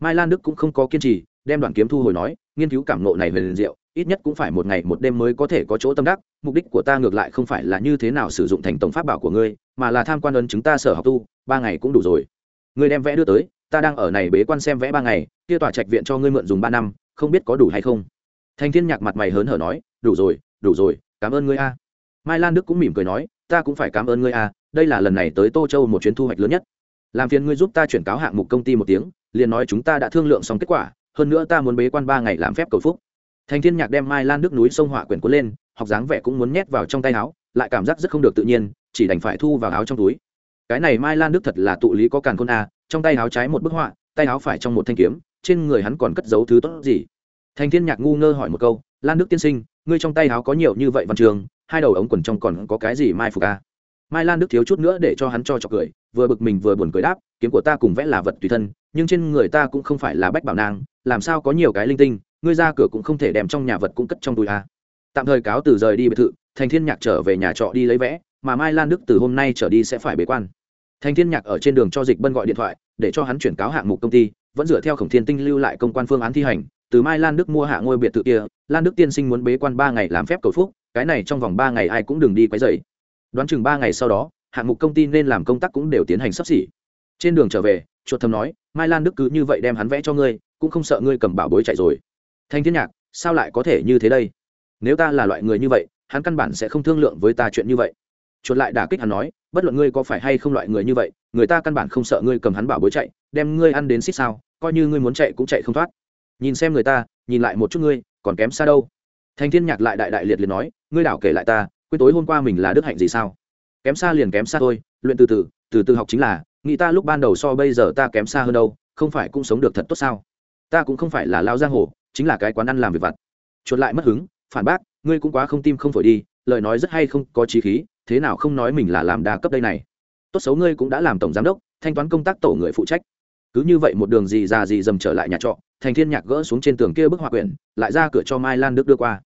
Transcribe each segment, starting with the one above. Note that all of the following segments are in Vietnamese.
mai lan đức cũng không có kiên trì, đem đoạn kiếm thu hồi nói, nghiên cứu cảm nộ này về liền diệu, ít nhất cũng phải một ngày một đêm mới có thể có chỗ tâm đắc, mục đích của ta ngược lại không phải là như thế nào sử dụng thành tổng pháp bảo của ngươi, mà là tham quan ấn chúng ta sở học tu, ba ngày cũng đủ rồi. Ngươi đem vẽ đưa tới, ta đang ở này bế quan xem vẽ ba ngày, kia tòa trạch viện cho ngươi mượn dùng ba năm, không biết có đủ hay không? Thành thiên nhạc mặt mày hớn hở nói, đủ rồi đủ rồi, cảm ơn ngươi a. Mai lan đức cũng mỉm cười nói, ta cũng phải cảm ơn ngươi a, đây là lần này tới tô châu một chuyến thu hoạch lớn nhất. Làm phiền ngươi giúp ta chuyển cáo hạng mục công ty một tiếng liền nói chúng ta đã thương lượng xong kết quả, hơn nữa ta muốn bế quan ba ngày làm phép cầu phúc. Thành thiên nhạc đem mai lan đức núi sông họa quyển cuốn lên, học dáng vẻ cũng muốn nhét vào trong tay áo, lại cảm giác rất không được tự nhiên, chỉ đành phải thu vào áo trong túi. Cái này mai lan đức thật là tụ lý có càn côn a, trong tay áo trái một bức họa, tay áo phải trong một thanh kiếm, trên người hắn còn cất giấu thứ tốt gì. Thành thiên nhạc ngu ngơ hỏi một câu, lan đức tiên sinh, ngươi trong tay áo có nhiều như vậy văn trường, hai đầu ống quần trong còn có cái gì mai phục a? Mai lan đức thiếu chút nữa để cho hắn cho chọc cười, vừa bực mình vừa buồn cười đáp, kiếm của ta cùng vẽ là vật tùy thân, nhưng trên người ta cũng không phải là bách bảo nang làm sao có nhiều cái linh tinh, ngươi ra cửa cũng không thể đem trong nhà vật cũng cất trong túi a tạm thời cáo từ rời đi biệt thự, thành thiên nhạc trở về nhà trọ đi lấy vẽ, mà mai lan đức từ hôm nay trở đi sẽ phải bế quan. Thành thiên nhạc ở trên đường cho dịch bân gọi điện thoại, để cho hắn chuyển cáo hạng mục công ty, vẫn dựa theo khổng thiên tinh lưu lại công quan phương án thi hành, từ mai lan đức mua hạ ngôi biệt thự kia, lan đức tiên sinh muốn bế quan ba ngày làm phép cầu phúc, cái này trong vòng ba ngày ai cũng đừng đi quấy dày đoán chừng ba ngày sau đó, hạng mục công ty nên làm công tác cũng đều tiến hành sắp xỉ. Trên đường trở về, chuột thầm nói, mai lan đức cứ như vậy đem hắn vẽ cho ngươi, cũng không sợ ngươi cầm bảo bối chạy rồi. Thanh thiên nhạc, sao lại có thể như thế đây? Nếu ta là loại người như vậy, hắn căn bản sẽ không thương lượng với ta chuyện như vậy. Chuột lại đả kích hắn nói, bất luận ngươi có phải hay không loại người như vậy, người ta căn bản không sợ ngươi cầm hắn bảo bối chạy, đem ngươi ăn đến xích sao, coi như ngươi muốn chạy cũng chạy không thoát. Nhìn xem người ta, nhìn lại một chút ngươi, còn kém xa đâu. Thanh thiên nhạc lại đại đại liệt liệt nói, ngươi đảo kể lại ta quên tối hôm qua mình là đức hạnh gì sao? Kém xa liền kém xa thôi, luyện từ từ từ từ học chính là, nghĩ ta lúc ban đầu so bây giờ ta kém xa hơn đâu, không phải cũng sống được thật tốt sao? Ta cũng không phải là lao giang hồ, chính là cái quán ăn làm việc vặt. Chuột lại mất hứng, phản bác, ngươi cũng quá không tim không phổi đi, lời nói rất hay không có trí khí, thế nào không nói mình là làm đa cấp đây này. Tốt xấu ngươi cũng đã làm tổng giám đốc, thanh toán công tác tổ người phụ trách. Cứ như vậy một đường gì già gì dầm trở lại nhà trọ, thành thiên nhạc gỡ xuống trên tường kia bức họa quyển, lại ra cửa cho mai lan đức đưa qua.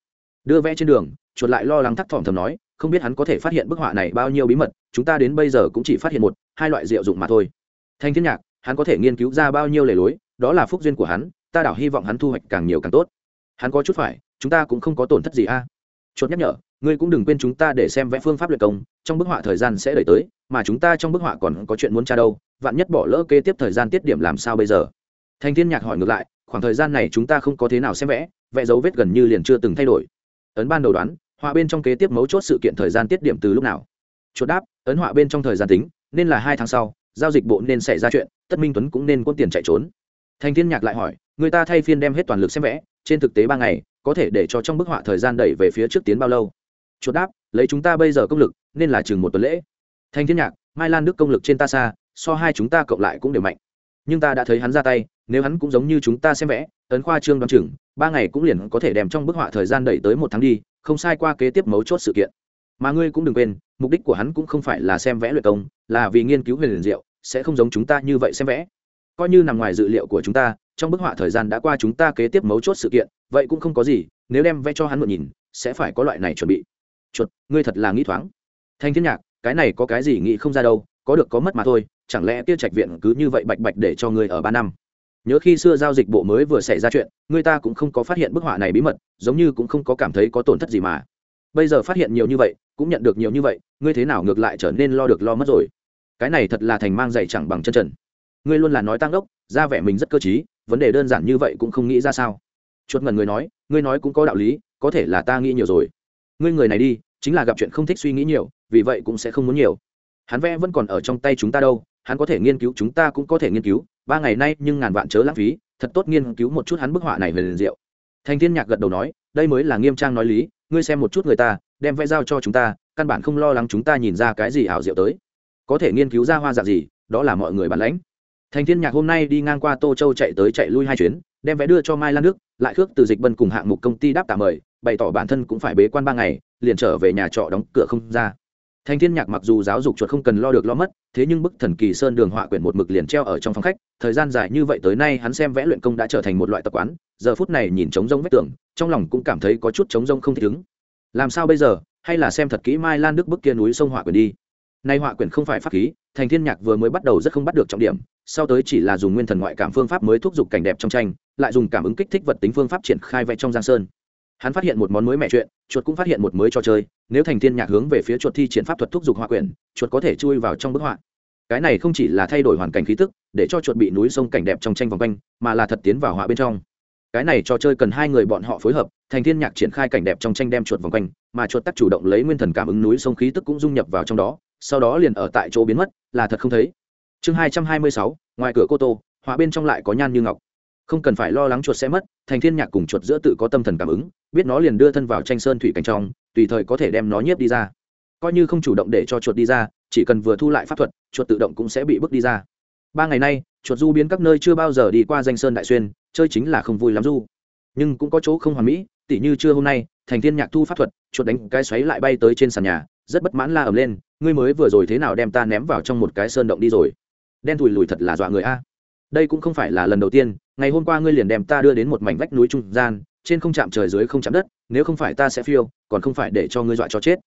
Đưa vẽ trên đường chuột lại lo lắng thắc thỏm thầm nói, không biết hắn có thể phát hiện bức họa này bao nhiêu bí mật, chúng ta đến bây giờ cũng chỉ phát hiện một, hai loại diệu dụng mà thôi. Thanh thiên nhạc, hắn có thể nghiên cứu ra bao nhiêu lề lối, đó là phúc duyên của hắn, ta đảo hy vọng hắn thu hoạch càng nhiều càng tốt. Hắn có chút phải, chúng ta cũng không có tổn thất gì a. À. nhắc nhở, ngươi cũng đừng quên chúng ta để xem vẽ phương pháp luyện công, trong bức họa thời gian sẽ đẩy tới, mà chúng ta trong bức họa còn có chuyện muốn tra đâu, vạn nhất bỏ lỡ kế tiếp thời gian tiết điểm làm sao bây giờ? Thanh thiên nhạc hỏi ngược lại, khoảng thời gian này chúng ta không có thế nào xem vẽ vẽ dấu vết gần như liền chưa từng thay đổi. Ấn ban đầu đoán họa bên trong kế tiếp mấu chốt sự kiện thời gian tiết điểm từ lúc nào? Chốt đáp, ấn họa bên trong thời gian tính, nên là hai tháng sau, giao dịch bộ nên xảy ra chuyện, tất minh tuấn cũng nên quân tiền chạy trốn. Thành thiên nhạc lại hỏi, người ta thay phiên đem hết toàn lực xem vẽ, trên thực tế ba ngày, có thể để cho trong bức họa thời gian đẩy về phía trước tiến bao lâu? Chốt đáp, lấy chúng ta bây giờ công lực, nên là chừng một tuần lễ. Thành thiên nhạc, mai lan đức công lực trên ta xa, so hai chúng ta cộng lại cũng đều mạnh. Nhưng ta đã thấy hắn ra tay, nếu hắn cũng giống như chúng ta xem vẽ, ấn khoa trương đoán chừng, ba ngày cũng liền có thể đem trong bức họa thời gian đẩy tới một tháng đi không sai qua kế tiếp mấu chốt sự kiện. Mà ngươi cũng đừng quên, mục đích của hắn cũng không phải là xem vẽ luyện công, là vì nghiên cứu huyền liền diệu, sẽ không giống chúng ta như vậy xem vẽ. Coi như nằm ngoài dự liệu của chúng ta, trong bức họa thời gian đã qua chúng ta kế tiếp mấu chốt sự kiện, vậy cũng không có gì, nếu đem vẽ cho hắn một nhìn, sẽ phải có loại này chuẩn bị. Chuột, ngươi thật là nghĩ thoáng. Thanh thiên nhạc, cái này có cái gì nghĩ không ra đâu, có được có mất mà thôi, chẳng lẽ kia trạch viện cứ như vậy bạch bạch để cho ngươi ở ba năm? Nhớ khi xưa giao dịch bộ mới vừa xảy ra chuyện, người ta cũng không có phát hiện bức họa này bí mật, giống như cũng không có cảm thấy có tổn thất gì mà. Bây giờ phát hiện nhiều như vậy, cũng nhận được nhiều như vậy, ngươi thế nào ngược lại trở nên lo được lo mất rồi? Cái này thật là thành mang dạy chẳng bằng chân trần. Ngươi luôn là nói tăng đốc, ra vẻ mình rất cơ t vấn đề đơn giản như vậy cũng không nghĩ ra sao. Chuột ngần người nói, ngươi nói cũng có đạo lý, có thể là ta nghĩ nhiều rồi. Ngươi người này đi, chính là gặp chuyện không thích suy nghĩ nhiều, vì vậy cũng sẽ không muốn nhiều. Hắn vẽ vẫn còn ở trong tay chúng ta đâu, hắn có thể nghiên cứu, chúng ta cũng có thể nghiên cứu ba ngày nay nhưng ngàn vạn chớ lãng phí, thật tốt nghiên cứu một chút hắn bức họa này về liền diệu. Thành thiên nhạc gật đầu nói, đây mới là nghiêm trang nói lý, ngươi xem một chút người ta, đem vẽ giao cho chúng ta, căn bản không lo lắng chúng ta nhìn ra cái gì ảo diệu tới. Có thể nghiên cứu ra hoa dạng gì, đó là mọi người bản lãnh. Thành thiên nhạc hôm nay đi ngang qua tô châu chạy tới chạy lui hai chuyến, đem vẽ đưa cho mai lan đức, lại khước từ dịch bân cùng hạng mục công ty đáp tạm mời, bày tỏ bản thân cũng phải bế quan ba ngày, liền trở về nhà trọ đóng cửa không ra thành thiên nhạc mặc dù giáo dục chuột không cần lo được lo mất, thế nhưng bức thần kỳ sơn đường họa quyển một mực liền treo ở trong phòng khách, thời gian dài như vậy tới nay hắn xem vẽ luyện công đã trở thành một loại tập quán, giờ phút này nhìn trống rông vết tưởng trong lòng cũng cảm thấy có chút trống rông không thích ứng. Làm sao bây giờ, hay là xem thật kỹ mai lan đức bức kia núi sông họa quyển đi. Nay họa quyển không phải pháp khí, thành thiên nhạc vừa mới bắt đầu rất không bắt được trọng điểm, sau tới chỉ là dùng nguyên thần ngoại cảm phương pháp mới thúc giục cảnh đẹp trong tranh, lại dùng cảm ứng kích thích vật tính phương pháp triển khai vẽ trong giang sơn hắn phát hiện một món mới mẹ chuyện, chuột cũng phát hiện một mới trò chơi, nếu thành thiên nhạc hướng về phía chuột thi triển pháp thuật thúc giục họa quyển, chuột có thể chui vào trong bức họa. Cái này không chỉ là thay đổi hoàn cảnh khí tức, để cho chuột bị núi sông cảnh đẹp trong tranh vòng quanh, mà là thật tiến vào họa bên trong. Cái này trò chơi cần hai người bọn họ phối hợp, thành thiên nhạc triển khai cảnh đẹp trong tranh đem chuột vòng quanh, mà chuột tắc chủ động lấy nguyên thần cảm ứng núi sông khí tức cũng dung nhập vào trong đó, sau đó liền ở tại chỗ biến mất, là thật không thấy. Chương hai trăm hai mươi sáu, ngoài cửa cô tô, họa bên trong lại có nhan như ngọc không cần phải lo lắng chuột sẽ mất, thành thiên nhạc cùng chuột giữa tự có tâm thần cảm ứng, biết nó liền đưa thân vào tranh sơn thủy cảnh trong, tùy thời có thể đem nó nhiếp đi ra. Coi như không chủ động để cho chuột đi ra, chỉ cần vừa thu lại pháp thuật, chuột tự động cũng sẽ bị bước đi ra. Ba ngày nay, chuột du biến các nơi chưa bao giờ đi qua danh sơn đại xuyên, chơi chính là không vui lắm du. Nhưng cũng có chỗ không hoàn mỹ, tỉ như trưa hôm nay, thành thiên nhạc thu pháp thuật, chuột đánh cái xoáy lại bay tới trên sàn nhà, rất bất mãn la ầm lên, ngươi mới vừa rồi thế nào đem ta ném vào trong một cái sơn động đi rồi? Đen thùi lùi thật là dọa người a đây cũng không phải là lần đầu tiên ngày hôm qua ngươi liền đem ta đưa đến một mảnh vách núi trung gian trên không chạm trời dưới không chạm đất nếu không phải ta sẽ phiêu còn không phải để cho ngươi dọa cho chết.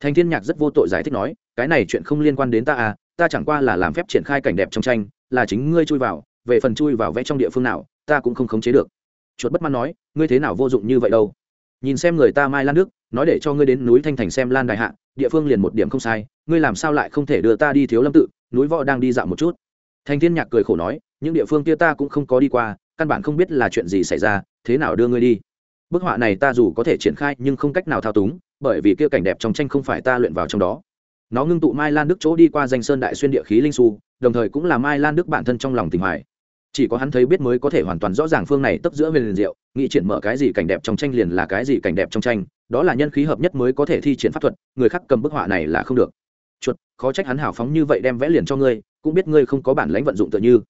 Thành thiên nhạc rất vô tội giải thích nói cái này chuyện không liên quan đến ta à ta chẳng qua là làm phép triển khai cảnh đẹp trong tranh là chính ngươi chui vào về phần chui vào vẽ trong địa phương nào ta cũng không khống chế được. Chuột bất mãn nói ngươi thế nào vô dụng như vậy đâu? Nhìn xem người ta mai lan nước, nói để cho ngươi đến núi thanh thành xem lan đại hạ địa phương liền một điểm không sai ngươi làm sao lại không thể đưa ta đi thiếu lâm tự núi võ đang đi dạo một chút. Thành thiên nhạc cười khổ nói những địa phương kia ta cũng không có đi qua, căn bản không biết là chuyện gì xảy ra, thế nào đưa ngươi đi? Bức họa này ta dù có thể triển khai nhưng không cách nào thao túng, bởi vì kia cảnh đẹp trong tranh không phải ta luyện vào trong đó. Nó ngưng tụ mai lan đức chỗ đi qua danh sơn đại xuyên địa khí linh su, đồng thời cũng là mai lan đức bản thân trong lòng tình hoài. Chỉ có hắn thấy biết mới có thể hoàn toàn rõ ràng phương này tấp giữa về liền diệu nghị triển mở cái gì cảnh đẹp trong tranh liền là cái gì cảnh đẹp trong tranh, đó là nhân khí hợp nhất mới có thể thi triển pháp thuật, người khác cầm bức họa này là không được. Chuột, khó trách hắn hào phóng như vậy đem vẽ liền cho ngươi, cũng biết ngươi không có bản lãnh vận dụng tự như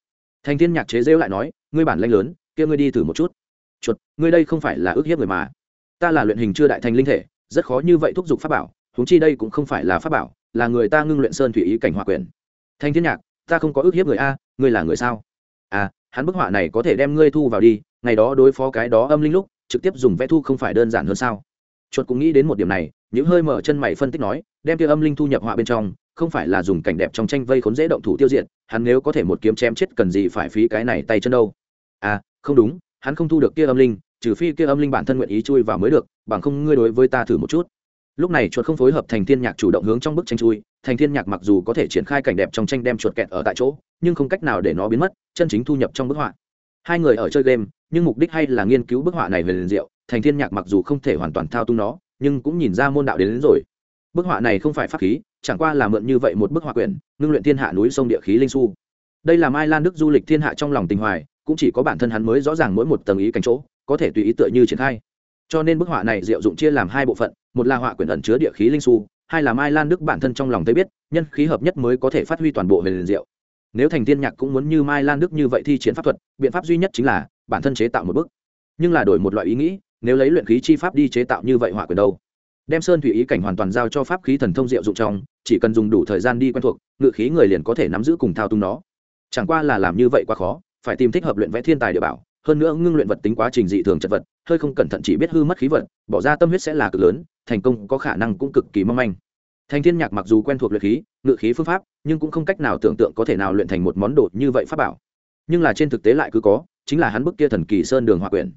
thành thiên nhạc chế rêu lại nói, ngươi bản lãnh lớn, kia ngươi đi thử một chút. Chuột, ngươi đây không phải là ước hiếp người mà. Ta là luyện hình chưa đại thành linh thể, rất khó như vậy thúc giục pháp bảo, huống chi đây cũng không phải là pháp bảo, là người ta ngưng luyện sơn thủy ý cảnh hòa quyền. Thành thiên nhạc, ta không có ước hiếp người a, ngươi là người sao? À hắn bức họa này có thể đem ngươi thu vào đi, ngày đó đối phó cái đó âm linh lúc, trực tiếp dùng vẽ thu không phải đơn giản hơn sao? Chuột cũng nghĩ đến một điểm này, những hơi mở chân mày phân tích nói, đem kia âm linh thu nhập họa bên trong không phải là dùng cảnh đẹp trong tranh vây khốn dễ động thủ tiêu diệt hắn nếu có thể một kiếm chém chết cần gì phải phí cái này tay chân đâu. À không đúng hắn không thu được kia âm linh trừ phi kia âm linh bản thân nguyện ý chui vào mới được bằng không ngươi đối với ta thử một chút. Lúc này chuột không phối hợp thành thiên nhạc chủ động hướng trong bức tranh chui thành thiên nhạc mặc dù có thể triển khai cảnh đẹp trong tranh đem chuột kẹt ở tại chỗ nhưng không cách nào để nó biến mất chân chính thu nhập trong bức họa. Hai người ở chơi game nhưng mục đích hay là nghiên cứu bức họa này về liền diệu thành thiên nhạc mặc dù không thể hoàn toàn thao túng nó nhưng cũng nhìn ra môn đạo đến, đến rồi. Bức họa này không phải pháp khí chẳng qua là mượn như vậy một bức họa quyển, ngưng luyện thiên hạ núi sông địa khí linh su. Đây là mai lan đức du lịch thiên hạ trong lòng tình hoài, cũng chỉ có bản thân hắn mới rõ ràng mỗi một tầng ý cảnh chỗ, có thể tùy ý tựa như triển khai. Cho nên bức họa này diệu dụng chia làm hai bộ phận, một là họa quyển ẩn chứa địa khí linh su, hai là mai lan đức bản thân trong lòng thấy biết, nhân khí hợp nhất mới có thể phát huy toàn bộ về liền diệu. Nếu thành thiên nhạc cũng muốn như mai lan đức như vậy thi triển pháp thuật, biện pháp duy nhất chính là bản thân chế tạo một bức. Nhưng là đổi một loại ý nghĩ, nếu lấy luyện khí chi pháp đi chế tạo như vậy họa quyển đâu? Đem sơn thủy ý cảnh hoàn toàn giao cho pháp khí thần thông diệu dụng trong chỉ cần dùng đủ thời gian đi quen thuộc, ngự khí người liền có thể nắm giữ cùng thao túng nó. Chẳng qua là làm như vậy quá khó, phải tìm thích hợp luyện vẽ thiên tài địa bảo, hơn nữa ngưng luyện vật tính quá trình dị thường chật vật, hơi không cẩn thận chỉ biết hư mất khí vật, bỏ ra tâm huyết sẽ là cực lớn, thành công có khả năng cũng cực kỳ mong manh. Thành thiên nhạc mặc dù quen thuộc luyện khí, ngự khí phương pháp, nhưng cũng không cách nào tưởng tượng có thể nào luyện thành một món đồ như vậy pháp bảo. Nhưng là trên thực tế lại cứ có, chính là hắn bức kia thần kỳ sơn đường họa quyển.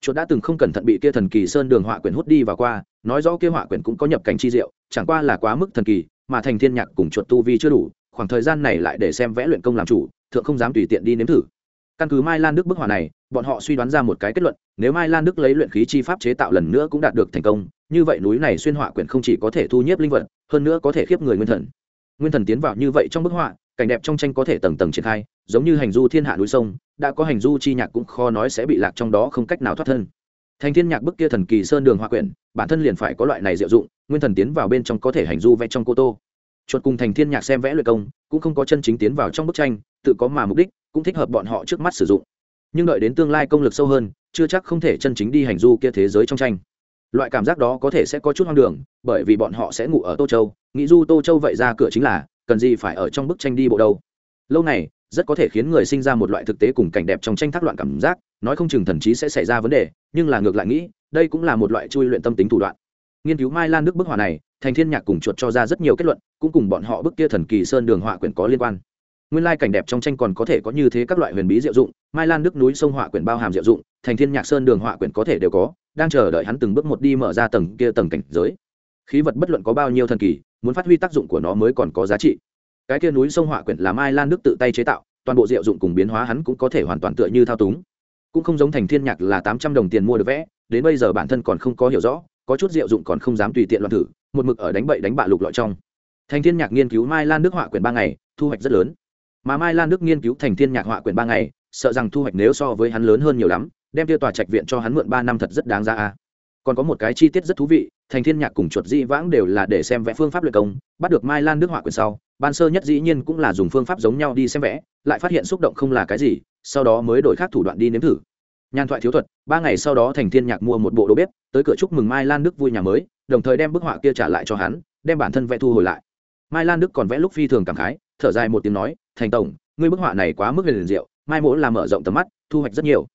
Chuột đã từng không cẩn thận bị kia thần kỳ sơn đường họa quyển hút đi và qua, nói rõ kia họa quyển cũng có nhập cảnh chi diệu, chẳng qua là quá mức thần kỳ mà thành thiên nhạc cùng chuột tu vi chưa đủ, khoảng thời gian này lại để xem vẽ luyện công làm chủ, thượng không dám tùy tiện đi nếm thử. Căn cứ mai lan đức bức họa này, bọn họ suy đoán ra một cái kết luận, nếu mai lan đức lấy luyện khí chi pháp chế tạo lần nữa cũng đạt được thành công, như vậy núi này xuyên họa quyển không chỉ có thể thu nhiếp linh vật, hơn nữa có thể khiếp người nguyên thần. Nguyên thần tiến vào như vậy trong bức họa, cảnh đẹp trong tranh có thể tầng tầng triển khai, giống như hành du thiên hạ núi sông, đã có hành du chi nhạc cũng khó nói sẽ bị lạc trong đó không cách nào thoát thân thành thiên nhạc bức kia thần kỳ sơn đường hoa quyển, bản thân liền phải có loại này diệu dụng, nguyên thần tiến vào bên trong có thể hành du vẽ trong cô tô. Chuột cùng thành thiên nhạc xem vẽ luyện công, cũng không có chân chính tiến vào trong bức tranh, tự có mà mục đích, cũng thích hợp bọn họ trước mắt sử dụng. Nhưng đợi đến tương lai công lực sâu hơn, chưa chắc không thể chân chính đi hành du kia thế giới trong tranh. Loại cảm giác đó có thể sẽ có chút hoang đường, bởi vì bọn họ sẽ ngủ ở tô châu, nghĩ du tô châu vậy ra cửa chính là, cần gì phải ở trong bức tranh đi bộ đâu. Lâu này rất có thể khiến người sinh ra một loại thực tế cùng cảnh đẹp trong tranh thác loạn cảm giác, nói không chừng thần trí sẽ xảy ra vấn đề, nhưng là ngược lại nghĩ, đây cũng là một loại chui luyện tâm tính thủ đoạn. Nghiên cứu mai lan đức bức họa này, thành thiên nhạc cùng chuột cho ra rất nhiều kết luận, cũng cùng bọn họ bức kia thần kỳ sơn đường họa quyển có liên quan. Nguyên lai cảnh đẹp trong tranh còn có thể có như thế các loại huyền bí diệu dụng, mai lan đức núi sông họa quyển bao hàm diệu dụng, thành thiên nhạc sơn đường họa quyển có thể đều có, đang chờ đợi hắn từng bước một đi mở ra tầng kia tầng cảnh giới. Khí vật bất luận có bao nhiêu thần kỳ, muốn phát huy tác dụng của nó mới còn có giá trị cái kia núi sông họa quyển là mai lan đức tự tay chế tạo, toàn bộ diệu dụng cùng biến hóa hắn cũng có thể hoàn toàn tựa như thao túng. Cũng không giống thành thiên nhạc là tám trăm đồng tiền mua được vẽ, đến bây giờ bản thân còn không có hiểu rõ, có chút diệu dụng còn không dám tùy tiện loạn thử, một mực ở đánh bậy đánh bạ lục lọi trong. Thành thiên nhạc nghiên cứu mai lan đức họa quyển ba ngày, thu hoạch rất lớn. Mà mai lan đức nghiên cứu thành thiên nhạc họa quyển ba ngày, sợ rằng thu hoạch nếu so với hắn lớn hơn nhiều lắm, đem tiêu tòa trạch viện cho hắn mượn ba năm thật rất đáng ra a. Còn có một cái chi tiết rất thú vị, thành thiên nhạc cùng chuột dĩ vãng đều là để xem vẽ phương pháp luyện công, bắt được mai lan đức họa quyển sau ban sơ nhất dĩ nhiên cũng là dùng phương pháp giống nhau đi xem vẽ, lại phát hiện xúc động không là cái gì, sau đó mới đổi khác thủ đoạn đi nếm thử. Nhàn thoại thiếu thuật, ba ngày sau đó thành thiên nhạc mua một bộ đồ bếp, tới cửa chúc mừng mai lan đức vui nhà mới, đồng thời đem bức họa kia trả lại cho hắn, đem bản thân vẽ thu hồi lại. Mai lan đức còn vẽ lúc phi thường cảm khái, thở dài một tiếng nói, thành tổng, ngươi bức họa này quá mức liền diệu, mai mỗ làm mở rộng tầm mắt, thu hoạch rất nhiều.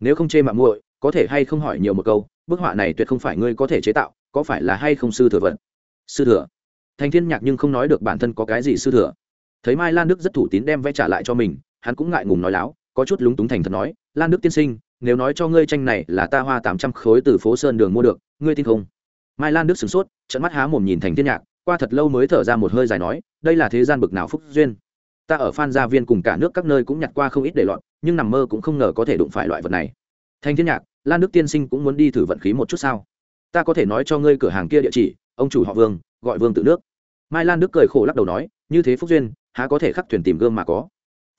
Nếu không chê mạng muội, có thể hay không hỏi nhiều một câu, bức họa này tuyệt không phải ngươi có thể chế tạo, có phải là hay không sư thừa vận? Sư thừa thành thiên nhạc nhưng không nói được bản thân có cái gì sư thừa. Thấy mai lan đức rất thủ tín đem vẽ trả lại cho mình, hắn cũng ngại ngùng nói láo, có chút lúng túng thành thật nói, lan đức tiên sinh, nếu nói cho ngươi tranh này là ta hoa tám trăm khối từ phố sơn đường mua được, ngươi tin không? Mai lan đức sửng sốt trận mắt há mồm nhìn thành thiên nhạc, qua thật lâu mới thở ra một hơi dài nói, đây là thế gian bực nào phúc duyên. Ta ở phan gia viên cùng cả nước các nơi cũng nhặt qua không ít để loạn nhưng nằm mơ cũng không ngờ có thể đụng phải loại vật này. Thành thiên nhạc, lan đức tiên sinh cũng muốn đi thử vận khí một chút sao? Ta có thể nói cho ngươi cửa hàng kia địa chỉ, ông chủ họ vương gọi vương tự nước. Mai lan đức cười khổ lắc đầu nói, như thế phúc duyên, há có thể khắc thuyền tìm gươm mà có.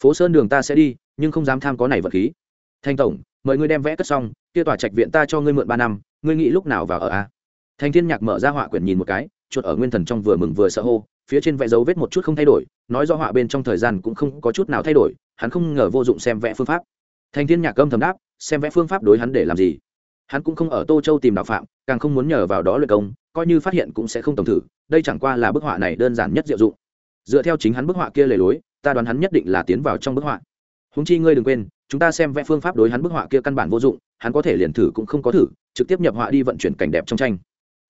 Phố sơn đường ta sẽ đi, nhưng không dám tham có này vật khí. Thanh tổng, mời ngươi đem vẽ cất xong, kia tòa trạch viện ta cho ngươi mượn ba năm, ngươi nghĩ lúc nào vào ở a? À? thiên nhạc mở ra họa quyển nhìn một cái, chuột ở nguyên thần trong vừa mừng vừa sợ hô, phía trên vẽ dấu vết một chút không thay đổi, nói do họa bên trong thời gian cũng không có chút nào thay đổi, hắn không ngờ vô dụng xem vẽ phương pháp. Thanh thiên nhạc âm thầm đáp, xem vẽ phương pháp đối hắn để làm gì? Hắn cũng không ở tô châu tìm đạo phạm, càng không muốn nhờ vào đó luyện công coi như phát hiện cũng sẽ không tổng thử, đây chẳng qua là bức họa này đơn giản nhất diệu dụng. Dựa theo chính hắn bức họa kia lề lối, ta đoán hắn nhất định là tiến vào trong bức họa. Húng chi ngươi đừng quên, chúng ta xem vẽ phương pháp đối hắn bức họa kia căn bản vô dụng, hắn có thể liền thử cũng không có thử, trực tiếp nhập họa đi vận chuyển cảnh đẹp trong tranh.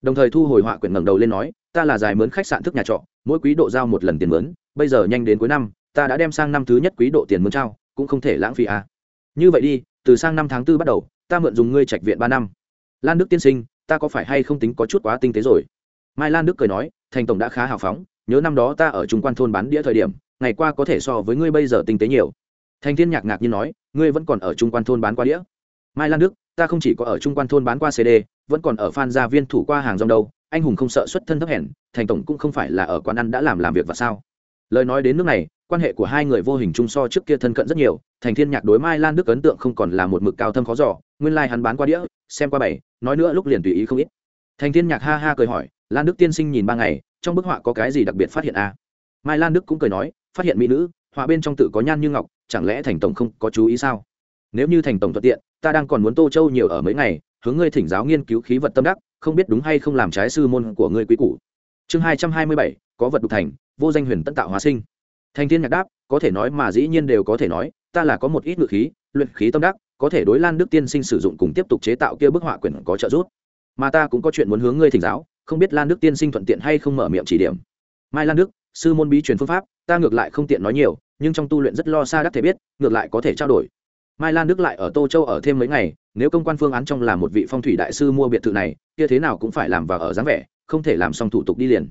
Đồng thời thu hồi họa quyển ngẩng đầu lên nói, ta là dài mướn khách sạn thức nhà trọ, mỗi quý độ giao một lần tiền mướn, bây giờ nhanh đến cuối năm, ta đã đem sang năm thứ nhất quý độ tiền mướn trao, cũng không thể lãng phí à. như vậy đi, từ sang năm tháng tư bắt đầu, ta mượn dùng ngươi trạch viện ba năm. Lan đức tiên sinh ta có phải hay không tính có chút quá tinh tế rồi? Mai lan đức cười nói, thành tổng đã khá hào phóng, nhớ năm đó ta ở trung quan thôn bán đĩa thời điểm, ngày qua có thể so với ngươi bây giờ tinh tế nhiều. Thành thiên nhạc ngạc như nói, ngươi vẫn còn ở trung quan thôn bán qua đĩa. Mai lan đức, ta không chỉ có ở trung quan thôn bán qua cd vẫn còn ở phan gia viên thủ qua hàng rong đâu, anh hùng không sợ xuất thân thấp hèn, thành tổng cũng không phải là ở quán ăn đã làm làm việc và sao. Lời nói đến nước này quan hệ của hai người vô hình chung so trước kia thân cận rất nhiều, thành thiên nhạc đối mai lan đức ấn tượng không còn là một mực cao thâm khó giỏ nguyên lai hắn bán qua đĩa, xem qua bảy nói nữa lúc liền tùy ý không ít. Thành thiên nhạc ha ha cười hỏi, lan đức tiên sinh nhìn ba ngày, trong bức họa có cái gì đặc biệt phát hiện à? mai lan đức cũng cười nói, phát hiện mỹ nữ, họa bên trong tự có nhan như ngọc, chẳng lẽ thành tổng không có chú ý sao? Nếu như thành tổng thuận tiện, ta đang còn muốn tô châu nhiều ở mấy ngày, hướng ngươi thỉnh giáo nghiên cứu khí vật tâm đắc, không biết đúng hay không làm trái sư môn của ngươi quý cũ chương hai trăm hai mươi bảy, có vật đục thành, vô danh huyền tân tạo hóa sinh thành thiên nhạc đáp, có thể nói mà dĩ nhiên đều có thể nói, ta là có một ít ngự khí, luyện khí tâm đắc, có thể đối lan đức tiên sinh sử dụng cùng tiếp tục chế tạo kia bức họa quyển có trợ giúp. Mà ta cũng có chuyện muốn hướng ngươi thỉnh giáo, không biết lan đức tiên sinh thuận tiện hay không mở miệng chỉ điểm. Mai lan đức, sư môn bí truyền phương pháp, ta ngược lại không tiện nói nhiều, nhưng trong tu luyện rất lo xa đắc thể biết, ngược lại có thể trao đổi. Mai lan đức lại ở tô châu ở thêm mấy ngày, nếu công quan phương án trong là một vị phong thủy đại sư mua biệt thự này, kia thế nào cũng phải làm và ở dáng vẻ, không thể làm xong thủ tục đi liền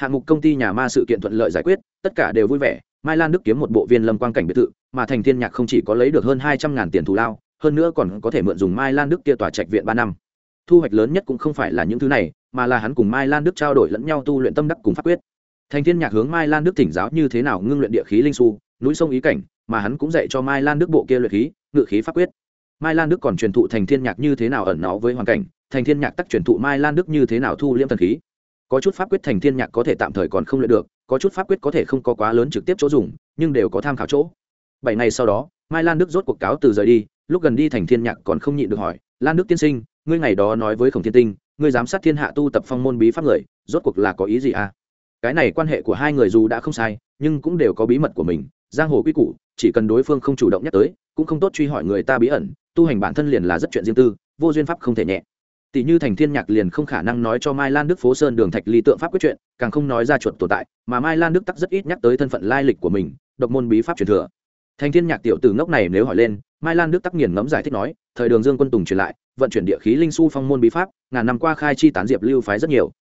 hạng mục công ty nhà ma sự kiện thuận lợi giải quyết, tất cả đều vui vẻ. Mai lan đức kiếm một bộ viên lâm quan cảnh biệt thự, mà thành thiên nhạc không chỉ có lấy được hơn hai trăm ngàn tiền thù lao, hơn nữa còn có thể mượn dùng mai lan đức kia tòa trạch viện ba năm. Thu hoạch lớn nhất cũng không phải là những thứ này, mà là hắn cùng mai lan đức trao đổi lẫn nhau tu luyện tâm đắc cùng pháp quyết. Thành thiên nhạc hướng mai lan đức thỉnh giáo như thế nào ngưng luyện địa khí linh su, núi sông ý cảnh, mà hắn cũng dạy cho mai lan đức bộ kia luyện khí, ngự khí pháp quyết. Mai lan đức còn truyền thụ thành thiên nhạc như thế nào ẩn náu với hoàn cảnh, thành thiên nhạc tắc truyền thụ mai lan đức như thế nào thu liêm thần khí có chút pháp quyết thành thiên nhạc có thể tạm thời còn không luyện được, có chút pháp quyết có thể không có quá lớn trực tiếp chỗ dùng, nhưng đều có tham khảo chỗ. Bảy ngày sau đó, mai lan đức rốt cuộc cáo từ rời đi, lúc gần đi thành thiên nhạc còn không nhịn được hỏi, lan đức tiên sinh, ngươi ngày đó nói với khổng thiên tinh, ngươi giám sát thiên hạ tu tập phong môn bí pháp người, rốt cuộc là có ý gì à? Cái này quan hệ của hai người dù đã không sai, nhưng cũng đều có bí mật của mình, giang hồ quy củ, chỉ cần đối phương không chủ động nhắc tới, cũng không tốt truy hỏi người ta bí ẩn, tu hành bản thân liền là rất chuyện riêng tư, vô duyên pháp không thể nhẹ tỷ như thành thiên nhạc liền không khả năng nói cho mai lan đức phố sơn đường thạch ly tượng pháp quyết chuyện, càng không nói ra chuột tồn tại, mà mai lan đức tắc rất ít nhắc tới thân phận lai lịch của mình, độc môn bí pháp truyền thừa. Thành thiên nhạc tiểu tử ngốc này nếu hỏi lên, mai lan đức tắc nghiền ngẫm giải thích nói, thời đường dương quân tùng truyền lại, vận chuyển địa khí linh su phong môn bí pháp, ngàn năm qua khai chi tán diệp lưu phái rất nhiều.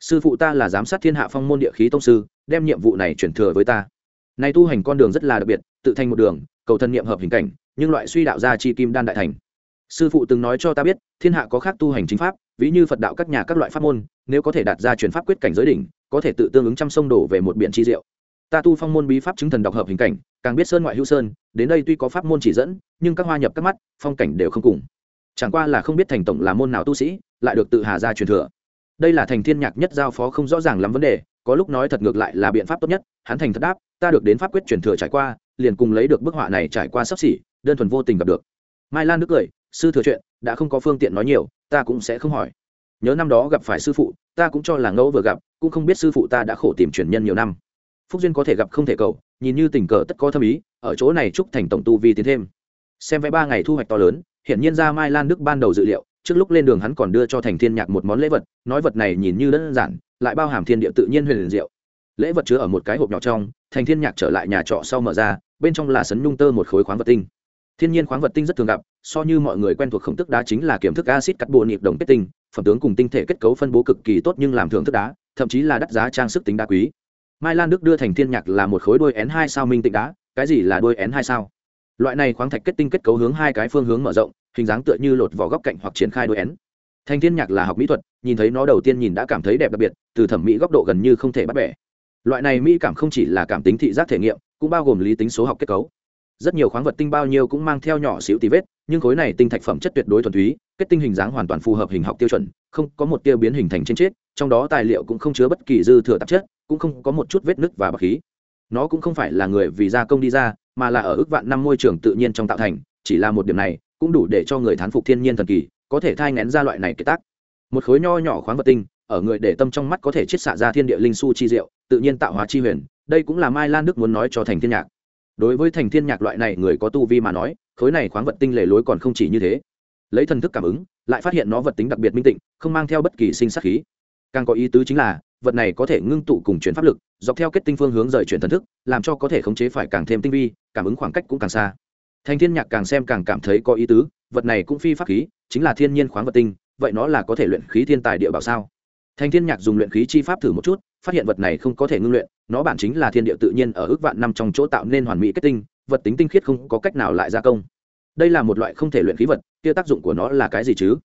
Sư phụ ta là giám sát thiên hạ phong môn địa khí tông sư, đem nhiệm vụ này chuyển thừa với ta. Nay tu hành con đường rất là đặc biệt, tự thành một đường, cầu thân nhiệm hợp hình cảnh, nhưng loại suy đạo ra chi kim đan đại thành sư phụ từng nói cho ta biết, thiên hạ có khác tu hành chính pháp, ví như phật đạo các nhà các loại pháp môn, nếu có thể đạt ra chuyển pháp quyết cảnh giới đỉnh, có thể tự tương ứng trăm sông đổ về một biển chi diệu. Ta tu phong môn bí pháp chứng thần độc hợp hình cảnh, càng biết sơn ngoại hữu sơn, đến đây tuy có pháp môn chỉ dẫn, nhưng các hoa nhập các mắt, phong cảnh đều không cùng. Chẳng qua là không biết thành tổng là môn nào tu sĩ, lại được tự hà ra truyền thừa. Đây là thành thiên nhạc nhất giao phó không rõ ràng lắm vấn đề, có lúc nói thật ngược lại là biện pháp tốt nhất, hắn thành thật đáp, ta được đến pháp quyết truyền thừa trải qua, liền cùng lấy được bức họa này trải qua sắp xỉ, đơn thuần vô tình gặp được. Mai lan nước cười sư thừa chuyện, đã không có phương tiện nói nhiều, ta cũng sẽ không hỏi. Nhớ năm đó gặp phải sư phụ, ta cũng cho là ngẫu vừa gặp, cũng không biết sư phụ ta đã khổ tìm truyền nhân nhiều năm. Phúc duyên có thể gặp không thể cầu, nhìn như tình cờ tất có thâm ý, ở chỗ này chúc thành tổng tu vi tiến thêm. Xem vẽ ba ngày thu hoạch to lớn hiện nhiên ra mai lan đức ban đầu dự liệu, trước lúc lên đường hắn còn đưa cho thành thiên nhạc một món lễ vật, nói vật này nhìn như đơn giản, lại bao hàm thiên địa tự nhiên huyền diệu. Lễ vật chứa ở một cái hộp nhỏ trong, thành thiên nhạc trở lại nhà trọ sau mở ra, bên trong là sấn nhung tơ một khối khoáng vật tinh thiên nhiên khoáng vật tinh rất thường gặp, so như mọi người quen thuộc khổng tức đá chính là kiểm thức acid cắt bộ nhịp đồng kết tinh, phẩm tướng cùng tinh thể kết cấu phân bố cực kỳ tốt nhưng làm thưởng thức đá, thậm chí là đắt giá trang sức tính đá quý. Mai lan đức đưa thành thiên nhạc là một khối đôi n hai sao minh tịnh đá, cái gì là đôi n hai sao? Loại này khoáng thạch kết tinh kết cấu hướng hai cái phương hướng mở rộng, hình dáng tựa như lột vỏ góc cạnh hoặc triển khai đôi n. Thành thiên nhạc là học mỹ thuật, nhìn thấy nó đầu tiên nhìn đã cảm thấy đẹp đặc biệt, từ thẩm mỹ góc độ gần như không thể bắt bẻ. Loại này mỹ cảm không chỉ là cảm tính thị giác thể nghiệm, cũng bao gồm lý tính số học kết cấu rất nhiều khoáng vật tinh bao nhiêu cũng mang theo nhỏ xíu tí vết, nhưng khối này tinh thạch phẩm chất tuyệt đối thuần túy, kết tinh hình dáng hoàn toàn phù hợp hình học tiêu chuẩn, không có một tia biến hình thành trên chết, trong đó tài liệu cũng không chứa bất kỳ dư thừa tạp chất, cũng không có một chút vết nứt và bạc khí. Nó cũng không phải là người vì gia công đi ra, mà là ở ước vạn năm môi trường tự nhiên trong tạo thành, chỉ là một điểm này, cũng đủ để cho người thán phục thiên nhiên thần kỳ, có thể thai ngén ra loại này kế tác. Một khối nho nhỏ khoáng vật tinh, ở người để tâm trong mắt có thể chiết xạ ra thiên địa linh su chi diệu, tự nhiên tạo hóa chi huyền, đây cũng là mai lan đức muốn nói cho thành thiên nhạc đối với thành thiên nhạc loại này người có tu vi mà nói, khối này khoáng vật tinh lề lối còn không chỉ như thế. Lấy thần thức cảm ứng, lại phát hiện nó vật tính đặc biệt minh tịnh, không mang theo bất kỳ sinh sát khí. Càng có ý tứ chính là, vật này có thể ngưng tụ cùng chuyển pháp lực, dọc theo kết tinh phương hướng rời chuyển thần thức, làm cho có thể khống chế phải càng thêm tinh vi, cảm ứng khoảng cách cũng càng xa. Thành thiên nhạc càng xem càng cảm thấy có ý tứ, vật này cũng phi pháp khí, chính là thiên nhiên khoáng vật tinh, vậy nó là có thể luyện khí thiên tài địa bảo sao? Thành thiên nhạc dùng luyện khí chi pháp thử một chút, phát hiện vật này không có thể ngưng luyện nó bản chính là thiên địa tự nhiên ở ước vạn năm trong chỗ tạo nên hoàn mỹ kết tinh, vật tính tinh khiết không có cách nào lại gia công. Đây là một loại không thể luyện khí vật, kia tác dụng của nó là cái gì chứ?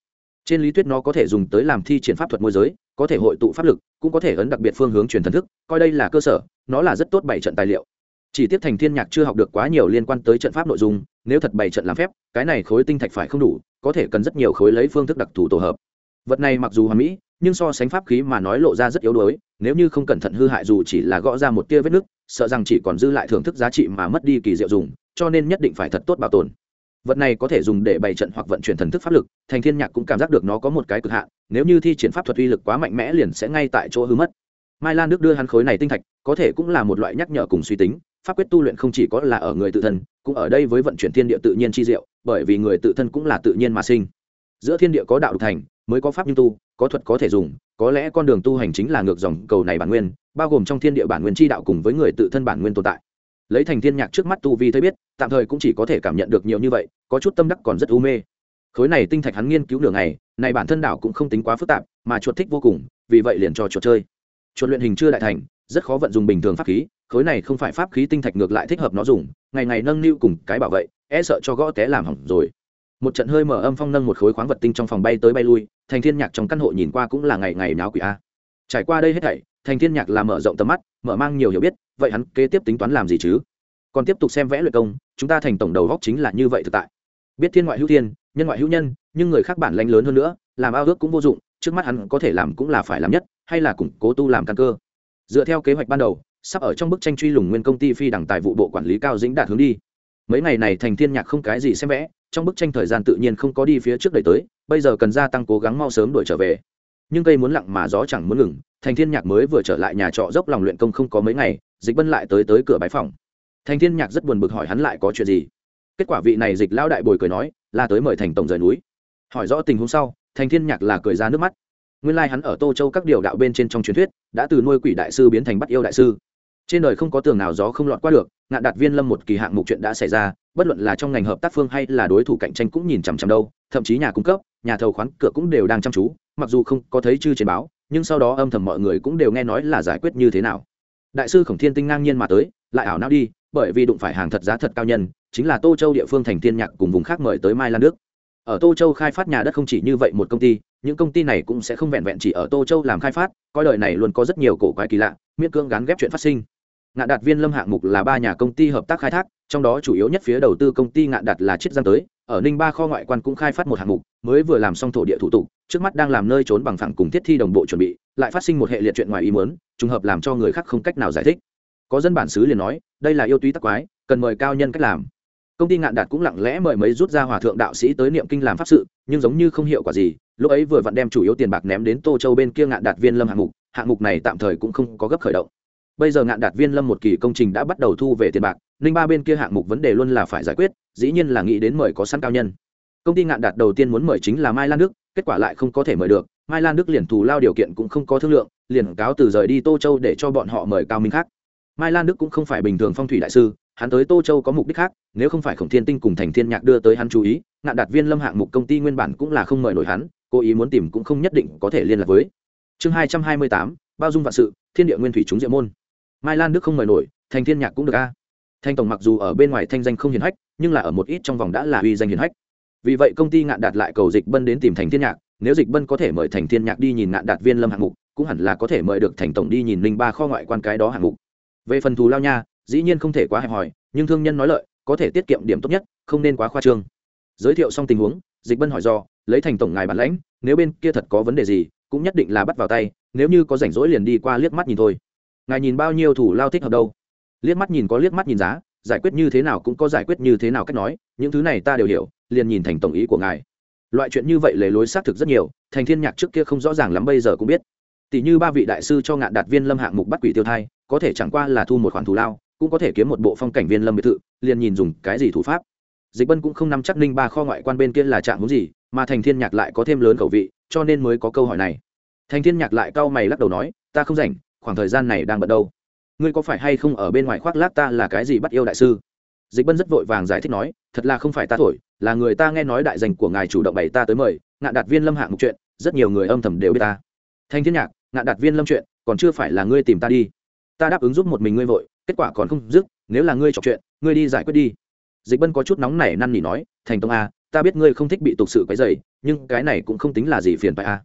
Trên lý thuyết nó có thể dùng tới làm thi triển pháp thuật môi giới, có thể hội tụ pháp lực, cũng có thể ấn đặc biệt phương hướng truyền thần thức, coi đây là cơ sở, nó là rất tốt bảy trận tài liệu. Chỉ tiếc thành thiên nhạc chưa học được quá nhiều liên quan tới trận pháp nội dung, nếu thật bảy trận làm phép, cái này khối tinh thạch phải không đủ, có thể cần rất nhiều khối lấy phương thức đặc thù tổ hợp vật này mặc dù hoàn mỹ, nhưng so sánh pháp khí mà nói lộ ra rất yếu đuối, nếu như không cẩn thận hư hại dù chỉ là gõ ra một tia vết nứt, sợ rằng chỉ còn dư lại thưởng thức giá trị mà mất đi kỳ diệu dùng, cho nên nhất định phải thật tốt bảo tồn. Vật này có thể dùng để bày trận hoặc vận chuyển thần thức pháp lực, thành thiên nhạc cũng cảm giác được nó có một cái cực hạn, nếu như thi triển pháp thuật uy lực quá mạnh mẽ liền sẽ ngay tại chỗ hư mất. Mai lan đức đưa hắn khối này tinh thạch, có thể cũng là một loại nhắc nhở cùng suy tính, pháp quyết tu luyện không chỉ có là ở người tự thân, cũng ở đây với vận chuyển thiên địa tự nhiên chi diệu, bởi vì người tự thân cũng là tự nhiên mà sinh. Giữa thiên địa có đạo đục thành mới có pháp nhưng tu, có thuật có thể dùng, có lẽ con đường tu hành chính là ngược dòng cầu này bản nguyên, bao gồm trong thiên địa bản nguyên chi đạo cùng với người tự thân bản nguyên tồn tại. Lấy thành thiên nhạc trước mắt tu vi thấy biết, tạm thời cũng chỉ có thể cảm nhận được nhiều như vậy, có chút tâm đắc còn rất u mê. Khối này tinh thạch hắn nghiên cứu đường này này bản thân đảo cũng không tính quá phức tạp, mà chuột thích vô cùng, vì vậy liền cho chuột chơi. Chuột luyện hình chưa đại thành, rất khó vận dùng bình thường pháp khí, khối này không phải pháp khí tinh thạch ngược lại thích hợp nó dùng, ngày ngày nâng niu cùng cái bảo vệ e sợ cho gõ té làm hỏng rồi một trận hơi mở âm phong nâng một khối khoáng vật tinh trong phòng bay tới bay lui, thành thiên nhạc trong căn hộ nhìn qua cũng là ngày ngày náo quỷ a. Trải qua đây hết thảy, thành thiên nhạc làm mở rộng tầm mắt, mở mang nhiều hiểu biết, vậy hắn kế tiếp tính toán làm gì chứ? Còn tiếp tục xem vẽ luyện công, chúng ta thành tổng đầu góc chính là như vậy thực tại. Biết thiên ngoại hữu thiên, nhân ngoại hữu nhân, nhưng người khác bản lãnh lớn hơn nữa, làm ao ước cũng vô dụng, trước mắt hắn có thể làm cũng là phải làm nhất, hay là củng cố tu làm căn cơ. Dựa theo kế hoạch ban đầu, sắp ở trong bức tranh truy lùng nguyên công ty phi đẳng tài vụ bộ quản lý cao dĩnh đạt hướng đi. Mấy ngày này thành thiên nhạc không cái gì xem vẽ trong bức tranh thời gian tự nhiên không có đi phía trước đẩy tới, bây giờ cần gia tăng cố gắng mau sớm đuổi trở về. Nhưng cây muốn lặng mà gió chẳng muốn ngừng, thành thiên nhạc mới vừa trở lại nhà trọ dốc lòng luyện công không có mấy ngày, dịch bân lại tới tới cửa bái phòng. Thành thiên nhạc rất buồn bực hỏi hắn lại có chuyện gì. Kết quả vị này dịch lão đại bồi cười nói là tới mời thành tổng rời núi. Hỏi rõ tình huống sau, thành thiên nhạc là cười ra nước mắt. Nguyên lai like hắn ở tô châu các điều đạo bên trên trong truyền thuyết, đã từ nuôi quỷ đại sư biến thành bắt yêu đại sư trên đời không có tường nào gió không lọt qua được, ngạn đạt viên lâm một kỳ hạng mục chuyện đã xảy ra, bất luận là trong ngành hợp tác phương hay là đối thủ cạnh tranh cũng nhìn chằm chằm đâu, thậm chí nhà cung cấp, nhà thầu khoán cửa cũng đều đang chăm chú, mặc dù không có thấy chư trên báo, nhưng sau đó âm thầm mọi người cũng đều nghe nói là giải quyết như thế nào. Đại sư khổng thiên tinh ngang nhiên mà tới, lại ảo não đi, bởi vì đụng phải hàng thật giá thật cao nhân, chính là tô châu địa phương thành thiên nhạc cùng vùng khác mời tới mai lan đức. Ở tô châu khai phát nhà đất không chỉ như vậy một công ty, những công ty này cũng sẽ không vẹn vẹn chỉ ở tô châu làm khai phát, coi đời này luôn có rất nhiều cổ quái kỳ lạ, miễn cưỡng gắn ghép chuyện phát sinh ngạn đạt viên lâm hạng mục là ba nhà công ty hợp tác khai thác, trong đó chủ yếu nhất phía đầu tư công ty ngạn đạt là chiết giang tới, ở ninh ba kho ngoại quan cũng khai phát một hạng mục, mới vừa làm xong thổ địa thủ tục, trước mắt đang làm nơi trốn bằng phẳng cùng thiết thi đồng bộ chuẩn bị, lại phát sinh một hệ liệt chuyện ngoài ý muốn, trùng hợp làm cho người khác không cách nào giải thích. Có dân bản xứ liền nói, đây là yêu túy tắc quái, cần mời cao nhân cách làm. Công ty ngạn đạt cũng lặng lẽ mời mấy rút ra hòa thượng đạo sĩ tới niệm kinh làm pháp sự, nhưng giống như không hiệu quả gì, lúc ấy vừa vặn đem chủ yếu tiền bạc ném đến tô châu bên kia ngạn đạt viên lâm hạng mục hạng mục này tạm thời cũng không có gấp khởi động bây giờ ngạn đạt viên lâm một kỳ công trình đã bắt đầu thu về tiền bạc, ninh ba bên kia hạng mục vấn đề luôn là phải giải quyết, dĩ nhiên là nghĩ đến mời có sẵn cao nhân. Công ty ngạn đạt đầu tiên muốn mời chính là mai lan đức, kết quả lại không có thể mời được, mai lan đức liền thù lao điều kiện cũng không có thương lượng, liền cáo từ rời đi tô châu để cho bọn họ mời cao minh khác. Mai lan đức cũng không phải bình thường phong thủy đại sư, hắn tới tô châu có mục đích khác, nếu không phải khổng thiên tinh cùng thành thiên nhạc đưa tới hắn chú ý, ngạn đạt viên lâm hạng mục công ty nguyên bản cũng là không mời nổi hắn, cố ý muốn tìm cũng không nhất định có thể liên lạc với. Chương hai trăm hai mươi tám, bao dung vạn sự, thiên địa nguyên thủy chúng diệu môn mai lan đức không mời nổi, thành thiên nhạc cũng được a. Thanh tổng mặc dù ở bên ngoài thanh danh không hiển hách, nhưng là ở một ít trong vòng đã là uy danh hiển hách. Vì vậy công ty ngạn đạt lại cầu dịch bân đến tìm thành thiên nhạc, nếu dịch bân có thể mời thành thiên nhạc đi nhìn ngạn đạt viên lâm hạng mục, cũng hẳn là có thể mời được thành tổng đi nhìn linh ba kho ngoại quan cái đó hạng mục. Về phần thù lao nha, dĩ nhiên không thể quá hẹp hòi, nhưng thương nhân nói lợi, có thể tiết kiệm điểm tốt nhất, không nên quá khoa trương. Giới thiệu xong tình huống, dịch bân hỏi do lấy thành tổng ngài bản lãnh, nếu bên kia thật có vấn đề gì, cũng nhất định là bắt vào tay, nếu như có rảnh rỗi liền đi qua liếc mắt nhìn thôi ngài nhìn bao nhiêu thủ lao thích hợp đâu. Liếc mắt nhìn có liếc mắt nhìn giá, giải quyết như thế nào cũng có giải quyết như thế nào cách nói, những thứ này ta đều hiểu, liền nhìn thành tổng ý của ngài. Loại chuyện như vậy lề lối xác thực rất nhiều, thành thiên nhạc trước kia không rõ ràng lắm bây giờ cũng biết. Tỷ như ba vị đại sư cho ngạn đạt viên lâm hạng mục bắt quỷ tiêu thai, có thể chẳng qua là thu một khoản thù lao, cũng có thể kiếm một bộ phong cảnh viên lâm biệt thự, liền nhìn dùng cái gì thủ pháp. Dịch bân cũng không nắm chắc ninh ba kho ngoại quan bên kia là trạng hướng gì, mà thành thiên nhạc lại có thêm lớn khẩu vị, cho nên mới có câu hỏi này. Thành thiên nhạc lại cau mày lắc đầu nói, ta không rảnh khoảng thời gian này đang bận đâu? Ngươi có phải hay không ở bên ngoài khoác lác ta là cái gì bắt yêu đại sư? Dịch bân rất vội vàng giải thích nói, thật là không phải ta thổi, là người ta nghe nói đại danh của ngài chủ động bày ta tới mời ngạn đạt viên lâm hạng một chuyện, rất nhiều người âm thầm đều biết ta. Thanh thiên nhạc ngạn đạt viên lâm chuyện, còn chưa phải là ngươi tìm ta đi. Ta đáp ứng giúp một mình ngươi vội, kết quả còn không dứt, nếu là ngươi trò chuyện, ngươi đi giải quyết đi. Dịch bân có chút nóng nảy năn nỉ nói, thành tông a, ta biết ngươi không thích bị tục sự cái dày nhưng cái này cũng không tính là gì phiền phải a.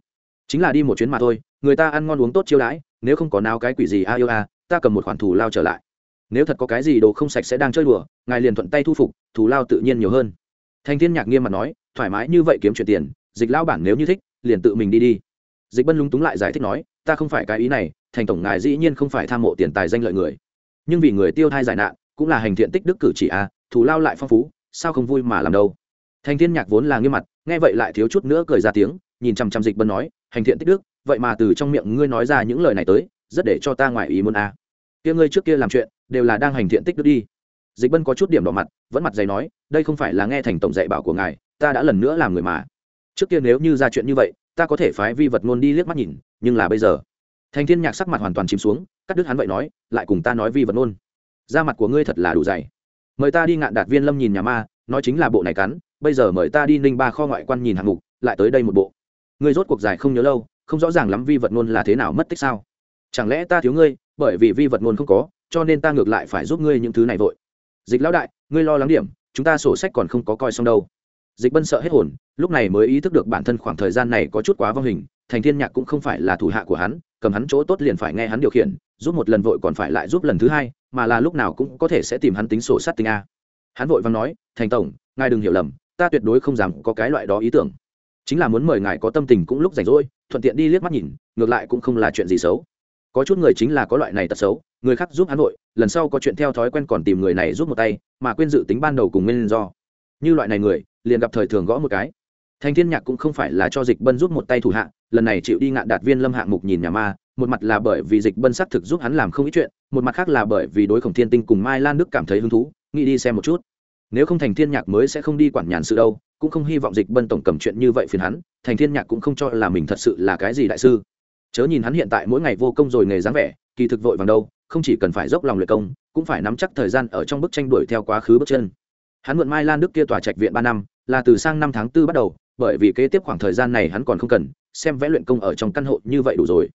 Chính là đi một chuyến mà thôi, người ta ăn ngon uống tốt chiêu đãi nếu không có nào cái quỷ gì, a, yêu, a, ta cầm một khoản thù lao trở lại. Nếu thật có cái gì đồ không sạch sẽ đang chơi đùa, ngài liền thuận tay thu phục, thù lao tự nhiên nhiều hơn. Thanh thiên nhạc nghiêm mặt nói, thoải mái như vậy kiếm chuyện tiền, dịch lao bản nếu như thích, liền tự mình đi đi. Dịch bân lúng túng lại giải thích nói, ta không phải cái ý này, thành tổng ngài dĩ nhiên không phải tham mộ tiền tài danh lợi người. Nhưng vì người tiêu thai giải nạn, cũng là hành thiện tích đức cử chỉ, a, thù lao lại phong phú, sao không vui mà làm đâu? Thanh thiên nhạc vốn là nghiêm mặt, nghe vậy lại thiếu chút nữa cười ra tiếng, nhìn chăm chăm dịch bân nói hành thiện tích đức, vậy mà từ trong miệng ngươi nói ra những lời này tới, rất để cho ta ngoài ý muốn a à. kia ngươi trước kia làm chuyện, đều là đang hành thiện tích đức đi. Dịch bân có chút điểm đỏ mặt, vẫn mặt dày nói, đây không phải là nghe thành tổng dạy bảo của ngài, ta đã lần nữa làm người mà. Trước kia nếu như ra chuyện như vậy, ta có thể phái vi vật ngôn đi liếc mắt nhìn, nhưng là bây giờ. Thành thiên nhạc sắc mặt hoàn toàn chìm xuống, cắt đứt hắn vậy nói, lại cùng ta nói vi vật ngôn. Da mặt của ngươi thật là đủ dày. Mời ta đi ngạn đạt viên lâm nhìn nhà ma, nói chính là bộ này cắn, bây giờ mời ta đi ninh ba kho ngoại quan nhìn hạng mục, lại tới đây một bộ ngươi rốt cuộc dài không nhớ lâu, không rõ ràng lắm vi vật ngôn là thế nào mất tích sao? Chẳng lẽ ta thiếu ngươi, bởi vì vi vật ngôn không có, cho nên ta ngược lại phải giúp ngươi những thứ này vội. Dịch lão đại, ngươi lo lắng điểm, chúng ta sổ sách còn không có coi xong đâu. Dịch bân sợ hết hồn, lúc này mới ý thức được bản thân khoảng thời gian này có chút quá vong hình, thành thiên nhạc cũng không phải là thủ hạ của hắn, cầm hắn chỗ tốt liền phải nghe hắn điều khiển, giúp một lần vội còn phải lại giúp lần thứ hai, mà là lúc nào cũng có thể sẽ tìm hắn tính sổ sát tình a. Hắn vội vàng nói, thành tổng, ngài đừng hiểu lầm, ta tuyệt đối không dám có cái loại đó ý tưởng chính là muốn mời ngài có tâm tình cũng lúc rảnh rỗi, thuận tiện đi liếc mắt nhìn, ngược lại cũng không là chuyện gì xấu. Có chút người chính là có loại này tật xấu, người khác giúp hắn vội, lần sau có chuyện theo thói quen còn tìm người này giúp một tay, mà quên dự tính ban đầu cùng nguyên do. Như loại này người, liền gặp thời thường gõ một cái. Thành thiên nhạc cũng không phải là cho dịch bân giúp một tay thủ hạ, lần này chịu đi ngạn đạt viên lâm hạng mục nhìn nhà ma, một mặt là bởi vì dịch bân xác thực giúp hắn làm không ít chuyện, một mặt khác là bởi vì đối khổng thiên tinh cùng mai lan đức cảm thấy hứng thú, nghĩ đi xem một chút. Nếu không thành thiên nhạc mới sẽ không đi quản nhàn sự đâu cũng không hy vọng dịch bân tổng cầm chuyện như vậy phiền hắn, thành thiên nhạc cũng không cho là mình thật sự là cái gì đại sư. Chớ nhìn hắn hiện tại mỗi ngày vô công rồi nghề dáng vẻ, kỳ thực vội vàng đâu, không chỉ cần phải dốc lòng luyện công, cũng phải nắm chắc thời gian ở trong bức tranh đuổi theo quá khứ bước chân. Hắn mượn mai lan đức kia tòa trạch viện ba năm, là từ sang năm tháng tư bắt đầu, bởi vì kế tiếp khoảng thời gian này hắn còn không cần, xem vẽ luyện công ở trong căn hộ như vậy đủ rồi.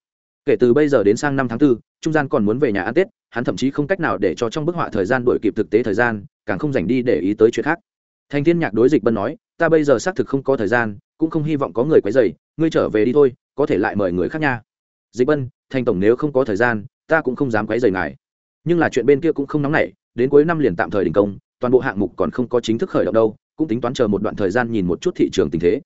Kể từ bây giờ đến sang năm tháng tư, trung gian còn muốn về nhà ăn tết, hắn thậm chí không cách nào để cho trong bức họa thời gian đuổi kịp thực tế thời gian, càng không dành đi để ý tới chuyện khác thành thiên nhạc đối dịch bân nói, ta bây giờ xác thực không có thời gian, cũng không hy vọng có người quấy rầy, ngươi trở về đi thôi, có thể lại mời người khác nha. Dịch bân, thành tổng nếu không có thời gian, ta cũng không dám quấy rầy ngài. Nhưng là chuyện bên kia cũng không nóng nảy, đến cuối năm liền tạm thời đình công, toàn bộ hạng mục còn không có chính thức khởi động đâu, cũng tính toán chờ một đoạn thời gian nhìn một chút thị trường tình thế.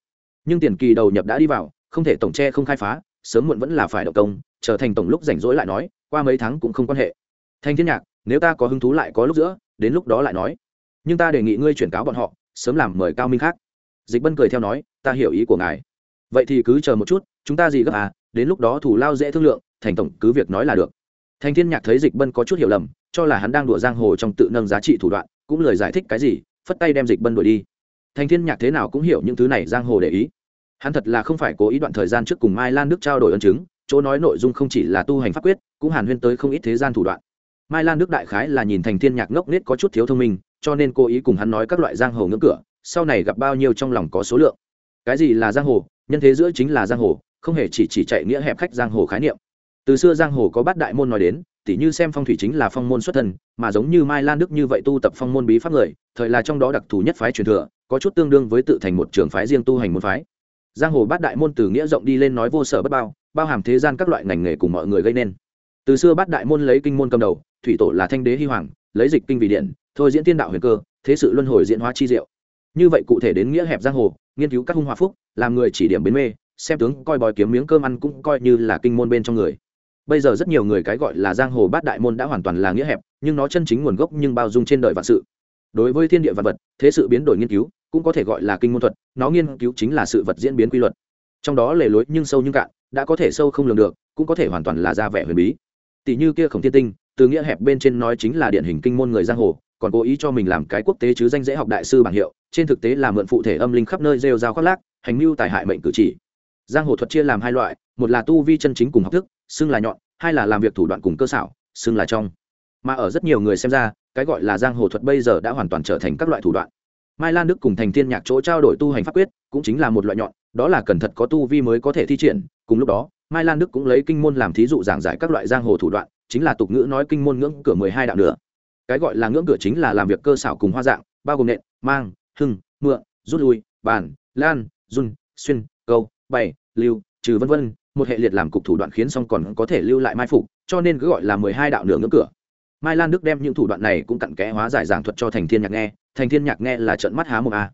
Nhưng tiền kỳ đầu nhập đã đi vào, không thể tổng tre không khai phá, sớm muộn vẫn là phải động công trở thành tổng lúc rảnh rỗi lại nói, qua mấy tháng cũng không quan hệ. Thanh thiên nhạc, nếu ta có hứng thú lại có lúc giữa, đến lúc đó lại nói nhưng ta đề nghị ngươi chuyển cáo bọn họ, sớm làm mời cao minh khác. Dịch bân cười theo nói, ta hiểu ý của ngài. Vậy thì cứ chờ một chút, chúng ta gì gấp à đến lúc đó thủ lao dễ thương lượng, thành tổng cứ việc nói là được. Thành thiên nhạc thấy dịch bân có chút hiểu lầm, cho là hắn đang đùa giang hồ trong tự nâng giá trị thủ đoạn, cũng lời giải thích cái gì, phất tay đem dịch bân đuổi đi. Thành thiên nhạc thế nào cũng hiểu những thứ này giang hồ để ý. Hắn thật là không phải cố ý đoạn thời gian trước cùng mai lan đức trao đổi ân chứng, chỗ nói nội dung không chỉ là tu hành pháp quyết, cũng hàn huyên tới không ít thế gian thủ đoạn. Mai lan đức đại khái là nhìn thành thiên nhạc ngốc nết có chút thiếu thông minh cho nên cố ý cùng hắn nói các loại giang hồ ngưỡng cửa, sau này gặp bao nhiêu trong lòng có số lượng. Cái gì là giang hồ? Nhân thế giữa chính là giang hồ, không hề chỉ chỉ chạy nghĩa hẹp khách giang hồ khái niệm. Từ xưa giang hồ có bát đại môn nói đến, tỉ như xem phong thủy chính là phong môn xuất thân mà giống như mai lan đức như vậy tu tập phong môn bí pháp người, thời là trong đó đặc thù nhất phái truyền thừa, có chút tương đương với tự thành một trường phái riêng tu hành môn phái. Giang hồ bát đại môn từ nghĩa rộng đi lên nói vô sở bất bao bao hàm thế gian các loại ngành nghề cùng mọi người gây nên. Từ xưa bát đại môn lấy kinh môn cầm đầu, thủy tổ là thanh đế hy hoàng, lấy dịch kinh vì điện thôi diễn tiên đạo huyền cơ, thế sự luân hồi diễn hóa chi diệu. Như vậy cụ thể đến nghĩa hẹp giang hồ, nghiên cứu các hung hòa phúc, làm người chỉ điểm bến mê, xem tướng coi bòi kiếm miếng cơm ăn cũng coi như là kinh môn bên trong người. Bây giờ rất nhiều người cái gọi là giang hồ bát đại môn đã hoàn toàn là nghĩa hẹp, nhưng nó chân chính nguồn gốc nhưng bao dung trên đời vạn sự. Đối với thiên địa vật vật, thế sự biến đổi nghiên cứu, cũng có thể gọi là kinh môn thuật, nó nghiên cứu chính là sự vật diễn biến quy luật. Trong đó lề lối nhưng sâu nhưng cạn, đã có thể sâu không lường được, cũng có thể hoàn toàn là ra vẻ huyền bí. Tỷ như kia khổng thiên tinh, từ nghĩa hẹp bên trên nói chính là điển hình kinh môn người giang hồ còn cố ý cho mình làm cái quốc tế chứ danh dễ học đại sư bảng hiệu, trên thực tế là mượn phụ thể âm linh khắp nơi rêu rao khoác lác, hành mưu tài hại mệnh cử chỉ. Giang hồ thuật chia làm hai loại, một là tu vi chân chính cùng học thức, xưng là nhọn, hai là làm việc thủ đoạn cùng cơ xảo, xưng là trong. Mà ở rất nhiều người xem ra, cái gọi là giang hồ thuật bây giờ đã hoàn toàn trở thành các loại thủ đoạn. Mai lan đức cùng thành thiên nhạc chỗ trao đổi tu hành pháp quyết, cũng chính là một loại nhọn, đó là cần thật có tu vi mới có thể thi triển. Cùng lúc đó, mai lan đức cũng lấy kinh môn làm thí dụ giảng giải các loại giang hồ thủ đoạn, chính là tục ngữ nói kinh môn ngưỡng cửa mười hai đạo nữa cái gọi là ngưỡng cửa chính là làm việc cơ xảo cùng hoa dạng, bao gồm nện, mang, hưng mượn rút lui, bàn, lan, run, xuyên, câu, bày, lưu, trừ vân vân, một hệ liệt làm cục thủ đoạn khiến xong còn có thể lưu lại mai phục, cho nên cứ gọi là mười hai đạo nửa ngưỡng cửa. Mai lan đức đem những thủ đoạn này cũng cặn kẽ hóa giải giảng thuật cho thành thiên nhạc nghe, thành thiên nhạc nghe là trận mắt há một a.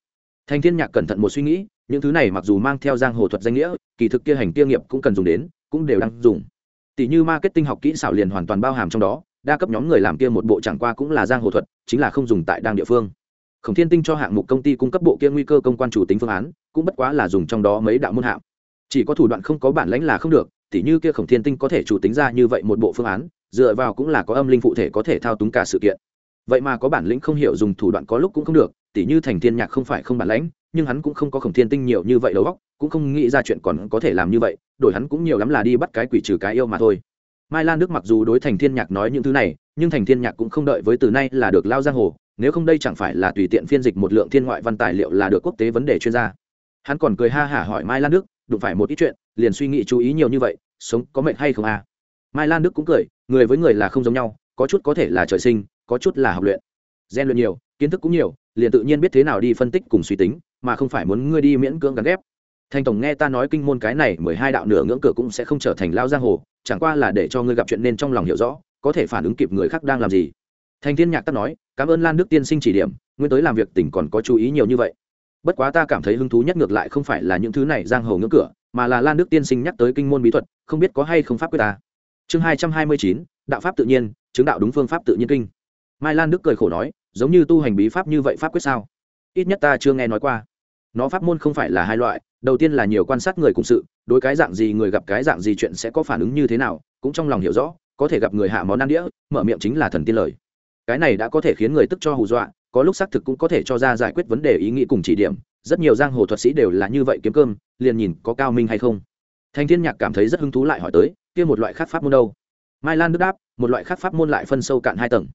Thành thiên nhạc cẩn thận một suy nghĩ, những thứ này mặc dù mang theo giang hồ thuật danh nghĩa, kỳ thực kia hành kia nghiệp cũng cần dùng đến, cũng đều đang dùng. Tỷ như marketing học kỹ xảo liền hoàn toàn bao hàm trong đó đa cấp nhóm người làm kia một bộ chẳng qua cũng là giang hồ thuật, chính là không dùng tại đang địa phương. Khổng thiên tinh cho hạng mục công ty cung cấp bộ kia nguy cơ công quan chủ tính phương án, cũng bất quá là dùng trong đó mấy đạo môn hạng. Chỉ có thủ đoạn không có bản lãnh là không được, tỉ như kia khổng thiên tinh có thể chủ tính ra như vậy một bộ phương án, dựa vào cũng là có âm linh phụ thể có thể thao túng cả sự kiện. Vậy mà có bản lĩnh không hiểu dùng thủ đoạn có lúc cũng không được, tỉ như thành thiên nhạc không phải không bản lãnh, nhưng hắn cũng không có khổng thiên tinh nhiều như vậy đầu óc, cũng không nghĩ ra chuyện còn có thể làm như vậy, đổi hắn cũng nhiều lắm là đi bắt cái quỷ trừ cái yêu mà thôi mai lan đức mặc dù đối thành thiên nhạc nói những thứ này, nhưng thành thiên nhạc cũng không đợi với từ nay là được lao giang hồ, nếu không đây chẳng phải là tùy tiện phiên dịch một lượng thiên ngoại văn tài liệu là được quốc tế vấn đề chuyên gia. Hắn còn cười ha hả hỏi mai lan đức, đụng phải một ít chuyện, liền suy nghĩ chú ý nhiều như vậy, sống có mệnh hay không à? Mai lan đức cũng cười, người với người là không giống nhau, có chút có thể là trời sinh, có chút là học luyện. Gian luyện nhiều, kiến thức cũng nhiều, liền tự nhiên biết thế nào đi phân tích cùng suy tính, mà không phải muốn ngươi đi miễn cưỡng gắn ghép thành tổng nghe ta nói kinh môn cái này mười hai đạo nửa ngưỡng cửa cũng sẽ không trở thành lao giang hồ, chẳng qua là để cho ngươi gặp chuyện nên trong lòng hiểu rõ, có thể phản ứng kịp người khác đang làm gì. Thành thiên nhạc tắt nói, cảm ơn lan đức tiên sinh chỉ điểm nguyên tới làm việc tỉnh còn có chú ý nhiều như vậy. Bất quá ta cảm thấy hứng thú nhất ngược lại không phải là những thứ này giang hồ ngưỡng cửa, mà là lan đức tiên sinh nhắc tới kinh môn bí thuật, không biết có hay không pháp quyết ta. Chương hai trăm hai mươi chín, đạo pháp tự nhiên, chứng đạo đúng phương pháp tự nhiên kinh. Mai lan đức cười khổ nói, giống như tu hành bí pháp như vậy pháp quyết sao? Ít nhất ta chưa nghe nói qua. Nó pháp môn không phải là hai loại đầu tiên là nhiều quan sát người cùng sự, đối cái dạng gì người gặp cái dạng gì chuyện sẽ có phản ứng như thế nào, cũng trong lòng hiểu rõ, có thể gặp người hạ món ăn đĩa, mở miệng chính là thần tiên lời. Cái này đã có thể khiến người tức cho hù dọa, có lúc xác thực cũng có thể cho ra giải quyết vấn đề ý nghĩ cùng chỉ điểm, rất nhiều giang hồ thuật sĩ đều là như vậy kiếm cơm, liền nhìn có cao minh hay không. Thanh thiên nhạc cảm thấy rất hứng thú lại hỏi tới, kia một loại khác pháp môn đâu? Mai lan đức đáp, một loại khác pháp môn lại phân sâu cạn hai tầng.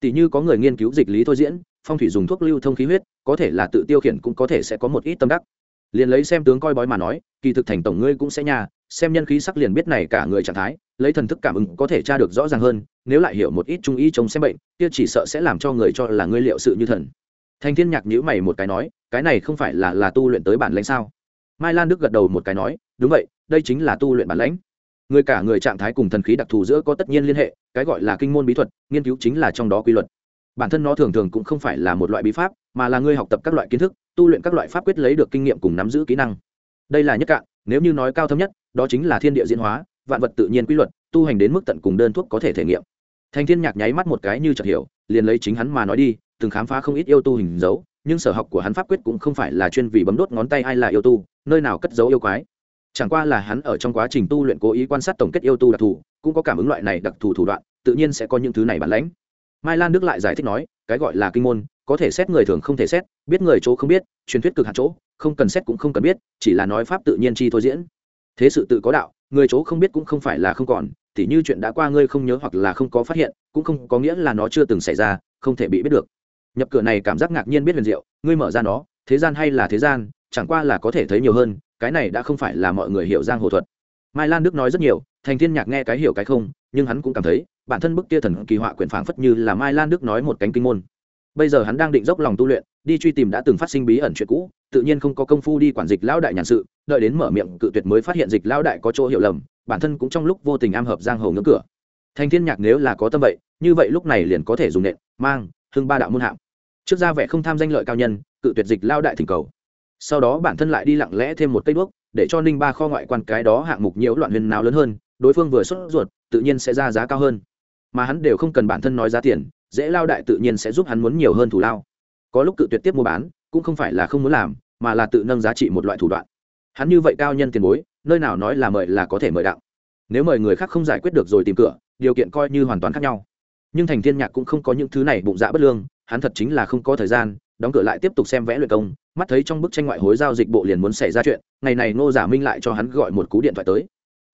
Tỷ như có người nghiên cứu dịch lý thôi diễn, phong thủy dùng thuốc lưu thông khí huyết, có thể là tự tiêu khiển cũng có thể sẽ có một ít tâm đắc liền lấy xem tướng coi bói mà nói, kỳ thực thành tổng ngươi cũng sẽ nhà xem nhân khí sắc liền biết này cả người trạng thái, lấy thần thức cảm ứng có thể tra được rõ ràng hơn, nếu lại hiểu một ít trung ý chống xem bệnh, kia chỉ sợ sẽ làm cho người cho là ngươi liệu sự như thần. Thành thiên nhạc nhữ mày một cái nói, cái này không phải là là tu luyện tới bản lãnh sao? Mai lan đức gật đầu một cái nói, đúng vậy, đây chính là tu luyện bản lãnh. Người cả người trạng thái cùng thần khí đặc thù giữa có tất nhiên liên hệ, cái gọi là kinh môn bí thuật, nghiên cứu chính là trong đó quy luật. Bản thân nó thường thường cũng không phải là một loại bí pháp mà là ngươi học tập các loại kiến thức, tu luyện các loại pháp quyết lấy được kinh nghiệm cùng nắm giữ kỹ năng. Đây là nhất cạn, nếu như nói cao thâm nhất, đó chính là thiên địa diễn hóa, vạn vật tự nhiên quy luật, tu hành đến mức tận cùng đơn thuốc có thể thể nghiệm. Thành thiên nhạc nháy mắt một cái như chợt hiểu, liền lấy chính hắn mà nói đi, từng khám phá không ít yêu tu hình dấu, nhưng sở học của hắn pháp quyết cũng không phải là chuyên vì bấm đốt ngón tay ai là yêu tu, nơi nào cất dấu yêu quái. Chẳng qua là hắn ở trong quá trình tu luyện cố ý quan sát tổng kết yêu tu đặc thù, cũng có cảm ứng loại này đặc thù thủ đoạn, tự nhiên sẽ có những thứ này bản lãnh. Mai lan đức lại giải thích nói, cái gọi là kinh môn có thể xét người thường không thể xét, biết người chỗ không biết, truyền thuyết cực hạt chỗ, không cần xét cũng không cần biết, chỉ là nói pháp tự nhiên chi thôi diễn. Thế sự tự có đạo, người chỗ không biết cũng không phải là không còn, tỉ như chuyện đã qua ngươi không nhớ hoặc là không có phát hiện, cũng không có nghĩa là nó chưa từng xảy ra, không thể bị biết được. Nhập cửa này cảm giác ngạc nhiên biết huyền diệu, ngươi mở ra nó, thế gian hay là thế gian, chẳng qua là có thể thấy nhiều hơn, cái này đã không phải là mọi người hiểu giang hồ thuật. Mai lan đức nói rất nhiều, thành thiên nhạc nghe cái hiểu cái không, nhưng hắn cũng cảm thấy, bản thân bức kia thần kỳ họa quyển phảng phất như là mai lan đức nói một cánh kinh môn bây giờ hắn đang định dốc lòng tu luyện, đi truy tìm đã từng phát sinh bí ẩn chuyện cũ, tự nhiên không có công phu đi quản dịch lão đại nhàn sự, đợi đến mở miệng cự tuyệt mới phát hiện dịch lão đại có chỗ hiểu lầm, bản thân cũng trong lúc vô tình am hợp giang hồ ngưỡng cửa. Thành thiên nhạc nếu là có tâm vậy, như vậy lúc này liền có thể dùng nện, mang, hưng ba đạo môn hạng. Trước ra vẻ không tham danh lợi cao nhân, cự tuyệt dịch lao đại thỉnh cầu. Sau đó bản thân lại đi lặng lẽ thêm một cây đuốc, để cho ninh ba kho ngoại quan cái đó hạng mục nhiễu loạn huyền nào lớn hơn, đối phương vừa xuất ruột, tự nhiên sẽ ra giá cao hơn. Mà hắn đều không cần bản thân nói giá tiền dễ lao đại tự nhiên sẽ giúp hắn muốn nhiều hơn thủ lao. Có lúc cự tuyệt tiếp mua bán, cũng không phải là không muốn làm, mà là tự nâng giá trị một loại thủ đoạn. Hắn như vậy cao nhân tiền bối, nơi nào nói là mời là có thể mời đạo. Nếu mời người khác không giải quyết được rồi tìm cửa, điều kiện coi như hoàn toàn khác nhau. Nhưng thành thiên nhạc cũng không có những thứ này bụng dạ bất lương, hắn thật chính là không có thời gian, đóng cửa lại tiếp tục xem vẽ luyện công, mắt thấy trong bức tranh ngoại hối giao dịch bộ liền muốn xảy ra chuyện, ngày này ngô giả minh lại cho hắn gọi một cú điện thoại tới.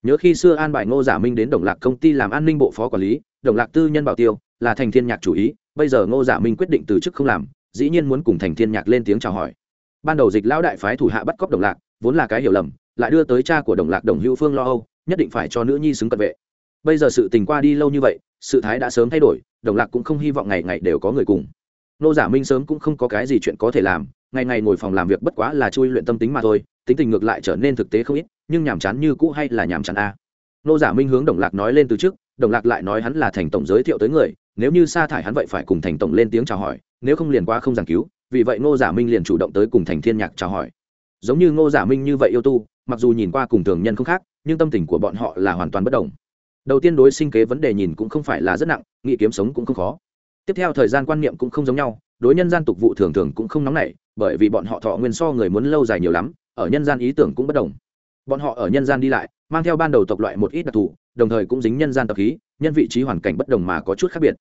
Nhớ khi xưa an bài ngô giả minh đến đồng lạc công ty làm an ninh bộ phó quản lý, đồng lạc tư nhân bảo tiêu là thành thiên nhạc chủ ý, bây giờ ngô giả minh quyết định từ chức không làm, dĩ nhiên muốn cùng thành thiên nhạc lên tiếng chào hỏi. Ban đầu dịch lão đại phái thủ hạ bắt cóc đồng lạc, vốn là cái hiểu lầm, lại đưa tới cha của đồng lạc đồng hữu phương lo âu, nhất định phải cho nữ nhi xứng cận vệ. Bây giờ sự tình qua đi lâu như vậy, sự thái đã sớm thay đổi, đồng lạc cũng không hy vọng ngày ngày đều có người cùng. Nô giả dạ minh sớm cũng không có cái gì chuyện có thể làm, ngày ngày ngồi phòng làm việc bất quá là chui luyện tâm tính mà thôi, tính tình ngược lại trở nên thực tế không ít, nhưng nhàm chán như cũ hay là nhàm chán a. Nô giả dạ minh hướng đồng lạc nói lên từ trước đồng lạc lại nói hắn là thành tổng giới thiệu tới người nếu như sa thải hắn vậy phải cùng thành tổng lên tiếng chào hỏi, nếu không liền qua không giảng cứu, vì vậy ngô giả minh liền chủ động tới cùng thành thiên nhạc chào hỏi. Giống như ngô giả minh như vậy yêu tu, mặc dù nhìn qua cùng thường nhân không khác, nhưng tâm tình của bọn họ là hoàn toàn bất đồng. Đầu tiên đối sinh kế vấn đề nhìn cũng không phải là rất nặng nghị kiếm sống cũng không khó. Tiếp theo thời gian quan niệm cũng không giống nhau, đối nhân gian tục vụ thường thường cũng không nóng nảy, bởi vì bọn họ thọ nguyên so người muốn lâu dài nhiều lắm, ở nhân gian ý tưởng cũng bất đồng. Bọn họ ở nhân gian đi lại, mang theo ban đầu tộc loại một ít đặc thù, đồng thời cũng dính nhân gian tập khí nhân vị trí hoàn cảnh bất đồng mà có chút khác biệt.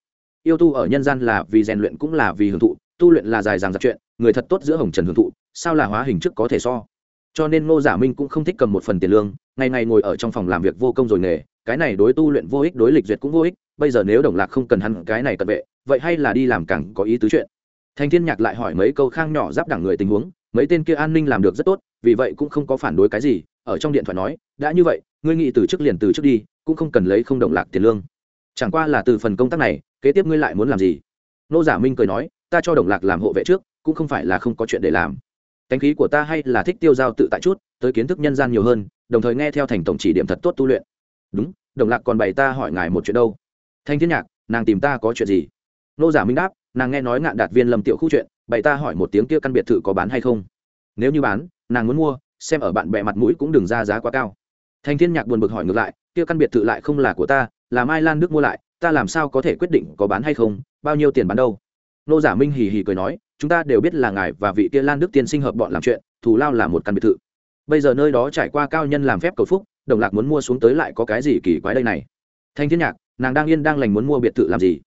Yêu tu ở nhân gian là vì rèn luyện cũng là vì hưởng thụ, tu luyện là dài dàng giặc chuyện, người thật tốt giữa hồng trần hưởng thụ, sao là hóa hình trước có thể so? Cho nên ngô giả minh cũng không thích cầm một phần tiền lương, ngày ngày ngồi ở trong phòng làm việc vô công rồi nghề, cái này đối tu luyện vô ích, đối lịch duyệt cũng vô ích, bây giờ nếu đồng lạc không cần hắn cái này cận vệ, vậy hay là đi làm càng có ý tứ chuyện. Thành thiên nhạc lại hỏi mấy câu khang nhỏ giáp đẳng người tình huống, mấy tên kia an ninh làm được rất tốt, vì vậy cũng không có phản đối cái gì, ở trong điện thoại nói, đã như vậy, ngươi nghĩ từ trước liền từ trước đi cũng không cần lấy không động lạc tiền lương. Chẳng qua là từ phần công tác này, kế tiếp ngươi lại muốn làm gì? Nô giả minh cười nói, ta cho đồng lạc làm hộ vệ trước, cũng không phải là không có chuyện để làm. Cánh khí của ta hay là thích tiêu giao tự tại chút, tới kiến thức nhân gian nhiều hơn, đồng thời nghe theo thành tổng chỉ điểm thật tốt tu luyện. Đúng đồng lạc còn bày ta hỏi ngài một chuyện đâu. Thanh thiên nhạc, nàng tìm ta có chuyện gì? Nô giả minh đáp, nàng nghe nói ngạn đạt viên lâm tiểu khu chuyện, bày ta hỏi một tiếng kia căn biệt thự có bán hay không? Nếu như bán, nàng muốn mua, xem ở bạn bè mặt mũi cũng đừng ra giá quá cao thanh thiên nhạc buồn bực hỏi ngược lại, kia căn biệt thự lại không là của ta, là mai lan đức mua lại, ta làm sao có thể quyết định có bán hay không, bao nhiêu tiền bán đâu? Nô giả minh hì hì cười nói, chúng ta đều biết là ngài và vị kia lan đức tiên sinh hợp bọn làm chuyện, thù lao là một căn biệt thự. Bây giờ nơi đó trải qua cao nhân làm phép cầu phúc, đồng lạc muốn mua xuống tới lại có cái gì kỳ quái đây này? Thanh thiên nhạc, nàng đang yên đang lành muốn mua biệt thự làm gì?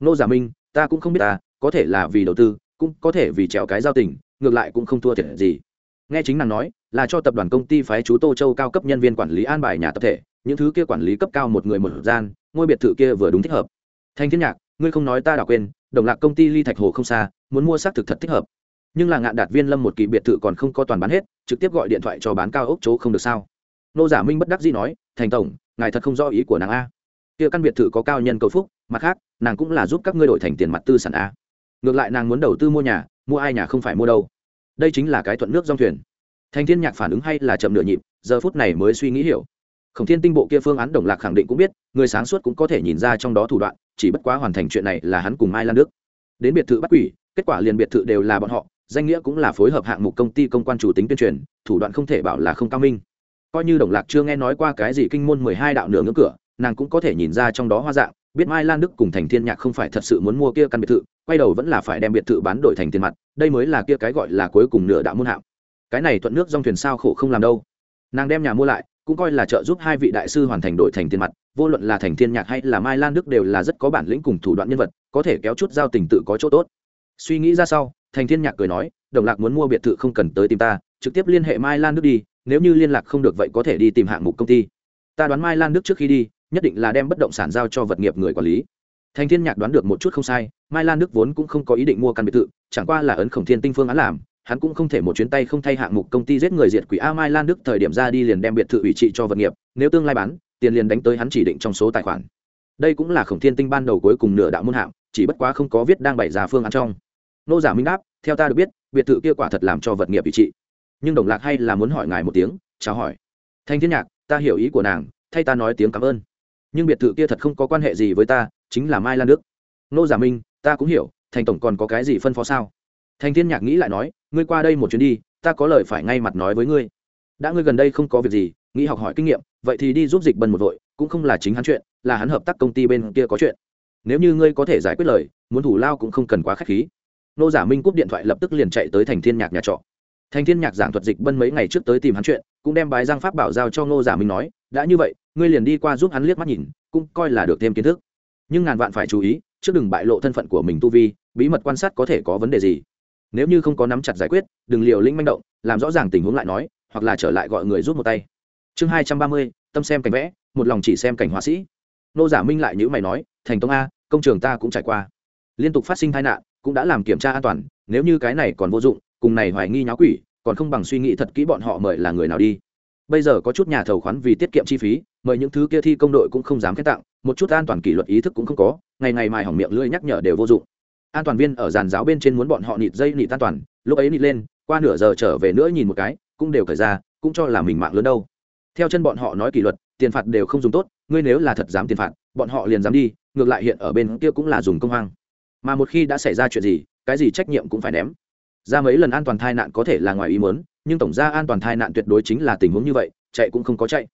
Nô giả minh, ta cũng không biết ta, có thể là vì đầu tư, cũng có thể vì trèo cái giao tình, ngược lại cũng không thua thiệt gì nghe chính nàng nói, là cho tập đoàn công ty phái chú tô châu cao cấp nhân viên quản lý an bài nhà tập thể, những thứ kia quản lý cấp cao một người một gian, ngôi biệt thự kia vừa đúng thích hợp. Thanh thiên nhạc, ngươi không nói ta đã quên, đồng lạc công ty ly thạch hồ không xa, muốn mua xác thực thật thích hợp. Nhưng là ngạn đạt viên lâm một kỳ biệt thự còn không có toàn bán hết, trực tiếp gọi điện thoại cho bán cao ốc chỗ không được sao? Nô giả minh bất đắc dĩ nói, thành tổng, ngài thật không rõ ý của nàng a. Kia căn biệt thự có cao nhân cầu phúc, mặt khác, nàng cũng là giúp các ngươi đổi thành tiền mặt tư sản a. Ngược lại nàng muốn đầu tư mua nhà, mua ai nhà không phải mua đâu đây chính là cái thuận nước dòng thuyền. Thành thiên nhạc phản ứng hay là chậm nửa nhịp, giờ phút này mới suy nghĩ hiểu. Khổng thiên tinh bộ kia phương án đồng lạc khẳng định cũng biết, người sáng suốt cũng có thể nhìn ra trong đó thủ đoạn, chỉ bất quá hoàn thành chuyện này là hắn cùng mai lan đức. Đến biệt thự bắt quỷ, kết quả liền biệt thự đều là bọn họ, danh nghĩa cũng là phối hợp hạng mục công ty công quan chủ tính tuyên truyền, thủ đoạn không thể bảo là không cao minh. Coi như đồng lạc chưa nghe nói qua cái gì kinh môn mười hai đạo nửa ngưỡng cửa, nàng cũng có thể nhìn ra trong đó hoa dạng, biết mai lan đức cùng thành thiên nhạc không phải thật sự muốn mua kia căn biệt thự quay đầu vẫn là phải đem biệt thự bán đổi thành tiền mặt, đây mới là kia cái gọi là cuối cùng nửa đạo môn hạng cái này thuận nước dòng thuyền sao khổ không làm đâu. Nàng đem nhà mua lại, cũng coi là trợ giúp hai vị đại sư hoàn thành đổi thành tiền mặt, vô luận là thành thiên nhạc hay là mai lan đức đều là rất có bản lĩnh cùng thủ đoạn nhân vật, có thể kéo chút giao tình tự có chỗ tốt. Suy nghĩ ra sau, thành thiên nhạc cười nói, đồng lạc muốn mua biệt thự không cần tới tìm ta, trực tiếp liên hệ mai lan đức đi, nếu như liên lạc không được vậy có thể đi tìm hạng mục công ty. Ta đoán mai lan đức trước khi đi, nhất định là đem bất động sản giao cho vật nghiệp người quản lý thành thiên nhạc đoán được một chút không sai, mai lan đức vốn cũng không có ý định mua căn biệt thự, chẳng qua là ấn khổng thiên tinh phương án làm, hắn cũng không thể một chuyến tay không thay hạng mục công ty giết người diệt quỷ a mai lan đức thời điểm ra đi liền đem biệt thự ủy trị cho vật nghiệp, nếu tương lai bán, tiền liền đánh tới hắn chỉ định trong số tài khoản. Đây cũng là khổng thiên tinh ban đầu cuối cùng nửa đạo môn hạng, chỉ bất quá không có viết đang bày ra phương án trong. Nô giả minh đáp, theo ta được biết, biệt thự kia quả thật làm cho vật nghiệp ủy trị. Nhưng đồng lạc hay là muốn hỏi ngài một tiếng, chào hỏi. Thanh thiên nhạc, ta hiểu ý của nàng, thay ta nói tiếng cảm ơn. Nhưng biệt thự kia thật không có quan hệ gì với ta chính là mai lan đức. Nô giả minh, ta cũng hiểu, thành tổng còn có cái gì phân phó sao? Thành thiên nhạc nghĩ lại nói, ngươi qua đây một chuyến đi, ta có lời phải ngay mặt nói với ngươi. Đã ngươi gần đây không có việc gì, nghĩ học hỏi kinh nghiệm, vậy thì đi giúp dịch bần một vội, cũng không là chính hắn chuyện, là hắn hợp tác công ty bên kia có chuyện. Nếu như ngươi có thể giải quyết lời, muốn thủ lao cũng không cần quá khách khí. Nô giả minh cúp điện thoại lập tức liền chạy tới thành thiên nhạc nhà trọ. Thành thiên nhạc giảng thuật dịch bân mấy ngày trước tới tìm hắn chuyện, cũng đem bài giang pháp bảo giao cho nô giả minh nói, đã như vậy, ngươi liền đi qua giúp hắn liếc mắt nhìn, cũng coi là được thêm kiến thức nhưng ngàn vạn phải chú ý, trước đừng bại lộ thân phận của mình tu vi, bí mật quan sát có thể có vấn đề gì. Nếu như không có nắm chặt giải quyết, đừng liều lĩnh manh động, làm rõ ràng tình huống lại nói, hoặc là trở lại gọi người giúp một tay. Chương hai trăm ba mươi, tâm xem cảnh vẽ, một lòng chỉ xem cảnh họa sĩ. Nô giả minh lại nhữ mày nói, thành tông a, công trường ta cũng trải qua. Liên tục phát sinh tai nạn, cũng đã làm kiểm tra an toàn, nếu như cái này còn vô dụng, cùng này hoài nghi nháo quỷ, còn không bằng suy nghĩ thật kỹ bọn họ mời là người nào đi. Bây giờ có chút nhà thầu khoán vì tiết kiệm chi phí, mời những thứ kia thi công đội cũng không dám khen tặng một chút an toàn kỷ luật ý thức cũng không có, ngày ngày mài hỏng miệng lưỡi nhắc nhở đều vô dụng. An toàn viên ở giàn giáo bên trên muốn bọn họ nịt dây nịt an toàn, lúc ấy nịt lên, qua nửa giờ trở về nữa nhìn một cái, cũng đều cởi ra, cũng cho là mình mạng lớn đâu. Theo chân bọn họ nói kỷ luật, tiền phạt đều không dùng tốt, ngươi nếu là thật dám tiền phạt, bọn họ liền dám đi, ngược lại hiện ở bên kia cũng là dùng công hoang. Mà một khi đã xảy ra chuyện gì, cái gì trách nhiệm cũng phải ném. Ra mấy lần an toàn thai nạn có thể là ngoài ý muốn, nhưng tổng ra an toàn thai nạn tuyệt đối chính là tình huống như vậy, chạy cũng không có chạy.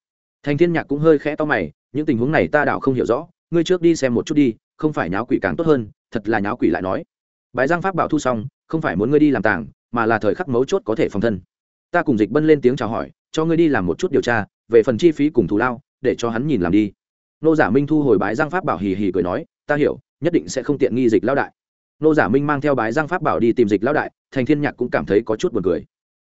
Thành thiên nhạc cũng hơi khẽ to mày những tình huống này ta đạo không hiểu rõ, ngươi trước đi xem một chút đi, không phải nháo quỷ càng tốt hơn, thật là nháo quỷ lại nói. Bài giang pháp bảo thu xong, không phải muốn ngươi đi làm tàng, mà là thời khắc mấu chốt có thể phòng thân. Ta cùng dịch bân lên tiếng chào hỏi, cho ngươi đi làm một chút điều tra, về phần chi phí cùng thù lao, để cho hắn nhìn làm đi. Nô giả minh thu hồi bái giang pháp bảo hì hì cười nói, ta hiểu, nhất định sẽ không tiện nghi dịch lao đại. Nô giả minh mang theo bái giang pháp bảo đi tìm dịch lao đại, thành thiên nhạc cũng cảm thấy có chút buồn cười.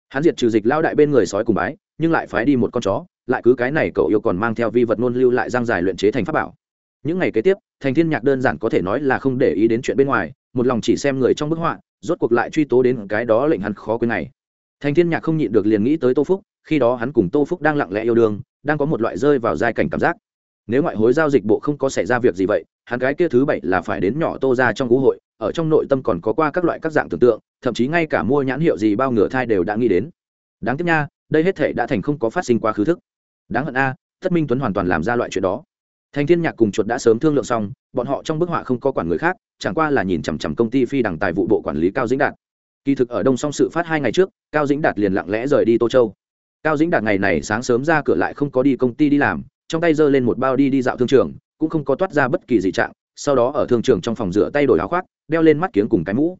Hắn diệt trừ dịch lao đại bên người sói cùng bái, nhưng lại phái đi một con chó lại cứ cái này cậu yêu còn mang theo vi vật ngôn lưu lại giang dài luyện chế thành pháp bảo. Những ngày kế tiếp, thành thiên nhạc đơn giản có thể nói là không để ý đến chuyện bên ngoài, một lòng chỉ xem người trong bức họa, rốt cuộc lại truy tố đến cái đó lệnh hắn khó quên này thành thiên nhạc không nhịn được liền nghĩ tới tô phúc, khi đó hắn cùng tô phúc đang lặng lẽ yêu đương, đang có một loại rơi vào giai cảnh cảm giác. Nếu ngoại hối giao dịch bộ không có xảy ra việc gì vậy, hắn gái kia thứ bảy là phải đến nhỏ tô ra trong ngũ hội, ở trong nội tâm còn có qua các loại các dạng tưởng tượng, thậm chí ngay cả mua nhãn hiệu gì bao ngửa thai đều đã nghĩ đến. Đáng tiếc nha, đây hết thể đã thành không có phát sinh quá khứ thức đáng hận a à, thất minh tuấn hoàn toàn làm ra loại chuyện đó. Thành thiên nhạc cùng chuột đã sớm thương lượng xong bọn họ trong bức họa không có quản người khác chẳng qua là nhìn chằm chằm công ty phi đằng tài vụ bộ quản lý cao dĩnh đạt. Kỳ thực ở đông song sự phát hai ngày trước cao dĩnh đạt liền lặng lẽ rời đi tô châu. Cao dĩnh đạt ngày này sáng sớm ra cửa lại không có đi công ty đi làm trong tay giơ lên một bao đi đi dạo thương trường cũng không có toát ra bất kỳ gì trạng sau đó ở thương trường trong phòng rửa tay đổi áo khoác đeo lên mắt kiếng cùng cái mũ.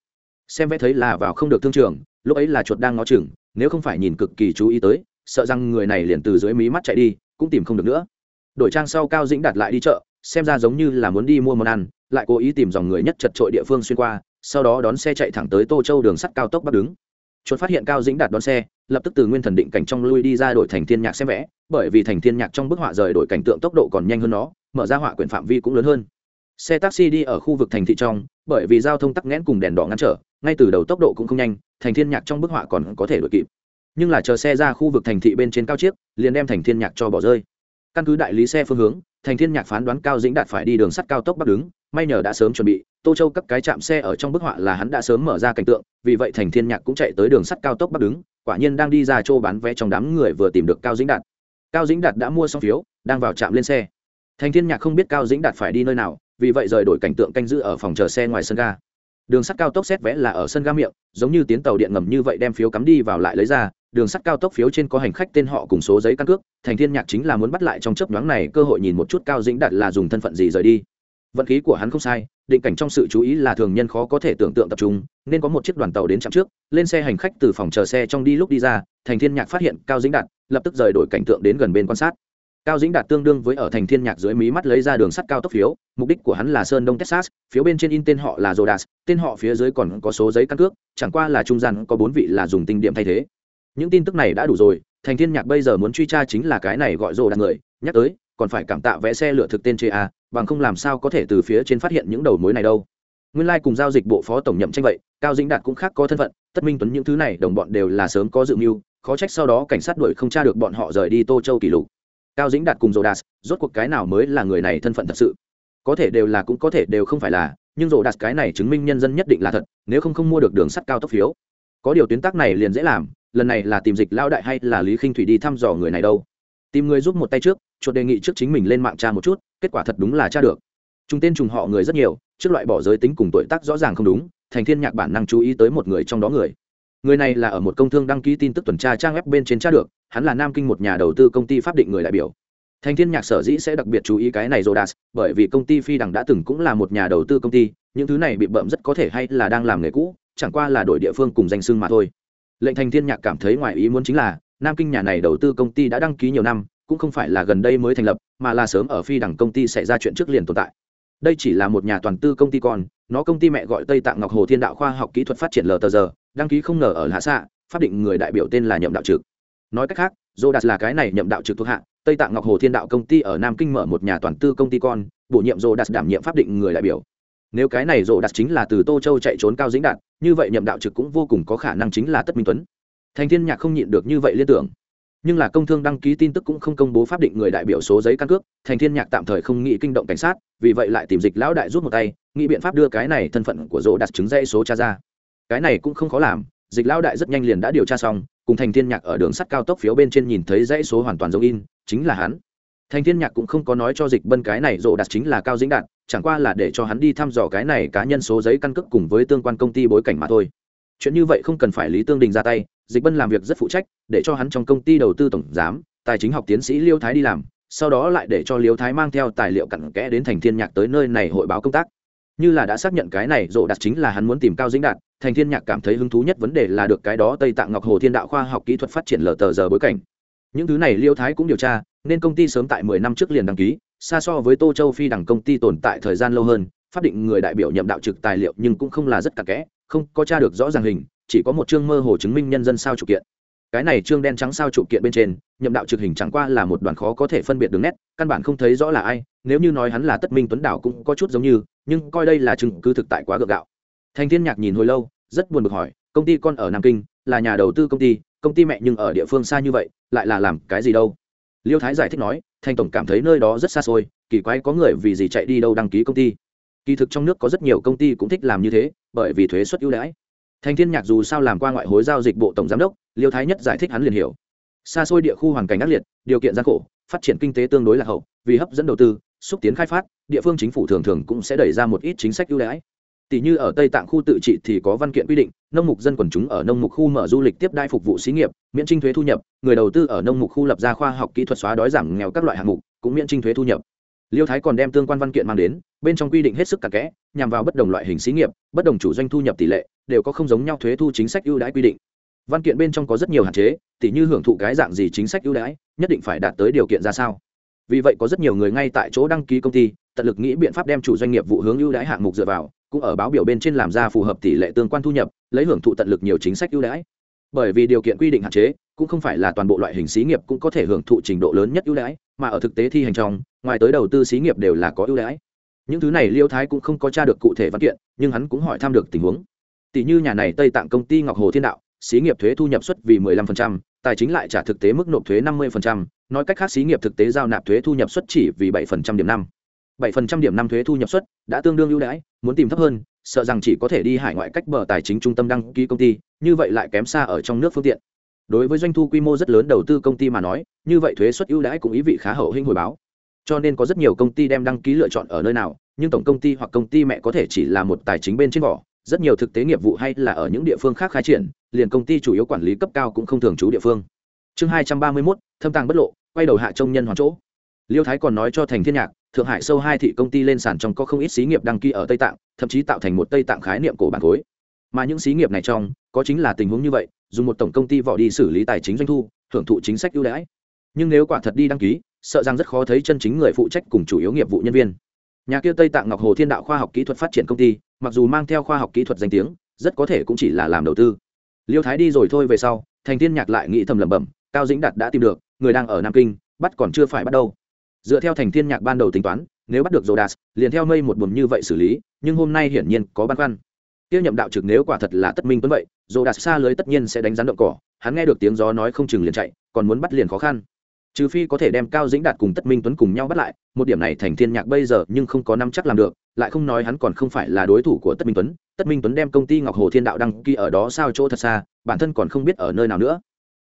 Xem vẽ thấy là vào không được thương trường lúc ấy là chuột đang ngó chừng nếu không phải nhìn cực kỳ chú ý tới sợ rằng người này liền từ dưới mí mắt chạy đi, cũng tìm không được nữa. Đổi trang sau cao dĩnh đặt lại đi chợ, xem ra giống như là muốn đi mua món ăn, lại cố ý tìm dòng người nhất chật trội địa phương xuyên qua, sau đó đón xe chạy thẳng tới tô châu đường sắt cao tốc bắc đứng. Chuột phát hiện cao dĩnh đạt đón xe, lập tức từ nguyên thần định cảnh trong lui đi ra đổi thành thiên nhạc xem vẽ, bởi vì thành thiên nhạc trong bức họa rời đổi cảnh tượng tốc độ còn nhanh hơn nó, mở ra họa quyển phạm vi cũng lớn hơn. Xe taxi đi ở khu vực thành thị trong, bởi vì giao thông tắc nghẽn cùng đèn đỏ ngăn trở, ngay từ đầu tốc độ cũng không nhanh, thành thiên nhạc trong bức họa còn có thể đuổi kịp nhưng là chờ xe ra khu vực thành thị bên trên cao chiếc, liền đem thành thiên nhạc cho bỏ rơi. Căn cứ đại lý xe phương hướng, thành thiên nhạc phán đoán cao dĩnh đạt phải đi đường sắt cao tốc bắc đứng, may nhờ đã sớm chuẩn bị, tô châu các cái chạm xe ở trong bức họa là hắn đã sớm mở ra cảnh tượng, vì vậy thành thiên nhạc cũng chạy tới đường sắt cao tốc bắc đứng, quả nhiên đang đi ra châu bán vé trong đám người vừa tìm được cao dĩnh đạt. Cao dĩnh đạt đã mua xong phiếu, đang vào trạm lên xe. Thành thiên nhạc không biết cao dĩnh đạt phải đi nơi nào, vì vậy rời đổi cảnh tượng canh giữ ở phòng chờ xe ngoài sân ga. Đường sắt cao tốc xét vẽ là ở sân ga miệng, giống như tiến tàu điện ngầm như vậy đem phiếu cắm đi vào lại lấy ra đường sắt cao tốc phiếu trên có hành khách tên họ cùng số giấy căn cước, thành thiên nhạc chính là muốn bắt lại trong chớp nhoáng này cơ hội nhìn một chút cao dĩnh đạt là dùng thân phận gì rời đi. Vận khí của hắn không sai, định cảnh trong sự chú ý là thường nhân khó có thể tưởng tượng tập trung, nên có một chiếc đoàn tàu đến chặng trước, lên xe hành khách từ phòng chờ xe trong đi lúc đi ra, thành thiên nhạc phát hiện cao dĩnh đạt, lập tức rời đổi cảnh tượng đến gần bên quan sát. Cao dĩnh đạt tương đương với ở thành thiên nhạc dưới mí mắt lấy ra đường sắt cao tốc phiếu, mục đích của hắn là sơn đông, texas, phiếu bên trên in tên họ là jodas tên họ phía dưới còn có số giấy căn cước, chẳng qua là trung gian có bốn vị là dùng tinh điểm thay thế những tin tức này đã đủ rồi, thành thiên nhạc bây giờ muốn truy tra chính là cái này gọi rồ đàn người. Nhắc tới, còn phải cảm tạ vẽ xe lựa thực tên chê a, bằng không làm sao có thể từ phía trên phát hiện những đầu mối này đâu. Nguyên Lai cùng giao dịch bộ phó tổng nhậm tranh vậy, cao dĩnh đạt cũng khác có thân phận, tất minh tuấn những thứ này đồng bọn đều là sớm có dự mưu, khó trách sau đó cảnh sát đuổi không tra được bọn họ rời đi tô châu kỷ lục. Cao dĩnh đạt cùng rồ đạt rốt cuộc cái nào mới là người này thân phận thật sự? Có thể đều là cũng có thể đều không phải là, nhưng rồ đạt cái này chứng minh nhân dân nhất định là thật, nếu không không mua được đường sắt cao tốc phiếu. Có điều tuyến tác này liền dễ làm lần này là tìm dịch lao đại hay là lý khinh thủy đi thăm dò người này đâu? Tìm người giúp một tay trước, chuột đề nghị trước chính mình lên mạng tra một chút, kết quả thật đúng là tra được. Chúng tên trùng họ người rất nhiều, trước loại bỏ giới tính cùng tuổi tác rõ ràng không đúng, thành thiên nhạc bản năng chú ý tới một người trong đó người. Người này là ở một công thương đăng ký tin tức tuần tra trang web bên trên tra được, hắn là nam kinh một nhà đầu tư công ty pháp định người đại biểu. Thành thiên nhạc sở dĩ sẽ đặc biệt chú ý cái này rodas bởi vì công ty phi đằng đã từng cũng là một nhà đầu tư công ty, những thứ này bị bậm rất có thể hay là đang làm nghề cũ, chẳng qua là đổi địa phương cùng danh xưng mà thôi lệnh thành thiên nhạc cảm thấy ngoài ý muốn chính là, nam kinh nhà này đầu tư công ty đã đăng ký nhiều năm, cũng không phải là gần đây mới thành lập, mà là sớm ở phi đẳng công ty xảy ra chuyện trước liền tồn tại. Đây chỉ là một nhà toàn tư công ty con, nó công ty mẹ gọi tây tạng ngọc hồ thiên đạo khoa học kỹ thuật phát triển lờ đăng ký không ngờ ở hạ xạ pháp định người đại biểu tên là nhậm đạo trực. Nói cách khác dô đạt là cái này nhậm đạo trực thuộc hạ, tây tạng ngọc hồ thiên đạo công ty ở nam kinh mở một nhà toàn tư công ty con, bổ nhiệm dô đạt đảm nhiệm pháp định người đại biểu nếu cái này rộ đặt chính là từ tô châu chạy trốn cao dĩnh đạt, như vậy nhậm đạo trực cũng vô cùng có khả năng chính là tất minh tuấn. Thành thiên nhạc không nhịn được như vậy liên tưởng. Nhưng là công thương đăng ký tin tức cũng không công bố pháp định người đại biểu số giấy căn cước, thành thiên nhạc tạm thời không nghĩ kinh động cảnh sát, vì vậy lại tìm dịch lão đại rút một tay, nghĩ biện pháp đưa cái này thân phận của rỗ đặt chứng dây số cha ra. Cái này cũng không khó làm, dịch lão đại rất nhanh liền đã điều tra xong, cùng thành thiên nhạc ở đường sắt cao tốc phiếu bên trên nhìn thấy dãy số hoàn toàn giống in, chính là hắn thành thiên nhạc cũng không có nói cho dịch bân cái này rộ đặt chính là cao dĩnh đạt, chẳng qua là để cho hắn đi thăm dò cái này cá nhân số giấy căn cước cùng với tương quan công ty bối cảnh mà thôi. Chuyện như vậy không cần phải lý tương đình ra tay, dịch bân làm việc rất phụ trách, để cho hắn trong công ty đầu tư tổng giám, tài chính học tiến sĩ liêu thái đi làm, sau đó lại để cho liêu thái mang theo tài liệu cặn kẽ đến thành thiên nhạc tới nơi này hội báo công tác. Như là đã xác nhận cái này rộ đặt chính là hắn muốn tìm cao dĩnh đạt, thành thiên nhạc cảm thấy hứng thú nhất vấn đề là được cái đó tây tạng ngọc hồ thiên đạo khoa học kỹ thuật phát triển lờ tờ giờ bối cảnh. Những thứ này liêu thái cũng điều tra nên công ty sớm tại mười năm trước liền đăng ký, xa so với tô châu phi đẳng công ty tồn tại thời gian lâu hơn, pháp định người đại biểu nhậm đạo trực tài liệu nhưng cũng không là rất cặn kẽ, không có tra được rõ ràng hình, chỉ có một chương mơ hồ chứng minh nhân dân sao chủ kiện. Cái này chương đen trắng sao chủ kiện bên trên, nhậm đạo trực hình chẳng qua là một đoàn khó có thể phân biệt đường nét, căn bản không thấy rõ là ai, nếu như nói hắn là tất minh tuấn đảo cũng có chút giống như, nhưng coi đây là chứng cứ thực tại quá gượng gạo. Thành thiên nhạc nhìn hồi lâu, rất buồn bực hỏi, công ty con ở nam kinh, là nhà đầu tư công ty công ty mẹ nhưng ở địa phương xa như vậy, lại là làm cái gì đâu? Liêu thái giải thích nói Thanh tổng cảm thấy nơi đó rất xa xôi, kỳ quái có người vì gì chạy đi đâu đăng ký công ty. Kỳ thực trong nước có rất nhiều công ty cũng thích làm như thế, bởi vì thuế suất ưu đãi. Thanh thiên nhạc dù sao làm qua ngoại hối giao dịch bộ tổng giám đốc, liêu thái nhất giải thích hắn liền hiểu. Xa xôi địa khu hoàn cảnh ác liệt, điều kiện gian khổ, phát triển kinh tế tương đối lạc hậu, vì hấp dẫn đầu tư, xúc tiến khai phát, địa phương chính phủ thường thường cũng sẽ đẩy ra một ít chính sách ưu đãi tỷ như ở tây tạng khu tự trị thì có văn kiện quy định, nông mục dân quần chúng ở nông mục khu mở du lịch tiếp đai phục vụ xí nghiệp, miễn trinh thuế thu nhập, người đầu tư ở nông mục khu lập ra khoa học kỹ thuật xóa đói giảm nghèo các loại hạng mục, cũng miễn trinh thuế thu nhập. Liêu thái còn đem tương quan văn kiện mang đến, bên trong quy định hết sức cặn kẽ, nhằm vào bất đồng loại hình xí nghiệp, bất đồng chủ doanh thu nhập tỷ lệ, đều có không giống nhau thuế thu chính sách ưu đãi quy định. Văn kiện bên trong có rất nhiều hạn chế, tỉ như hưởng thụ cái dạng gì chính sách ưu đãi, nhất định phải đạt tới điều kiện ra sao. Vì vậy có rất nhiều người ngay tại chỗ đăng ký công ty tận lực nghĩ biện pháp đem chủ doanh nghiệp vụ hướng ưu đãi hạng mục dựa vào cũng ở báo biểu bên trên làm ra phù hợp tỷ lệ tương quan thu nhập lấy hưởng thụ tận lực nhiều chính sách ưu đãi. Bởi vì điều kiện quy định hạn chế cũng không phải là toàn bộ loại hình xí nghiệp cũng có thể hưởng thụ trình độ lớn nhất ưu đãi mà ở thực tế thi hành trong ngoài tới đầu tư xí nghiệp đều là có ưu đãi. Những thứ này liêu thái cũng không có tra được cụ thể văn kiện nhưng hắn cũng hỏi thăm được tình huống. Tỷ như nhà này tây tạng công ty ngọc hồ thiên đạo xí nghiệp thuế thu nhập suất vì 15%, tài chính lại trả thực tế mức nộp thuế 50%, nói cách khác xí nghiệp thực tế giao nạp thuế thu nhập suất chỉ vì 7% điểm năm. 7% điểm năm thuế thu nhập xuất đã tương đương ưu đãi, muốn tìm thấp hơn, sợ rằng chỉ có thể đi hải ngoại cách bờ tài chính trung tâm đăng ký công ty, như vậy lại kém xa ở trong nước phương tiện. Đối với doanh thu quy mô rất lớn đầu tư công ty mà nói, như vậy thuế suất ưu đãi cũng ý vị khá hậu hĩnh hồi báo. Cho nên có rất nhiều công ty đem đăng ký lựa chọn ở nơi nào, nhưng tổng công ty hoặc công ty mẹ có thể chỉ là một tài chính bên trên vỏ, rất nhiều thực tế nghiệp vụ hay là ở những địa phương khác khai triển liền công ty chủ yếu quản lý cấp cao cũng không thường trú địa phương chương hai trăm ba mươi mốt thâm tàng bất lộ quay đầu hạ trông nhân hoàn chỗ liêu thái còn nói cho thành thiên nhạc thượng hải sâu hai thị công ty lên sàn trong có không ít xí nghiệp đăng ký ở tây tạng, thậm chí tạo thành một tây tạng khái niệm cổ bản khối. Mà những xí nghiệp này trong, có chính là tình huống như vậy, dùng một tổng công ty vỏ đi xử lý tài chính doanh thu, hưởng thụ chính sách ưu đãi. Nhưng nếu quả thật đi đăng ký, sợ rằng rất khó thấy chân chính người phụ trách cùng chủ yếu nghiệp vụ nhân viên. Nhà kia tây tạng ngọc hồ thiên đạo khoa học kỹ thuật phát triển công ty, mặc dù mang theo khoa học kỹ thuật danh tiếng, rất có thể cũng chỉ là làm đầu tư. Liêu thái đi rồi thôi về sau, thành thiên nhạc lại nghĩ thầm lẩm bẩm, cao dĩnh đạt đã tìm được, người đang ở nam kinh, bắt còn chưa phải bắt đâu dựa theo thành thiên nhạc ban đầu tính toán nếu bắt được jodas liền theo mây một buồn như vậy xử lý, nhưng hôm nay hiển nhiên có băn khoăn. Tiêu nhậm đạo trực nếu quả thật là tất minh tuấn vậy, jodas xa lưới tất nhiên sẽ đánh rắn động cỏ, hắn nghe được tiếng gió nói không chừng liền chạy, còn muốn bắt liền khó khăn trừ phi có thể đem cao dĩnh đạt cùng tất minh tuấn cùng nhau bắt lại một điểm này thành thiên nhạc bây giờ nhưng không có năm chắc làm được lại không nói hắn còn không phải là đối thủ của tất minh tuấn tất minh tuấn đem công ty ngọc hồ thiên đạo đăng ký ở đó sao chỗ thật xa bản thân còn không biết ở nơi nào nữa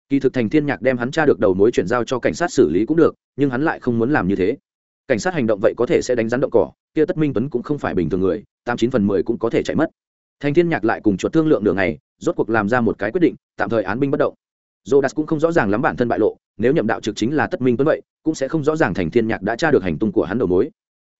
kỳ thực thành thiên nhạc đem hắn tra được đầu mối chuyển giao cho cảnh sát xử lý cũng được nhưng hắn lại không muốn làm như thế cảnh sát hành động vậy có thể sẽ đánh rắn động cỏ kia tất minh tuấn cũng không phải bình thường người tám chín phần mười cũng có thể chạy mất thành thiên nhạc lại cùng chuột thương lượng đường này rốt cuộc làm ra một cái quyết định tạm thời án binh bất động Zodas cũng không rõ ràng lắm bản thân bại lộ, nếu nhậm đạo trực chính là Tất Minh Tuấn vậy, cũng sẽ không rõ ràng Thành Thiên Nhạc đã tra được hành tung của hắn đầu mối.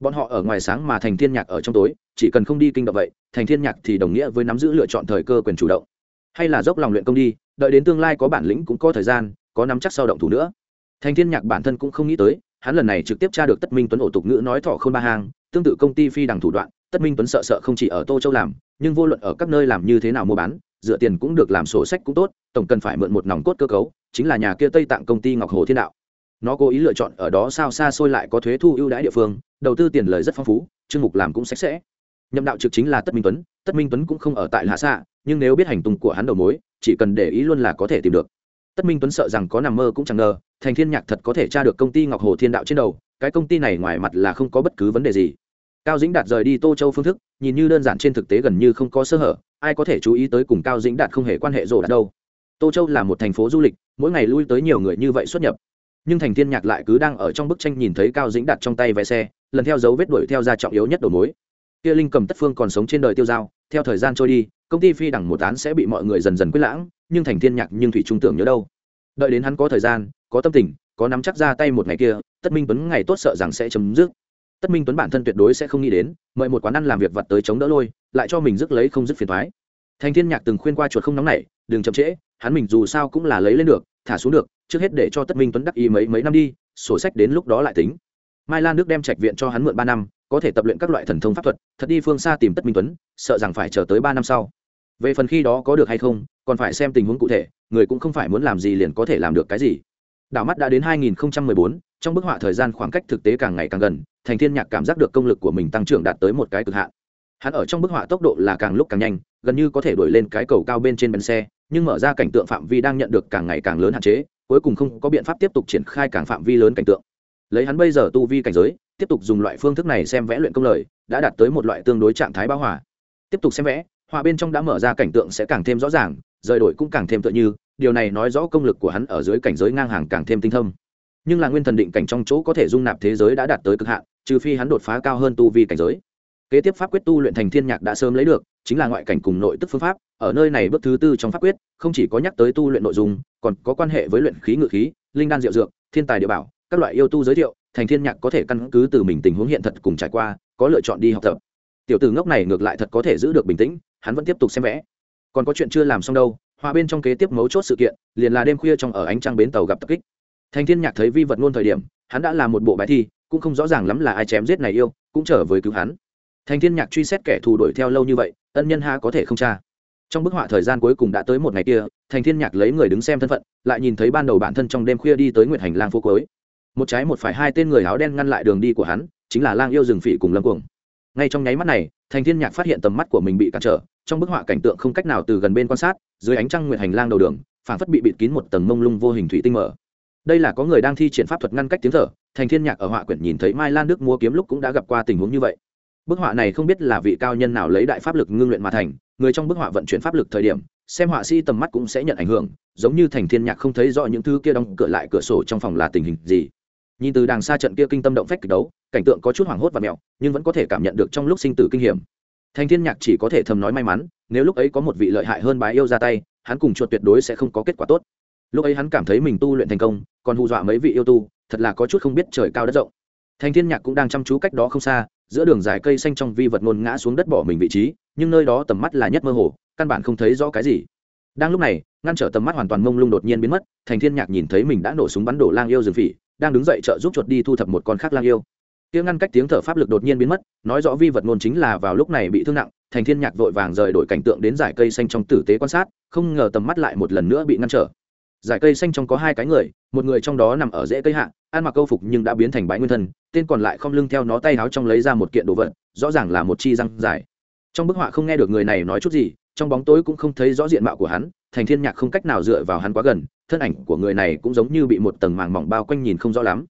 Bọn họ ở ngoài sáng mà Thành Thiên Nhạc ở trong tối, chỉ cần không đi kinh động vậy, Thành Thiên Nhạc thì đồng nghĩa với nắm giữ lựa chọn thời cơ quyền chủ động. Hay là dốc lòng luyện công đi, đợi đến tương lai có bản lĩnh cũng có thời gian, có nắm chắc sau động thủ nữa. Thành Thiên Nhạc bản thân cũng không nghĩ tới, hắn lần này trực tiếp tra được Tất Minh Tuấn ổ tục ngữ nói thọ không ba hàng, tương tự công ty phi đằng thủ đoạn, Tất Minh Tuấn sợ sợ không chỉ ở Tô Châu làm, nhưng vô luận ở các nơi làm như thế nào mua bán, dựa tiền cũng được làm sổ sách cũng tốt, tổng cần phải mượn một nòng cốt cơ cấu, chính là nhà kia tây tạng công ty ngọc hồ thiên đạo nó cố ý lựa chọn ở đó sao xa xôi lại có thuế thu ưu đãi địa phương đầu tư tiền lời rất phong phú chương mục làm cũng sạch sẽ nhậm đạo trực chính là tất minh tuấn tất minh tuấn cũng không ở tại lạ xạ nhưng nếu biết hành tung của hắn đầu mối chỉ cần để ý luôn là có thể tìm được. Tất minh tuấn sợ rằng có nằm mơ cũng chẳng ngờ, thành thiên nhạc thật có thể tra được công ty ngọc hồ thiên đạo trên đầu, cái công ty này ngoài mặt là không có bất cứ vấn đề gì. Cao dĩnh đạt rời đi tô châu phương thức, nhìn như đơn giản trên thực tế gần như không có sơ hở, ai có thể chú ý tới cùng cao dĩnh đạt không hề quan hệ rộ đạt đâu. Tô châu là một thành phố du lịch, mỗi ngày lui tới nhiều người như vậy xuất nhập. Nhưng thành thiên nhạc lại cứ đang ở trong bức tranh nhìn thấy cao dĩnh Đạt trong tay vé xe, lần theo dấu vết đuổi theo ra trọng yếu nhất đầu mối kia linh cầm tất phương còn sống trên đời tiêu dao, theo thời gian trôi đi công ty phi đẳng một án sẽ bị mọi người dần dần quyết lãng nhưng thành thiên nhạc nhưng thủy trung tưởng nhớ đâu. Đợi đến hắn có thời gian có tâm tình có nắm chắc ra tay một ngày kia tất minh tuấn ngày tốt sợ rằng sẽ chấm dứt. Tất minh tuấn bản thân tuyệt đối sẽ không nghĩ đến mời một quán ăn làm việc vặt tới chống đỡ lôi lại cho mình dứt lấy không dứt phiền thoái thành thiên nhạc từng khuyên qua chuột không nóng nảy đừng chậm trễ hắn mình dù sao cũng là lấy lên được thả xuống được trước hết để cho tất minh tuấn đắc ý mấy mấy năm đi sổ sách đến lúc đó lại tính. Mai lan đức đem trạch viện cho hắn mượn ba năm có thể tập luyện các loại thần thông pháp thuật thật đi phương xa tìm tất minh tuấn sợ rằng phải chờ tới ba năm sau. Về phần khi đó có được hay không còn phải xem tình huống cụ thể người cũng không phải muốn làm gì liền có thể làm được cái gì. Đảo mắt đã đến 2014, trong bức họa thời gian khoảng cách thực tế càng ngày càng gần thành thiên nhạc cảm giác được công lực của mình tăng trưởng đạt tới một cái cực hạn. Hắn ở trong bức họa tốc độ là càng lúc càng nhanh gần như có thể đuổi lên cái cầu cao bên trên bến xe nhưng mở ra cảnh tượng phạm vi đang nhận được càng ngày càng lớn hạn chế cuối cùng không có biện pháp tiếp tục triển khai càng phạm vi lớn cảnh tượng. Lấy hắn bây giờ tu vi cảnh giới tiếp tục dùng loại phương thức này xem vẽ luyện công lời, đã đạt tới một loại tương đối trạng thái bao hòa. Tiếp tục xem vẽ họa bên trong đã mở ra cảnh tượng sẽ càng thêm rõ ràng, rời đổi cũng càng thêm tựa như, điều này nói rõ công lực của hắn ở dưới cảnh giới ngang hàng càng thêm tinh thông. Nhưng là nguyên thần định cảnh trong chỗ có thể dung nạp thế giới đã đạt tới cực hạn, trừ phi hắn đột phá cao hơn tu vi cảnh giới. Kế tiếp pháp quyết tu luyện thành thiên nhạc đã sớm lấy được, chính là ngoại cảnh cùng nội tức phương pháp, ở nơi này bước thứ tư trong pháp quyết, không chỉ có nhắc tới tu luyện nội dung, còn có quan hệ với luyện khí, ngự khí, linh đan diệu dược, thiên tài địa bảo, các loại yêu tu giới thiệu thành thiên nhạc có thể căn cứ từ mình tình huống hiện thật cùng trải qua, có lựa chọn đi học tập. Tiểu tử ngốc này ngược lại thật có thể giữ được bình tĩnh, hắn vẫn tiếp tục xem vẽ. Còn có chuyện chưa làm xong đâu, hòa bên trong kế tiếp mấu chốt sự kiện, liền là đêm khuya trong ở ánh trăng bến tàu gặp tập kích. Thành thiên nhạc thấy vi vật ngôn thời điểm, hắn đã là một bộ bài thi, cũng không rõ ràng lắm là ai chém giết này yêu, cũng trở với cứu hắn. Thành thiên nhạc truy xét kẻ thù đuổi theo lâu như vậy, ân nhân ha có thể không tra. Trong bức họa thời gian cuối cùng đã tới một ngày kia, thành thiên nhạc lấy người đứng xem thân phận, lại nhìn thấy ban đầu bản thân trong đêm khuya đi tới nguyệt hành lang phố cuối một trái một phải hai tên người áo đen ngăn lại đường đi của hắn, chính là lang yêu rừng phỉ cùng lâm cuồng. Ngay trong nháy mắt này, thành thiên nhạc phát hiện tầm mắt của mình bị cản trở, trong bức họa cảnh tượng không cách nào từ gần bên quan sát, dưới ánh trăng nguyệt hành lang đầu đường, phảng phất bị bịt kín một tầng mông lung vô hình thủy tinh mở. Đây là có người đang thi triển pháp thuật ngăn cách tiếng thở, thành thiên nhạc ở họa quyển nhìn thấy mai lan đức mua kiếm lúc cũng đã gặp qua tình huống như vậy. Bức họa này không biết là vị cao nhân nào lấy đại pháp lực ngưng luyện mà thành, người trong bức họa vận chuyển pháp lực thời điểm, xem họa sĩ tầm mắt cũng sẽ nhận ảnh hưởng, giống như thành thiên nhạc không thấy rõ những thứ kia đóng cửa lại cửa sổ trong phòng là tình hình gì nhìn từ đàng xa trận kia kinh tâm động phách kịch đấu, cảnh tượng có chút hoảng hốt và mẹo, nhưng vẫn có thể cảm nhận được trong lúc sinh tử kinh hiểm. Thành thiên nhạc chỉ có thể thầm nói may mắn, nếu lúc ấy có một vị lợi hại hơn bái yêu ra tay, hắn cùng chuột tuyệt đối sẽ không có kết quả tốt. Lúc ấy hắn cảm thấy mình tu luyện thành công, còn hù dọa mấy vị yêu tu, thật là có chút không biết trời cao đất rộng. Thành thiên nhạc cũng đang chăm chú cách đó không xa, giữa đường dài cây xanh trong vi vật ngôn ngã xuống đất bỏ mình vị trí, nhưng nơi đó tầm mắt là nhất mơ hồ, căn bản không thấy rõ cái gì. Đang lúc này, ngăn trở tầm mắt hoàn toàn mông lung đột nhiên biến mất, thành thiên nhạc nhìn thấy mình đã nổ súng bắn đổ lang yêu rừng phỉ đang đứng dậy trợ giúp chuột đi thu thập một con khác lang yêu. Tiếng ngăn cách tiếng thở pháp lực đột nhiên biến mất, nói rõ vi vật ngôn chính là vào lúc này bị thương nặng, thành thiên nhạc vội vàng rời đổi cảnh tượng đến giải cây xanh trong tử tế quan sát, không ngờ tầm mắt lại một lần nữa bị ngăn trở. Giải cây xanh trong có hai cái người, một người trong đó nằm ở rễ cây hạ, ăn mặc câu phục nhưng đã biến thành bãi nguyên thân, tên còn lại không lưng theo nó tay áo trong lấy ra một kiện đồ vật, rõ ràng là một chi răng dài. Trong bức họa không nghe được người này nói chút gì, trong bóng tối cũng không thấy rõ diện mạo của hắn, thành thiên nhạc không cách nào dựa vào hắn quá gần thân ảnh của người này cũng giống như bị một tầng màng mỏng bao quanh nhìn không rõ lắm.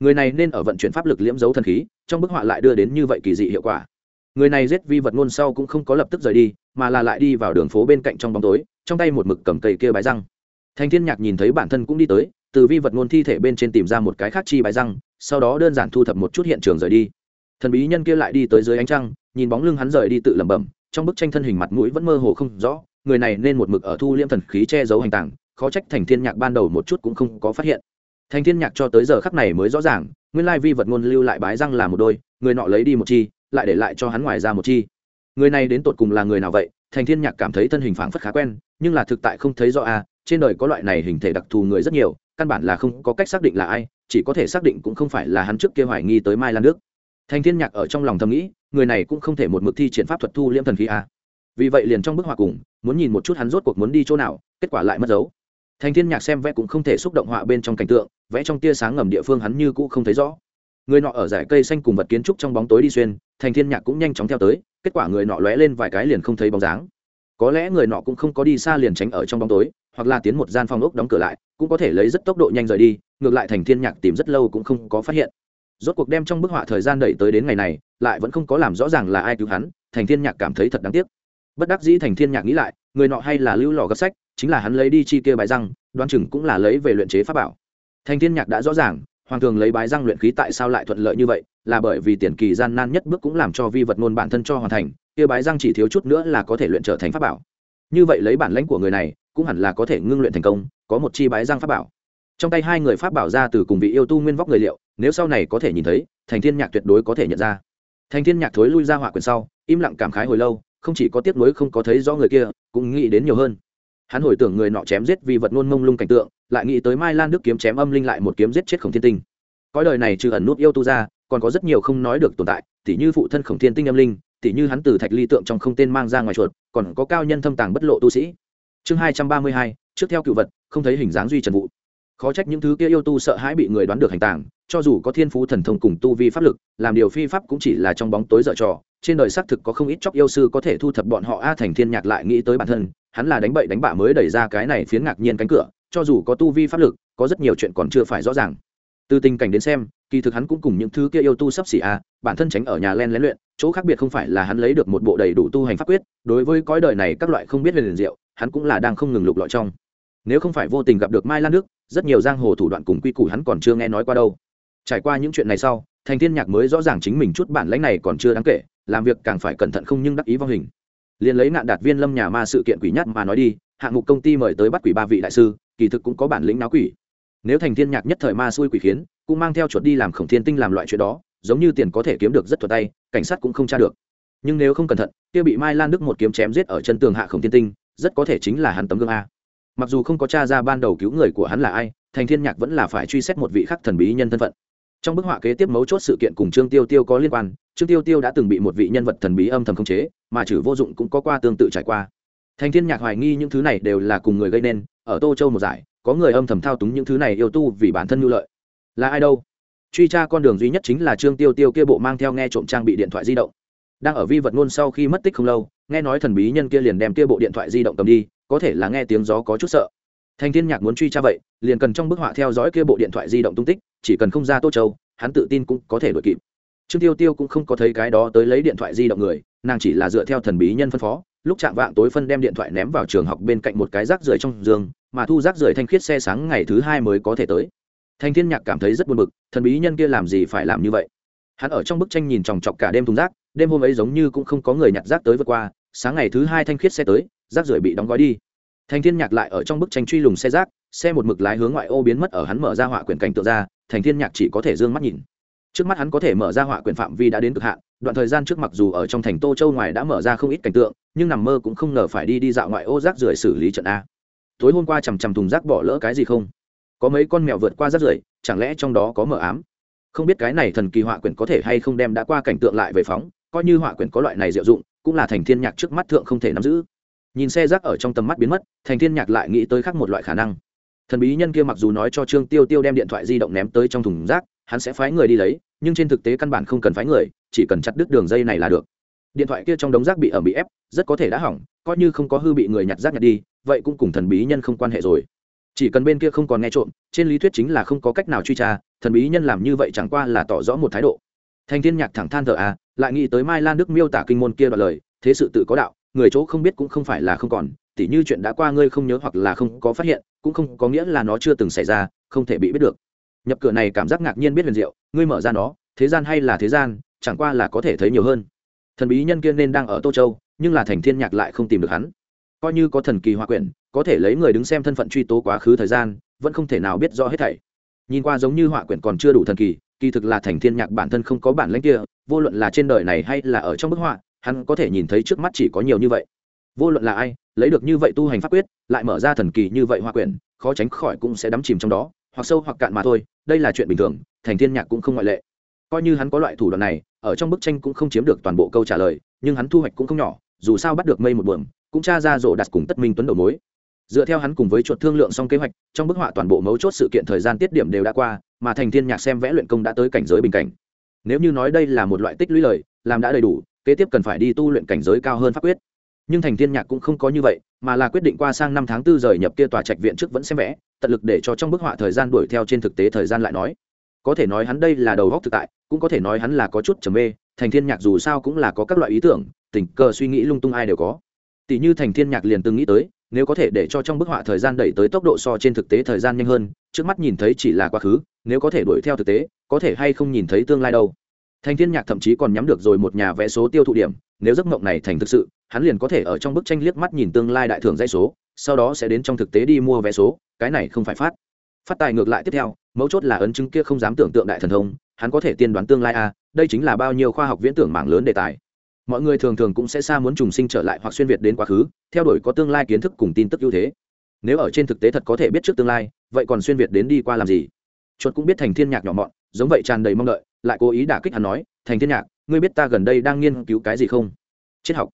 Người này nên ở vận chuyển pháp lực liễm dấu thần khí, trong bức họa lại đưa đến như vậy kỳ dị hiệu quả. Người này giết vi vật ngôn sau cũng không có lập tức rời đi, mà là lại đi vào đường phố bên cạnh trong bóng tối, trong tay một mực cầm cây kia bái răng. Thành thiên nhạc nhìn thấy bản thân cũng đi tới, từ vi vật ngôn thi thể bên trên tìm ra một cái khác chi bái răng, sau đó đơn giản thu thập một chút hiện trường rời đi. Thần bí nhân kia lại đi tới dưới ánh trăng, nhìn bóng lưng hắn rời đi tự lẩm bẩm, trong bức tranh thân hình mặt mũi vẫn mơ hồ không rõ, người này nên một mực ở thu liễm thần khí che giấu hành tảng khó trách thành thiên nhạc ban đầu một chút cũng không có phát hiện. Thành thiên nhạc cho tới giờ khắc này mới rõ ràng, nguyên lai vi vật ngôn lưu lại bái răng là một đôi, người nọ lấy đi một chi, lại để lại cho hắn ngoài ra một chi. Người này đến tột cùng là người nào vậy? Thành thiên nhạc cảm thấy thân hình phảng phất khá quen, nhưng là thực tại không thấy rõ a trên đời có loại này hình thể đặc thù người rất nhiều, căn bản là không có cách xác định là ai, chỉ có thể xác định cũng không phải là hắn trước kia hoài nghi tới mai lan nước thành thiên nhạc ở trong lòng thầm nghĩ, người này cũng không thể một mực thi triển pháp thuật thu liễm thần khí a vì vậy liền trong bức họa cùng, muốn nhìn một chút hắn rốt cuộc muốn đi chỗ nào, kết quả lại mất dấu thành thiên nhạc xem vẽ cũng không thể xúc động họa bên trong cảnh tượng, vẽ trong tia sáng ngầm địa phương hắn như cũ không thấy rõ. Người nọ ở dải cây xanh cùng vật kiến trúc trong bóng tối đi xuyên, thành thiên nhạc cũng nhanh chóng theo tới, kết quả người nọ lóe lên vài cái liền không thấy bóng dáng. Có lẽ người nọ cũng không có đi xa liền tránh ở trong bóng tối, hoặc là tiến một gian phòng ốc đóng cửa lại, cũng có thể lấy rất tốc độ nhanh rời đi, ngược lại thành thiên nhạc tìm rất lâu cũng không có phát hiện. Rốt cuộc đem trong bức họa thời gian đẩy tới đến ngày này, lại vẫn không có làm rõ ràng là ai cứu hắn, thành thiên nhạc cảm thấy thật đáng tiếc. Bất đắc dĩ thành thiên nhạc nghĩ lại, người nọ hay là lưu lò gấp sách chính là hắn lấy đi chi kia bái răng đoan chừng cũng là lấy về luyện chế pháp bảo. Thành thiên nhạc đã rõ ràng, hoàng thường lấy bái răng luyện khí tại sao lại thuận lợi như vậy, là bởi vì tiền kỳ gian nan nhất bước cũng làm cho vi vật ngôn bản thân cho hoàn thành, kia bái răng chỉ thiếu chút nữa là có thể luyện trở thành pháp bảo. Như vậy lấy bản lãnh của người này, cũng hẳn là có thể ngưng luyện thành công, có một chi bái răng pháp bảo. Trong tay hai người pháp bảo ra từ cùng vị yêu tu nguyên vóc người liệu, nếu sau này có thể nhìn thấy, thành thiên nhạc tuyệt đối có thể nhận ra. Thành thiên nhạc thối lui ra hỏa quyền sau, im lặng cảm khái hồi lâu, không chỉ có tiếc nuối không có thấy rõ người kia, cũng nghĩ đến nhiều hơn hắn hồi tưởng người nọ chém giết vì vật ngôn mông lung cảnh tượng, lại nghĩ tới mai lan đức kiếm chém âm linh lại một kiếm giết chết khổng thiên tinh. Cõi đời này trừ ẩn nút yêu tu ra, còn có rất nhiều không nói được tồn tại, tỉ như phụ thân khổng thiên tinh âm linh, tỉ như hắn từ thạch ly tượng trong không tên mang ra ngoài chuột, còn có cao nhân thâm tàng bất lộ tu sĩ. Chương hai trăm ba mươi hai, trước theo cựu vật, không thấy hình dáng duy trần vụ khó trách những thứ kia yêu tu sợ hãi bị người đoán được hành tàng, cho dù có thiên phú thần thông cùng tu vi pháp lực, làm điều phi pháp cũng chỉ là trong bóng tối dở trò. Trên đời xác thực có không ít chóc yêu sư có thể thu thập bọn họ a thành thiên nhạc lại nghĩ tới bản thân, hắn là đánh bậy đánh bạ mới đẩy ra cái này phiến ngạc nhiên cánh cửa, cho dù có tu vi pháp lực, có rất nhiều chuyện còn chưa phải rõ ràng. Từ tình cảnh đến xem, kỳ thực hắn cũng cùng những thứ kia yêu tu sắp xỉ a, bản thân tránh ở nhà len lén luyện, chỗ khác biệt không phải là hắn lấy được một bộ đầy đủ tu hành pháp quyết, đối với cõi đời này các loại không biết về liền diệu, hắn cũng là đang không ngừng lục lọi trong nếu không phải vô tình gặp được mai lan Đức, rất nhiều giang hồ thủ đoạn cùng quy củ hắn còn chưa nghe nói qua đâu. Trải qua những chuyện này sau thành thiên nhạc mới rõ ràng chính mình chút bản lãnh này còn chưa đáng kể làm việc càng phải cẩn thận không nhưng đắc ý vong hình. Liền lấy nạn đạt viên lâm nhà ma sự kiện quỷ nhất mà nói đi hạng mục công ty mời tới bắt quỷ ba vị đại sư kỳ thực cũng có bản lĩnh náo quỷ. Nếu thành thiên nhạc nhất thời ma xui quỷ khiến cũng mang theo chuột đi làm khổng thiên tinh làm loại chuyện đó giống như tiền có thể kiếm được rất thuật tay cảnh sát cũng không tra được. Nhưng nếu không cẩn thận kia bị mai lan đức một kiếm chém giết ở chân tường hạ khổng thiên tinh rất có thể chính là hắn tấm gương a mặc dù không có tra ra ban đầu cứu người của hắn là ai, thành thiên nhạc vẫn là phải truy xét một vị khắc thần bí nhân thân phận. Trong bức họa kế tiếp mấu chốt sự kiện cùng trương tiêu tiêu có liên quan, trương tiêu tiêu đã từng bị một vị nhân vật thần bí âm thầm khống chế, mà chử vô dụng cũng có qua tương tự trải qua. Thành thiên nhạc hoài nghi những thứ này đều là cùng người gây nên, ở tô châu một giải, có người âm thầm thao túng những thứ này yêu tu vì bản thân nhu lợi. Là ai đâu? Truy tra con đường duy nhất chính là trương tiêu tiêu kia bộ mang theo nghe trộm trang bị điện thoại di động. Đang ở vi vật ngôn sau khi mất tích không lâu nghe nói thần bí nhân kia liền đem kia bộ điện thoại di động cầm đi, có thể là nghe tiếng gió có chút sợ. Thành thiên nhạc muốn truy tra vậy, liền cần trong bức họa theo dõi kia bộ điện thoại di động tung tích, chỉ cần không ra tô châu, hắn tự tin cũng có thể đuổi kịp. Trương tiêu tiêu cũng không có thấy cái đó tới lấy điện thoại di động người, nàng chỉ là dựa theo thần bí nhân phân phó, lúc chạm vạng tối phân đem điện thoại ném vào trường học bên cạnh một cái rác rưởi trong giường, mà thu rác rưởi thanh khiết xe sáng ngày thứ hai mới có thể tới. Thanh thiên nhạc cảm thấy rất buồn bực, thần bí nhân kia làm gì phải làm như vậy? Hắn ở trong bức tranh nhìn chòng chọc cả đêm thùng rác đêm hôm ấy giống như cũng không có người nhặt rác tới vượt qua, sáng ngày thứ hai thanh khiết xe tới, rác rưởi bị đóng gói đi. Thành thiên nhạc lại ở trong bức tranh truy lùng xe rác, xe một mực lái hướng ngoại ô biến mất ở hắn mở ra họa quyển cảnh tượng ra, thành thiên nhạc chỉ có thể dương mắt nhìn. Trước mắt hắn có thể mở ra họa quyển phạm vi đã đến cực hạn, đoạn thời gian trước mặc dù ở trong thành tô châu ngoài đã mở ra không ít cảnh tượng, nhưng nằm mơ cũng không ngờ phải đi đi dạo ngoại ô rác rưởi xử lý trận a. Tối hôm qua chằm chằm thùng rác bỏ lỡ cái gì không? Có mấy con mèo vượt qua rác rưởi, chẳng lẽ trong đó có mờ ám? Không biết cái này thần kỳ họa quyển có thể hay không đem đã qua cảnh tượng lại về phóng coi như họa quyển có loại này diệu dụng, cũng là thành thiên nhạc trước mắt thượng không thể nắm giữ. Nhìn xe rác ở trong tầm mắt biến mất, thành thiên nhạc lại nghĩ tới khác một loại khả năng. Thần bí nhân kia mặc dù nói cho trương tiêu tiêu đem điện thoại di động ném tới trong thùng rác, hắn sẽ phái người đi lấy, nhưng trên thực tế căn bản không cần phái người, chỉ cần chặt đứt đường dây này là được. Điện thoại kia trong đống rác bị ở bị ép, rất có thể đã hỏng, coi như không có hư bị người nhặt rác nhặt đi, vậy cũng cùng thần bí nhân không quan hệ rồi. Chỉ cần bên kia không còn nghe trộm, trên lý thuyết chính là không có cách nào truy tra, thần bí nhân làm như vậy chẳng qua là tỏ rõ một thái độ thành thiên nhạc thẳng than thở à lại nghĩ tới mai lan đức miêu tả kinh môn kia đoạn lời, thế sự tự có đạo, người chỗ không biết cũng không phải là không còn, tỉ như chuyện đã qua ngươi không nhớ hoặc là không có phát hiện, cũng không có nghĩa là nó chưa từng xảy ra, không thể bị biết được. Nhập cửa này cảm giác ngạc nhiên biết huyền diệu, ngươi mở ra nó, thế gian hay là thế gian, chẳng qua là có thể thấy nhiều hơn. Thần bí nhân kia nên đang ở tô châu, nhưng là thành thiên nhạc lại không tìm được hắn. Coi như có thần kỳ hòa quyển, có thể lấy người đứng xem thân phận truy tố quá khứ thời gian, vẫn không thể nào biết rõ hết thảy. Nhìn qua giống như họa quyển còn chưa đủ thần kỳ kỳ thực là thành thiên nhạc bản thân không có bản lãnh kia, vô luận là trên đời này hay là ở trong bức họa, hắn có thể nhìn thấy trước mắt chỉ có nhiều như vậy. Vô luận là ai, lấy được như vậy tu hành pháp quyết, lại mở ra thần kỳ như vậy hoa quyển, khó tránh khỏi cũng sẽ đắm chìm trong đó, hoặc sâu hoặc cạn mà thôi, đây là chuyện bình thường, thành thiên nhạc cũng không ngoại lệ. Coi như hắn có loại thủ đoạn này, ở trong bức tranh cũng không chiếm được toàn bộ câu trả lời, nhưng hắn thu hoạch cũng không nhỏ, dù sao bắt được mây một buồng cũng tra ra rổ đặt cùng tất minh tuấn đầu mối. Dựa theo hắn cùng với chuột thương lượng xong kế hoạch, trong bức họa toàn bộ mấu chốt sự kiện thời gian tiết điểm đều đã qua mà thành thiên nhạc xem vẽ luyện công đã tới cảnh giới bình cảnh. Nếu như nói đây là một loại tích lũy lời, làm đã đầy đủ, kế tiếp cần phải đi tu luyện cảnh giới cao hơn pháp quyết. Nhưng thành thiên nhạc cũng không có như vậy, mà là quyết định qua sang năm tháng tư rời nhập kia tòa trạch viện trước vẫn xem vẽ, tận lực để cho trong bức họa thời gian đuổi theo trên thực tế thời gian lại nói. Có thể nói hắn đây là đầu góc thực tại, cũng có thể nói hắn là có chút trầm mê, thành thiên nhạc dù sao cũng là có các loại ý tưởng, tình cờ suy nghĩ lung tung ai đều có. Tỷ như thành thiên nhạc liền từng nghĩ tới nếu có thể để cho trong bức họa thời gian đẩy tới tốc độ so trên thực tế thời gian nhanh hơn trước mắt nhìn thấy chỉ là quá khứ nếu có thể đuổi theo thực tế có thể hay không nhìn thấy tương lai đâu. Thành thiên nhạc thậm chí còn nhắm được rồi một nhà vẽ số tiêu thụ điểm nếu giấc mộng này thành thực sự hắn liền có thể ở trong bức tranh liếc mắt nhìn tương lai đại thưởng dây số sau đó sẽ đến trong thực tế đi mua vé số cái này không phải phát. Phát tài ngược lại tiếp theo mấu chốt là ấn chứng kia không dám tưởng tượng đại thần thông hắn có thể tiên đoán tương lai a à, đây chính là bao nhiêu khoa học viễn tưởng mạng lớn đề tài mọi người thường thường cũng sẽ xa muốn trùng sinh trở lại hoặc xuyên việt đến quá khứ, theo đuổi có tương lai kiến thức cùng tin tức ưu thế. Nếu ở trên thực tế thật có thể biết trước tương lai, vậy còn xuyên việt đến đi qua làm gì? Chuột cũng biết thành thiên nhạc nhỏ mọn, giống vậy tràn đầy mong đợi, lại cố ý đả kích hắn nói, thành thiên nhạc, ngươi biết ta gần đây đang nghiên cứu cái gì không? Triết học.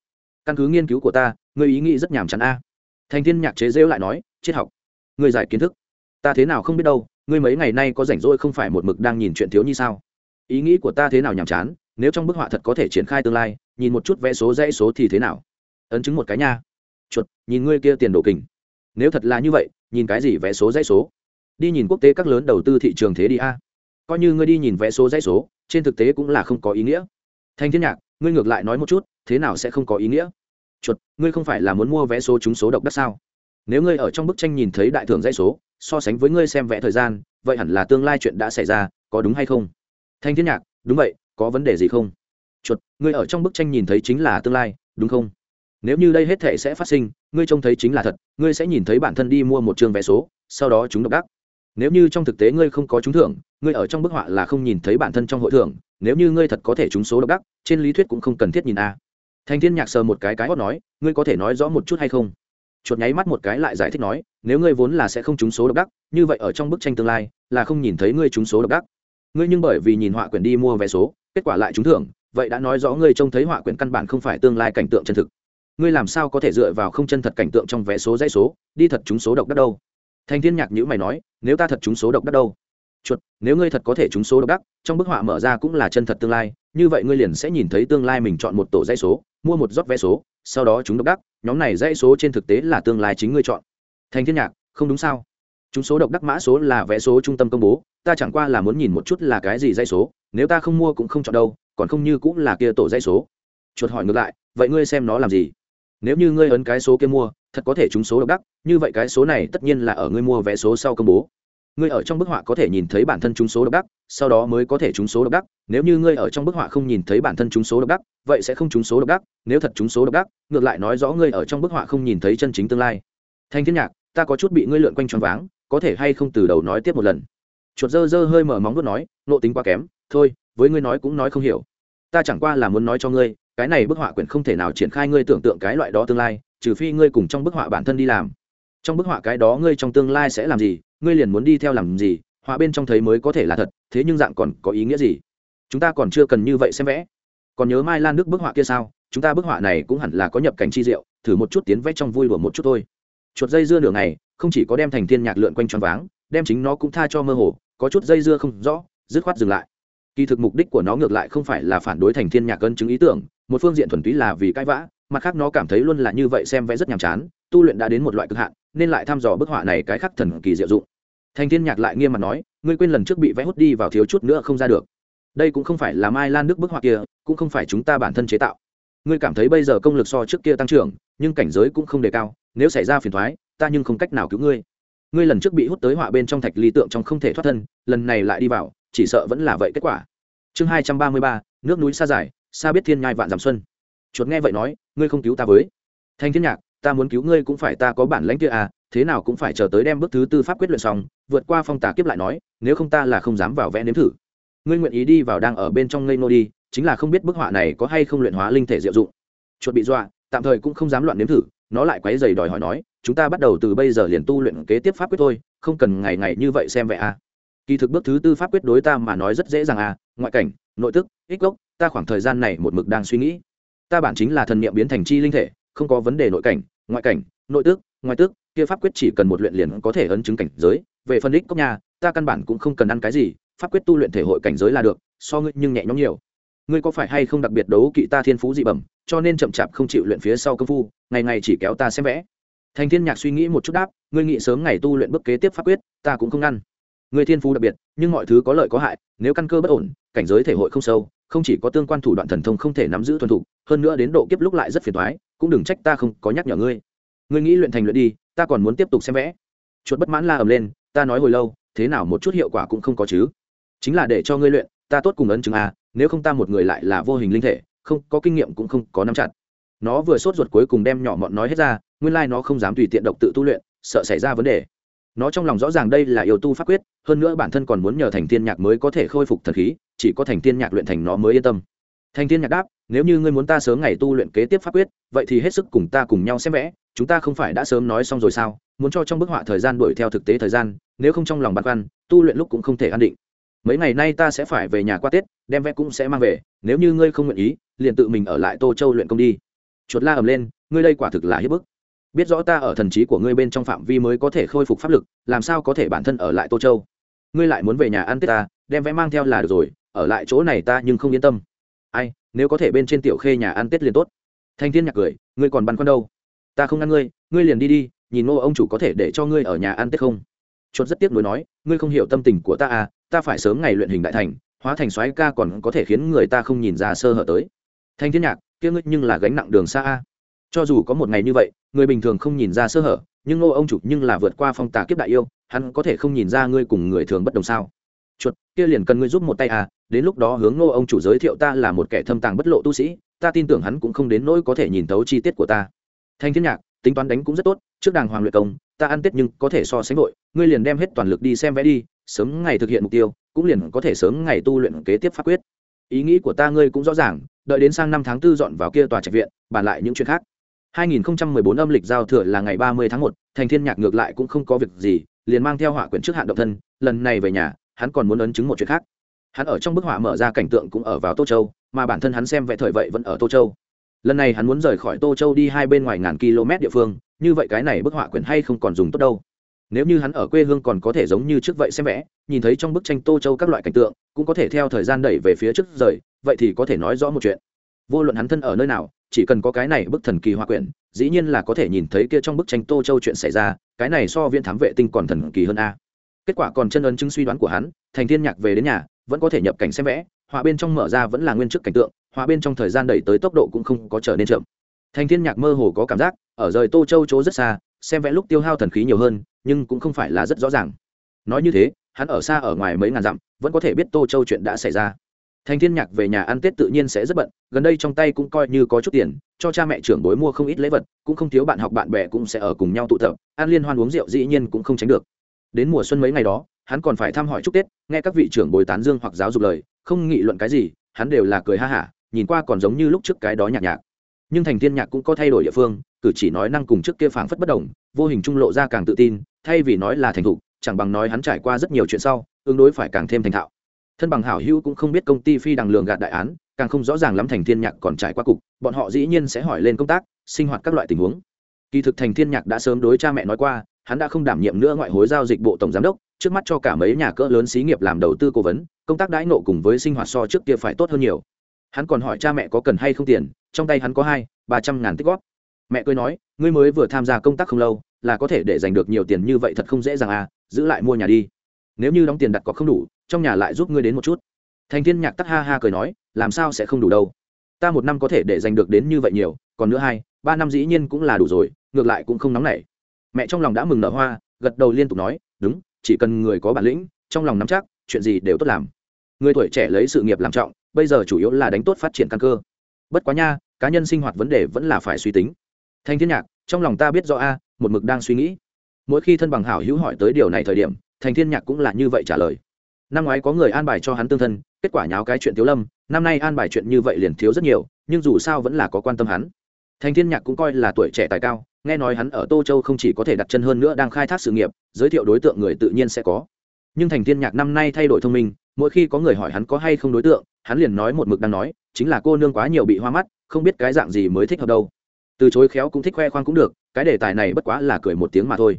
Căn cứ nghiên cứu của ta, ngươi ý nghĩ rất nhàm chán a. Thành thiên nhạc chế rêu lại nói, triết học. Ngươi giải kiến thức. Ta thế nào không biết đâu, ngươi mấy ngày nay có rảnh rỗi không phải một mực đang nhìn chuyện thiếu như sao? Ý nghĩ của ta thế nào nhàm chán, nếu trong bức họa thật có thể triển khai tương lai nhìn một chút vẽ số dãy số thì thế nào. Ấn chứng một cái nha. Chuột, nhìn ngươi kia tiền đồ kình. Nếu thật là như vậy, nhìn cái gì vẽ số dãy số? Đi nhìn quốc tế các lớn đầu tư thị trường thế đi a. Coi như ngươi đi nhìn vẽ số dãy số, trên thực tế cũng là không có ý nghĩa. Thanh thiên nhạc, ngươi ngược lại nói một chút, thế nào sẽ không có ý nghĩa? Chuột, ngươi không phải là muốn mua vé số trúng số độc đắc sao? Nếu ngươi ở trong bức tranh nhìn thấy đại thưởng dãy số, so sánh với ngươi xem vẽ thời gian, vậy hẳn là tương lai chuyện đã xảy ra, có đúng hay không? Thanh thiên nhạc, đúng vậy, có vấn đề gì không? Chuột, ngươi ở trong bức tranh nhìn thấy chính là tương lai, đúng không? Nếu như đây hết thể sẽ phát sinh, ngươi trông thấy chính là thật, ngươi sẽ nhìn thấy bản thân đi mua một trường vé số, sau đó chúng độc đắc. Nếu như trong thực tế ngươi không có trúng thưởng, ngươi ở trong bức họa là không nhìn thấy bản thân trong hội thưởng, nếu như ngươi thật có thể trúng số độc đắc, trên lý thuyết cũng không cần thiết nhìn a. Thành thiên nhạc sờ một cái cái hót nói, ngươi có thể nói rõ một chút hay không? Chuột nháy mắt một cái lại giải thích nói, nếu ngươi vốn là sẽ không trúng số độc đắc, như vậy ở trong bức tranh tương lai, là không nhìn thấy ngươi trúng số độc đắc. Ngươi nhưng bởi vì nhìn họa quyển đi mua vé số, kết quả lại trúng thưởng vậy đã nói rõ ngươi trông thấy họa quyển căn bản không phải tương lai cảnh tượng chân thực. Ngươi làm sao có thể dựa vào không chân thật cảnh tượng trong vé số dãy số, đi thật chúng số độc đắc đâu? Thành thiên nhạc nhữ mày nói, nếu ta thật chúng số độc đắc đâu? Chuột, nếu ngươi thật có thể chúng số độc đắc, trong bức họa mở ra cũng là chân thật tương lai, như vậy ngươi liền sẽ nhìn thấy tương lai mình chọn một tổ dãy số, mua một rót vé số, sau đó chúng độc đắc, nhóm này dãy số trên thực tế là tương lai chính ngươi chọn. Thành thiên nhạc, không đúng sao? Chúng số độc đắc mã số là vé số trung tâm công bố, ta chẳng qua là muốn nhìn một chút là cái gì dây số, nếu ta không mua cũng không chọn đâu, còn không như cũng là kia tổ dây số. Chuột hỏi ngược lại, vậy ngươi xem nó làm gì? Nếu như ngươi ấn cái số kia mua, thật có thể trúng số độc đắc, như vậy cái số này tất nhiên là ở ngươi mua vé số sau công bố. Ngươi ở trong bức họa có thể nhìn thấy bản thân trúng số độc đắc, sau đó mới có thể trúng số độc đắc. Nếu như ngươi ở trong bức họa không nhìn thấy bản thân trúng số độc đắc, vậy sẽ không trúng số độc đắc, nếu thật trúng số độc đắc, ngược lại nói rõ ngươi ở trong bức họa không nhìn thấy chân chính tương lai. Thanh thiên nhạc, ta có chút bị ngươi lượn quanh choáng váng có thể hay không từ đầu nói tiếp một lần. Chuột dơ dơ hơi mở móng vuốt nói, nộ tính quá kém, thôi, với ngươi nói cũng nói không hiểu. Ta chẳng qua là muốn nói cho ngươi, cái này bức họa quyển không thể nào triển khai ngươi tưởng tượng cái loại đó tương lai, trừ phi ngươi cùng trong bức họa bản thân đi làm. Trong bức họa cái đó ngươi trong tương lai sẽ làm gì, ngươi liền muốn đi theo làm gì, họa bên trong thấy mới có thể là thật, thế nhưng dạng còn có ý nghĩa gì? Chúng ta còn chưa cần như vậy xem vẽ. Còn nhớ mai lan đức bức họa kia sao? Chúng ta bức họa này cũng hẳn là có nhập cảnh chi diệu, thử một chút tiến vẽ trong vui đùa một chút thôi. Chuột dây dưa nửa ngày không chỉ có đem thành thiên nhạc lượn quanh tròn váng, đem chính nó cũng tha cho mơ hồ, có chút dây dưa không rõ, dứt khoát dừng lại. Kỳ thực mục đích của nó ngược lại không phải là phản đối thành thiên nhạc cân chứng ý tưởng, một phương diện thuần túy là vì cãi vã, mặt khác nó cảm thấy luôn là như vậy xem vẽ rất nhàm chán, tu luyện đã đến một loại cực hạn, nên lại thăm dò bức họa này cái khắc thần kỳ diệu dụng. Thành thiên nhạc lại nghiêm mặt nói, ngươi quên lần trước bị vẽ hút đi vào thiếu chút nữa không ra được. Đây cũng không phải là mai lan đức bức họa kia, cũng không phải chúng ta bản thân chế tạo. Ngươi cảm thấy bây giờ công lực so trước kia tăng trưởng, nhưng cảnh giới cũng không đề cao, nếu xảy ra phiền thoái ta nhưng không cách nào cứu ngươi. Ngươi lần trước bị hút tới họa bên trong thạch ly tượng trong không thể thoát thân, lần này lại đi vào, chỉ sợ vẫn là vậy kết quả. Chương hai trăm ba mươi ba, nước núi xa dài, xa biết thiên nhai vạn giảm xuân. Chuột nghe vậy nói, ngươi không cứu ta với. Thanh thiên nhạc, ta muốn cứu ngươi cũng phải ta có bản lãnh kia à thế nào cũng phải chờ tới đem bước thứ tư pháp quyết luyện xong, vượt qua phong tà kiếp lại nói, nếu không ta là không dám vào vẽ nếm thử. Ngươi nguyện ý đi vào đang ở bên trong ngây nô đi, chính là không biết bức họa này có hay không luyện hóa linh thể diệu dụng. Chuột bị dọa, tạm thời cũng không dám loạn nếm thử nó lại quấy dày đòi hỏi nói, chúng ta bắt đầu từ bây giờ liền tu luyện kế tiếp pháp quyết thôi, không cần ngày ngày như vậy xem vậy à. Kỳ thực bước thứ tư pháp quyết đối ta mà nói rất dễ dàng à ngoại cảnh, nội tức, ích gốc, ta khoảng thời gian này một mực đang suy nghĩ. Ta bản chính là thần niệm biến thành chi linh thể, không có vấn đề nội cảnh, ngoại cảnh, nội tức, ngoại tức, kia pháp quyết chỉ cần một luyện liền có thể ấn chứng cảnh giới. Về phân đích cốc nhà ta căn bản cũng không cần ăn cái gì, pháp quyết tu luyện thể hội cảnh giới là được, so ngươi nhưng nhẹ nhõm nhiều ngươi có phải hay không đặc biệt đấu kỵ ta thiên phú dị bẩm, cho nên chậm chạp không chịu luyện phía sau công phu, ngày ngày chỉ kéo ta xem vẽ. Thành thiên nhạc suy nghĩ một chút đáp, ngươi nghĩ sớm ngày tu luyện bước kế tiếp pháp quyết, ta cũng không ngăn. Người thiên phú đặc biệt, nhưng mọi thứ có lợi có hại, nếu căn cơ bất ổn, cảnh giới thể hội không sâu, không chỉ có tương quan thủ đoạn thần thông không thể nắm giữ thuần thục, hơn nữa đến độ kiếp lúc lại rất phiền thoái cũng đừng trách ta không có nhắc nhở ngươi. Ngươi nghĩ luyện thành luyện đi, ta còn muốn tiếp tục xem vẽ. Chuột bất mãn la ầm lên, ta nói hồi lâu, thế nào một chút hiệu quả cũng không có chứ. Chính là để cho ngươi luyện, ta tốt cùng ấn chứng à nếu không ta một người lại là vô hình linh thể, không, có kinh nghiệm cũng không có nắm chặt. Nó vừa sốt ruột cuối cùng đem nhỏ mọn nói hết ra, nguyên lai nó không dám tùy tiện độc tự tu luyện, sợ xảy ra vấn đề. Nó trong lòng rõ ràng đây là yêu tu pháp quyết, hơn nữa bản thân còn muốn nhờ thành tiên nhạc mới có thể khôi phục thần khí, chỉ có thành tiên nhạc luyện thành nó mới yên tâm. Thành tiên nhạc đáp, nếu như ngươi muốn ta sớm ngày tu luyện kế tiếp pháp quyết, vậy thì hết sức cùng ta cùng nhau xem vẽ, chúng ta không phải đã sớm nói xong rồi sao? Muốn cho trong bức họa thời gian đuổi theo thực tế thời gian, nếu không trong lòng băn khoăn, tu luyện lúc cũng không thể an định mấy ngày nay ta sẽ phải về nhà qua tết, đem vẽ cũng sẽ mang về, nếu như ngươi không nguyện ý, liền tự mình ở lại tô châu luyện công đi. Chuột la ầm lên, ngươi đây quả thực là hiếp bức. Biết rõ ta ở thần trí của ngươi bên trong phạm vi mới có thể khôi phục pháp lực, làm sao có thể bản thân ở lại tô châu? Ngươi lại muốn về nhà ăn tết ta, đem vẽ mang theo là được rồi, ở lại chỗ này ta nhưng không yên tâm. Ai, nếu có thể bên trên tiểu khê nhà ăn tết liền tốt. Thanh thiên nhạc cười, ngươi còn băn khoăn đâu? Ta không ngăn ngươi ngươi liền đi đi, nhìn ngô ông chủ có thể để cho ngươi ở nhà ăn tết không? Chuột rất tiếc nuối nói, ngươi không hiểu tâm tình của ta à ta phải sớm ngày luyện hình đại thành, hóa thành soái ca còn có thể khiến người ta không nhìn ra sơ hở tới. Thanh thiên nhạc, kia ngươi nhưng là gánh nặng đường xa a. Cho dù có một ngày như vậy, người bình thường không nhìn ra sơ hở, nhưng ngô ông chủ nhưng là vượt qua phong tà kiếp đại yêu, hắn có thể không nhìn ra ngươi cùng người thường bất đồng sao? Chuột kia liền cần ngươi giúp một tay à đến lúc đó hướng ngô ông chủ giới thiệu ta là một kẻ thâm tàng bất lộ tu sĩ, ta tin tưởng hắn cũng không đến nỗi có thể nhìn thấu chi tiết của ta. Thanh thiên nhạc, tính toán đánh cũng rất tốt, trước đàng hoàng luyện công ta ăn tết nhưng có thể so sánh vội ngươi liền đem hết toàn lực đi xem vẽ đi sớm ngày thực hiện mục tiêu cũng liền có thể sớm ngày tu luyện kế tiếp pháp quyết ý nghĩ của ta ngươi cũng rõ ràng đợi đến sang năm tháng tư dọn vào kia tòa trạch viện bàn lại những chuyện khác 2014 âm lịch giao thừa là ngày 30 tháng 1, Thành Thiên Nhạc ngược lại cũng không có việc gì, liền mang theo họa quyển trước hạn động thân, lần này về nhà, hắn còn muốn ấn chứng một chuyện khác. Hắn ở trong bức họa mở ra cảnh tượng cũng ở vào Tô Châu, mà bản thân hắn xem vẽ thời vậy vẫn ở Tô Châu. lần này hắn muốn rời khỏi tô châu đi hai bên ngoài ngàn km địa phương như vậy cái này bức họa quyển hay không còn dùng tốt đâu. Nếu như hắn ở quê hương còn có thể giống như trước vậy xem vẽ, nhìn thấy trong bức tranh tô châu các loại cảnh tượng, cũng có thể theo thời gian đẩy về phía trước rời, vậy thì có thể nói rõ một chuyện. Vô luận hắn thân ở nơi nào, chỉ cần có cái này bức thần kỳ họa quyển, dĩ nhiên là có thể nhìn thấy kia trong bức tranh tô châu chuyện xảy ra, cái này so viên thám vệ tinh còn thần kỳ hơn a. Kết quả còn chân ấn chứng suy đoán của hắn, thành thiên nhạc về đến nhà, vẫn có thể nhập cảnh xem vẽ, họa bên trong mở ra vẫn là nguyên chức cảnh tượng, họa bên trong thời gian đẩy tới tốc độ cũng không có trở nên chậm thành thiên nhạc mơ hồ có cảm giác, ở rời tô châu chỗ rất xa, xem vẽ lúc tiêu hao thần khí nhiều hơn, nhưng cũng không phải là rất rõ ràng. Nói như thế, hắn ở xa ở ngoài mấy ngàn dặm, vẫn có thể biết tô châu chuyện đã xảy ra. Thành thiên nhạc về nhà ăn tết tự nhiên sẽ rất bận, gần đây trong tay cũng coi như có chút tiền, cho cha mẹ trưởng bối mua không ít lễ vật, cũng không thiếu bạn học bạn bè cũng sẽ ở cùng nhau tụ tập, ăn liên hoan uống rượu dĩ nhiên cũng không tránh được. Đến mùa xuân mấy ngày đó, hắn còn phải thăm hỏi chúc tết, nghe các vị trưởng bồi tán dương hoặc giáo dục lời, không nghị luận cái gì, hắn đều là cười ha hả, nhìn qua còn giống như lúc trước cái đó nhạc nhạc nhưng thành thiên nhạc cũng có thay đổi địa phương, cử chỉ nói năng cùng trước kia phảng phất bất đồng, vô hình trung lộ ra càng tự tin, thay vì nói là thành thục, chẳng bằng nói hắn trải qua rất nhiều chuyện sau, ứng đối phải càng thêm thành thạo. Thân bằng hảo hữu cũng không biết công ty phi đằng lường gạt đại án, càng không rõ ràng lắm thành thiên nhạc còn trải qua cục, bọn họ dĩ nhiên sẽ hỏi lên công tác, sinh hoạt các loại tình huống. Kỳ thực thành thiên nhạc đã sớm đối cha mẹ nói qua, hắn đã không đảm nhiệm nữa ngoại hối giao dịch bộ tổng giám đốc, trước mắt cho cả mấy nhà cỡ lớn xí nghiệp làm đầu tư cố vấn, công tác đãi nộ cùng với sinh hoạt so trước kia phải tốt hơn nhiều hắn còn hỏi cha mẹ có cần hay không tiền, trong tay hắn có hai, ba trăm ngàn tích góp. Mẹ cười nói, ngươi mới vừa tham gia công tác không lâu, là có thể để giành được nhiều tiền như vậy thật không dễ dàng à giữ lại mua nhà đi. Nếu như đóng tiền đặt cọc không đủ, trong nhà lại giúp ngươi đến một chút. Thành thiên nhạc tắc ha ha cười nói, làm sao sẽ không đủ đâu. Ta một năm có thể để giành được đến như vậy nhiều, còn nữa hai, ba năm dĩ nhiên cũng là đủ rồi, ngược lại cũng không nóng nảy. Mẹ trong lòng đã mừng nở hoa, gật đầu liên tục nói, đúng, chỉ cần người có bản lĩnh, trong lòng nắm chắc, chuyện gì đều tốt làm. Người tuổi trẻ lấy sự nghiệp làm trọng bây giờ chủ yếu là đánh tốt phát triển căn cơ. Bất quá nha, cá nhân sinh hoạt vấn đề vẫn là phải suy tính. Thanh thiên nhạc, trong lòng ta biết rõ a, một mực đang suy nghĩ. Mỗi khi thân bằng hảo hữu hỏi tới điều này thời điểm thành thiên nhạc cũng là như vậy trả lời. Năm ngoái có người an bài cho hắn tương thân, kết quả nháo cái chuyện thiếu lâm, năm nay an bài chuyện như vậy liền thiếu rất nhiều, nhưng dù sao vẫn là có quan tâm hắn. Thành thiên nhạc cũng coi là tuổi trẻ tài cao, nghe nói hắn ở tô châu không chỉ có thể đặt chân hơn nữa đang khai thác sự nghiệp, giới thiệu đối tượng người tự nhiên sẽ có. Nhưng thành thiên nhạc năm nay thay đổi thông minh mỗi khi có người hỏi hắn có hay không đối tượng, hắn liền nói một mực đang nói, chính là cô nương quá nhiều bị hoa mắt, không biết cái dạng gì mới thích hợp đâu. Từ chối khéo cũng thích khoe khoang cũng được, cái đề tài này bất quá là cười một tiếng mà thôi.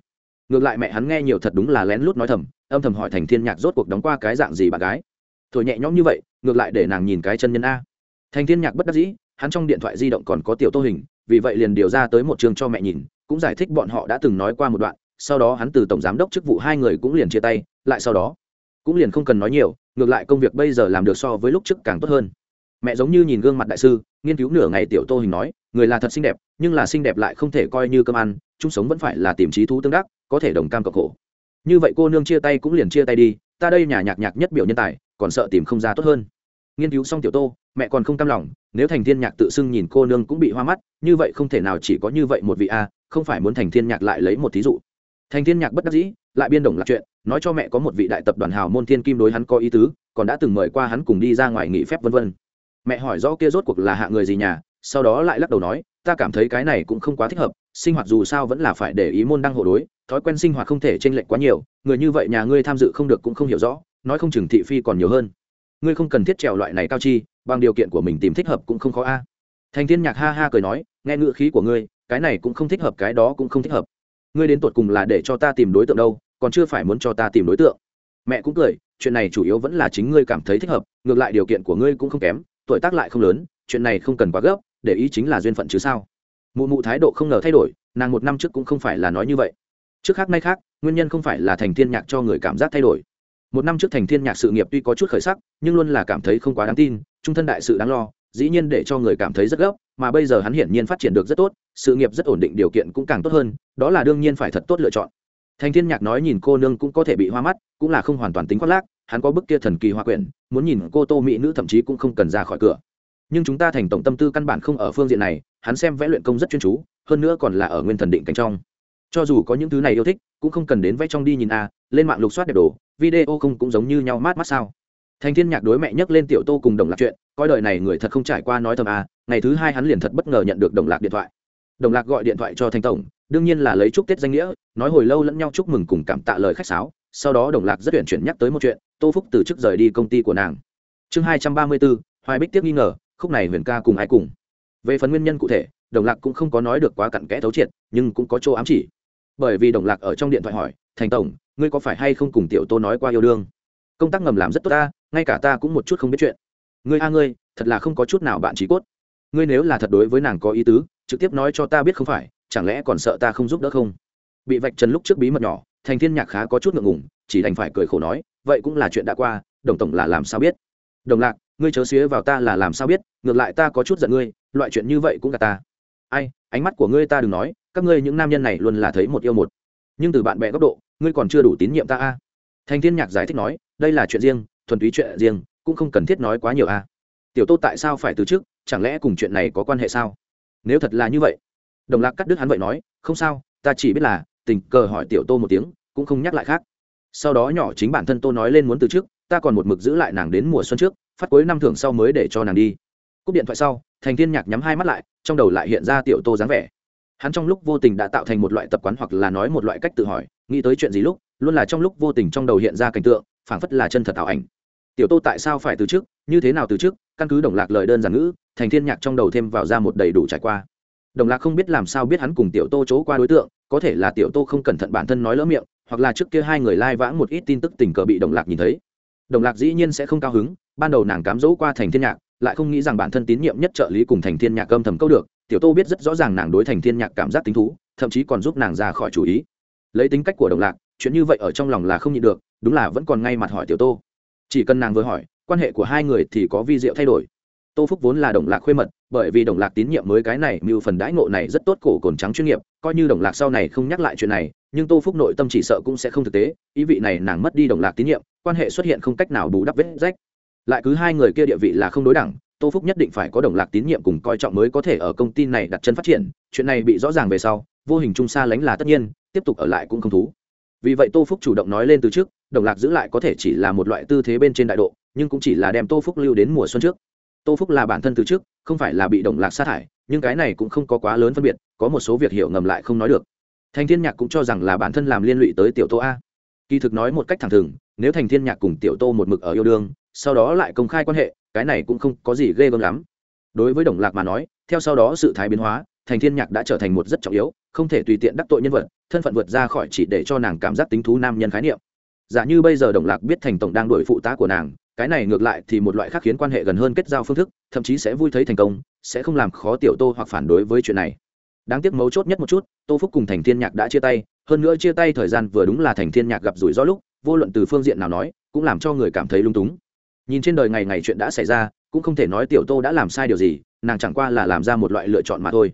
Ngược lại mẹ hắn nghe nhiều thật đúng là lén lút nói thầm, âm thầm hỏi thành thiên nhạc rốt cuộc đóng qua cái dạng gì bạn gái. Thổi nhẹ nhõm như vậy, ngược lại để nàng nhìn cái chân nhân a. Thành thiên nhạc bất đắc dĩ, hắn trong điện thoại di động còn có tiểu tô hình, vì vậy liền điều ra tới một trường cho mẹ nhìn, cũng giải thích bọn họ đã từng nói qua một đoạn, sau đó hắn từ tổng giám đốc chức vụ hai người cũng liền chia tay, lại sau đó cũng liền không cần nói nhiều, ngược lại công việc bây giờ làm được so với lúc trước càng tốt hơn. Mẹ giống như nhìn gương mặt đại sư, nghiên cứu nửa ngày tiểu tô hình nói, người là thật xinh đẹp, nhưng là xinh đẹp lại không thể coi như cơm ăn, chung sống vẫn phải là tìm trí thú tương đắc, có thể đồng cam cộng khổ. Như vậy cô nương chia tay cũng liền chia tay đi, ta đây nhà nhạc nhạc nhất biểu nhân tài, còn sợ tìm không ra tốt hơn. Nghiên cứu xong tiểu tô, mẹ còn không cam lòng, nếu thành thiên nhạc tự xưng nhìn cô nương cũng bị hoa mắt, như vậy không thể nào chỉ có như vậy một vị a, không phải muốn thành thiên nhạc lại lấy một thí dụ. Thành thiên nhạc bất đắc dĩ lại biên đồng lạc chuyện, nói cho mẹ có một vị đại tập đoàn hào môn thiên kim đối hắn có ý tứ, còn đã từng mời qua hắn cùng đi ra ngoài nghỉ phép vân vân. Mẹ hỏi rõ kia rốt cuộc là hạ người gì nhà, sau đó lại lắc đầu nói, ta cảm thấy cái này cũng không quá thích hợp, sinh hoạt dù sao vẫn là phải để ý môn đăng hộ đối, thói quen sinh hoạt không thể chênh lệch quá nhiều, người như vậy nhà ngươi tham dự không được cũng không hiểu rõ, nói không chừng thị phi còn nhiều hơn. Ngươi không cần thiết trèo loại này cao chi, bằng điều kiện của mình tìm thích hợp cũng không khó a. Thành thiên nhạc ha ha cười nói, nghe ngữ khí của ngươi, cái này cũng không thích hợp, cái đó cũng không thích hợp ngươi đến tột cùng là để cho ta tìm đối tượng đâu, còn chưa phải muốn cho ta tìm đối tượng. Mẹ cũng cười, chuyện này chủ yếu vẫn là chính ngươi cảm thấy thích hợp, ngược lại điều kiện của ngươi cũng không kém, tuổi tác lại không lớn, chuyện này không cần quá gấp, để ý chính là duyên phận chứ sao. Mụ mụ thái độ không ngờ thay đổi, nàng một năm trước cũng không phải là nói như vậy. Trước khác nay khác, nguyên nhân không phải là thành thiên nhạc cho người cảm giác thay đổi. Một năm trước thành thiên nhạc sự nghiệp tuy có chút khởi sắc, nhưng luôn là cảm thấy không quá đáng tin, trung thân đại sự đáng lo, dĩ nhiên để cho người cảm thấy rất gấp mà bây giờ hắn hiển nhiên phát triển được rất tốt, sự nghiệp rất ổn định, điều kiện cũng càng tốt hơn, đó là đương nhiên phải thật tốt lựa chọn. Thành thiên nhạc nói nhìn cô nương cũng có thể bị hoa mắt, cũng là không hoàn toàn tính khoác lác, hắn có bức kia thần kỳ hoa quyển, muốn nhìn cô tô mỹ nữ thậm chí cũng không cần ra khỏi cửa. Nhưng chúng ta thành tổng tâm tư căn bản không ở phương diện này, hắn xem vẽ luyện công rất chuyên chú, hơn nữa còn là ở nguyên thần định cảnh trong. Cho dù có những thứ này yêu thích, cũng không cần đến vẽ trong đi nhìn a à, lên mạng lục soát đẹp đồ, video không cũng giống như nhau mát mát sao. Thành thiên nhạc đối mẹ nhắc lên tiểu tô cùng đồng lạc chuyện coi đời này người thật không trải qua nói thầm a, ngày thứ hai hắn liền thật bất ngờ nhận được đồng lạc điện thoại. Đồng lạc gọi điện thoại cho thanh tổng, đương nhiên là lấy chúc tết danh nghĩa, nói hồi lâu lẫn nhau chúc mừng cùng cảm tạ lời khách sáo, sau đó đồng lạc rất tuyển chuyển nhắc tới một chuyện, tô phúc từ chức rời đi công ty của nàng. Chương hai trăm ba mươi bốn, hoài bích tiếp nghi ngờ, khúc này huyền ca cùng ai cùng. Về phần nguyên nhân cụ thể, đồng lạc cũng không có nói được quá cặn kẽ thấu triệt, nhưng cũng có chỗ ám chỉ. Bởi vì đồng lạc ở trong điện thoại hỏi thành tổng, ngươi có phải hay không cùng tiểu tô nói qua yêu đương? Công tác ngầm làm rất tốt ta, ngay cả ta cũng một chút không biết chuyện ngươi a ngươi, thật là không có chút nào bạn trí cốt. Ngươi nếu là thật đối với nàng có ý tứ, trực tiếp nói cho ta biết không phải, chẳng lẽ còn sợ ta không giúp đỡ không? Bị vạch trần lúc trước bí mật nhỏ, thành thiên nhạc khá có chút ngượng ngùng, chỉ đành phải cười khổ nói, vậy cũng là chuyện đã qua, đồng tổng là làm sao biết? Đồng lạc, ngươi chớ xía vào ta là làm sao biết, ngược lại ta có chút giận ngươi, loại chuyện như vậy cũng gạt ta. Ai, ánh mắt của ngươi ta đừng nói, các ngươi những nam nhân này luôn là thấy một yêu một. Nhưng từ bạn bè góc độ, ngươi còn chưa đủ tín nhiệm ta a. Thành thiên nhạc giải thích nói, đây là chuyện riêng, thuần túy chuyện riêng cũng không cần thiết nói quá nhiều a tiểu tô tại sao phải từ chức? Chẳng lẽ cùng chuyện này có quan hệ sao? Nếu thật là như vậy, đồng lạc cắt đứt hắn vậy nói, không sao, ta chỉ biết là, tình cờ hỏi tiểu tô một tiếng, cũng không nhắc lại khác. Sau đó nhỏ chính bản thân tô nói lên muốn từ chức, ta còn một mực giữ lại nàng đến mùa xuân trước, phát cuối năm thưởng sau mới để cho nàng đi. Cúp điện thoại sau, thành thiên nhạc nhắm hai mắt lại, trong đầu lại hiện ra tiểu tô dáng vẻ. Hắn trong lúc vô tình đã tạo thành một loại tập quán hoặc là nói một loại cách tự hỏi, nghĩ tới chuyện gì lúc, luôn là trong lúc vô tình trong đầu hiện ra cảnh tượng, phảng phất là chân thật tạo ảnh tiểu tô tại sao phải từ chức, như thế nào từ chức, căn cứ đồng lạc lời đơn giản ngữ, thành thiên nhạc trong đầu thêm vào ra một đầy đủ trải qua. Đồng lạc không biết làm sao biết hắn cùng tiểu tô chỗ qua đối tượng, có thể là tiểu tô không cẩn thận bản thân nói lỡ miệng, hoặc là trước kia hai người lai vãng một ít tin tức tình cờ bị đồng lạc nhìn thấy. Đồng lạc dĩ nhiên sẽ không cao hứng, ban đầu nàng cám dỗ qua thành thiên nhạc, lại không nghĩ rằng bản thân tín nhiệm nhất trợ lý cùng thành thiên nhạc âm thầm câu được, tiểu tô biết rất rõ ràng nàng đối thành thiên nhạc cảm giác tính thú, thậm chí còn giúp nàng ra khỏi chủ ý. Lấy tính cách của đồng lạc, chuyện như vậy ở trong lòng là không nhịn được, đúng là vẫn còn ngay mặt hỏi tiểu tô chỉ cần nàng vừa hỏi, quan hệ của hai người thì có vi diệu thay đổi. Tô phúc vốn là đồng lạc khuê mật, bởi vì đồng lạc tín nhiệm mới cái này, mưu phần đãi ngộ này rất tốt cổ cồn trắng chuyên nghiệp, coi như đồng lạc sau này không nhắc lại chuyện này, nhưng tô phúc nội tâm chỉ sợ cũng sẽ không thực tế, ý vị này nàng mất đi đồng lạc tín nhiệm, quan hệ xuất hiện không cách nào bù đắp vết rách. Lại cứ hai người kia địa vị là không đối đẳng, tô phúc nhất định phải có đồng lạc tín nhiệm cùng coi trọng mới có thể ở công ty này đặt chân phát triển, chuyện này bị rõ ràng về sau, vô hình trung xa lánh là tất nhiên, tiếp tục ở lại cũng không thú vì vậy tô phúc chủ động nói lên từ trước, đồng lạc giữ lại có thể chỉ là một loại tư thế bên trên đại độ, nhưng cũng chỉ là đem tô phúc lưu đến mùa xuân trước. Tô phúc là bản thân từ trước, không phải là bị đồng lạc sát hại nhưng cái này cũng không có quá lớn phân biệt, có một số việc hiểu ngầm lại không nói được. Thành thiên nhạc cũng cho rằng là bản thân làm liên lụy tới tiểu tô a. Kỳ thực nói một cách thẳng thừng, nếu thành thiên nhạc cùng tiểu tô một mực ở yêu đương, sau đó lại công khai quan hệ, cái này cũng không có gì ghê gớm lắm. Đối với đồng lạc mà nói, theo sau đó sự thái biến hóa thành thiên nhạc đã trở thành một rất trọng yếu, không thể tùy tiện đắc tội nhân vật, thân phận vượt ra khỏi chỉ để cho nàng cảm giác tính thú nam nhân khái niệm. Giả như bây giờ đồng lạc biết thành tổng đang đuổi phụ tá của nàng, cái này ngược lại thì một loại khác khiến quan hệ gần hơn kết giao phương thức, thậm chí sẽ vui thấy thành công, sẽ không làm khó tiểu tô hoặc phản đối với chuyện này. Đáng tiếc mấu chốt nhất một chút, tô phúc cùng thành thiên nhạc đã chia tay, hơn nữa chia tay thời gian vừa đúng là thành thiên nhạc gặp rủi ro lúc, vô luận từ phương diện nào nói, cũng làm cho người cảm thấy lung túng. Nhìn trên đời ngày ngày chuyện đã xảy ra, cũng không thể nói tiểu tô đã làm sai điều gì, nàng chẳng qua là làm ra một loại lựa chọn mà thôi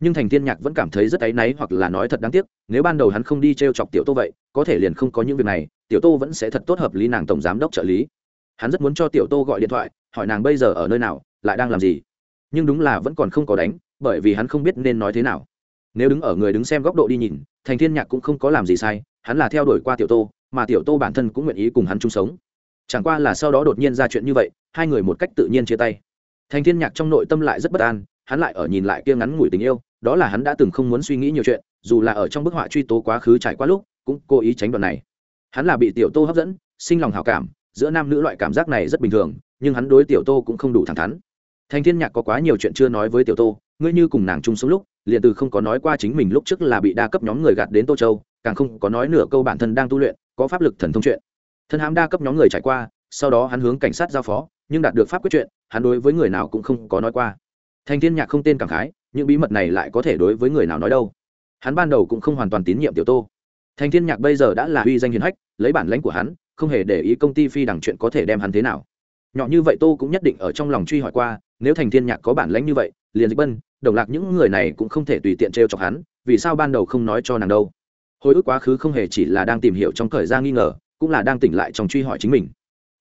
nhưng thành thiên nhạc vẫn cảm thấy rất áy náy hoặc là nói thật đáng tiếc, nếu ban đầu hắn không đi t r e o chọc tiểu tô vậy, có thể liền không có những việc này, tiểu tô vẫn sẽ thật tốt hợp lý nàng tổng giám đốc trợ lý. Hắn rất muốn cho tiểu tô gọi điện thoại, hỏi nàng bây giờ ở nơi nào, lại đang làm gì. Nhưng đúng là vẫn còn không có đánh, bởi vì hắn không biết nên nói thế nào. Nếu đứng ở người đứng xem góc độ đi nhìn, thành thiên nhạc cũng không có làm gì sai, hắn là theo đuổi qua tiểu tô, mà tiểu tô bản thân cũng nguyện ý cùng hắn chung sống. Chẳng qua là sau đó đột nhiên ra chuyện như vậy, hai người một cách tự nhiên chia tay. Thành thiên nhạc trong nội tâm lại rất bất an hắn lại ở nhìn lại kia ngắn ngủi tình yêu, đó là hắn đã từng không muốn suy nghĩ nhiều chuyện, dù là ở trong bức họa truy tố quá khứ trải qua lúc, cũng cố ý tránh đoạn này. Hắn là bị tiểu tô hấp dẫn, sinh lòng hào cảm, giữa nam nữ loại cảm giác này rất bình thường, nhưng hắn đối tiểu tô cũng không đủ thẳng thắn. Thành thiên nhạc có quá nhiều chuyện chưa nói với tiểu tô, ngươi như cùng nàng chung sống lúc, liền từ không có nói qua chính mình lúc trước là bị đa cấp nhóm người gạt đến tô châu, càng không có nói nửa câu bản thân đang tu luyện, có pháp lực thần thông chuyện. Thân hãm đa cấp nhóm người trải qua, sau đó hắn hướng cảnh sát giao phó, nhưng đạt được pháp quyết chuyện, hắn đối với người nào cũng không có nói qua thành thiên nhạc không tên cảm khái, những bí mật này lại có thể đối với người nào nói đâu. Hắn ban đầu cũng không hoàn toàn tín nhiệm tiểu tô. Thành thiên nhạc bây giờ đã là uy danh hiền hách, lấy bản lãnh của hắn, không hề để ý công ty phi đằng chuyện có thể đem hắn thế nào. Nhỏ như vậy tô cũng nhất định ở trong lòng truy hỏi qua, nếu thành thiên nhạc có bản lãnh như vậy, liền dịch bân, đồng lạc những người này cũng không thể tùy tiện trêu chọc hắn, vì sao ban đầu không nói cho nàng đâu. Hồi ức quá khứ không hề chỉ là đang tìm hiểu trong thời gian nghi ngờ, cũng là đang tỉnh lại trong truy hỏi chính mình.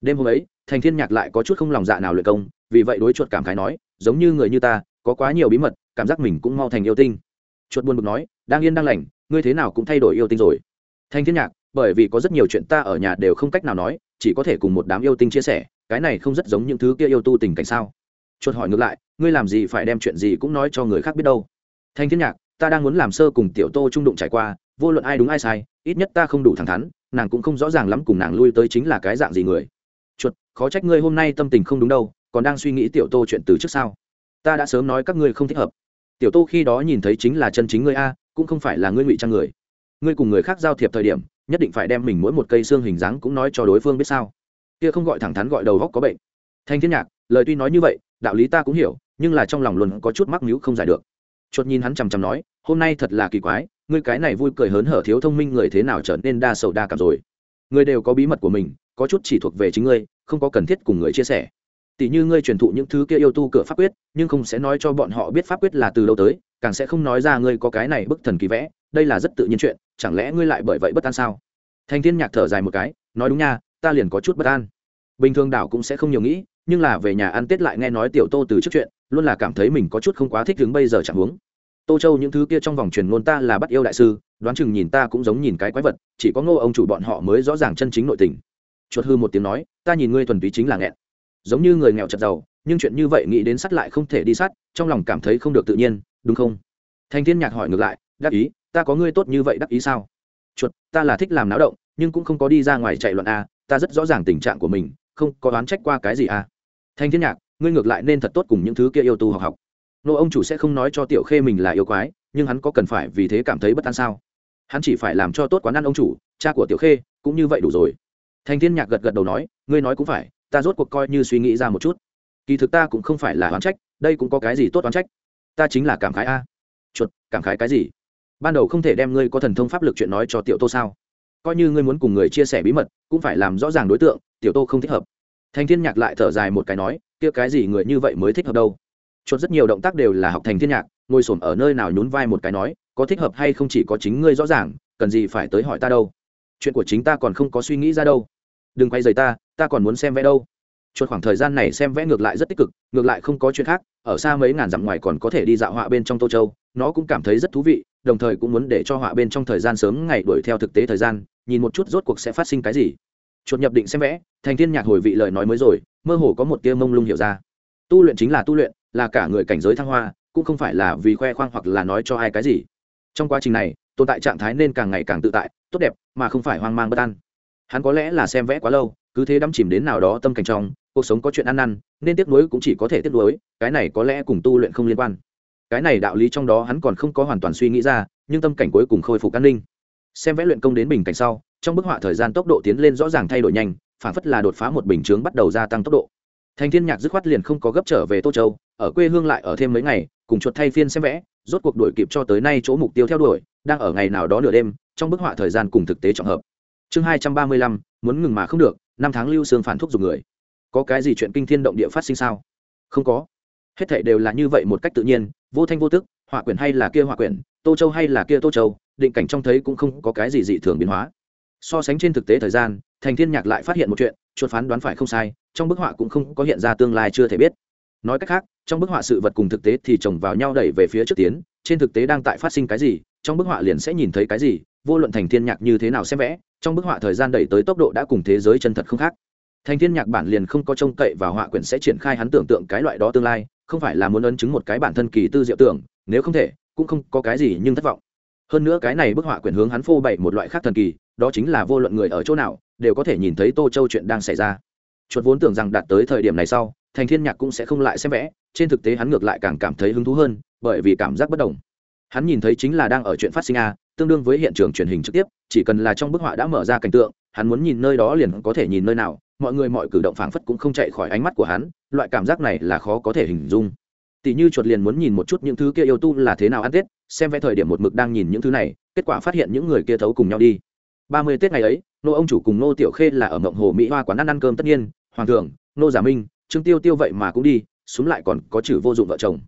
Đêm hôm ấy thành thiên nhạc lại có chút không lòng dạ nào luyện công vì vậy đối chuột cảm khái nói, giống như người như ta, có quá nhiều bí mật, cảm giác mình cũng mau thành yêu tinh. Chuột buồn bực nói, đang yên đang lành, ngươi thế nào cũng thay đổi yêu tinh rồi. Thanh thiên nhạc, bởi vì có rất nhiều chuyện ta ở nhà đều không cách nào nói, chỉ có thể cùng một đám yêu tinh chia sẻ, cái này không rất giống những thứ kia yêu tu tình cảnh sao? Chuột hỏi ngược lại, ngươi làm gì phải đem chuyện gì cũng nói cho người khác biết đâu? Thanh thiên nhạc, ta đang muốn làm sơ cùng tiểu tô trung đụng trải qua, vô luận ai đúng ai sai, ít nhất ta không đủ thẳng thắn, nàng cũng không rõ ràng lắm cùng nàng lui tới chính là cái dạng gì người. Chuột, khó trách ngươi hôm nay tâm tình không đúng đâu còn đang suy nghĩ tiểu tô chuyện từ trước sao? Ta đã sớm nói các ngươi không thích hợp. Tiểu tô khi đó nhìn thấy chính là chân chính ngươi a, cũng không phải là ngươi ngụy trang người. Ngươi cùng người khác giao thiệp thời điểm, nhất định phải đem mình mỗi một cây xương hình dáng cũng nói cho đối phương biết sao? Kia không gọi thẳng thắn gọi đầu góc có bệnh. Thanh thiên nhạc, lời tuy nói như vậy, đạo lý ta cũng hiểu, nhưng là trong lòng luôn có chút mắc mưu không giải được. Chuột nhìn hắn chằm chằm nói, hôm nay thật là kỳ quái, ngươi cái này vui cười hớn hở thiếu thông minh người thế nào trở nên đa sầu đa cảm rồi? Người đều có bí mật của mình, có chút chỉ thuộc về chính ngươi, không có cần thiết cùng người chia sẻ tỷ như ngươi truyền thụ những thứ kia yêu tu cửa pháp quyết, nhưng không sẽ nói cho bọn họ biết pháp quyết là từ đâu tới, càng sẽ không nói ra ngươi có cái này bức thần kỳ vẽ, đây là rất tự nhiên chuyện, chẳng lẽ ngươi lại bởi vậy bất an sao? Thanh thiên nhạc thở dài một cái, nói đúng nha, ta liền có chút bất an. Bình thường đảo cũng sẽ không nhiều nghĩ, nhưng là về nhà ăn tết lại nghe nói tiểu tô từ trước chuyện, luôn là cảm thấy mình có chút không quá thích đứng bây giờ chẳng huống tô châu những thứ kia trong vòng truyền ngôn ta là bắt yêu đại sư, đoán chừng nhìn ta cũng giống nhìn cái quái vật, chỉ có ngô ông chủ bọn họ mới rõ ràng chân chính nội tình. Chuột hư một tiếng nói, ta nhìn ngươi thuần túy chính là nghẹn giống như người nghèo chật giàu, nhưng chuyện như vậy nghĩ đến sắt lại không thể đi sắt, trong lòng cảm thấy không được tự nhiên, đúng không? Thanh thiên nhạc hỏi ngược lại, đắc ý, ta có ngươi tốt như vậy đắc ý sao? Chuột, ta là thích làm náo động, nhưng cũng không có đi ra ngoài chạy loạn a, ta rất rõ ràng tình trạng của mình, không có đoán trách qua cái gì a. Thanh thiên nhạc, ngươi ngược lại nên thật tốt cùng những thứ kia yêu tu học học. Nô ông chủ sẽ không nói cho tiểu khê mình là yêu quái, nhưng hắn có cần phải vì thế cảm thấy bất an sao? Hắn chỉ phải làm cho tốt quán ăn ông chủ, cha của tiểu khê, cũng như vậy đủ rồi. Thanh thiên nhạc gật gật đầu nói, ngươi nói cũng phải ta rốt cuộc coi như suy nghĩ ra một chút. Kỳ thực ta cũng không phải là oán trách, đây cũng có cái gì tốt oán trách? Ta chính là cảm khái a. Chuột, cảm khái cái gì? Ban đầu không thể đem ngươi có thần thông pháp lực chuyện nói cho tiểu tô sao? Coi như ngươi muốn cùng người chia sẻ bí mật, cũng phải làm rõ ràng đối tượng, tiểu tô không thích hợp. Thành thiên nhạc lại thở dài một cái nói, kia cái gì người như vậy mới thích hợp đâu? Chuột rất nhiều động tác đều là học thành thiên nhạc, ngồi xổm ở nơi nào nhún vai một cái nói, có thích hợp hay không chỉ có chính ngươi rõ ràng, cần gì phải tới hỏi ta đâu? Chuyện của chính ta còn không có suy nghĩ ra đâu. Đừng quay rời ta ta còn muốn xem vẽ đâu. Chuột khoảng thời gian này xem vẽ ngược lại rất tích cực, ngược lại không có chuyện khác, ở xa mấy ngàn dặm ngoài còn có thể đi dạo họa bên trong tô châu, nó cũng cảm thấy rất thú vị, đồng thời cũng muốn để cho họa bên trong thời gian sớm ngày đuổi theo thực tế thời gian, nhìn một chút rốt cuộc sẽ phát sinh cái gì. Chuột nhập định xem vẽ, thành thiên nhạc hồi vị lời nói mới rồi, mơ hồ có một tia mông lung hiểu ra. Tu luyện chính là tu luyện, là cả người cảnh giới thăng hoa, cũng không phải là vì khoe khoang hoặc là nói cho ai cái gì. Trong quá trình này, tồn tại trạng thái nên càng ngày càng tự tại, tốt đẹp, mà không phải hoang mang bất an. Hắn có lẽ là xem vẽ quá lâu cứ thế đắm chìm đến nào đó tâm cảnh trong, cuộc sống có chuyện ăn năn, nên tiếp nối cũng chỉ có thể tiếp nối cái này có lẽ cùng tu luyện không liên quan. Cái này đạo lý trong đó hắn còn không có hoàn toàn suy nghĩ ra, nhưng tâm cảnh cuối cùng khôi phục an ninh. Xem vẽ luyện công đến bình cảnh sau, trong bức họa thời gian tốc độ tiến lên rõ ràng thay đổi nhanh, phản phất là đột phá một bình chướng bắt đầu gia tăng tốc độ. Thành thiên nhạc dứt khoát liền không có gấp trở về tô châu, ở quê hương lại ở thêm mấy ngày, cùng chuột thay phiên xem vẽ, rốt cuộc đuổi kịp cho tới nay chỗ mục tiêu theo đuổi, đang ở ngày nào đó nửa đêm, trong bức họa thời gian cùng thực tế trọng hợp. Chương hai trăm ba mươi lăm, muốn ngừng mà không được năm tháng lưu xương phản thuốc dùng người. Có cái gì chuyện kinh thiên động địa phát sinh sao? Không có. Hết thảy đều là như vậy một cách tự nhiên, vô thanh vô tức, hỏa quyển hay là kia hỏa quyển, tô châu hay là kia tô châu, định cảnh trong thấy cũng không có cái gì dị thường biến hóa. So sánh trên thực tế thời gian, thành thiên nhạc lại phát hiện một chuyện, chuột phán đoán phải không sai, trong bức họa cũng không có hiện ra tương lai chưa thể biết. Nói cách khác, trong bức họa sự vật cùng thực tế thì chồng vào nhau đẩy về phía trước tiến, trên thực tế đang tại phát sinh cái gì, trong bức họa liền sẽ nhìn thấy cái gì vô luận thành thiên nhạc như thế nào xem vẽ, trong bức họa thời gian đẩy tới tốc độ đã cùng thế giới chân thật không khác. Thành thiên nhạc bản liền không có trông cậy và họa quyển sẽ triển khai hắn tưởng tượng cái loại đó tương lai, không phải là muốn ấn chứng một cái bản thân kỳ tư diệu tưởng, nếu không thể, cũng không có cái gì nhưng thất vọng. Hơn nữa cái này bức họa quyển hướng hắn phô bày một loại khác thần kỳ, đó chính là vô luận người ở chỗ nào, đều có thể nhìn thấy tô châu chuyện đang xảy ra. Chuột vốn tưởng rằng đạt tới thời điểm này sau, thành thiên nhạc cũng sẽ không lại xem vẽ, trên thực tế hắn ngược lại càng cảm thấy hứng thú hơn, bởi vì cảm giác bất đồng hắn nhìn thấy chính là đang ở chuyện phát sinh a, tương đương với hiện trường truyền hình trực tiếp, chỉ cần là trong bức họa đã mở ra cảnh tượng, hắn muốn nhìn nơi đó liền có thể nhìn nơi nào, mọi người mọi cử động phảng phất cũng không chạy khỏi ánh mắt của hắn, loại cảm giác này là khó có thể hình dung. Tỷ như chuột liền muốn nhìn một chút những thứ kia yêu tu là thế nào ăn tết, xem vẽ thời điểm một mực đang nhìn những thứ này, kết quả phát hiện những người kia thấu cùng nhau đi. Ba mươi tết ngày ấy, nô ông chủ cùng nô tiểu khê là ở mộng hồ mỹ hoa quán ăn ăn cơm tất nhiên, hoàng thượng, nô giả minh, trương tiêu tiêu vậy mà cũng đi xuống lại còn có chữ vô dụng vợ chồng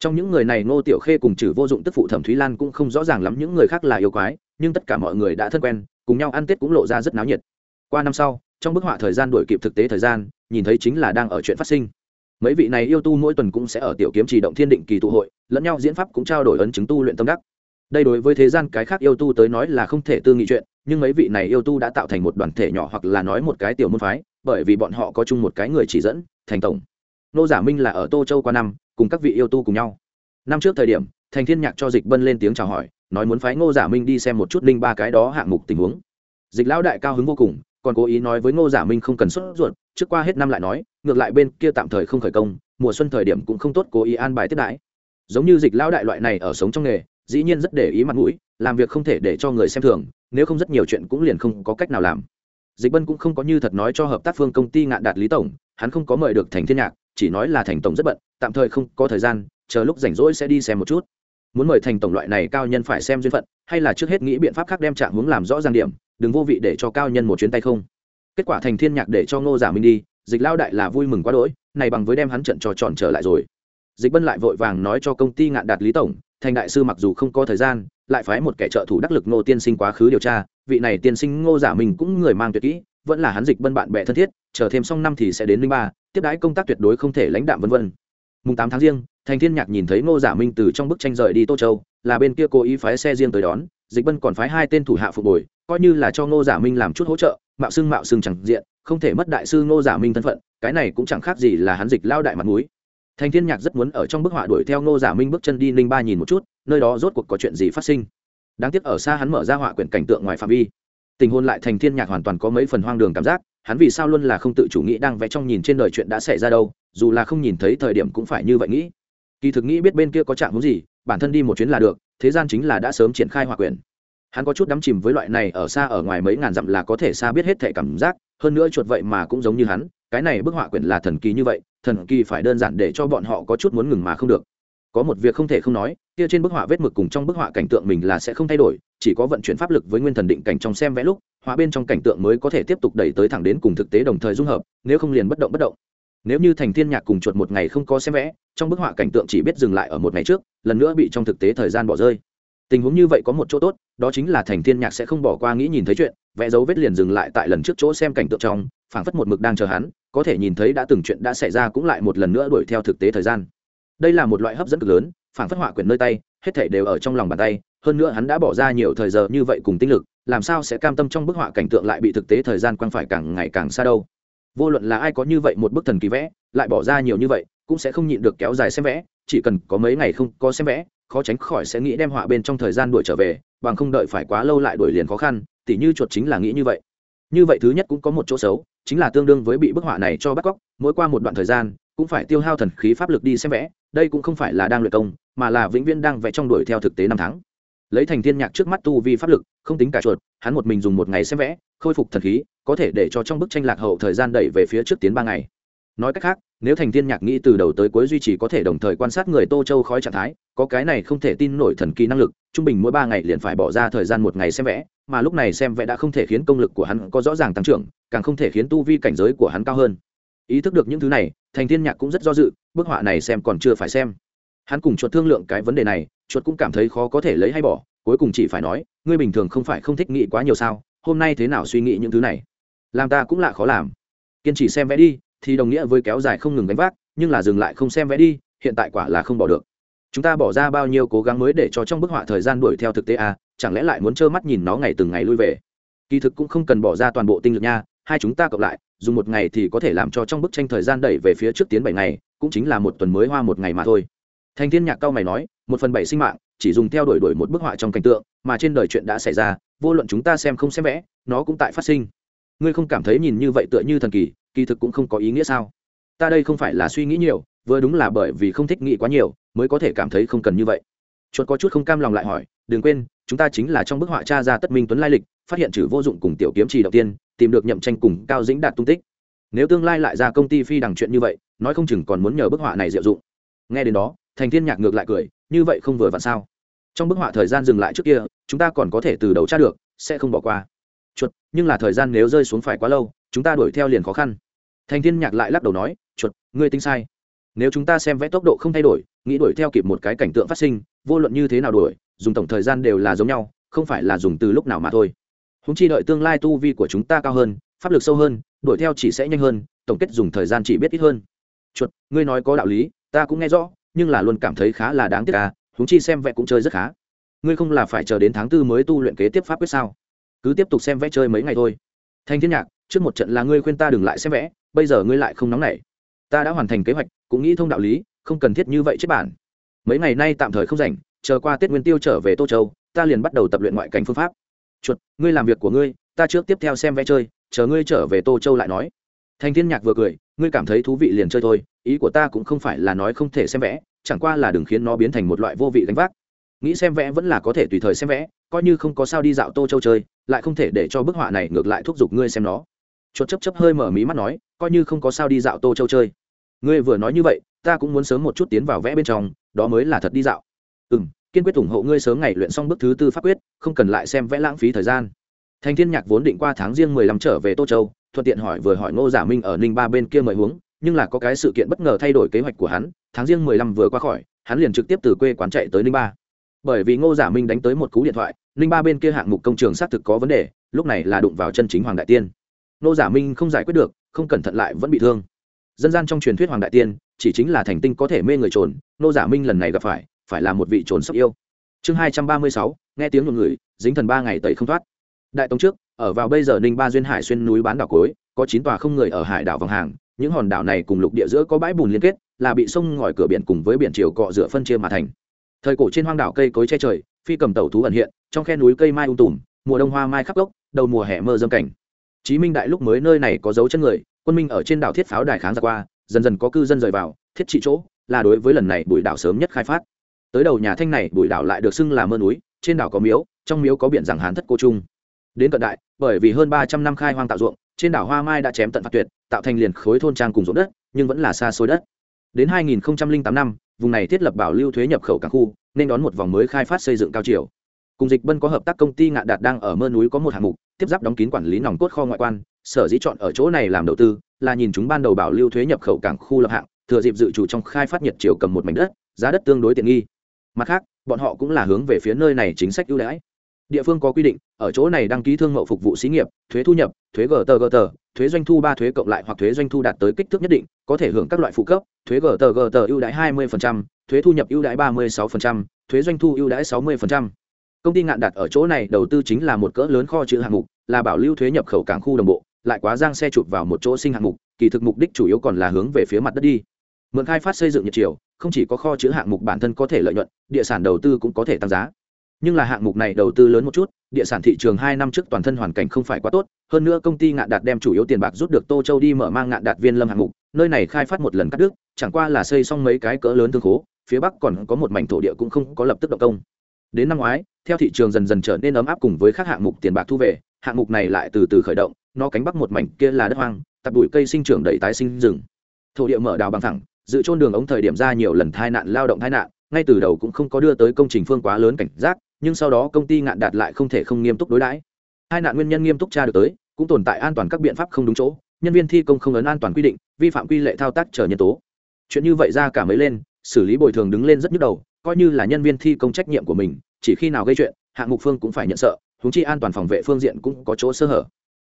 trong những người này nô tiểu khê cùng chử vô dụng tức phụ thẩm thúy lan cũng không rõ ràng lắm những người khác là yêu quái, nhưng tất cả mọi người đã thân quen, cùng nhau ăn tết cũng lộ ra rất náo nhiệt. Qua năm sau, trong bức họa thời gian đổi kịp thực tế thời gian, nhìn thấy chính là đang ở chuyện phát sinh. Mấy vị này yêu tu mỗi tuần cũng sẽ ở tiểu kiếm trì động thiên định kỳ tụ hội, lẫn nhau diễn pháp cũng trao đổi ấn chứng tu luyện tâm đắc. Đây đối với thế gian cái khác yêu tu tới nói là không thể tư nghị chuyện, nhưng mấy vị này yêu tu đã tạo thành một đoàn thể nhỏ hoặc là nói một cái tiểu môn phái, bởi vì bọn họ có chung một cái người chỉ dẫn, thành tổng. Nô giả minh là ở tô châu qua năm cùng các vị yêu tu cùng nhau. Năm trước thời điểm, thành thiên nhạc cho dịch bân lên tiếng chào hỏi, nói muốn phái ngô giả minh đi xem một chút linh ba cái đó hạng mục tình huống. Dịch lão đại cao hứng vô cùng, còn cố ý nói với ngô giả minh không cần xuất ruột, trước qua hết năm lại nói, ngược lại bên kia tạm thời không khởi công, mùa xuân thời điểm cũng không tốt cố ý an bài tiếp đãi. Giống như dịch lao đại loại này ở sống trong nghề, dĩ nhiên rất để ý mặt mũi, làm việc không thể để cho người xem thường, nếu không rất nhiều chuyện cũng liền không có cách nào làm. Dịch bân cũng không có như thật nói cho hợp tác phương công ty ngạn đạt lý tổng, hắn không có mời được thành thiên nhạc chỉ nói là thành tổng rất bận, tạm thời không có thời gian, chờ lúc rảnh rỗi sẽ đi xem một chút. Muốn mời thành tổng loại này cao nhân phải xem duyên phận, hay là trước hết nghĩ biện pháp khác đem trạng hướng làm rõ ràng điểm, đừng vô vị để cho cao nhân một chuyến tay không. Kết quả thành thiên nhạc để cho ngô giả minh đi, dịch lao đại là vui mừng quá đỗi, này bằng với đem hắn trận trò tròn trở lại rồi. Dịch bân lại vội vàng nói cho công ty ngạn đạt lý tổng, thành đại sư mặc dù không có thời gian, lại phái một kẻ trợ thủ đắc lực ngô tiên sinh quá khứ điều tra, vị này tiên sinh ngô giả minh cũng người mang tuyệt kỹ, vẫn là hắn dịch bân bạn bè thân thiết, chờ thêm xong năm thì sẽ đến linh ba tiếp đãi công tác tuyệt đối không thể lãnh đạm vân vân. Mùng tám tháng riêng, thành thiên nhạc nhìn thấy ngô giả minh từ trong bức tranh rời đi tô châu, là bên kia cố ý phái xe riêng tới đón, dịch bân còn phái hai tên thủ hạ phục bồi coi như là cho ngô giả minh làm chút hỗ trợ, mạo xưng mạo xưng chẳng diện, không thể mất đại sư ngô giả minh thân phận, cái này cũng chẳng khác gì là hắn dịch lao đại mặt mũi. Thành thiên nhạc rất muốn ở trong bức họa đuổi theo ngô giả minh bước chân đi ninh ba nhìn một chút, nơi đó rốt cuộc có chuyện gì phát sinh. Đáng tiếc ở xa hắn mở ra họa quyển cảnh tượng ngoài phạm vi. Tình hôn lại thành thiên nhạc hoàn toàn có mấy phần hoang đường cảm giác hắn vì sao luôn là không tự chủ nghĩ đang vẽ trong nhìn trên đời chuyện đã xảy ra đâu, dù là không nhìn thấy thời điểm cũng phải như vậy nghĩ. Kỳ thực nghĩ biết bên kia có trạng hướng gì, bản thân đi một chuyến là được, thế gian chính là đã sớm triển khai hòa quyển hắn có chút đắm chìm với loại này ở xa ở ngoài mấy ngàn dặm là có thể xa biết hết thể cảm giác, hơn nữa chuột vậy mà cũng giống như hắn, cái này bức họa quyển là thần kỳ như vậy, thần kỳ phải đơn giản để cho bọn họ có chút muốn ngừng mà không được. Có một việc không thể không nói, kia trên bức họa vết mực cùng trong bức họa cảnh tượng mình là sẽ không thay đổi, chỉ có vận chuyển pháp lực với nguyên thần định cảnh trong xem vẽ lúc họa bên trong cảnh tượng mới có thể tiếp tục đẩy tới thẳng đến cùng thực tế đồng thời dung hợp, nếu không liền bất động bất động. Nếu như thành thiên nhạc cùng chuột một ngày không có xem vẽ, trong bức họa cảnh tượng chỉ biết dừng lại ở một ngày trước, lần nữa bị trong thực tế thời gian bỏ rơi. Tình huống như vậy có một chỗ tốt, đó chính là thành thiên nhạc sẽ không bỏ qua nghĩ nhìn thấy chuyện, vẽ dấu vết liền dừng lại tại lần trước chỗ xem cảnh tượng trong, phảng phất một mực đang chờ hắn, có thể nhìn thấy đã từng chuyện đã xảy ra cũng lại một lần nữa đuổi theo thực tế thời gian. Đây là một loại hấp dẫn cực lớn, phảng phất họa quyển nơi tay, hết thảy đều ở trong lòng bàn tay, hơn nữa hắn đã bỏ ra nhiều thời giờ như vậy cùng tinh lực làm sao sẽ cam tâm trong bức họa cảnh tượng lại bị thực tế thời gian quăng phải càng ngày càng xa đâu? Vô luận là ai có như vậy một bức thần kỳ vẽ, lại bỏ ra nhiều như vậy, cũng sẽ không nhịn được kéo dài xem vẽ, chỉ cần có mấy ngày không có xem vẽ, khó tránh khỏi sẽ nghĩ đem họa bên trong thời gian đuổi trở về, bằng không đợi phải quá lâu lại đuổi liền khó khăn, tỉ như chuột chính là nghĩ như vậy. Như vậy thứ nhất cũng có một chỗ xấu, chính là tương đương với bị bức họa này cho bắt cóc, mỗi qua một đoạn thời gian, cũng phải tiêu hao thần khí pháp lực đi xem vẽ, đây cũng không phải là đang luyện công, mà là vĩnh viễn đang vẽ trong đuổi theo thực tế năm tháng lấy thành thiên nhạc trước mắt tu vi pháp lực, không tính cả chuột, hắn một mình dùng một ngày xem vẽ, khôi phục thần khí, có thể để cho trong bức tranh lạc hậu thời gian đẩy về phía trước tiến ba ngày. Nói cách khác, nếu thành thiên nhạc nghĩ từ đầu tới cuối duy trì có thể đồng thời quan sát người tô châu khói trạng thái, có cái này không thể tin nổi thần kỳ năng lực, trung bình mỗi ba ngày liền phải bỏ ra thời gian một ngày xem vẽ, mà lúc này xem vẽ đã không thể khiến công lực của hắn có rõ ràng tăng trưởng, càng không thể khiến tu vi cảnh giới của hắn cao hơn. Ý thức được những thứ này, thành thiên nhạc cũng rất do dự, bức họa này xem còn chưa phải xem. Hắn cùng chuột thương lượng cái vấn đề này chuột cũng cảm thấy khó có thể lấy hay bỏ, cuối cùng chỉ phải nói, ngươi bình thường không phải không thích nghĩ quá nhiều sao, hôm nay thế nào suy nghĩ những thứ này? Làm ta cũng lạ khó làm. Kiên trì xem vẽ đi, thì đồng nghĩa với kéo dài không ngừng đánh vác, nhưng là dừng lại không xem vẽ đi, hiện tại quả là không bỏ được. Chúng ta bỏ ra bao nhiêu cố gắng mới để cho trong bức họa thời gian đuổi theo thực tế à chẳng lẽ lại muốn trơ mắt nhìn nó ngày từng ngày lui về? Kỳ thực cũng không cần bỏ ra toàn bộ tinh lực nha, hai chúng ta cộng lại, dùng một ngày thì có thể làm cho trong bức tranh thời gian đẩy về phía trước tiến bảy ngày, cũng chính là một tuần mới hoa một ngày mà thôi thành thiên nhạc cao mày nói, một phần bảy sinh mạng, chỉ dùng theo đuổi đuổi một bức họa trong cảnh tượng, mà trên đời chuyện đã xảy ra, vô luận chúng ta xem không xem vẽ, nó cũng tại phát sinh. Ngươi không cảm thấy nhìn như vậy tựa như thần kỳ kỳ thực cũng không có ý nghĩa sao? Ta đây không phải là suy nghĩ nhiều, vừa đúng là bởi vì không thích nghĩ quá nhiều, mới có thể cảm thấy không cần như vậy. Chuột có chút không cam lòng lại hỏi, đừng quên, chúng ta chính là trong bức họa cha ra tất minh tuấn lai lịch, phát hiện chữ vô dụng cùng tiểu kiếm trì đầu tiên, tìm được nhậm tranh cùng cao dĩnh đạt tung tích. Nếu tương lai lại ra công ty phi đằng chuyện như vậy, nói không chừng còn muốn nhờ bức họa này diệu dụng. Nghe đến đó thành thiên nhạc ngược lại cười, như vậy không vừa vặn sao? Trong bức họa thời gian dừng lại trước kia, chúng ta còn có thể từ đầu tra được, sẽ không bỏ qua. Chuột, nhưng là thời gian nếu rơi xuống phải quá lâu, chúng ta đuổi theo liền khó khăn. Thành thiên nhạc lại lắc đầu nói, chuột, ngươi tính sai. Nếu chúng ta xem vẽ tốc độ không thay đổi, nghĩ đuổi theo kịp một cái cảnh tượng phát sinh, vô luận như thế nào đuổi, dùng tổng thời gian đều là giống nhau, không phải là dùng từ lúc nào mà thôi. Húng chi đợi tương lai tu vi của chúng ta cao hơn, pháp lực sâu hơn, đuổi theo chỉ sẽ nhanh hơn, tổng kết dùng thời gian chỉ biết ít hơn. Chuột, ngươi nói có đạo lý, ta cũng nghe rõ nhưng là luôn cảm thấy khá là đáng tiếc à húng chi xem vẽ cũng chơi rất khá. Ngươi không là phải chờ đến tháng tư mới tu luyện kế tiếp pháp quyết sao? Cứ tiếp tục xem vẽ chơi mấy ngày thôi. Thanh thiên nhạc, trước một trận là ngươi khuyên ta đừng lại xem vẽ, bây giờ ngươi lại không nóng nảy. Ta đã hoàn thành kế hoạch, cũng nghĩ thông đạo lý, không cần thiết như vậy chết bản. Mấy ngày nay tạm thời không rảnh, chờ qua tết nguyên tiêu trở về tô châu, ta liền bắt đầu tập luyện ngoại cảnh phương pháp. Chuột, ngươi làm việc của ngươi, ta trước tiếp theo xem vẽ chơi, chờ ngươi trở về tô châu lại nói. Thanh thiên nhạc vừa cười ngươi cảm thấy thú vị liền chơi thôi, ý của ta cũng không phải là nói không thể xem vẽ, chẳng qua là đừng khiến nó biến thành một loại vô vị gánh vác. Nghĩ xem vẽ vẫn là có thể tùy thời xem vẽ, coi như không có sao đi dạo tô châu chơi, lại không thể để cho bức họa này ngược lại thúc giục ngươi xem nó. Chuột chấp chấp hơi mở mí mắt nói, coi như không có sao đi dạo tô châu chơi. Ngươi vừa nói như vậy, ta cũng muốn sớm một chút tiến vào vẽ bên trong, đó mới là thật đi dạo. Ừ m kiên quyết ủng hộ ngươi sớm ngày luyện xong bước thứ tư pháp quyết, không cần lại xem vẽ lãng phí thời gian thành thiên nhạc vốn định qua tháng riêng mười lăm trở về tô châu, thuận tiện hỏi vừa hỏi ngô giả minh ở ninh ba bên kia mời huống, nhưng là có cái sự kiện bất ngờ thay đổi kế hoạch của hắn, tháng riêng mười lăm vừa qua khỏi, hắn liền trực tiếp từ quê quán chạy tới ninh ba. Bởi vì ngô giả minh đánh tới một cú điện thoại, ninh ba bên kia hạng mục công trường xác thực có vấn đề, lúc này là đụng vào chân chính hoàng đại tiên. Ngô giả minh không giải quyết được, không cẩn thận lại vẫn bị thương. Dân gian trong truyền thuyết hoàng đại tiên, chỉ chính là thành tinh có thể mê người trồn, ngô giả minh lần này gặp phải phải là một vị trồn sốc yêu. Chương hai trăm ba mươi sáu, nghe tiếng một người dính thần ba ngày tẩy không thoát đại tống trước, ở vào bây giờ ninh ba duyên hải xuyên núi bán đảo cối có chín tòa không người ở hải đảo vòng hàng, những hòn đảo này cùng lục địa giữa có bãi bùn liên kết, là bị sông ngòi cửa biển cùng với biển chiều cọ rửa phân chia mà thành. Thời cổ trên hoang đảo cây cối che trời, phi cầm tàu thú ẩn hiện, trong khe núi cây mai ung tùm, mùa đông hoa mai khắc gốc, đầu mùa hè mơ dâm cảnh. Chí minh đại lúc mới nơi này có dấu chân người, quân minh ở trên đảo thiết pháo đài kháng ra qua, dần dần có cư dân rời vào, thiết trị chỗ, là đối với lần này bụi đảo sớm nhất khai phát. Tới đầu nhà thanh này, bụi đảo lại được xưng là mơ núi, trên đảo có miếu, trong miếu có biển rằng hán thất cô trung đến cận đại, bởi vì hơn ba trăm năm khai hoang tạo ruộng, trên đảo hoa mai đã chém tận phạt tuyệt, tạo thành liền khối thôn trang cùng ruộng đất, nhưng vẫn là xa xôi đất. Đến 2008 năm, vùng này thiết lập bảo lưu thuế nhập khẩu cảng khu, nên đón một vòng mới khai phát xây dựng cao chiều cùng dịch bân có hợp tác công ty ngạn đạt đang ở mơ núi có một hạng mục, tiếp giáp đóng kín quản lý nòng cốt kho ngoại quan, sở dĩ chọn ở chỗ này làm đầu tư, là nhìn chúng ban đầu bảo lưu thuế nhập khẩu cảng khu lập hạng, thừa dịp dự chủ trong khai phát nhiệt chiều cầm một mảnh đất, giá đất tương đối tiện nghi. Mặt khác, bọn họ cũng là hướng về phía nơi này chính sách ưu đãi địa phương có quy định, ở chỗ này đăng ký thương mẫu phục vụ xí nghiệp, thuế thu nhập, thuế gt gt thuế doanh thu ba thuế cộng lại hoặc thuế doanh thu đạt tới kích thước nhất định, có thể hưởng các loại phụ cấp, thuế gt gt ưu đãi hai mươi thuế thu nhập ưu đãi ba mươi sáu thuế doanh thu ưu đãi sáu mươi công ty ngạn đặt ở chỗ này đầu tư chính là một cỡ lớn kho chữ hạng mục, là bảo lưu thuế nhập khẩu cảng khu đồng bộ, lại quá giang xe chụp vào một chỗ sinh hạng mục, kỳ thực mục đích chủ yếu còn là hướng về phía mặt đất đi. Mượn khai phát xây dựng nhiệt chiều, không chỉ có kho chữ hạng mục bản thân có thể lợi nhuận, địa sản đầu tư cũng có thể tăng giá nhưng là hạng mục này đầu tư lớn một chút, địa sản thị trường hai năm trước toàn thân hoàn cảnh không phải quá tốt, hơn nữa công ty ngạn đạt đem chủ yếu tiền bạc rút được tô châu đi mở mang ngạn đạt viên lâm hạng mục, nơi này khai phát một lần cắt đứt, chẳng qua là xây xong mấy cái cỡ lớn thương khố, phía bắc còn có một mảnh thổ địa cũng không có lập tức động công. Đến năm ngoái, theo thị trường dần dần trở nên ấm áp cùng với các hạng mục tiền bạc thu về, hạng mục này lại từ từ khởi động, nó cánh bắc một mảnh kia là đất hoang tập bụi cây sinh trưởng đầy tái sinh rừng. Thổ địa mở đào bằng thẳng, dự trôn đường ống thời điểm ra nhiều lần tai nạn, lao động tai nạn, ngay từ đầu cũng không có đưa tới công trình phương quá lớn cảnh giác nhưng sau đó công ty ngạn đạt lại không thể không nghiêm túc đối đãi. Hai nạn nguyên nhân nghiêm túc tra được tới, cũng tồn tại an toàn các biện pháp không đúng chỗ, nhân viên thi công không ấn an toàn quy định, vi phạm quy lệ thao tác chờ nhân tố. Chuyện như vậy ra cả mấy lên, xử lý bồi thường đứng lên rất nhức đầu, coi như là nhân viên thi công trách nhiệm của mình, chỉ khi nào gây chuyện, hạng mục phương cũng phải nhận sợ húng chi an toàn phòng vệ phương diện cũng có chỗ sơ hở.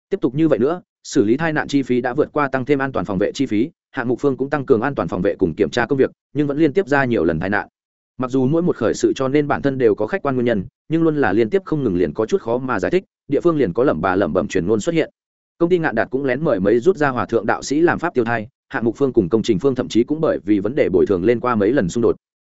Tiếp tục như vậy nữa, xử lý tai nạn chi phí đã vượt qua tăng thêm an toàn phòng vệ chi phí, hạng mục phương cũng tăng cường an toàn phòng vệ cùng kiểm tra công việc, nhưng vẫn liên tiếp ra nhiều lần tai nạn mặc dù mỗi một khởi sự cho nên bản thân đều có khách quan nguyên nhân, nhưng luôn là liên tiếp không ngừng liền có chút khó mà giải thích, địa phương liền có lẩm bà lẩm bẩm truyền ngôn xuất hiện. Công ty ngạn đạt cũng lén mời mấy rút ra hòa thượng đạo sĩ làm pháp tiêu thai, hạng mục phương cùng công trình phương thậm chí cũng bởi vì vấn đề bồi thường lên qua mấy lần xung đột.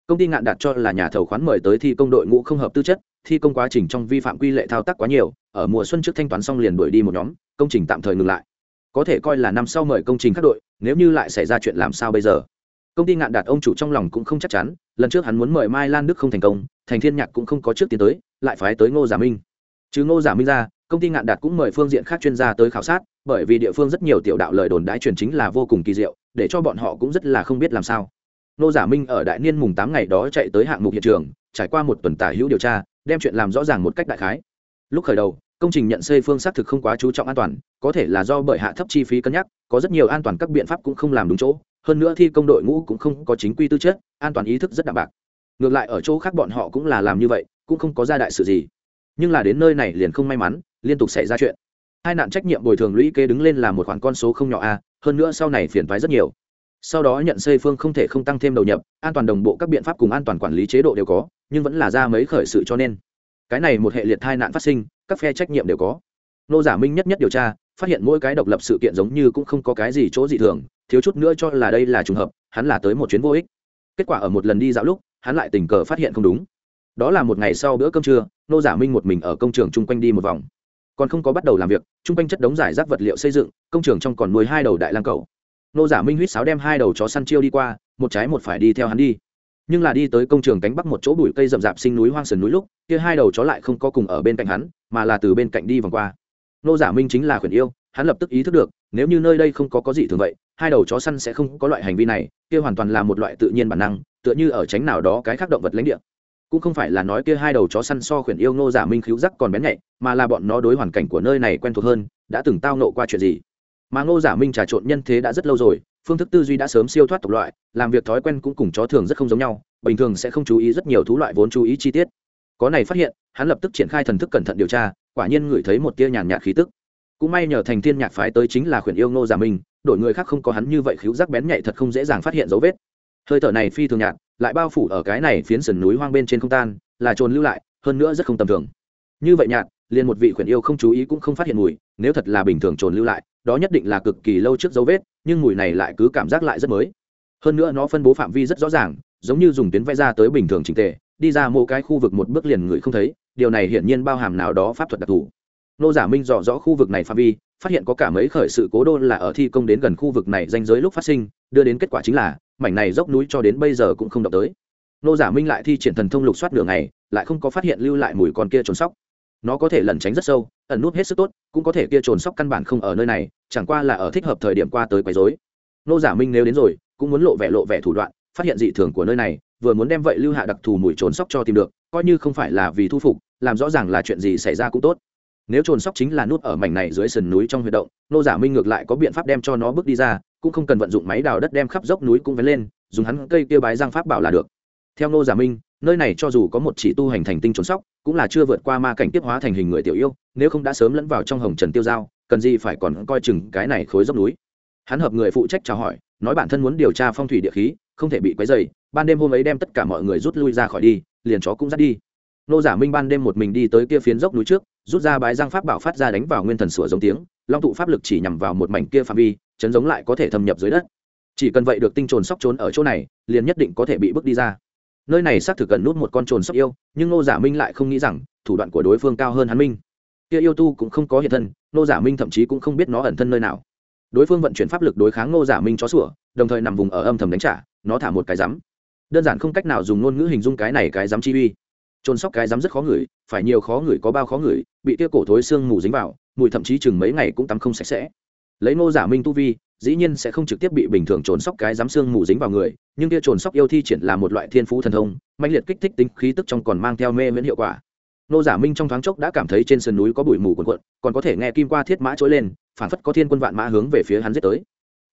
Công ty ngạn đạt cho là nhà thầu khoán mời tới thi công đội ngũ không hợp tư chất, thi công quá trình trong vi phạm quy lệ thao tác quá nhiều, ở mùa xuân trước thanh toán xong liền đuổi đi một nhóm, công trình tạm thời ngừng lại. Có thể coi là năm sau mời công trình các đội, nếu như lại xảy ra chuyện làm sao bây giờ? Công ty ngạn đạt ông chủ trong lòng cũng không chắc chắn, lần trước hắn muốn mời mai lan đức không thành công, thành thiên nhạc cũng không có trước tiến tới, lại phái tới ngô giả minh. Chứ ngô giả minh ra, công ty ngạn đạt cũng mời phương diện khác chuyên gia tới khảo sát, bởi vì địa phương rất nhiều tiểu đạo lời đồn đãi truyền chính là vô cùng kỳ diệu, để cho bọn họ cũng rất là không biết làm sao. Ngô giả minh ở đại niên mùng tám ngày đó chạy tới hạng mục hiện trường, trải qua một tuần tả hữu điều tra, đem chuyện làm rõ ràng một cách đại khái. Lúc khởi đầu, công trình nhận xây phương xác thực không quá chú trọng an toàn, có thể là do bởi hạ thấp chi phí cân nhắc, có rất nhiều an toàn các biện pháp cũng không làm đúng chỗ hơn nữa thi công đội ngũ cũng không có chính quy tư chất, an toàn ý thức rất đạm bạc. Ngược lại ở chỗ khác bọn họ cũng là làm như vậy, cũng không có ra đại sự gì. Nhưng là đến nơi này liền không may mắn, liên tục xảy ra chuyện. Hai nạn trách nhiệm bồi thường lũy kế đứng lên là một khoản con số không nhỏ a, hơn nữa sau này phiền toái rất nhiều. Sau đó nhận xây phương không thể không tăng thêm đầu nhập, an toàn đồng bộ các biện pháp cùng an toàn quản lý chế độ đều có, nhưng vẫn là ra mấy khởi sự cho nên. Cái này một hệ liệt tai nạn phát sinh, các phe trách nhiệm đều có. Nô giả minh nhất nhất điều tra, phát hiện mỗi cái độc lập sự kiện giống như cũng không có cái gì chỗ dị thường thiếu chút nữa cho là đây là trùng hợp, hắn là tới một chuyến vô ích. Kết quả ở một lần đi dạo lúc, hắn lại tình cờ phát hiện không đúng. Đó là một ngày sau bữa cơm trưa, nô giả minh một mình ở công trường chung quanh đi một vòng. Còn không có bắt đầu làm việc, chung quanh chất đống giải rác vật liệu xây dựng, công trường trong còn nuôi hai đầu đại lang cầu nô giả minh huýt sáo đem hai đầu chó săn chiêu đi qua, một trái một phải đi theo hắn đi. Nhưng là đi tới công trường cánh bắc một chỗ bụi cây rậm rạp sinh núi hoang sườn núi lúc, kia hai đầu chó lại không có cùng ở bên cạnh hắn, mà là từ bên cạnh đi vòng qua. Nô giả minh chính là khuyển yêu, hắn lập tức ý thức được, nếu như nơi đây không có có gì thường vậy hai đầu chó săn sẽ không có loại hành vi này, kia hoàn toàn là một loại tự nhiên bản năng, tựa như ở tránh nào đó cái khác động vật lãnh địa. Cũng không phải là nói kia hai đầu chó săn so khuyển yêu nô giả dạ minh khíu rắc còn bén nhạy, mà là bọn nó đối hoàn cảnh của nơi này quen thuộc hơn, đã từng tao nộ qua chuyện gì. Mà ngô giả minh trà trộn nhân thế đã rất lâu rồi, phương thức tư duy đã sớm siêu thoát tộc loại, làm việc thói quen cũng cùng chó thường rất không giống nhau, bình thường sẽ không chú ý rất nhiều thú loại vốn chú ý chi tiết. Có này phát hiện, hắn lập tức triển khai thần thức cẩn thận điều tra, quả nhiên ngửi thấy một tia nhàn nhạt khí tức cũng may nhờ thành thiên nhạc phái tới chính là khuyển yêu ngô giả minh, đổi người khác không có hắn như vậy khiếu giác bén nhạy thật không dễ dàng phát hiện dấu vết. Hơi thở này phi thường nhạt, lại bao phủ ở cái này phiến sườn núi hoang bên trên không tan, là trồn lưu lại, hơn nữa rất không tầm thường. Như vậy nhạt, liền một vị khuyển yêu không chú ý cũng không phát hiện mùi, nếu thật là bình thường trồn lưu lại, đó nhất định là cực kỳ lâu trước dấu vết, nhưng mùi này lại cứ cảm giác lại rất mới. Hơn nữa nó phân bố phạm vi rất rõ ràng, giống như dùng tuyến vẽ ra tới bình thường trình tề, đi ra mỗi cái khu vực một bước liền người không thấy, điều này hiển nhiên bao hàm nào đó pháp thuật đặc thù nô giả minh dò rõ khu vực này phạm vi phát hiện có cả mấy khởi sự cố đô là ở thi công đến gần khu vực này danh giới lúc phát sinh đưa đến kết quả chính là mảnh này dốc núi cho đến bây giờ cũng không động tới. Nô giả minh lại thi triển thần thông lục soát đường này, lại không có phát hiện lưu lại mùi con kia trốn sóc. Nó có thể lẩn tránh rất sâu ẩn nút hết sức tốt cũng có thể kia trồn sóc căn bản không ở nơi này chẳng qua là ở thích hợp thời điểm qua tới quấy rối. Nô giả minh nếu đến rồi cũng muốn lộ vẻ lộ vẻ thủ đoạn phát hiện dị thường của nơi này vừa muốn đem vậy lưu hạ đặc thù mùi trốn sóc cho tìm được coi như không phải là vì thu phục làm rõ ràng là chuyện gì xảy ra cũng tốt nếu trồn sóc chính là nút ở mảnh này dưới sườn núi trong huy động, nô giả minh ngược lại có biện pháp đem cho nó bước đi ra, cũng không cần vận dụng máy đào đất đem khắp dốc núi cũng vén lên, dùng hắn cây kia bái giang pháp bảo là được. Theo nô giả minh, nơi này cho dù có một chỉ tu hành thành tinh trốn sóc, cũng là chưa vượt qua ma cảnh tiếp hóa thành hình người tiểu yêu, nếu không đã sớm lẫn vào trong hồng trần tiêu giao, cần gì phải còn coi chừng cái này khối dốc núi. Hắn hợp người phụ trách chào hỏi, nói bản thân muốn điều tra phong thủy địa khí, không thể bị quấy dày ban đêm hôm ấy đem tất cả mọi người rút lui ra khỏi đi, liền chó cũng dắt đi. Nô giả minh ban đêm một mình đi tới kia phiến dốc núi trước rút ra bái giang pháp bảo phát ra đánh vào nguyên thần sủa giống tiếng, long tụ pháp lực chỉ nhằm vào một mảnh kia phạm vi, chấn giống lại có thể thâm nhập dưới đất. Chỉ cần vậy được tinh trồn sóc trốn ở chỗ này, liền nhất định có thể bị bước đi ra. Nơi này xác thực cần nút một con trồn sóc yêu, nhưng Ngô giả minh lại không nghĩ rằng, thủ đoạn của đối phương cao hơn hắn minh. Kia yêu tu cũng không có hiện thân, Ngô giả minh thậm chí cũng không biết nó ẩn thân nơi nào. Đối phương vận chuyển pháp lực đối kháng Ngô giả minh chó sủa, đồng thời nằm vùng ở âm thầm đánh trả, nó thả một cái rắm đơn giản không cách nào dùng ngôn ngữ hình dung cái này cái rắm chi uy trôn sóc cái dám rất khó ngửi, phải nhiều khó ngửi có bao khó ngửi, bị kia cổ thối xương mù dính vào, mùi thậm chí chừng mấy ngày cũng tắm không sạch sẽ. Lấy nô giả minh tu vi, dĩ nhiên sẽ không trực tiếp bị bình thường trồn sóc cái dám xương mù dính vào người, nhưng kia trồn sóc yêu thi triển là một loại thiên phú thần thông mạnh liệt kích thích tính khí tức trong còn mang theo mê miễn hiệu quả. Nô giả minh trong thoáng chốc đã cảm thấy trên sườn núi có bụi mù quần quận còn có thể nghe kim qua thiết mã trỗi lên, phản phất có thiên quân vạn mã hướng về phía hắn giết tới.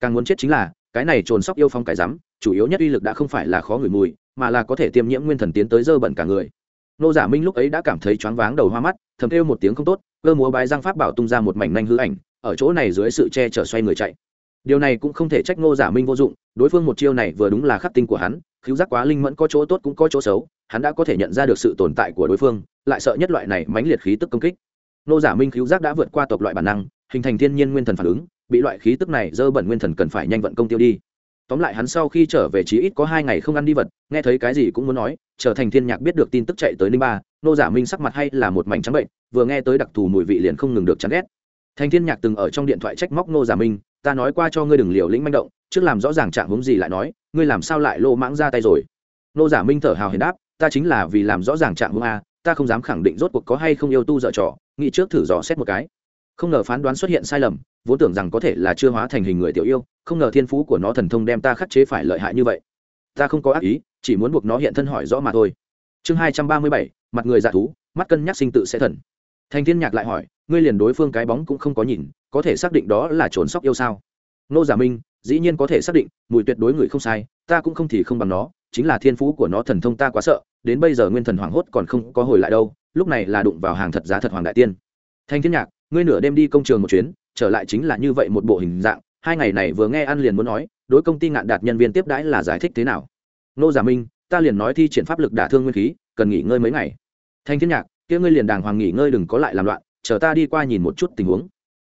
Càng muốn chết chính là, cái này trồn sóc yêu phong cái rắm, chủ yếu nhất uy lực đã không phải là khó ngửi mùi, mà là có thể tiêm nhiễm nguyên thần tiến tới dơ bẩn cả người nô giả minh lúc ấy đã cảm thấy choáng váng đầu hoa mắt, thầm kêu một tiếng không tốt, cơ múa bái giang pháp bảo tung ra một mảnh nhanh hư ảnh, ở chỗ này dưới sự che chở xoay người chạy. Điều này cũng không thể trách ngô giả minh vô dụng, đối phương một chiêu này vừa đúng là khắc tinh của hắn khiếu giác quá linh mẫn có chỗ tốt cũng có chỗ xấu, hắn đã có thể nhận ra được sự tồn tại của đối phương, lại sợ nhất loại này mãnh liệt khí tức công kích. Ngô giả minh khiếu giác đã vượt qua tộc loại bản năng, hình thành thiên nhiên nguyên thần phản ứng, bị loại khí tức này dơ bẩn nguyên thần cần phải nhanh vận công tiêu đi tóm lại hắn sau khi trở về chí ít có hai ngày không ăn đi vật, nghe thấy cái gì cũng muốn nói, trở thành thiên nhạc biết được tin tức chạy tới ninh ba, nô giả minh sắc mặt hay là một mảnh trắng bệnh, vừa nghe tới đặc thù mùi vị liền không ngừng được chán ghét. Thành thiên nhạc từng ở trong điện thoại trách móc nô giả minh, ta nói qua cho ngươi đừng liều lĩnh manh động, trước làm rõ ràng trạng hướng gì lại nói, ngươi làm sao lại lô mãng ra tay rồi? Nô giả minh thở hào hiền đáp, ta chính là vì làm rõ ràng trạng hướng a, ta không dám khẳng định rốt cuộc có hay không yêu tu dở trò, nghĩ trước thử dò xét một cái. Không ngờ phán đoán xuất hiện sai lầm, vốn tưởng rằng có thể là chưa hóa thành hình người tiểu yêu không ngờ thiên phú của nó thần thông đem ta khắc chế phải lợi hại như vậy. Ta không có ác ý, chỉ muốn buộc nó hiện thân hỏi rõ mà thôi. Chương hai trăm ba mươi bảy, mặt người dạ thú, mắt cân nhắc sinh tự sẽ thần. Thành thiên nhạc lại hỏi, ngươi liền đối phương cái bóng cũng không có nhìn, có thể xác định đó là trốn sóc yêu sao? Nô giả minh, dĩ nhiên có thể xác định, mùi tuyệt đối người không sai, ta cũng không thì không bằng nó, chính là thiên phú của nó thần thông ta quá sợ, đến bây giờ nguyên thần hoảng hốt còn không có hồi lại đâu, lúc này là đụng vào hàng thật giá thật hoàng đại tiên. Thanh thiên nhạc, ngươi nửa đêm đi công trường một chuyến, trở lại chính là như vậy một bộ hình dạng hai ngày này vừa nghe ăn liền muốn nói, đối công ty ngạn đạt nhân viên tiếp đãi là giải thích thế nào? Nô giả minh, ta liền nói thi triển pháp lực đả thương nguyên khí, cần nghỉ ngơi mấy ngày. Thanh thiên nhạc, kia ngươi liền đàng hoàng nghỉ ngơi đừng có lại làm loạn, chờ ta đi qua nhìn một chút tình huống.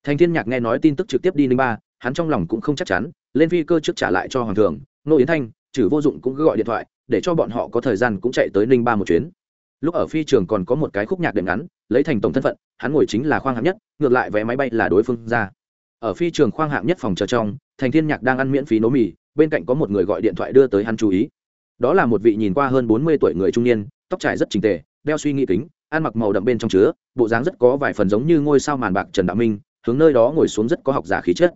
Thanh thiên nhạc nghe nói tin tức trực tiếp đi ninh ba, hắn trong lòng cũng không chắc chắn, lên phi cơ trước trả lại cho hoàng thượng nô yến thanh, trừ vô dụng cũng cứ gọi điện thoại, để cho bọn họ có thời gian cũng chạy tới ninh ba một chuyến. Lúc ở phi trường còn có một cái khúc nhạc đệm ngắn, lấy thành tổng thân phận, hắn ngồi chính là khoang hạng nhất, ngược lại vé máy bay là đối phương ra ở phi trường khoang hạng nhất phòng chờ trong, thành thiên nhạc đang ăn miễn phí nấu mì, bên cạnh có một người gọi điện thoại đưa tới hắn chú ý. Đó là một vị nhìn qua hơn bốn mươi tuổi người trung niên, tóc trải rất trình tề, đeo suy nghĩ kính, ăn mặc màu đậm bên trong chứa, bộ dáng rất có vài phần giống như ngôi sao màn bạc trần đạo minh, hướng nơi đó ngồi xuống rất có học giả khí chất.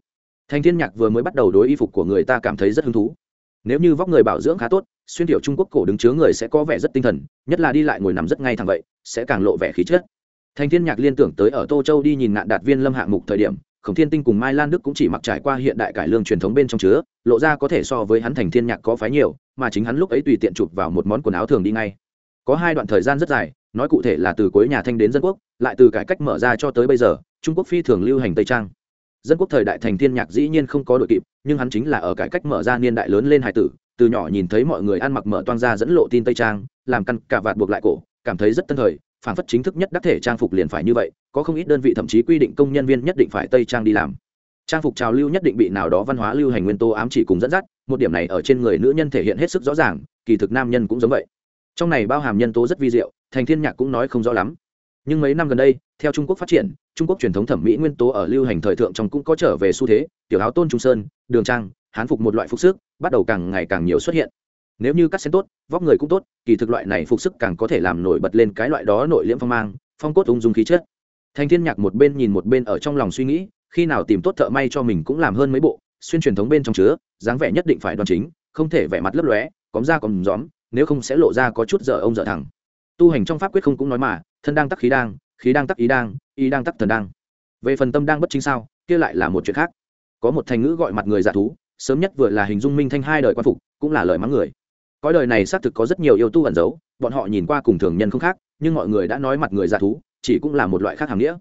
Thành thiên nhạc vừa mới bắt đầu đối y phục của người ta cảm thấy rất hứng thú. Nếu như vóc người bảo dưỡng khá tốt, xuyên tiểu trung quốc cổ đứng chứa người sẽ có vẻ rất tinh thần, nhất là đi lại ngồi nằm rất ngay thẳng vậy, sẽ càng lộ vẻ khí chất. Thành thiên nhạc liên tưởng tới ở tô châu đi nhìn nạn đạt viên lâm hạng mục thời điểm khổng thiên tinh cùng mai lan đức cũng chỉ mặc trải qua hiện đại cải lương truyền thống bên trong chứa, lộ ra có thể so với hắn thành thiên nhạc có phái nhiều, mà chính hắn lúc ấy tùy tiện chụp vào một món quần áo thường đi ngay. Có hai đoạn thời gian rất dài, nói cụ thể là từ cuối nhà thanh đến dân quốc, lại từ cải cách mở ra cho tới bây giờ, trung quốc phi thường lưu hành tây trang. Dân quốc thời đại thành thiên nhạc dĩ nhiên không có đội kịp, nhưng hắn chính là ở cải cách mở ra niên đại lớn lên hải tử, từ nhỏ nhìn thấy mọi người ăn mặc mở toang ra dẫn lộ tin tây trang, làm căn cả vạt buộc lại cổ, cảm thấy rất tân thời phản phất chính thức nhất đắc thể trang phục liền phải như vậy, có không ít đơn vị thậm chí quy định công nhân viên nhất định phải tây trang đi làm. Trang phục trào lưu nhất định bị nào đó văn hóa lưu hành nguyên tố ám chỉ cùng dẫn dắt, một điểm này ở trên người nữ nhân thể hiện hết sức rõ ràng, kỳ thực nam nhân cũng giống vậy. Trong này bao hàm nhân tố rất vi diệu, thành thiên nhạc cũng nói không rõ lắm. Nhưng mấy năm gần đây, theo trung quốc phát triển, trung quốc truyền thống thẩm mỹ nguyên tố ở lưu hành thời thượng trong cũng có trở về xu thế, tiểu áo tôn trung sơn, đường trang, hán phục một loại phục sức, bắt đầu càng ngày càng nhiều xuất hiện nếu như cắt xén tốt, vóc người cũng tốt, kỳ thực loại này phục sức càng có thể làm nổi bật lên cái loại đó nội liễm phong mang, phong cốt ung dung khí chất. Thành thiên nhạc một bên nhìn một bên ở trong lòng suy nghĩ, khi nào tìm tốt thợ may cho mình cũng làm hơn mấy bộ, xuyên truyền thống bên trong chứa, dáng vẻ nhất định phải đoan chính, không thể vẻ mặt lấp lóe cóm ra còn gióm nếu không sẽ lộ ra có chút dở ông dở thẳng tu hành trong pháp quyết không cũng nói mà, thân đang tắc khí đang khí đang tắc ý đang ý đang tắc thần đang. Về phần tâm đang bất chính sao, kia lại là một chuyện khác. Có một thành ngữ gọi mặt người dạ thú, sớm nhất vừa là hình dung minh thanh hai đời quan phục, cũng là lời mắng người cõi đời này xác thực có rất nhiều yêu tu ẩn giấu, bọn họ nhìn qua cùng thường nhân không khác, nhưng mọi người đã nói mặt người dạ thú, chỉ cũng là một loại khác hàm nghĩa.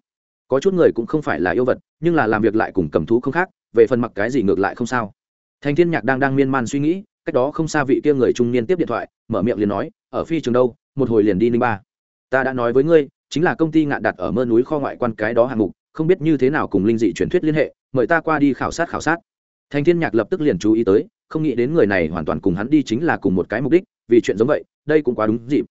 Có chút người cũng không phải là yêu vật, nhưng là làm việc lại cùng cầm thú không khác, về phần mặc cái gì ngược lại không sao. Thành thiên nhạc đang đang miên man suy nghĩ, cách đó không xa vị kia người trung niên tiếp điện thoại, mở miệng liền nói, ở phi trường đâu? Một hồi liền đi ninh ba. Ta đã nói với ngươi, chính là công ty ngạn đặt ở mơ núi kho ngoại quan cái đó hạng mục, không biết như thế nào cùng linh dị truyền thuyết liên hệ, mời ta qua đi khảo sát khảo sát. Thành thiên nhạc lập tức liền chú ý tới không nghĩ đến người này hoàn toàn cùng hắn đi chính là cùng một cái mục đích, vì chuyện giống vậy, đây cũng quá đúng dịp.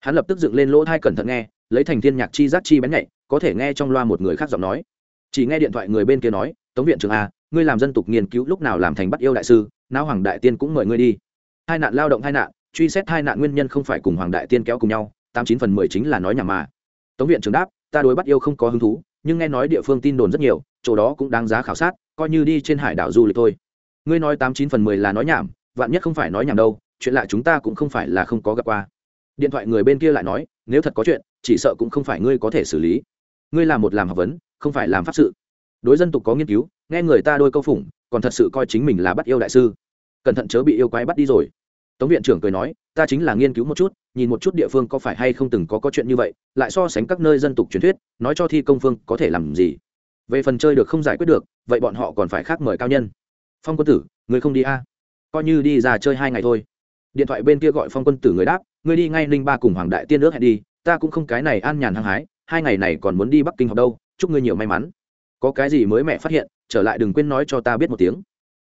Hắn lập tức dựng lên lỗ thai cẩn thận nghe, lấy thành thiên nhạc chi giác chi bén nhạy, có thể nghe trong loa một người khác giọng nói. Chỉ nghe điện thoại người bên kia nói, tống viện trưởng a ngươi làm dân tục nghiên cứu lúc nào làm thành bắt yêu đại sư não hoàng đại tiên cũng mời ngươi đi. Hai nạn lao động hai nạn, truy xét hai nạn nguyên nhân không phải cùng hoàng đại tiên kéo cùng nhau, tám chín phần mười chính là nói nhà mà. Tống viện trưởng đáp, ta đối bắt yêu không có hứng thú, nhưng nghe nói địa phương tin đồn rất nhiều, chỗ đó cũng đáng giá khảo sát, coi như đi trên hải đảo du lịch thôi ngươi nói tám chín phần mười là nói nhảm, vạn nhất không phải nói nhảm đâu, chuyện lại chúng ta cũng không phải là không có gặp qua. Điện thoại người bên kia lại nói, nếu thật có chuyện, chỉ sợ cũng không phải ngươi có thể xử lý. Ngươi là một làm học vấn, không phải làm pháp sự. Đối dân tục có nghiên cứu, nghe người ta đôi câu phủng, còn thật sự coi chính mình là bắt yêu đại sư. Cẩn thận chớ bị yêu quái bắt đi rồi. Tống viện trưởng cười nói, ta chính là nghiên cứu một chút, nhìn một chút địa phương có phải hay không từng có có chuyện như vậy, lại so sánh các nơi dân tục truyền thuyết, nói cho thi công phương có thể làm gì. Về phần chơi được không giải quyết được, vậy bọn họ còn phải khác mời cao nhân phong quân tử người không đi a? À? coi như đi ra chơi hai ngày thôi. Điện thoại bên kia gọi phong quân tử người đáp người đi ngay ninh ba cùng hoàng đại tiên nước hẹn đi, ta cũng không cái này an nhàn hăng hái, hai ngày này còn muốn đi bắc kinh học đâu, chúc ngươi nhiều may mắn. Có cái gì mới mẹ phát hiện, trở lại đừng quên nói cho ta biết một tiếng.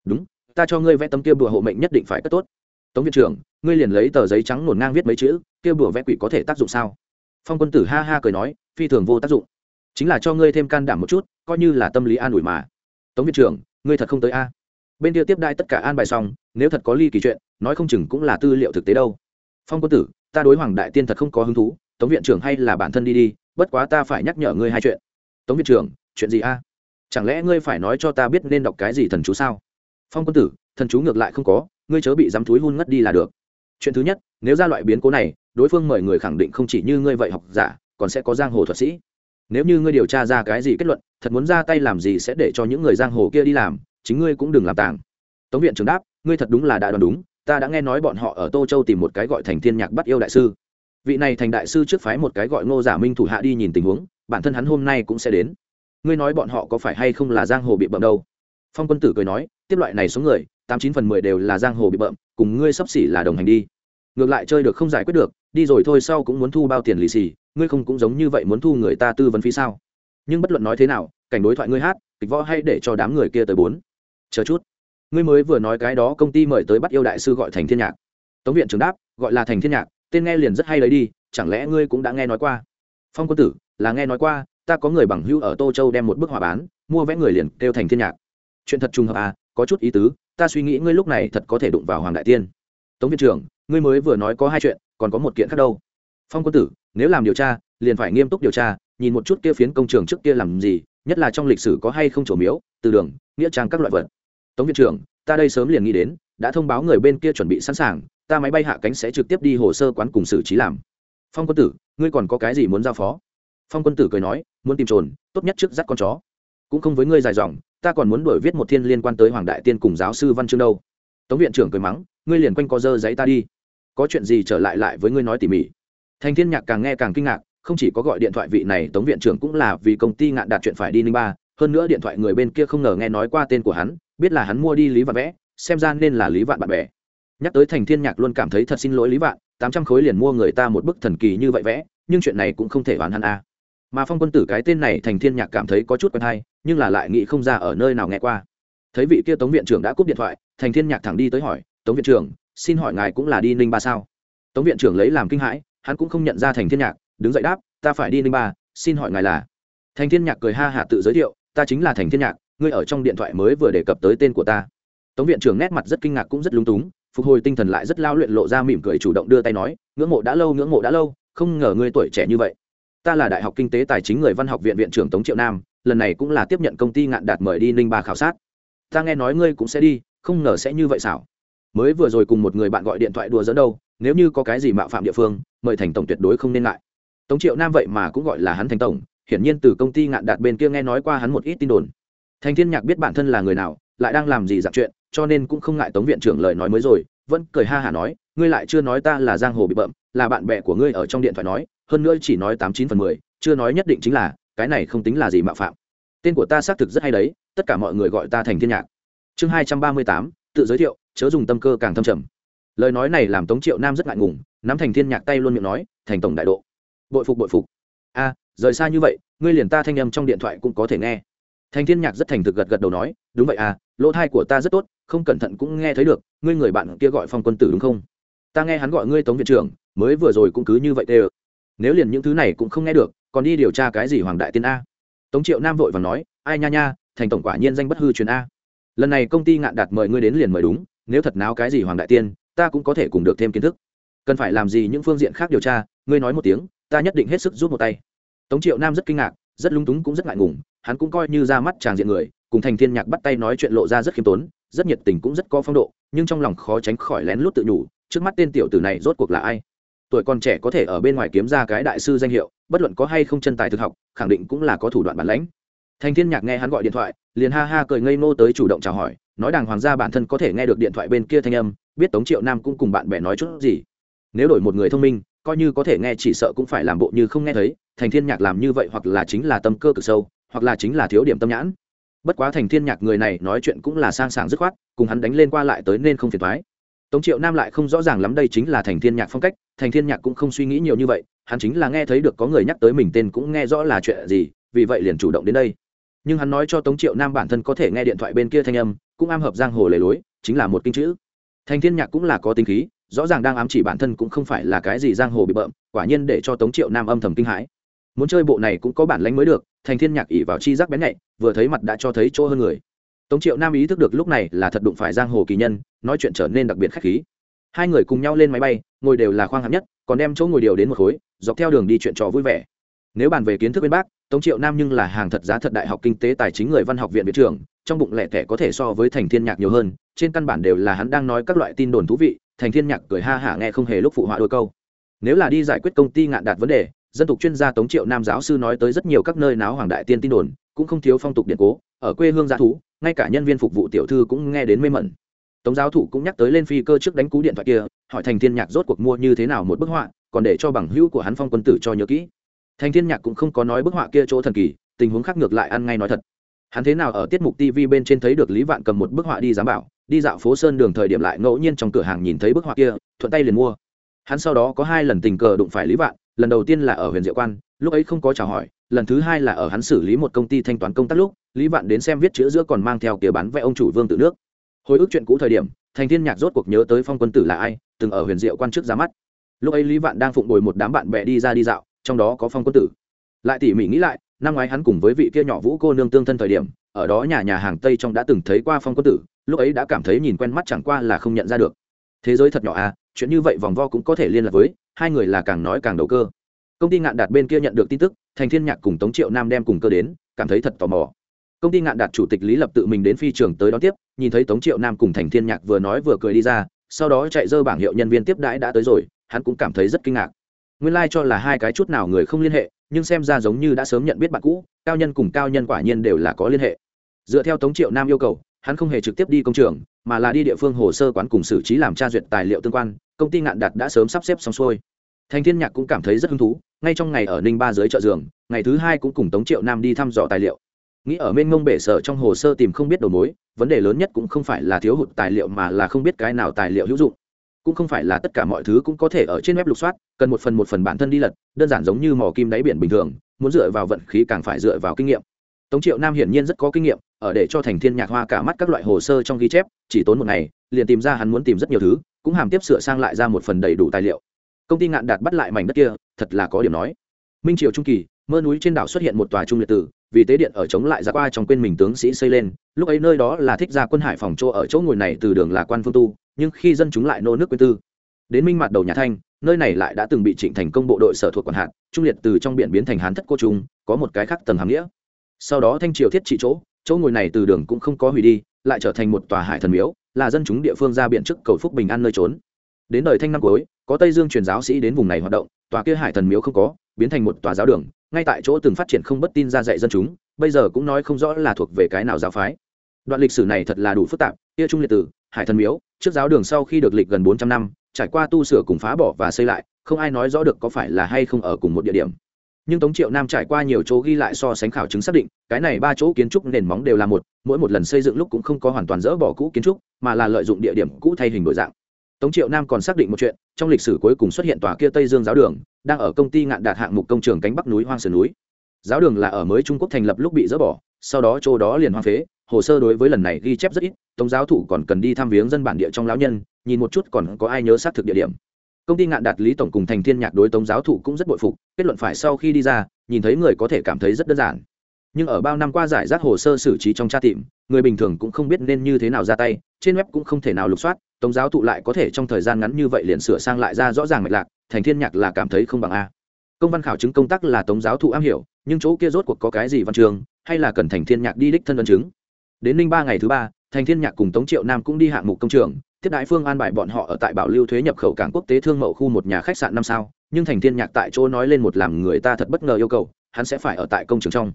Đúng, ta cho ngươi vẽ tấm kia bùa hộ mệnh nhất định phải cất tốt. Tống viện trưởng, ngươi liền lấy tờ giấy trắng nổn ngang viết mấy chữ, kia bùa vẽ quỷ có thể tác dụng sao? Phong quân tử ha ha cười nói, phi thường vô tác dụng. Chính là cho ngươi thêm can đảm một chút, coi như là tâm lý an ủi mà. Tống viện trưởng, ngươi thật không tới a? Bên kia tiếp đai tất cả an bài xong, nếu thật có ly kỳ chuyện, nói không chừng cũng là tư liệu thực tế đâu. Phong quân tử, ta đối hoàng đại tiên thật không có hứng thú, tống viện trưởng hay là bản thân đi đi, bất quá ta phải nhắc nhở ngươi hai chuyện. Tống viện trưởng, chuyện gì a? Chẳng lẽ ngươi phải nói cho ta biết nên đọc cái gì thần chú sao? Phong quân tử, thần chú ngược lại không có, ngươi chớ bị dám thúi hun ngất đi là được. Chuyện thứ nhất, nếu ra loại biến cố này, đối phương mời người khẳng định không chỉ như ngươi vậy học giả, còn sẽ có giang hồ thuật sĩ. Nếu như ngươi điều tra ra cái gì kết luận, thật muốn ra tay làm gì sẽ để cho những người giang hồ kia đi làm chính ngươi cũng đừng làm tàng. Tống viện trưởng đáp, ngươi thật đúng là đã đoán đúng, ta đã nghe nói bọn họ ở tô châu tìm một cái gọi thành thiên nhạc bắt yêu đại sư. Vị này thành đại sư trước phái một cái gọi ngô giả minh thủ hạ đi nhìn tình huống, bản thân hắn hôm nay cũng sẽ đến. Ngươi nói bọn họ có phải hay không là giang hồ bị bậm đâu? Phong quân tử cười nói, tiếp loại này số người, tám chín phần mười đều là giang hồ bị bậm, cùng ngươi sắp xỉ là đồng hành đi. Ngược lại chơi được không giải quyết được, đi rồi thôi sau cũng muốn thu bao tiền lì xì, ngươi không cũng giống như vậy muốn thu người ta tư vấn phí sao? Nhưng bất luận nói thế nào, cảnh đối thoại ngươi hát, kịch võ hay để cho đám người kia tới bốn chờ chút. Ngươi mới vừa nói cái đó, công ty mời tới bắt yêu đại sư gọi thành thiên nhạc. Tống viện trưởng đáp, gọi là thành thiên nhạc, tên nghe liền rất hay lấy đi, chẳng lẽ ngươi cũng đã nghe nói qua? Phong quân tử, là nghe nói qua, ta có người bằng hữu ở tô châu đem một bức họa bán, mua vẽ người liền kêu thành thiên nhạc. Chuyện thật trùng hợp à có chút ý tứ, ta suy nghĩ ngươi lúc này thật có thể đụng vào hoàng đại tiên. Tống viện trưởng, ngươi mới vừa nói có hai chuyện, còn có một kiện khác đâu. Phong quân tử, nếu làm điều tra, liền phải nghiêm túc điều tra, nhìn một chút kia phiến công trường trước kia làm gì, nhất là trong lịch sử có hay không trổ miếu, từ đường, nghĩa trang các loại vật tống viện trưởng, ta đây sớm liền nghĩ đến, đã thông báo người bên kia chuẩn bị sẵn sàng, ta máy bay hạ cánh sẽ trực tiếp đi hồ sơ quán cùng xử trí làm. Phong quân tử, ngươi còn có cái gì muốn giao phó? Phong quân tử cười nói, muốn tìm trồn, tốt nhất trước dắt con chó. Cũng không với ngươi dài dòng, ta còn muốn đổi viết một thiên liên quan tới hoàng đại tiên cùng giáo sư văn chương đâu. Tống viện trưởng cười mắng, ngươi liền quanh co dơ giấy ta đi. Có chuyện gì trở lại lại với ngươi nói tỉ mỉ. Thành thiên nhạc càng nghe càng kinh ngạc, không chỉ có gọi điện thoại vị này, tống viện trưởng cũng là vì công ty ngạn đạt chuyện phải đi ninh ba hơn nữa điện thoại người bên kia không ngờ nghe nói qua tên của hắn, biết là hắn mua đi lý vạn vẽ, xem ra nên là lý vạn bạn bè. Nhắc tới thành thiên nhạc luôn cảm thấy thật xin lỗi lý vạn, tám trăm khối liền mua người ta một bức thần kỳ như vậy vẽ, nhưng chuyện này cũng không thể oán hắn a mà phong quân tử cái tên này thành thiên nhạc cảm thấy có chút quen hay, nhưng là lại nghĩ không ra ở nơi nào nghe qua. Thấy vị kia tống viện trưởng đã cúp điện thoại, thành thiên nhạc thẳng đi tới hỏi, tống viện trưởng, xin hỏi ngài cũng là đi ninh ba sao? Tống viện trưởng lấy làm kinh hãi, hắn cũng không nhận ra thành thiên nhạc, đứng dậy đáp, ta phải đi ninh ba, xin hỏi ngài là thành thiên nhạc cười ha hạ tự giới thiệu ta chính là thành thiên nhạc, ngươi ở trong điện thoại mới vừa đề cập tới tên của ta. Tống viện trưởng nét mặt rất kinh ngạc cũng rất lung túng, phục hồi tinh thần lại rất lao luyện lộ ra mỉm cười chủ động đưa tay nói, ngưỡng mộ đã lâu, ngưỡng mộ đã lâu, không ngờ ngươi tuổi trẻ như vậy. Ta là đại học kinh tế tài chính người văn học viện viện trưởng tống triệu nam, lần này cũng là tiếp nhận công ty ngạn đạt mời đi ninh ba khảo sát. Ta nghe nói ngươi cũng sẽ đi, không ngờ sẽ như vậy xảo. Mới vừa rồi cùng một người bạn gọi điện thoại đùa dẫn đâu, nếu như có cái gì mạo phạm địa phương, mời thành tổng tuyệt đối không nên ngại. Tống triệu nam vậy mà cũng gọi là hắn thành tổng hiển nhiên từ công ty ngạn đạt bên kia nghe nói qua hắn một ít tin đồn. Thành thiên nhạc biết bản thân là người nào, lại đang làm gì dạng chuyện, cho nên cũng không ngại tống viện trưởng lời nói mới rồi, vẫn cười ha hả nói, ngươi lại chưa nói ta là giang hồ bị bậm, là bạn bè của ngươi ở trong điện thoại nói, hơn nữa chỉ nói tám chín phần mười, chưa nói nhất định chính là, cái này không tính là gì mạo phạm. Tên của ta xác thực rất hay đấy, tất cả mọi người gọi ta thành thiên nhạc. Chương hai trăm ba mươi tám, tự giới thiệu, chớ dùng tâm cơ càng thâm trầm. Lời nói này làm tống triệu nam rất ngại ngùng, nắm thành thiên nhạc tay luôn miệng nói, thành tổng đại độ. Bội phục bội phục. A rời xa như vậy, ngươi liền ta thanh âm trong điện thoại cũng có thể nghe. Thành thiên nhạc rất thành thực gật gật đầu nói, đúng vậy à lỗ thai của ta rất tốt, không cẩn thận cũng nghe thấy được, ngươi người bạn kia gọi phong quân tử đúng không? Ta nghe hắn gọi ngươi tống viện trưởng, mới vừa rồi cũng cứ như vậy tê nếu liền những thứ này cũng không nghe được, còn đi điều tra cái gì hoàng đại tiên a? Tống triệu nam vội và nói, ai nha nha, thành tổng quả nhiên danh bất hư truyền a. Lần này công ty ngạn đạt mời ngươi đến liền mời đúng, nếu thật náo cái gì hoàng đại tiên, ta cũng có thể cùng được thêm kiến thức. Cần phải làm gì những phương diện khác điều tra, ngươi nói một tiếng, ta nhất định hết sức giúp một tay tống triệu nam rất kinh ngạc, rất lung túng cũng rất ngại ngùng, hắn cũng coi như ra mắt tràng diện người, cùng thành thiên nhạc bắt tay nói chuyện lộ ra rất khiêm tốn, rất nhiệt tình cũng rất có phong độ, nhưng trong lòng khó tránh khỏi lén lút tự nhủ, trước mắt tên tiểu tử này rốt cuộc là ai? Tuổi còn trẻ có thể ở bên ngoài kiếm ra cái đại sư danh hiệu, bất luận có hay không chân tài thực học, khẳng định cũng là có thủ đoạn bản lãnh. Thành thiên nhạc nghe hắn gọi điện thoại, liền ha ha cười ngây ngô tới chủ động chào hỏi, nói đàng hoàng gia bản thân có thể nghe được điện thoại bên kia thanh âm, biết tống triệu nam cũng cùng bạn bè nói chút gì. Nếu đổi một người thông minh coi như có thể nghe chỉ sợ cũng phải làm bộ như không nghe thấy, thành thiên nhạc làm như vậy hoặc là chính là tâm cơ cực sâu, hoặc là chính là thiếu điểm tâm nhãn. Bất quá thành thiên nhạc người này nói chuyện cũng là sang sảng dứt khoát, cùng hắn đánh lên qua lại tới nên không phiền thoái tống triệu nam lại không rõ ràng lắm đây chính là thành thiên nhạc phong cách, thành thiên nhạc cũng không suy nghĩ nhiều như vậy, hắn chính là nghe thấy được có người nhắc tới mình tên cũng nghe rõ là chuyện gì, vì vậy liền chủ động đến đây. Nhưng hắn nói cho tống triệu nam bản thân có thể nghe điện thoại bên kia thanh âm, cũng am hợp giang hồ lề lối, chính là một kinh chữ. Thành thiên nhạc cũng là có tính khí rõ ràng đang ám chỉ bản thân cũng không phải là cái gì giang hồ bị bợm, quả nhiên để cho tống triệu nam âm thầm kinh hãi. Muốn chơi bộ này cũng có bản lánh mới được, thành thiên nhạc ỉ vào chi giác bén nhạy, vừa thấy mặt đã cho thấy chỗ hơn người. Tống triệu nam ý thức được lúc này là thật đụng phải giang hồ kỳ nhân, nói chuyện trở nên đặc biệt khách khí. Hai người cùng nhau lên máy bay, ngồi đều là khoang hạng nhất, còn đem chỗ ngồi điều đến một khối, dọc theo đường đi chuyện trò vui vẻ. Nếu bàn về kiến thức bên bác, tống triệu nam nhưng là hàng thật giá thật đại học kinh tế tài chính người văn học viện viện trưởng, trong bụng lẻ tẻ có thể so với thành thiên nhạc nhiều hơn, trên căn bản đều là hắn đang nói các loại tin đồn thú vị thành thiên nhạc cười ha hả nghe không hề lúc phụ họa đôi câu. Nếu là đi giải quyết công ty ngạn đạt vấn đề, dân tục chuyên gia tống triệu nam giáo sư nói tới rất nhiều các nơi náo hoàng đại tiên tin đồn, cũng không thiếu phong tục điện cố, ở quê hương gia thú, ngay cả nhân viên phục vụ tiểu thư cũng nghe đến mê mẩn. Tống giáo thủ cũng nhắc tới lên phi cơ trước đánh cú điện thoại kia, hỏi thành thiên nhạc rốt cuộc mua như thế nào một bức họa, còn để cho bằng hữu của hắn phong quân tử cho nhớ kỹ. Thành thiên nhạc cũng không có nói bức họa kia chỗ thần kỳ, tình huống khác ngược lại ăn ngay nói thật. Hắn thế nào ở tiết mục tv bên trên thấy được lý vạn cầm một bức họa đi giám bảo đi dạo phố sơn đường thời điểm lại ngẫu nhiên trong cửa hàng nhìn thấy bức họa kia, thuận tay liền mua. Hắn sau đó có hai lần tình cờ đụng phải lý vạn, lần đầu tiên là ở huyền diệu quan, lúc ấy không có chào hỏi, lần thứ hai là ở hắn xử lý một công ty thanh toán công tác lúc, lý vạn đến xem viết chữ giữa còn mang theo kia bán vẽ ông chủ vương tự nước. Hồi ức chuyện cũ thời điểm, thành thiên nhạc rốt cuộc nhớ tới phong quân tử là ai, từng ở huyền diệu quan trước ra mắt. Lúc ấy lý vạn đang phụng bồi một đám bạn bè đi ra đi dạo, trong đó có phong quân tử. Lại tỉ mỉ nghĩ lại, năm ngoái hắn cùng với vị kia nhỏ vũ cô nương tương thân thời điểm, ở đó nhà nhà hàng tây trong đã từng thấy qua phong quân tử lúc ấy đã cảm thấy nhìn quen mắt chẳng qua là không nhận ra được. Thế giới thật nhỏ à chuyện như vậy vòng vo cũng có thể liên lạc với, hai người là càng nói càng đầu cơ. Công ty ngạn đạt bên kia nhận được tin tức, thành thiên nhạc cùng tống triệu nam đem cùng cơ đến, cảm thấy thật tò mò. Công ty ngạn đạt chủ tịch lý lập tự mình đến phi trường tới đón tiếp, nhìn thấy tống triệu nam cùng thành thiên nhạc vừa nói vừa cười đi ra, sau đó chạy dơ bảng hiệu nhân viên tiếp đãi đã tới rồi, hắn cũng cảm thấy rất kinh ngạc. Nguyên lai、like、cho là hai cái chút nào người không liên hệ, nhưng xem ra giống như đã sớm nhận biết bạn cũ, cao nhân cùng cao nhân quả nhiên đều là có liên hệ. Dựa theo tống triệu nam yêu cầu hắn không hề trực tiếp đi công trường, mà là đi địa phương hồ sơ quán cùng xử trí làm tra duyệt tài liệu tương quan, công ty ngạn đạt đã sớm sắp xếp xong xuôi. Thành thiên nhạc cũng cảm thấy rất hứng thú, ngay trong ngày ở ninh ba dưới chợ giường, ngày thứ hai cũng cùng tống triệu nam đi thăm dò tài liệu. Nghĩ ở bên ngông bể sở trong hồ sơ tìm không biết đầu mối, vấn đề lớn nhất cũng không phải là thiếu hụt tài liệu mà là không biết cái nào tài liệu hữu dụng. Cũng không phải là tất cả mọi thứ cũng có thể ở trên web lục soát, cần một phần một phần bản thân đi lật, đơn giản giống như mò kim đáy biển bình thường, muốn dựa vào vận khí càng phải dựa vào kinh nghiệm tống triệu nam hiển nhiên rất có kinh nghiệm, ở để cho thành thiên nhạc hoa cả mắt các loại hồ sơ trong ghi chép, chỉ tốn một ngày, liền tìm ra hắn muốn tìm rất nhiều thứ, cũng hàm tiếp sửa sang lại ra một phần đầy đủ tài liệu. Công ty ngạn đạt bắt lại mảnh đất kia, thật là có điểm nói. Minh triều trung kỳ, mơ núi trên đảo xuất hiện một tòa trung liệt tử, vì tế điện ở chống lại ra qua trong quên mình tướng sĩ xây lên, lúc ấy nơi đó là thích ra quân hải phòng chỗ ở chỗ ngồi này từ đường là quan phương tu, nhưng khi dân chúng lại nô nước quyên tư. Đến minh mặt đầu nhà thanh, nơi này lại đã từng bị trịnh thành công bộ đội sở thuộc quản hạt, trung liệt từ trong biển biến thành hán thất cô trung, có một cái khác tầng hàm nghĩa sau đó thanh triều thiết trị chỗ chỗ ngồi này từ đường cũng không có hủy đi, lại trở thành một tòa hải thần miếu, là dân chúng địa phương ra biện chức cầu phúc bình an nơi trốn. Đến đời thanh năm cuối, có tây dương truyền giáo sĩ đến vùng này hoạt động, tòa kia hải thần miếu không có, biến thành một tòa giáo đường, ngay tại chỗ từng phát triển không bất tin ra dạy dân chúng, bây giờ cũng nói không rõ là thuộc về cái nào giáo phái. Đoạn lịch sử này thật là đủ phức tạp, kia trung liệt tử, hải thần miếu, trước giáo đường sau khi được lịch gần bốn trăm năm, trải qua tu sửa cùng phá bỏ và xây lại, không ai nói rõ được có phải là hay không ở cùng một địa điểm nhưng tống triệu nam trải qua nhiều chỗ ghi lại so sánh khảo chứng xác định, cái này ba chỗ kiến trúc nền móng đều là một, mỗi một lần xây dựng lúc cũng không có hoàn toàn dỡ bỏ cũ kiến trúc, mà là lợi dụng địa điểm cũ thay hình đổi dạng. Tống triệu nam còn xác định một chuyện, trong lịch sử cuối cùng xuất hiện tòa kia tây dương giáo đường, đang ở công ty ngạn đạt hạng mục công trường cánh bắc núi hoang sườn núi. Giáo đường là ở mới trung quốc thành lập lúc bị dỡ bỏ, sau đó chỗ đó liền hoang phế, hồ sơ đối với lần này ghi chép rất ít, tống giáo thủ còn cần đi thăm viếng dân bản địa trong lão nhân, nhìn một chút còn có ai nhớ xác thực địa điểm công ty ngạn đạt lý tổng cùng thành thiên nhạc đối tống giáo Thụ cũng rất bội phục, kết luận phải sau khi đi ra, nhìn thấy người có thể cảm thấy rất đơn giản. Nhưng ở bao năm qua giải rác hồ sơ xử trí trong tra tìm, người bình thường cũng không biết nên như thế nào ra tay, trên web cũng không thể nào lục soát, tống giáo thụ lại có thể trong thời gian ngắn như vậy liền sửa sang lại ra rõ ràng mạch lạc, thành thiên nhạc là cảm thấy không bằng a. Công văn khảo chứng công tác là tống giáo thụ am hiểu, nhưng chỗ kia rốt cuộc có cái gì văn trường, hay là cần thành thiên nhạc đi đích thân văn chứng? Đến ninh ba ngày thứ ba, thành thiên nhạc cùng tống triệu nam cũng đi hạng mục công trường tiếp đại phương an bài bọn họ ở tại bảo lưu thuế nhập khẩu cảng quốc tế thương mậu khu một nhà khách sạn năm sao, nhưng thành thiên nhạc tại chỗ nói lên một làm người ta thật bất ngờ yêu cầu, hắn sẽ phải ở tại công trường trong.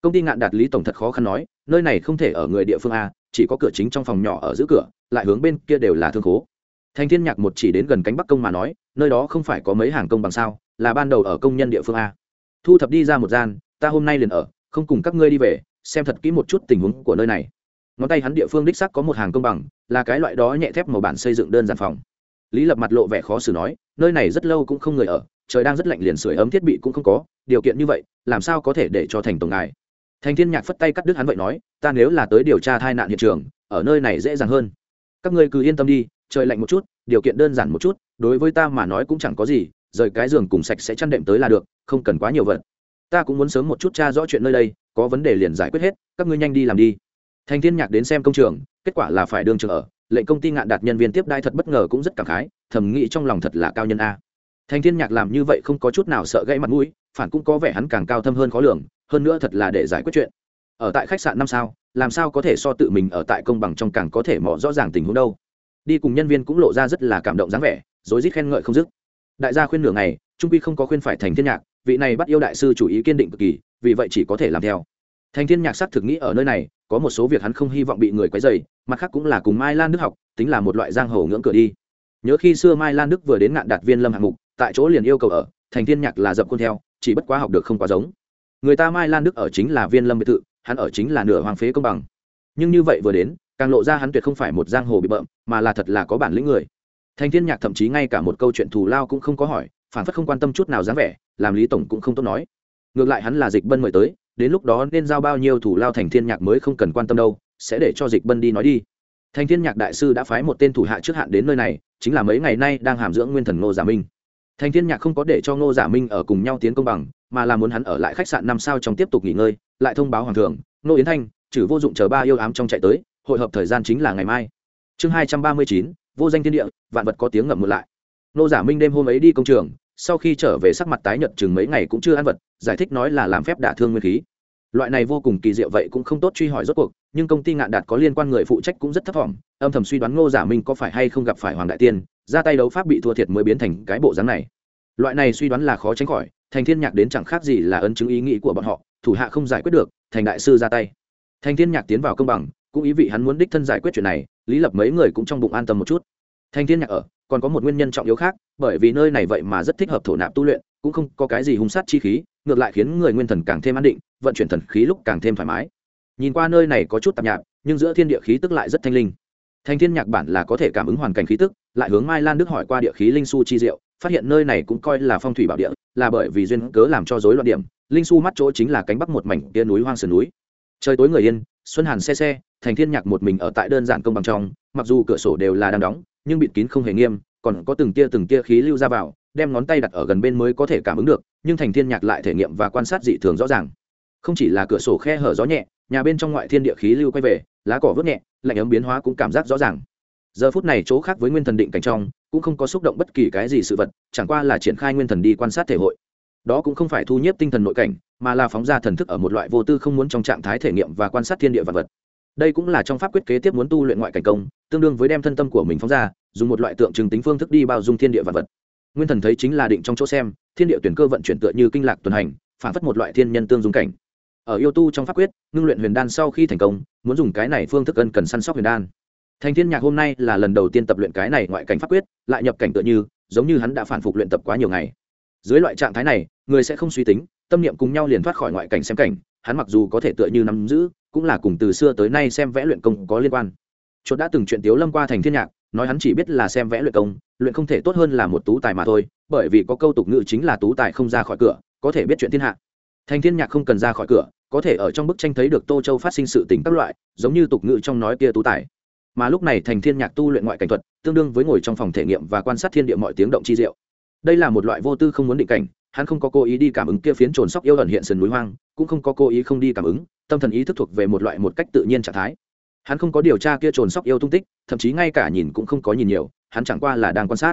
Công ty ngạn đạt lý tổng thật khó khăn nói, nơi này không thể ở người địa phương a, chỉ có cửa chính trong phòng nhỏ ở giữa cửa, lại hướng bên kia đều là thương khố. Thành thiên nhạc một chỉ đến gần cánh bắc công mà nói, nơi đó không phải có mấy hàng công bằng sao, là ban đầu ở công nhân địa phương a. Thu thập đi ra một gian, ta hôm nay liền ở, không cùng các ngươi đi về, xem thật kỹ một chút tình huống của nơi này ngón tay hắn địa phương đích sắc có một hàng công bằng, là cái loại đó nhẹ thép màu bản xây dựng đơn giản phòng. Lý lập mặt lộ vẻ khó xử nói, nơi này rất lâu cũng không người ở, trời đang rất lạnh liền sưởi ấm thiết bị cũng không có, điều kiện như vậy, làm sao có thể để cho thành tổng ngài? Thành thiên nhạc phất tay cắt đứt hắn vậy nói, ta nếu là tới điều tra tai nạn hiện trường, ở nơi này dễ dàng hơn. Các ngươi cứ yên tâm đi, trời lạnh một chút, điều kiện đơn giản một chút, đối với ta mà nói cũng chẳng có gì, rời cái giường cùng sạch sẽ chăn đệm tới là được, không cần quá nhiều vật. Ta cũng muốn sớm một chút tra rõ chuyện nơi đây, có vấn đề liền giải quyết hết, các ngươi nhanh đi làm đi thành thiên nhạc đến xem công trường, kết quả là phải đương trường ở, lệnh công ty ngạn đạt nhân viên tiếp đai thật bất ngờ cũng rất cảm khái, thầm nghĩ trong lòng thật là cao nhân a. Thành thiên nhạc làm như vậy không có chút nào sợ gãy mặt mũi, phản cũng có vẻ hắn càng cao thâm hơn khó lường, hơn nữa thật là để giải quyết chuyện. Ở tại khách sạn năm sao, làm sao có thể so tự mình ở tại công bằng trong càng có thể mò rõ ràng tình huống đâu. Đi cùng nhân viên cũng lộ ra rất là cảm động dáng vẻ, rối rít khen ngợi không dứt. Đại gia khuyên nửa ngày, trung quy không có khuyên phải thành thiên nhạc, vị này bắt yêu đại sư chủ ý kiên định cực kỳ, vì vậy chỉ có thể làm theo. Thành thiên nhạc xác thực nghĩ ở nơi này có một số việc hắn không hy vọng bị người quấy rầy, mặt khác cũng là cùng mai lan đức học, tính là một loại giang hồ ngưỡng cửa đi. Nhớ khi xưa mai lan đức vừa đến ngạn đạt viên lâm hạng mục, tại chỗ liền yêu cầu ở, thành thiên nhạc là dập khuôn theo, chỉ bất quá học được không quá giống. Người ta mai lan đức ở chính là viên lâm biệt thự, hắn ở chính là nửa hoàng phế công bằng. Nhưng như vậy vừa đến, càng lộ ra hắn tuyệt không phải một giang hồ bị bợm, mà là thật là có bản lĩnh người. Thành thiên nhạc thậm chí ngay cả một câu chuyện thù lao cũng không có hỏi, phản phất không quan tâm chút nào dáng vẻ, làm lý tổng cũng không tốt nói. Ngược lại hắn là dịch bân mời tới đến lúc đó nên giao bao nhiêu thủ lao thành thiên nhạc mới không cần quan tâm đâu, sẽ để cho dịch bân đi nói đi. Thành thiên nhạc đại sư đã phái một tên thủ hạ trước hạn đến nơi này, chính là mấy ngày nay đang hàm dưỡng nguyên thần ngô giả minh. Thành thiên nhạc không có để cho ngô giả minh ở cùng nhau tiến công bằng, mà là muốn hắn ở lại khách sạn năm sao trong tiếp tục nghỉ ngơi, lại thông báo hoàng thượng, ngô yến thanh, trừ vô dụng chờ ba yêu ám trong chạy tới, hội hợp thời gian chính là ngày mai. Chương hai trăm ba mươi chín, vô danh thiên địa, vạn vật có tiếng ngậm một lại. Ngô giả minh đêm hôm ấy đi công trường sau khi trở về sắc mặt tái nhợt chừng mấy ngày cũng chưa ăn vật, giải thích nói là làm phép đả thương nguyên khí. Loại này vô cùng kỳ diệu vậy cũng không tốt truy hỏi rốt cuộc, nhưng công ty ngạn đạt có liên quan người phụ trách cũng rất thấp thỏm âm thầm suy đoán ngô giả minh có phải hay không gặp phải hoàng đại tiên, ra tay đấu pháp bị thua thiệt mới biến thành cái bộ dáng này. Loại này suy đoán là khó tránh khỏi, thành thiên nhạc đến chẳng khác gì là ấn chứng ý nghĩ của bọn họ, thủ hạ không giải quyết được, thành đại sư ra tay. Thành thiên nhạc tiến vào công bằng, cũng ý vị hắn muốn đích thân giải quyết chuyện này, lý lập mấy người cũng trong bụng an tâm một chút. Thành thiên nhạc ở còn có một nguyên nhân trọng yếu khác, bởi vì nơi này vậy mà rất thích hợp thổ nạp tu luyện, cũng không có cái gì hung sát chi khí, ngược lại khiến người nguyên thần càng thêm an định, vận chuyển thần khí lúc càng thêm thoải mái. Nhìn qua nơi này có chút tạp nhạp, nhưng giữa thiên địa khí tức lại rất thanh linh. Thành thiên nhạc bản là có thể cảm ứng hoàn cảnh khí tức, lại hướng mai lan đức hỏi qua địa khí linh su chi diệu, phát hiện nơi này cũng coi là phong thủy bảo địa, là bởi vì duyên cớ làm cho rối loạn điểm, linh su mắt chỗ chính là cánh bắc một mảnh kia núi hoang sườn núi. Trời tối người yên, xuân hàn xe xe, thành thiên nhạc một mình ở tại đơn giản công bằng trong, mặc dù cửa sổ đều là đang đóng nhưng bịt kín không hề nghiêm, còn có từng tia từng tia khí lưu ra vào, đem ngón tay đặt ở gần bên mới có thể cảm ứng được, nhưng thành thiên nhạc lại thể nghiệm và quan sát dị thường rõ ràng. Không chỉ là cửa sổ khe hở gió nhẹ, nhà bên trong ngoại thiên địa khí lưu quay về, lá cỏ vớt nhẹ, lạnh ấm biến hóa cũng cảm giác rõ ràng. Giờ phút này chỗ khác với nguyên thần định cảnh trong, cũng không có xúc động bất kỳ cái gì sự vật, chẳng qua là triển khai nguyên thần đi quan sát thể hội. Đó cũng không phải thu nhiếp tinh thần nội cảnh, mà là phóng ra thần thức ở một loại vô tư không muốn trong trạng thái thể nghiệm và quan sát thiên địa vật vật đây cũng là trong pháp quyết kế tiếp muốn tu luyện ngoại cảnh công, tương đương với đem thân tâm của mình phóng ra, dùng một loại tượng trưng tính phương thức đi bao dung thiên địa vật vật. Nguyên thần thấy chính là định trong chỗ xem, thiên địa tuyển cơ vận chuyển tựa như kinh lạc tuần hành, phản phất một loại thiên nhân tương dung cảnh. Ở yêu tu trong pháp quyết, ngưng luyện huyền đan sau khi thành công, muốn dùng cái này phương thức ân cần săn sóc huyền đan. Thành thiên nhạc hôm nay là lần đầu tiên tập luyện cái này ngoại cảnh pháp quyết, lại nhập cảnh tựa như, giống như hắn đã phản phục luyện tập quá nhiều ngày. Dưới loại trạng thái này, người sẽ không suy tính, tâm niệm cùng nhau liền thoát khỏi ngoại cảnh xem cảnh, hắn mặc dù có thể tựa như nắm giữ cũng là cùng từ xưa tới nay xem vẽ luyện công có liên quan. Chuột đã từng chuyện tiếu lâm qua thành thiên nhạc, nói hắn chỉ biết là xem vẽ luyện công, luyện không thể tốt hơn là một tú tài mà thôi, bởi vì có câu tục ngữ chính là tú tài không ra khỏi cửa, có thể biết chuyện thiên hạ. Thành thiên nhạc không cần ra khỏi cửa, có thể ở trong bức tranh thấy được tô châu phát sinh sự tình các loại, giống như tục ngữ trong nói kia tú tài. Mà lúc này thành thiên nhạc tu luyện ngoại cảnh thuật, tương đương với ngồi trong phòng thể nghiệm và quan sát thiên địa mọi tiếng động chi diệu. Đây là một loại vô tư không muốn định cảnh hắn không có cố ý đi cảm ứng kia phiến trồn sóc yêu ẩn hiện sườn núi hoang, cũng không có cố ý không đi cảm ứng, tâm thần ý thức thuộc về một loại một cách tự nhiên trạng thái. Hắn không có điều tra kia trồn sóc yêu tung tích, thậm chí ngay cả nhìn cũng không có nhìn nhiều, hắn chẳng qua là đang quan sát.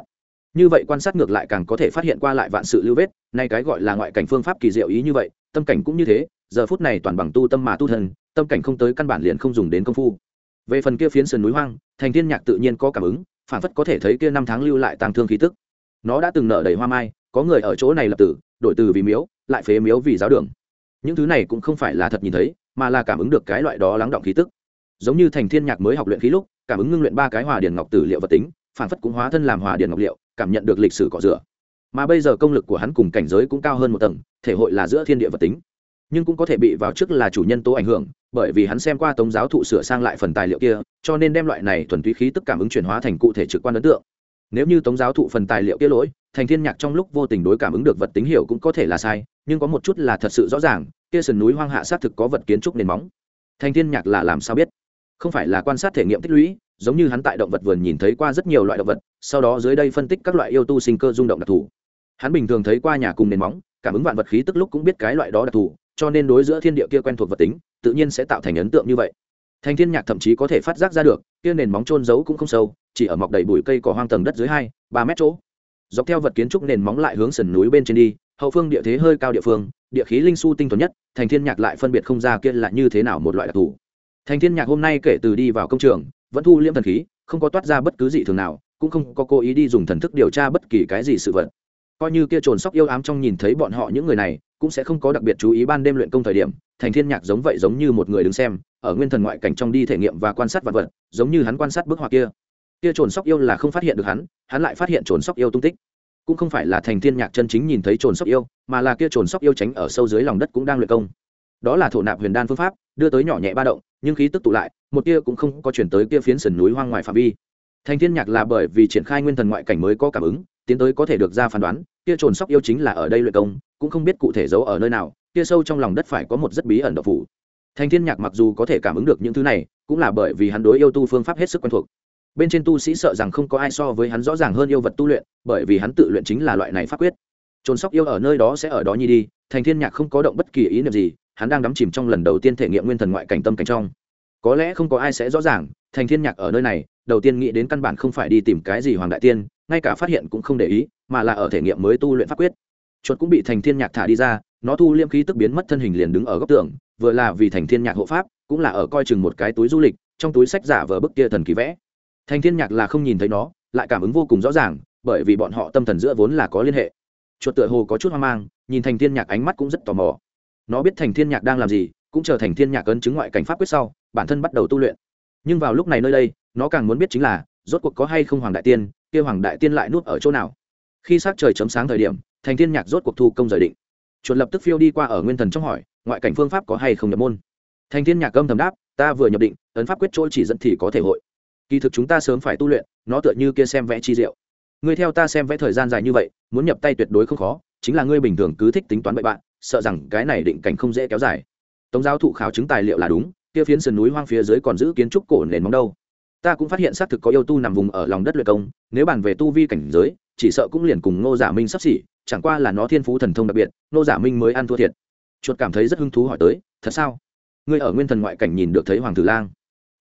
Như vậy quan sát ngược lại càng có thể phát hiện qua lại vạn sự lưu vết, nay cái gọi là ngoại cảnh phương pháp kỳ diệu ý như vậy, tâm cảnh cũng như thế, giờ phút này toàn bằng tu tâm mà tu thân tâm cảnh không tới căn bản liền không dùng đến công phu. Về phần kia phiến sườn núi hoang, thành thiên nhạc tự nhiên có cảm ứng phản phất có thể thấy kia năm tháng lưu lại tàng thương khí tức. Nó đã từng nở đầy hoa mai có người ở chỗ này lập tử, đổi từ vì miếu, lại phế miếu vì giáo đường. Những thứ này cũng không phải là thật nhìn thấy, mà là cảm ứng được cái loại đó lắng động khí tức. Giống như thành thiên nhạc mới học luyện khí lúc, cảm ứng ngưng luyện ba cái hòa điển ngọc tử liệu vật tính, phản phất cũng hóa thân làm hòa điển ngọc liệu, cảm nhận được lịch sử cỏ rửa. Mà bây giờ công lực của hắn cùng cảnh giới cũng cao hơn một tầng, thể hội là giữa thiên địa vật tính. Nhưng cũng có thể bị vào trước là chủ nhân tố ảnh hưởng, bởi vì hắn xem qua tống giáo thụ sửa sang lại phần tài liệu kia, cho nên đem loại này thuần túy khí tức cảm ứng chuyển hóa thành cụ thể trực quan ấn tượng. Nếu như tống giáo thụ phần tài liệu kia lỗi thành thiên nhạc trong lúc vô tình đối cảm ứng được vật tính hiểu cũng có thể là sai, nhưng có một chút là thật sự rõ ràng, kia sườn núi hoang hạ xác thực có vật kiến trúc nền móng. Thành thiên nhạc là làm sao biết? Không phải là quan sát thể nghiệm tích lũy, giống như hắn tại động vật vườn nhìn thấy qua rất nhiều loại động vật, sau đó dưới đây phân tích các loại yêu tu sinh cơ rung động đặc thù. Hắn bình thường thấy qua nhà cùng nền móng, cảm ứng vạn vật khí tức lúc cũng biết cái loại đó đặc thù, cho nên đối giữa thiên địa kia quen thuộc vật tính, tự nhiên sẽ tạo thành ấn tượng như vậy. Thành thiên nhạc thậm chí có thể phát giác ra được, kia nền móng trôn giấu cũng không sâu, chỉ ở mọc đầy bụi cây cỏ hoang tầng đất dưới hai, ba mét chỗ dọc theo vật kiến trúc nền móng lại hướng sườn núi bên trên đi, hậu phương địa thế hơi cao địa phương, địa khí linh su tinh thuần nhất, thành thiên nhạc lại phân biệt không ra kia là như thế nào một loại đặc thù. Thành thiên nhạc hôm nay kể từ đi vào công trường, vẫn thu liễm thần khí, không có toát ra bất cứ gì thường nào, cũng không có cố ý đi dùng thần thức điều tra bất kỳ cái gì sự vật. Coi như kia trồn sóc yêu ám trong nhìn thấy bọn họ những người này, cũng sẽ không có đặc biệt chú ý ban đêm luyện công thời điểm, thành thiên nhạc giống vậy giống như một người đứng xem, ở nguyên thần ngoại cảnh trong đi thể nghiệm và quan sát vật vật, giống như hắn quan sát bức họa kia kia trồn sóc yêu là không phát hiện được hắn hắn lại phát hiện trồn sóc yêu tung tích. Cũng không phải là thành thiên nhạc chân chính nhìn thấy trồn sóc yêu, mà là kia trồn sóc yêu tránh ở sâu dưới lòng đất cũng đang luyện công. Đó là thổ nạp huyền đan phương pháp, đưa tới nhỏ nhẹ ba động, nhưng khí tức tụ lại, một kia cũng không có chuyển tới kia phiến sườn núi hoang ngoài phạm vi. Thành thiên nhạc là bởi vì triển khai nguyên thần ngoại cảnh mới có cảm ứng, tiến tới có thể được ra phán đoán, kia trồn sóc yêu chính là ở đây luyện công, cũng không biết cụ thể giấu ở nơi nào, kia sâu trong lòng đất phải có một rất bí ẩn độc phủ. Thành thiên nhạc mặc dù có thể cảm ứng được những thứ này, cũng là bởi vì hắn đối yêu tu phương pháp hết sức quen thuộc bên trên tu sĩ sợ rằng không có ai so với hắn rõ ràng hơn yêu vật tu luyện, bởi vì hắn tự luyện chính là loại này pháp quyết. Trồn sóc yêu ở nơi đó sẽ ở đó nhi đi, thành thiên nhạc không có động bất kỳ ý niệm gì, hắn đang đắm chìm trong lần đầu tiên thể nghiệm nguyên thần ngoại cảnh tâm cảnh trong. Có lẽ không có ai sẽ rõ ràng, thành thiên nhạc ở nơi này, đầu tiên nghĩ đến căn bản không phải đi tìm cái gì hoàng đại tiên, ngay cả phát hiện cũng không để ý, mà là ở thể nghiệm mới tu luyện pháp quyết. Chuột cũng bị thành thiên nhạc thả đi ra, nó thu liêm khí tức biến mất thân hình liền đứng ở góc tường, vừa là vì thành thiên nhạc hộ pháp, cũng là ở coi chừng một cái túi du lịch, trong túi sách giả vờ bức kia thần kỳ vẽ thành thiên nhạc là không nhìn thấy nó, lại cảm ứng vô cùng rõ ràng, bởi vì bọn họ tâm thần giữa vốn là có liên hệ. Chuột tựa hồ có chút hoang mang, nhìn thành thiên nhạc ánh mắt cũng rất tò mò. Nó biết thành thiên nhạc đang làm gì, cũng chờ thành thiên nhạc ấn chứng ngoại cảnh pháp quyết sau, bản thân bắt đầu tu luyện. Nhưng vào lúc này nơi đây, nó càng muốn biết chính là, rốt cuộc có hay không hoàng đại tiên, kia hoàng đại tiên lại nuốt ở chỗ nào? Khi sát trời chấm sáng thời điểm thành thiên nhạc rốt cuộc thu công rời định. Chuột lập tức phiêu đi qua ở nguyên thần trong hỏi, ngoại cảnh phương pháp có hay không nhập môn? Thành thiên nhạc âm thầm đáp, ta vừa nhập định, ấn pháp quyết trôi chỉ dẫn thì có thể hội kỳ thực chúng ta sớm phải tu luyện, nó tựa như kia xem vẽ chi diệu. Ngươi theo ta xem vẽ thời gian dài như vậy, muốn nhập tay tuyệt đối không khó, chính là ngươi bình thường cứ thích tính toán bậy bạn, sợ rằng cái này định cảnh không dễ kéo dài. Tống giáo thụ khảo chứng tài liệu là đúng, kia phiến sườn núi hoang phía dưới còn giữ kiến trúc cổ nền móng đâu. Ta cũng phát hiện xác thực có yêu tu nằm vùng ở lòng đất luyện công, nếu bàn về tu vi cảnh giới, chỉ sợ cũng liền cùng ngô giả minh sắp xỉ, chẳng qua là nó thiên phú thần thông đặc biệt, ngô giả minh mới ăn thua thiệt. Chuột cảm thấy rất hứng thú hỏi tới, thật sao? Ngươi ở nguyên thần ngoại cảnh nhìn được thấy hoàng tử lang?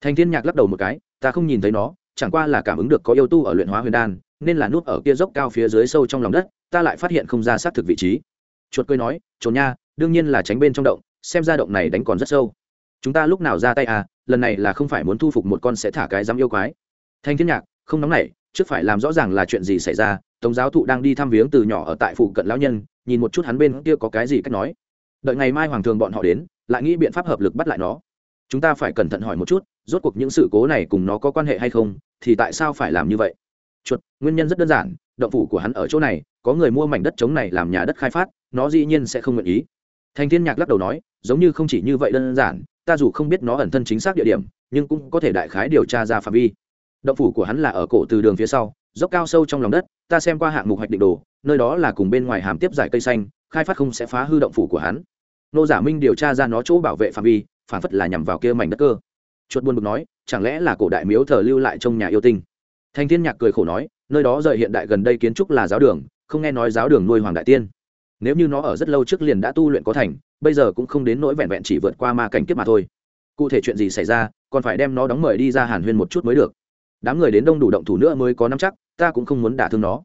Thành thiên nhạc lắc đầu một cái ta không nhìn thấy nó, chẳng qua là cảm ứng được có yêu tu ở luyện hóa huyền đan, nên là nút ở kia dốc cao phía dưới sâu trong lòng đất, ta lại phát hiện không ra xác thực vị trí. Chuột cười nói trốn nha, đương nhiên là tránh bên trong động, xem ra động này đánh còn rất sâu. Chúng ta lúc nào ra tay à lần này là không phải muốn thu phục một con sẽ thả cái dám yêu quái. Thanh thiên nhạc, không nóng nảy, trước phải làm rõ ràng là chuyện gì xảy ra, tống giáo thụ đang đi thăm viếng từ nhỏ ở tại phụ cận lão nhân, nhìn một chút hắn bên kia có cái gì cách nói. Đợi ngày mai hoàng thường bọn họ đến, lại nghĩ biện pháp hợp lực bắt lại nó chúng ta phải cẩn thận hỏi một chút, rốt cuộc những sự cố này cùng nó có quan hệ hay không, thì tại sao phải làm như vậy? Chuột, nguyên nhân rất đơn giản, động phủ của hắn ở chỗ này, có người mua mảnh đất trống này làm nhà đất khai phát, nó dĩ nhiên sẽ không nguyện ý. Thành thiên nhạc lắc đầu nói, giống như không chỉ như vậy đơn giản, ta dù không biết nó ẩn thân chính xác địa điểm, nhưng cũng có thể đại khái điều tra ra phạm vi. Động phủ của hắn là ở cổ từ đường phía sau, dốc cao sâu trong lòng đất, ta xem qua hạng mục hoạch định đồ, nơi đó là cùng bên ngoài hàm tiếp giải cây xanh, khai phát không sẽ phá hư động phủ của hắn. Nô giả minh điều tra ra nó chỗ bảo vệ phạm vi phản phất là nhằm vào kia mảnh đất cơ. Chuột buồn bực nói, chẳng lẽ là cổ đại miếu thờ lưu lại trong nhà yêu tinh? Thanh thiên nhạc cười khổ nói, nơi đó rời hiện đại gần đây kiến trúc là giáo đường, không nghe nói giáo đường nuôi hoàng đại tiên. Nếu như nó ở rất lâu trước liền đã tu luyện có thành, bây giờ cũng không đến nỗi vẹn vẹn chỉ vượt qua ma cảnh kiếp mà thôi. Cụ thể chuyện gì xảy ra, còn phải đem nó đóng mời đi ra hàn huyên một chút mới được. Đám người đến đông đủ động thủ nữa mới có nắm chắc, ta cũng không muốn đả thương nó.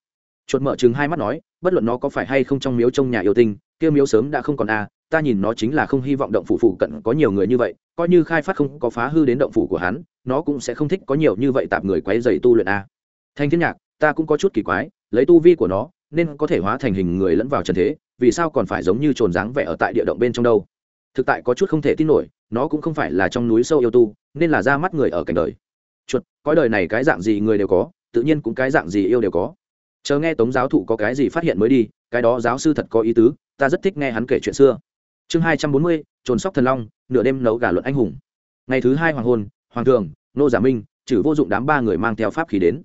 Chuột mở chừng hai mắt nói, bất luận nó có phải hay không trong miếu trong nhà yêu tinh kia miếu sớm đã không còn a, ta nhìn nó chính là không hy vọng động phủ phụ cận có nhiều người như vậy, coi như khai phát không có phá hư đến động phủ của hắn, nó cũng sẽ không thích có nhiều như vậy tạp người quấy dày tu luyện a. Thanh thiên nhạc, ta cũng có chút kỳ quái, lấy tu vi của nó, nên có thể hóa thành hình người lẫn vào trần thế, vì sao còn phải giống như trồn dáng vẻ ở tại địa động bên trong đâu? Thực tại có chút không thể tin nổi, nó cũng không phải là trong núi sâu yêu tu, nên là ra mắt người ở cảnh đời. Chuột, cõi đời này cái dạng gì người đều có, tự nhiên cũng cái dạng gì yêu đều có. Chờ nghe tống giáo thụ có cái gì phát hiện mới đi, cái đó giáo sư thật có ý tứ ta rất thích nghe hắn kể chuyện xưa. Chương hai trăm bốn mươi, trồn sóc thần long, nửa đêm nấu gà luận anh hùng. Ngày thứ hai hoàng hôn, hoàng thường, nô giả minh, trừ vô dụng đám ba người mang theo pháp khí đến.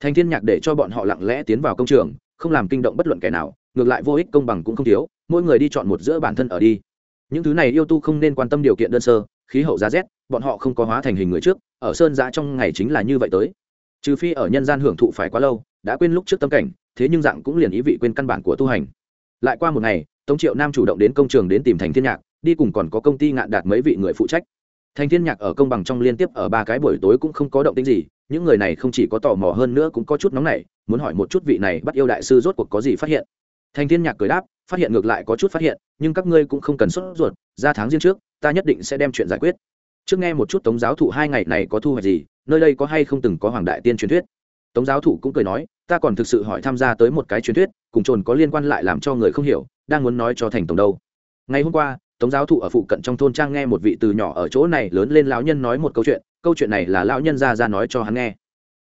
Thành thiên nhạc để cho bọn họ lặng lẽ tiến vào công trường, không làm kinh động bất luận kẻ nào, ngược lại vô ích công bằng cũng không thiếu, mỗi người đi chọn một giữa bản thân ở đi. Những thứ này yêu tu không nên quan tâm điều kiện đơn sơ, khí hậu giá rét, bọn họ không có hóa thành hình người trước, ở sơn giã trong ngày chính là như vậy tới. Trừ phi ở nhân gian hưởng thụ phải quá lâu, đã quên lúc trước tâm cảnh, thế nhưng dạng cũng liền ý vị quên căn bản của tu hành. Lại qua một ngày tống triệu nam chủ động đến công trường đến tìm thành thiên nhạc, đi cùng còn có công ty ngạn đạt mấy vị người phụ trách. Thành thiên nhạc ở công bằng trong liên tiếp ở ba cái buổi tối cũng không có động tĩnh gì, những người này không chỉ có tò mò hơn nữa cũng có chút nóng nảy, muốn hỏi một chút vị này bắt yêu đại sư rốt cuộc có gì phát hiện. Thành thiên nhạc cười đáp, phát hiện ngược lại có chút phát hiện, nhưng các ngươi cũng không cần sốt ruột, ra tháng riêng trước, ta nhất định sẽ đem chuyện giải quyết. Trước nghe một chút tống giáo thụ hai ngày này có thu hoạch gì, nơi đây có hay không từng có hoàng đại tiên truyền thuyết. Tống giáo thụ cũng cười nói, ta còn thực sự hỏi tham gia tới một cái truyền thuyết, cùng trồn có liên quan lại làm cho người không hiểu đang muốn nói cho thành tổng đâu. Ngày hôm qua, tống giáo thụ ở phụ cận trong thôn trang nghe một vị từ nhỏ ở chỗ này lớn lên lão nhân nói một câu chuyện câu chuyện này là lão nhân ra ra nói cho hắn nghe.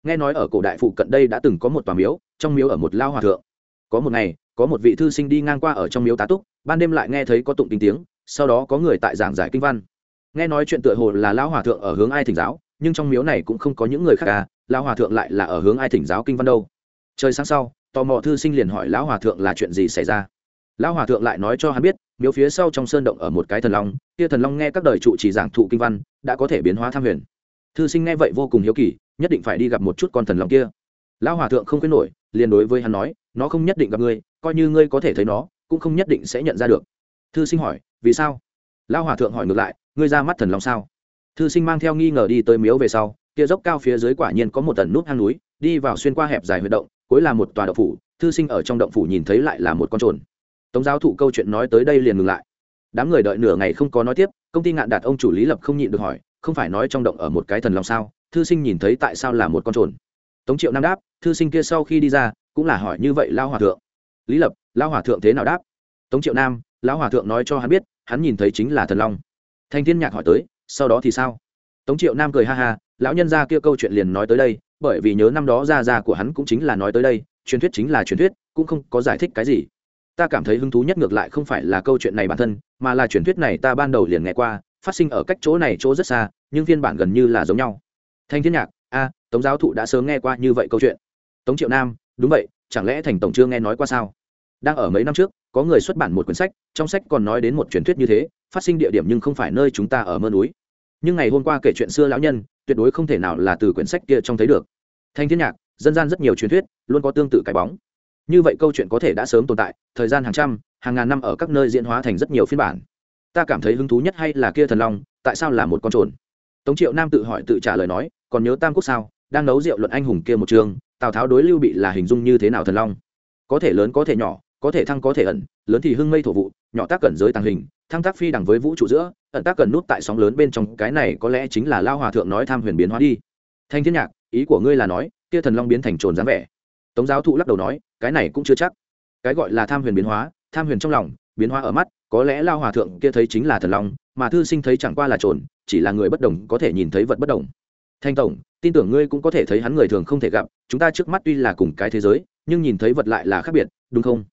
Nghe nói ở cổ đại phụ cận đây đã từng có một tòa miếu, trong miếu ở một lao hòa thượng. Có một ngày, có một vị thư sinh đi ngang qua ở trong miếu tá túc, ban đêm lại nghe thấy có tụng tình tiếng, sau đó có người tại giảng giải kinh văn. Nghe nói chuyện tựa hồ là lão hòa thượng ở hướng ai thỉnh giáo, nhưng trong miếu này cũng không có những người khác cả lão hòa thượng lại là ở hướng ai thỉnh giáo kinh văn đâu. Trời sáng sau, tò mò thư sinh liền hỏi lão hòa thượng là chuyện gì xảy ra lão hòa thượng lại nói cho hắn biết, miếu phía sau trong sơn động ở một cái thần long, kia thần long nghe các đời trụ chỉ giảng thụ kinh văn, đã có thể biến hóa tham huyền. Thư sinh nghe vậy vô cùng hiếu kỳ, nhất định phải đi gặp một chút con thần long kia. Lão hòa thượng không khuyến nổi, liền đối với hắn nói, nó không nhất định gặp ngươi, coi như ngươi có thể thấy nó, cũng không nhất định sẽ nhận ra được. Thư sinh hỏi, vì sao? Lão hòa thượng hỏi ngược lại, ngươi ra mắt thần long sao? Thư sinh mang theo nghi ngờ đi tới miếu về sau, kia dốc cao phía dưới quả nhiên có một tần nút hang núi, đi vào xuyên qua hẹp dài huy động, cuối là một tòa động phủ. Thư sinh ở trong động phủ nhìn thấy lại là một con trồn tống giáo thụ câu chuyện nói tới đây liền ngừng lại. Đám người đợi nửa ngày không có nói tiếp, công ty ngạn đạt ông chủ lý lập không nhịn được hỏi, không phải nói trong động ở một cái thần long sao? Thư sinh nhìn thấy tại sao là một con trồn? Tống triệu nam đáp, thư sinh kia sau khi đi ra, cũng là hỏi như vậy lao hòa thượng. Lý lập lao hòa thượng thế nào? đáp. Tống triệu nam, lão hòa thượng nói cho hắn biết, hắn nhìn thấy chính là thần long. Thanh thiên nhạc hỏi tới, sau đó thì sao? Tống triệu nam cười ha ha, lão nhân ra kia câu chuyện liền nói tới đây, bởi vì nhớ năm đó ra ra của hắn cũng chính là nói tới đây, truyền thuyết chính là truyền thuyết, cũng không có giải thích cái gì ta cảm thấy hứng thú nhất ngược lại không phải là câu chuyện này bản thân, mà là truyền thuyết này ta ban đầu liền nghe qua, phát sinh ở cách chỗ này chỗ rất xa, nhưng phiên bản gần như là giống nhau. Thanh thiên nhạc, a, tống giáo thụ đã sớm nghe qua như vậy câu chuyện. Tống triệu nam, đúng vậy, chẳng lẽ thành tổng chưa nghe nói qua sao? Đang ở mấy năm trước, có người xuất bản một quyển sách, trong sách còn nói đến một truyền thuyết như thế, phát sinh địa điểm nhưng không phải nơi chúng ta ở mơ núi. Nhưng ngày hôm qua kể chuyện xưa lão nhân, tuyệt đối không thể nào là từ quyển sách kia trong thấy được. Thanh thiên nhạc, dân gian rất nhiều truyền thuyết, luôn có tương tự cái bóng như vậy câu chuyện có thể đã sớm tồn tại, thời gian hàng trăm, hàng ngàn năm ở các nơi diễn hóa thành rất nhiều phiên bản. Ta cảm thấy hứng thú nhất hay là kia thần long, tại sao là một con trồn? Tống triệu nam tự hỏi tự trả lời nói, còn nhớ tam quốc sao? Đang nấu rượu luận anh hùng kia một trường, tào tháo đối lưu bị là hình dung như thế nào thần long? Có thể lớn, có thể nhỏ, có thể thăng, có thể ẩn, lớn thì hưng mây thổ vụ, nhỏ tác cẩn giới tàng hình, thăng tác phi đẳng với vũ trụ giữa, ẩn tác cẩn nút tại sóng lớn bên trong, cái này có lẽ chính là lao hòa thượng nói tham huyền biến hóa đi. Thanh thiên nhạc, ý của ngươi là nói, kia thần long biến thành trồn dáng vẻ tống giáo thụ lắc đầu nói, cái này cũng chưa chắc. Cái gọi là tham huyền biến hóa, tham huyền trong lòng, biến hóa ở mắt, có lẽ lao hòa thượng kia thấy chính là thần long, mà thư sinh thấy chẳng qua là trồn, chỉ là người bất đồng, có thể nhìn thấy vật bất đồng. Thanh tổng, tin tưởng ngươi cũng có thể thấy hắn người thường không thể gặp, chúng ta trước mắt tuy là cùng cái thế giới, nhưng nhìn thấy vật lại là khác biệt, đúng không?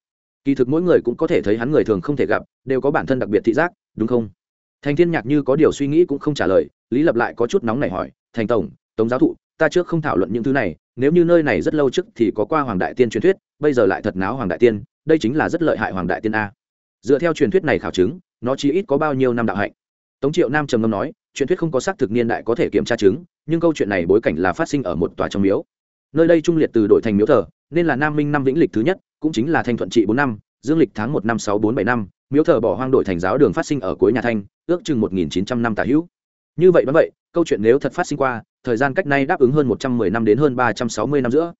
Kỳ thực mỗi người cũng có thể thấy hắn người thường không thể gặp, đều có bản thân đặc biệt thị giác, đúng không? Thành thiên nhạc như có điều suy nghĩ cũng không trả lời, lý lập lại có chút nóng này hỏi, thành tổng, tống giáo thụ ta trước không thảo luận những thứ này, nếu như nơi này rất lâu trước thì có qua hoàng đại tiên truyền thuyết, bây giờ lại thật náo hoàng đại tiên, đây chính là rất lợi hại hoàng đại tiên a. Dựa theo truyền thuyết này khảo chứng, nó chỉ ít có bao nhiêu năm đạo hạnh. Tống triệu nam trầm ngâm nói, truyền thuyết không có xác thực niên đại có thể kiểm tra chứng, nhưng câu chuyện này bối cảnh là phát sinh ở một tòa trong miếu. Nơi đây trung liệt từ đổi thành miếu thờ, nên là nam minh năm vĩnh lịch thứ nhất, cũng chính là thanh thuận trị bốn năm, dương lịch tháng một năm sáu bốn bảy năm, miếu thờ bỏ hoang đổi thành giáo đường phát sinh ở cuối nhà thanh, ước chừng một nghìn chín trăm năm tả hữu. Như vậy vẫn vậy, câu chuyện nếu thật phát sinh qua thời gian cách nay đáp ứng hơn một trăm mười năm đến hơn ba trăm sáu mươi năm giữa.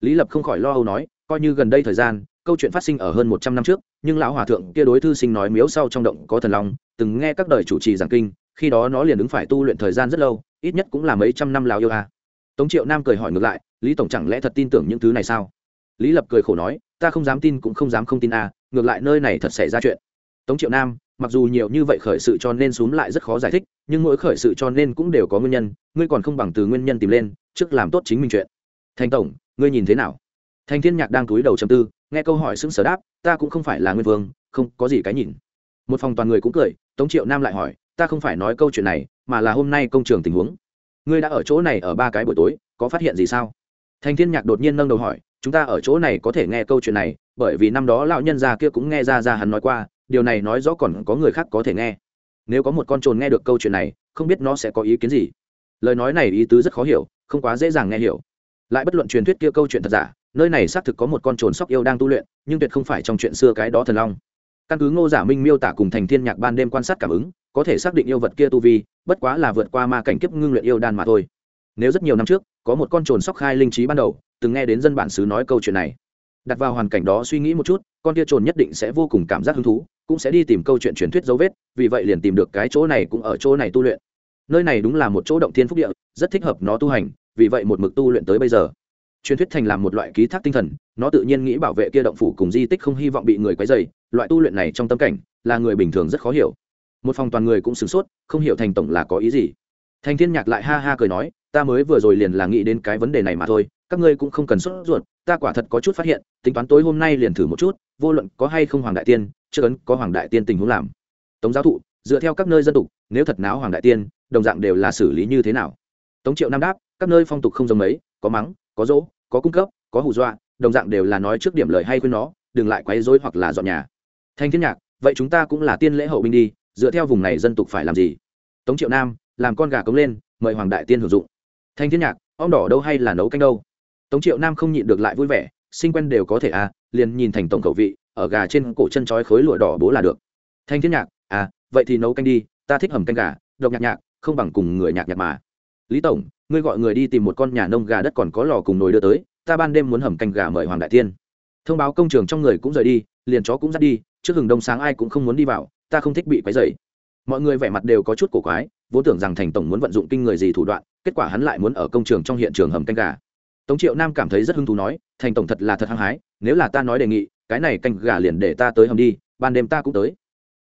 Lý lập không khỏi lo âu nói, coi như gần đây thời gian, câu chuyện phát sinh ở hơn một trăm năm trước, nhưng lão hòa thượng kia đối thư sinh nói miếu sau trong động có thần long, từng nghe các đời chủ trì giảng kinh, khi đó nó liền ứng phải tu luyện thời gian rất lâu, ít nhất cũng là mấy trăm năm lào yêu a. Tống triệu nam cười hỏi ngược lại, lý tổng chẳng lẽ thật tin tưởng những thứ này sao? Lý lập cười khổ nói, ta không dám tin cũng không dám không tin a, ngược lại nơi này thật xảy ra chuyện. Tống triệu nam mặc dù nhiều như vậy khởi sự cho nên xúm lại rất khó giải thích, nhưng mỗi khởi sự cho nên cũng đều có nguyên nhân, ngươi còn không bằng từ nguyên nhân tìm lên, trước làm tốt chính mình chuyện. Thành tổng, ngươi nhìn thế nào? Thành thiên nhạc đang túi đầu chầm tư, nghe câu hỏi xứng sở đáp, ta cũng không phải là nguyên vương, không có gì cái nhìn. Một phòng toàn người cũng cười, tống triệu nam lại hỏi, ta không phải nói câu chuyện này, mà là hôm nay công trường tình huống. Ngươi đã ở chỗ này ở ba cái buổi tối, có phát hiện gì sao? Thành thiên nhạc đột nhiên nâng đầu hỏi, chúng ta ở chỗ này có thể nghe câu chuyện này, bởi vì năm đó lão nhân già kia cũng nghe ra ra hắn nói qua điều này nói rõ còn có người khác có thể nghe. Nếu có một con trồn nghe được câu chuyện này, không biết nó sẽ có ý kiến gì. Lời nói này ý tứ rất khó hiểu, không quá dễ dàng nghe hiểu. Lại bất luận truyền thuyết kia câu chuyện thật giả, nơi này xác thực có một con trồn sóc yêu đang tu luyện, nhưng tuyệt không phải trong chuyện xưa cái đó thần long. Căn cứ ngô giả minh miêu tả cùng thành thiên nhạc ban đêm quan sát cảm ứng, có thể xác định yêu vật kia tu vi, bất quá là vượt qua ma cảnh kiếp ngưng luyện yêu đan mà thôi. Nếu rất nhiều năm trước, có một con trồn sóc khai linh trí ban đầu, từng nghe đến dân bản xứ nói câu chuyện này đặt vào hoàn cảnh đó suy nghĩ một chút, con kia trồn nhất định sẽ vô cùng cảm giác hứng thú, cũng sẽ đi tìm câu chuyện truyền thuyết dấu vết, vì vậy liền tìm được cái chỗ này cũng ở chỗ này tu luyện. Nơi này đúng là một chỗ động thiên phúc địa, rất thích hợp nó tu hành, vì vậy một mực tu luyện tới bây giờ. Truyền thuyết thành làm một loại ký thác tinh thần, nó tự nhiên nghĩ bảo vệ kia động phủ cùng di tích không hy vọng bị người quấy dày loại tu luyện này trong tâm cảnh, là người bình thường rất khó hiểu. Một phòng toàn người cũng sửng sốt, không hiểu thành tổng là có ý gì. Thành thiên nhạc lại ha ha cười nói ta mới vừa rồi liền là nghĩ đến cái vấn đề này mà thôi, các ngươi cũng không cần sốt ruột, ta quả thật có chút phát hiện, tính toán tối hôm nay liền thử một chút, vô luận có hay không hoàng đại tiên chưa ấn có hoàng đại tiên tình huống làm. Tống giáo thụ, dựa theo các nơi dân tục, nếu thật náo hoàng đại tiên, đồng dạng đều là xử lý như thế nào? Tống triệu nam đáp, các nơi phong tục không giống mấy, có mắng, có dỗ có cung cấp, có hù dọa, đồng dạng đều là nói trước điểm lời hay khuyên nó, đừng lại quấy rối hoặc là dọn nhà. Thanh thiên nhạc, vậy chúng ta cũng là tiên lễ hậu binh đi, dựa theo vùng này dân tục phải làm gì? Tống triệu nam, làm con gà cống lên, mời hoàng đại tiên hưởng dụng thanh thiên nhạc, om đỏ đâu hay là nấu canh đâu? Tống triệu nam không nhịn được lại vui vẻ, sinh quen đều có thể à liền nhìn thành tổng khẩu vị, ở gà trên cổ chân trói khối lụa đỏ bố là được. Thanh thiên nhạc à vậy thì nấu canh đi, ta thích hầm canh gà, độc nhạc nhạc, không bằng cùng người nhạc nhạc mà. Lý tổng, ngươi gọi người đi tìm một con nhà nông gà đất còn có lò cùng nồi đưa tới, ta ban đêm muốn hầm canh gà mời hoàng đại tiên. Thông báo công trường trong người cũng rời đi, liền chó cũng dắt đi, trước hừng đông sáng ai cũng không muốn đi vào, ta không thích bị quấy dày mọi người vẻ mặt đều có chút cổ quái, vốn tưởng rằng thành tổng muốn vận dụng kinh người gì thủ đoạn, kết quả hắn lại muốn ở công trường trong hiện trường hầm canh gà. Tống triệu nam cảm thấy rất hứng thú nói, thành tổng thật là thật hăng hái, nếu là ta nói đề nghị, cái này canh gà liền để ta tới hầm đi, ban đêm ta cũng tới.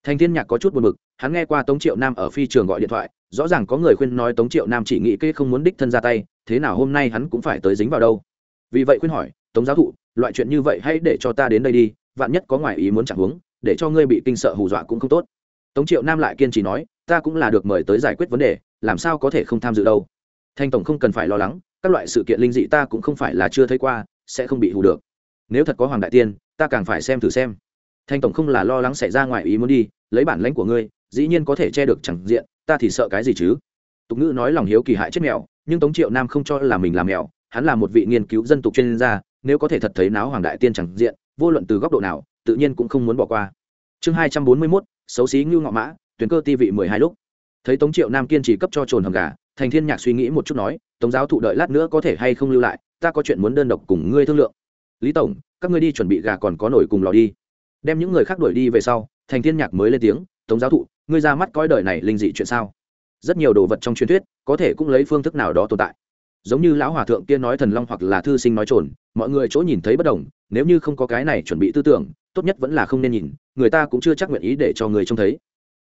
Thành thiên nhạc có chút buồn bực, hắn nghe qua tống triệu nam ở phi trường gọi điện thoại, rõ ràng có người khuyên nói tống triệu nam chỉ nghĩ kê không muốn đích thân ra tay, thế nào hôm nay hắn cũng phải tới dính vào đâu. Vì vậy khuyên hỏi, tống giáo thụ, loại chuyện như vậy hãy để cho ta đến đây đi, vạn nhất có ngoài ý muốn chẳng huống để cho ngươi bị kinh sợ hù dọa cũng không tốt tống triệu nam lại kiên trì nói, ta cũng là được mời tới giải quyết vấn đề, làm sao có thể không tham dự đâu? Thanh tổng không cần phải lo lắng, các loại sự kiện linh dị ta cũng không phải là chưa thấy qua, sẽ không bị hù được. Nếu thật có hoàng đại tiên, ta càng phải xem thử xem. Thanh tổng không là lo lắng xảy ra ngoài ý muốn đi, lấy bản lãnh của ngươi, dĩ nhiên có thể che được chẳng diện, ta thì sợ cái gì chứ? Tục ngữ nói lòng hiếu kỳ hại chết mèo, nhưng tống triệu nam không cho là mình làm mèo, hắn là một vị nghiên cứu dân tục chuyên gia, nếu có thể thật thấy náo hoàng đại tiên chẳng diện, vô luận từ góc độ nào, tự nhiên cũng không muốn bỏ qua. Chương hai trăm bốn mươi mốt xấu xí ngưu ngọ mã tuyển cơ ti vị mười hai lúc. Thấy tống triệu nam kiên trì cấp cho trồn hầm gà, thành thiên nhạc suy nghĩ một chút nói, tống giáo thụ đợi lát nữa có thể hay không lưu lại, ta có chuyện muốn đơn độc cùng ngươi thương lượng. Lý tổng, các ngươi đi chuẩn bị gà còn có nổi cùng lò đi. Đem những người khác đuổi đi về sau, thành thiên nhạc mới lên tiếng, tống giáo thụ, ngươi ra mắt coi đời này linh dị chuyện sao? Rất nhiều đồ vật trong truyền thuyết, có thể cũng lấy phương thức nào đó tồn tại. Giống như lão hòa thượng kia nói thần long hoặc là thư sinh nói trồn, mọi người chỗ nhìn thấy bất đồng, nếu như không có cái này chuẩn bị tư tưởng tốt nhất vẫn là không nên nhìn người ta cũng chưa chắc nguyện ý để cho người trông thấy.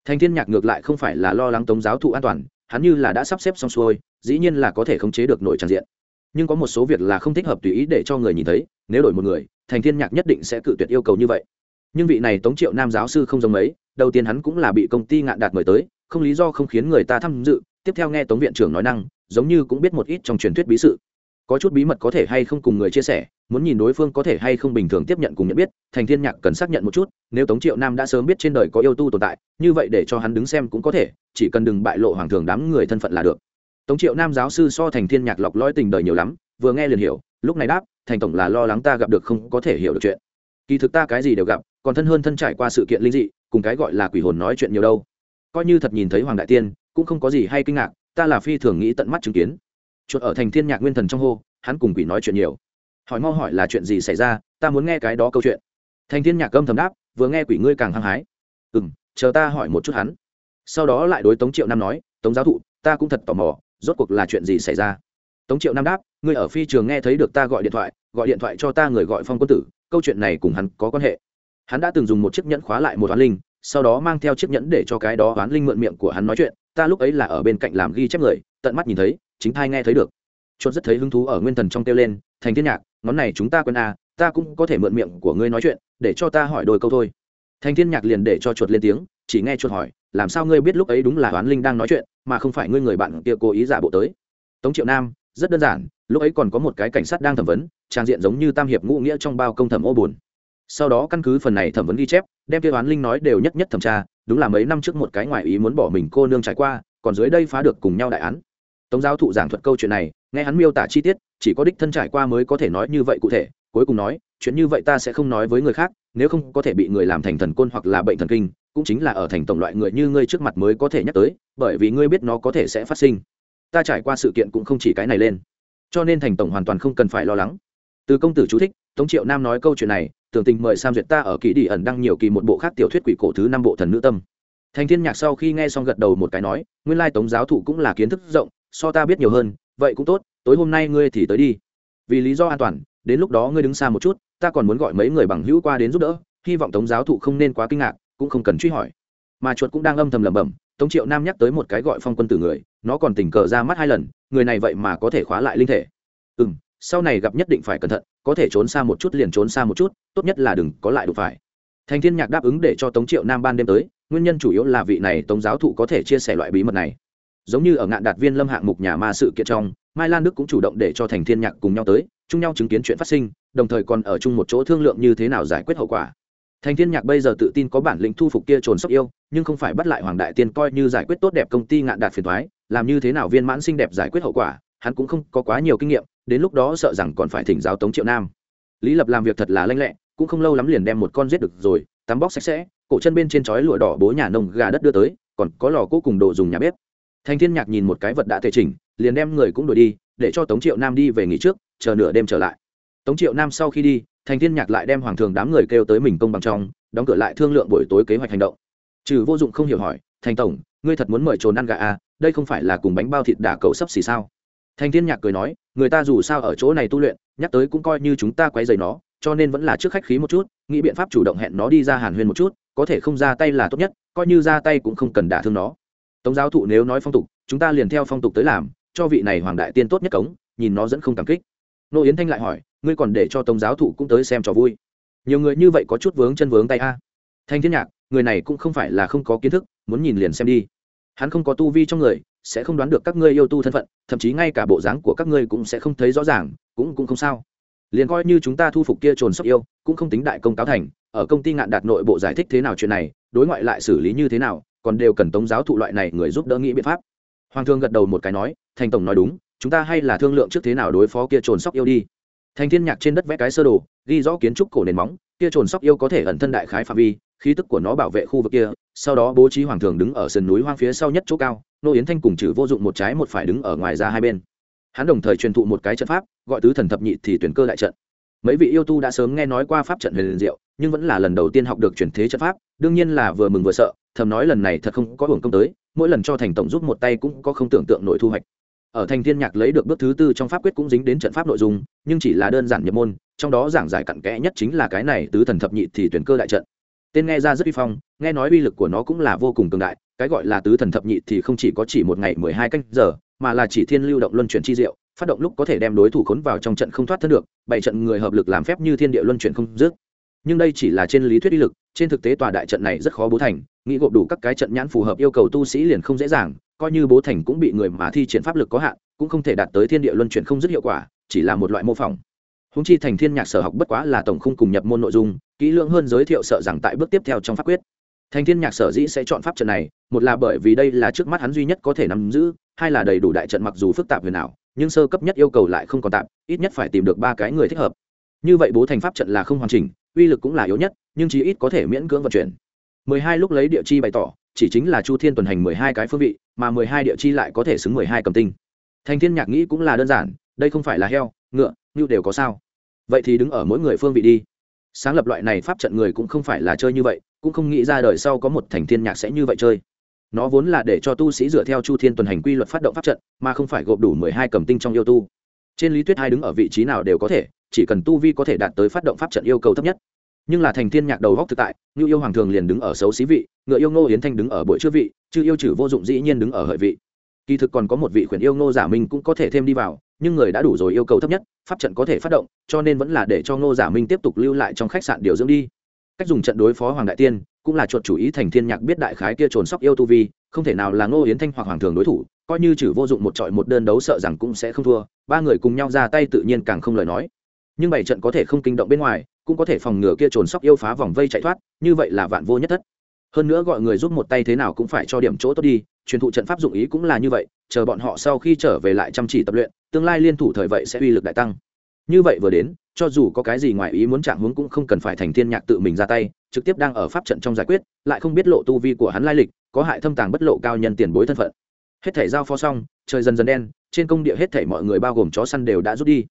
Thành thiên nhạc ngược lại không phải là lo lắng tống giáo thụ an toàn hắn như là đã sắp xếp xong xuôi dĩ nhiên là có thể khống chế được nội tràn diện. Nhưng có một số việc là không thích hợp tùy ý để cho người nhìn thấy nếu đổi một người thành thiên nhạc nhất định sẽ cự tuyệt yêu cầu như vậy. Nhưng vị này tống triệu nam giáo sư không giống ấy, đầu tiên hắn cũng là bị công ty ngạn đạt mời tới không lý do không khiến người ta tham dự tiếp theo nghe tống viện trưởng nói năng giống như cũng biết một ít trong truyền thuyết bí sự. Có chút bí mật có thể hay không cùng người chia sẻ muốn nhìn đối phương có thể hay không bình thường tiếp nhận cùng nhận biết, thành thiên nhạc cần xác nhận một chút, nếu tống triệu nam đã sớm biết trên đời có yêu tu tồn tại, như vậy để cho hắn đứng xem cũng có thể, chỉ cần đừng bại lộ hoàng thường đám người thân phận là được. Tống triệu nam giáo sư so thành thiên nhạc lọc lõi tình đời nhiều lắm, vừa nghe liền hiểu, lúc này đáp, thành tổng là lo lắng ta gặp được không có thể hiểu được chuyện. Kỳ thực ta cái gì đều gặp, còn thân hơn thân trải qua sự kiện linh dị, cùng cái gọi là quỷ hồn nói chuyện nhiều đâu. Coi như thật nhìn thấy hoàng đại tiên, cũng không có gì hay kinh ngạc, ta là phi thường nghĩ tận mắt chứng kiến. Chuột ở thành thiên nhạc nguyên thần trong hô, hắn cùng quỷ nói chuyện nhiều hỏi mau hỏi là chuyện gì xảy ra, ta muốn nghe cái đó câu chuyện. Thành thiên nhạc âm thầm đáp, vừa nghe quỷ ngươi càng hăng hái. Ừ m chờ ta hỏi một chút hắn. Sau đó lại đối tống triệu nam nói, tống giáo thụ, ta cũng thật tò mò, rốt cuộc là chuyện gì xảy ra? Tống triệu nam đáp, ngươi ở phi trường nghe thấy được ta gọi điện thoại, gọi điện thoại cho ta người gọi phong quân tử, câu chuyện này cùng hắn có quan hệ. Hắn đã từng dùng một chiếc nhẫn khóa lại một toán linh, sau đó mang theo chiếc nhẫn để cho cái đó oán linh mượn miệng của hắn nói chuyện, ta lúc ấy là ở bên cạnh làm ghi chép người, tận mắt nhìn thấy, chính thai nghe thấy được. Chuột rất thấy hứng thú ở nguyên thần trong kêu lên, thành thiên nhạc ngón này chúng ta quên à ta cũng có thể mượn miệng của ngươi nói chuyện, để cho ta hỏi đôi câu thôi. Thành thiên nhạc liền để cho chuột lên tiếng, chỉ nghe chuột hỏi, làm sao ngươi biết lúc ấy đúng là oán linh đang nói chuyện, mà không phải ngươi người bạn kia cố ý giả bộ tới? Tống triệu nam, rất đơn giản, lúc ấy còn có một cái cảnh sát đang thẩm vấn, trang diện giống như tam hiệp ngũ nghĩa trong bao công thẩm ô buồn. Sau đó căn cứ phần này thẩm vấn ghi chép, đem kia oán linh nói đều nhất nhất thẩm tra, đúng là mấy năm trước một cái ngoại ý muốn bỏ mình cô nương trải qua, còn dưới đây phá được cùng nhau đại án tống giáo thụ giảng thuật câu chuyện này, nghe hắn miêu tả chi tiết, chỉ có đích thân trải qua mới có thể nói như vậy cụ thể, cuối cùng nói, chuyện như vậy ta sẽ không nói với người khác, nếu không có thể bị người làm thành thần côn hoặc là bệnh thần kinh, cũng chính là ở thành tổng loại người như ngươi trước mặt mới có thể nhắc tới, bởi vì ngươi biết nó có thể sẽ phát sinh. Ta trải qua sự kiện cũng không chỉ cái này lên. Cho nên thành tổng hoàn toàn không cần phải lo lắng. Từ công tử chú thích, tống triệu nam nói câu chuyện này, tưởng tình mời sam duyệt ta ở kỳ đi ẩn đăng nhiều kỳ một bộ khác tiểu thuyết quỷ cổ thứ năm bộ thần nữ tâm. Thành thiên nhạc sau khi nghe xong gật đầu một cái nói, nguyên lai tống giáo thụ cũng là kiến thức rộng so ta biết nhiều hơn, vậy cũng tốt, tối hôm nay ngươi thì tới đi. Vì lý do an toàn, đến lúc đó ngươi đứng xa một chút, ta còn muốn gọi mấy người bằng hữu qua đến giúp đỡ, hy vọng tống giáo thụ không nên quá kinh ngạc, cũng không cần truy hỏi. Mà chuột cũng đang âm thầm lẩm bẩm, tống triệu nam nhắc tới một cái gọi phong quân tử người, nó còn tình cờ ra mắt hai lần, người này vậy mà có thể khóa lại linh thể. Ừ m sau này gặp nhất định phải cẩn thận, có thể trốn xa một chút liền trốn xa một chút, tốt nhất là đừng có lại đụng phải. Thành thiên nhạc đáp ứng để cho tống triệu nam ban đêm tới, nguyên nhân chủ yếu là vị này tống giáo thụ có thể chia sẻ loại bí mật này giống như ở ngạn đạt viên lâm hạng mục nhà ma sự kiện trong, mai lan đức cũng chủ động để cho thành thiên nhạc cùng nhau tới, chung nhau chứng kiến chuyện phát sinh, đồng thời còn ở chung một chỗ thương lượng như thế nào giải quyết hậu quả. Thành thiên nhạc bây giờ tự tin có bản lĩnh thu phục kia trồn sốc yêu, nhưng không phải bắt lại hoàng đại tiên coi như giải quyết tốt đẹp công ty ngạn đạt phiền thoái, làm như thế nào viên mãn xinh đẹp giải quyết hậu quả, hắn cũng không có quá nhiều kinh nghiệm, đến lúc đó sợ rằng còn phải thỉnh giáo tống triệu nam. Lý lập làm việc thật là lanh lẹ, cũng không lâu lắm liền đem một con giết được rồi, tắm bóc sạch sẽ, cổ chân bên trên chói lụa đỏ bố nhà nông gà đất đưa tới, còn có lò cố cùng đồ dùng nhà bếp thành thiên nhạc nhìn một cái vật đã thể chỉnh, liền đem người cũng đuổi đi, để cho tống triệu nam đi về nghỉ trước, chờ nửa đêm trở lại. Tống triệu nam sau khi đi, thành thiên nhạc lại đem hoàng thường đám người kêu tới mình công bằng trong, đóng cửa lại thương lượng buổi tối kế hoạch hành động. Trừ vô dụng không hiểu hỏi, thành tổng, ngươi thật muốn mời trốn ăn gà à? Đây không phải là cùng bánh bao thịt đả cầu sấp xì sao? Thành thiên nhạc cười nói, người ta dù sao ở chỗ này tu luyện, nhắc tới cũng coi như chúng ta quấy rầy nó, cho nên vẫn là trước khách khí một chút, nghĩ biện pháp chủ động hẹn nó đi ra hàn huyên một chút, có thể không ra tay là tốt nhất, coi như ra tay cũng không cần đả thương nó tống giáo thụ nếu nói phong tục, chúng ta liền theo phong tục tới làm, cho vị này hoàng đại tiên tốt nhất cống, nhìn nó dẫn không cảm kích. Nô yến thanh lại hỏi, ngươi còn để cho tống giáo thụ cũng tới xem trò vui. Nhiều người như vậy có chút vướng chân vướng tay a. Thanh thiên nhạc, người này cũng không phải là không có kiến thức, muốn nhìn liền xem đi. Hắn không có tu vi trong người, sẽ không đoán được các ngươi yêu tu thân phận, thậm chí ngay cả bộ dáng của các ngươi cũng sẽ không thấy rõ ràng, cũng cũng không sao. Liền coi như chúng ta thu phục kia trồn sốc yêu, cũng không tính đại công cáo thành, ở công ty ngạn đạt nội bộ giải thích thế nào chuyện này, đối ngoại lại xử lý như thế nào còn đều cần tống giáo thụ loại này người giúp đỡ nghĩ biện pháp. Hoàng thương gật đầu một cái nói, thành tổng nói đúng, chúng ta hay là thương lượng trước thế nào đối phó kia trồn sóc yêu đi. Thành thiên nhạc trên đất vẽ cái sơ đồ, ghi rõ kiến trúc cổ nền móng, kia trồn sóc yêu có thể ẩn thân đại khái phạm vi, khí tức của nó bảo vệ khu vực kia, sau đó bố trí hoàng thường đứng ở sườn núi hoang phía sau nhất chỗ cao, nô yến thanh cùng trừ vô dụng một trái một phải đứng ở ngoài ra hai bên. Hắn đồng thời truyền thụ một cái trận pháp, gọi tứ thần thập nhị thì tuyển cơ đại trận mấy vị yêu tu đã sớm nghe nói qua pháp trận huyền diệu, nhưng vẫn là lần đầu tiên học được truyền thế trận pháp, đương nhiên là vừa mừng vừa sợ, thầm nói lần này thật không có hưởng công tới, mỗi lần cho thành tổng giúp một tay cũng có không tưởng tượng nội thu hoạch. Ở thành thiên nhạc lấy được bước thứ tư trong pháp quyết cũng dính đến trận pháp nội dung, nhưng chỉ là đơn giản nhập môn, trong đó giảng giải cặn kẽ nhất chính là cái này tứ thần thập nhị thì tuyển cơ đại trận. Tên nghe ra rất uy phong, nghe nói uy lực của nó cũng là vô cùng cường đại, cái gọi là tứ thần thập nhị thì không chỉ có chỉ một ngày mười hai canh giờ, mà là chỉ thiên lưu động luân chuyển chi diệu phát động lúc có thể đem đối thủ khốn vào trong trận không thoát thân được, bảy trận người hợp lực làm phép như thiên địa luân chuyển không dứt. Nhưng đây chỉ là trên lý thuyết uy lực, trên thực tế tòa đại trận này rất khó bố thành, nghĩ gộp đủ các cái trận nhãn phù hợp yêu cầu tu sĩ liền không dễ dàng, coi như bố thành cũng bị người mà thi triển pháp lực có hạn, cũng không thể đạt tới thiên địa luân chuyển không dứt hiệu quả, chỉ là một loại mô phỏng. Húng chi thành thiên nhạc sở học bất quá là tổng khung cùng nhập môn nội dung, kỹ lưỡng hơn giới thiệu sợ rằng tại bước tiếp theo trong pháp quyết. Thành thiên nhạc sở dĩ sẽ chọn pháp trận này, một là bởi vì đây là trước mắt hắn duy nhất có thể nắm giữ, hai là đầy đủ đại trận mặc dù phức tạp huyền ảo nhưng sơ cấp nhất yêu cầu lại không còn tạm, ít nhất phải tìm được ba cái người thích hợp. Như vậy bố thành pháp trận là không hoàn chỉnh, uy lực cũng là yếu nhất, nhưng chí ít có thể miễn cưỡng vận chuyển. Mười hai lúc lấy địa chi bày tỏ, chỉ chính là chu thiên tuần hành mười hai cái phương vị, mà mười hai địa chi lại có thể xứng mười hai cầm tinh. Thành thiên nhạc nghĩ cũng là đơn giản, đây không phải là heo, ngựa như đều có sao. Vậy thì đứng ở mỗi người phương vị đi. Sáng lập loại này pháp trận người cũng không phải là chơi như vậy, cũng không nghĩ ra đời sau có một thành thiên nhạc sẽ như vậy chơi nó vốn là để cho tu sĩ dựa theo chu thiên tuần hành quy luật phát động pháp trận, mà không phải gộp đủ mười hai cầm tinh trong yêu tu. Trên lý thuyết hai đứng ở vị trí nào đều có thể, chỉ cần tu vi có thể đạt tới phát động pháp trận yêu cầu thấp nhất. Nhưng là thành thiên nhạc đầu góc thực tại như yêu hoàng thường liền đứng ở xấu xí vị, ngựa yêu ngô yến thanh đứng ở bội chữ vị chứ yêu trừ vô dụng dĩ nhiên đứng ở hợi vị. Kỳ thực còn có một vị khuyển yêu ngô giả minh cũng có thể thêm đi vào, nhưng người đã đủ rồi yêu cầu thấp nhất, pháp trận có thể phát động, cho nên vẫn là để cho ngô giả minh tiếp tục lưu lại trong khách sạn điều dưỡng đi. Cách dùng trận đối phó hoàng đại tiên cũng là chuột chủ ý thành thiên nhạc biết đại khái kia trồn sóc yêu tu vi, không thể nào là ngô yến thanh hoặc hoàng thường đối thủ, coi như trừ vô dụng một trọi một đơn đấu sợ rằng cũng sẽ không thua, ba người cùng nhau ra tay tự nhiên càng không lời nói. Nhưng bảy trận có thể không kinh động bên ngoài, cũng có thể phòng ngừa kia trồn sóc yêu phá vòng vây chạy thoát, như vậy là vạn vô nhất thất. Hơn nữa gọi người giúp một tay thế nào cũng phải cho điểm chỗ tốt đi, truyền thụ trận pháp dụng ý cũng là như vậy, chờ bọn họ sau khi trở về lại chăm chỉ tập luyện, tương lai liên thủ thời vậy sẽ uy lực đại tăng. Như vậy vừa đến cho dù có cái gì ngoài ý muốn chạm hướng cũng không cần phải thành thiên nhạc tự mình ra tay, trực tiếp đang ở pháp trận trong giải quyết, lại không biết lộ tu vi của hắn lai lịch, có hại thâm tàng bất lộ cao nhân tiền bối thân phận. Hết thể giao phó xong, trời dần dần đen, trên công địa hết thể mọi người bao gồm chó săn đều đã rút đi.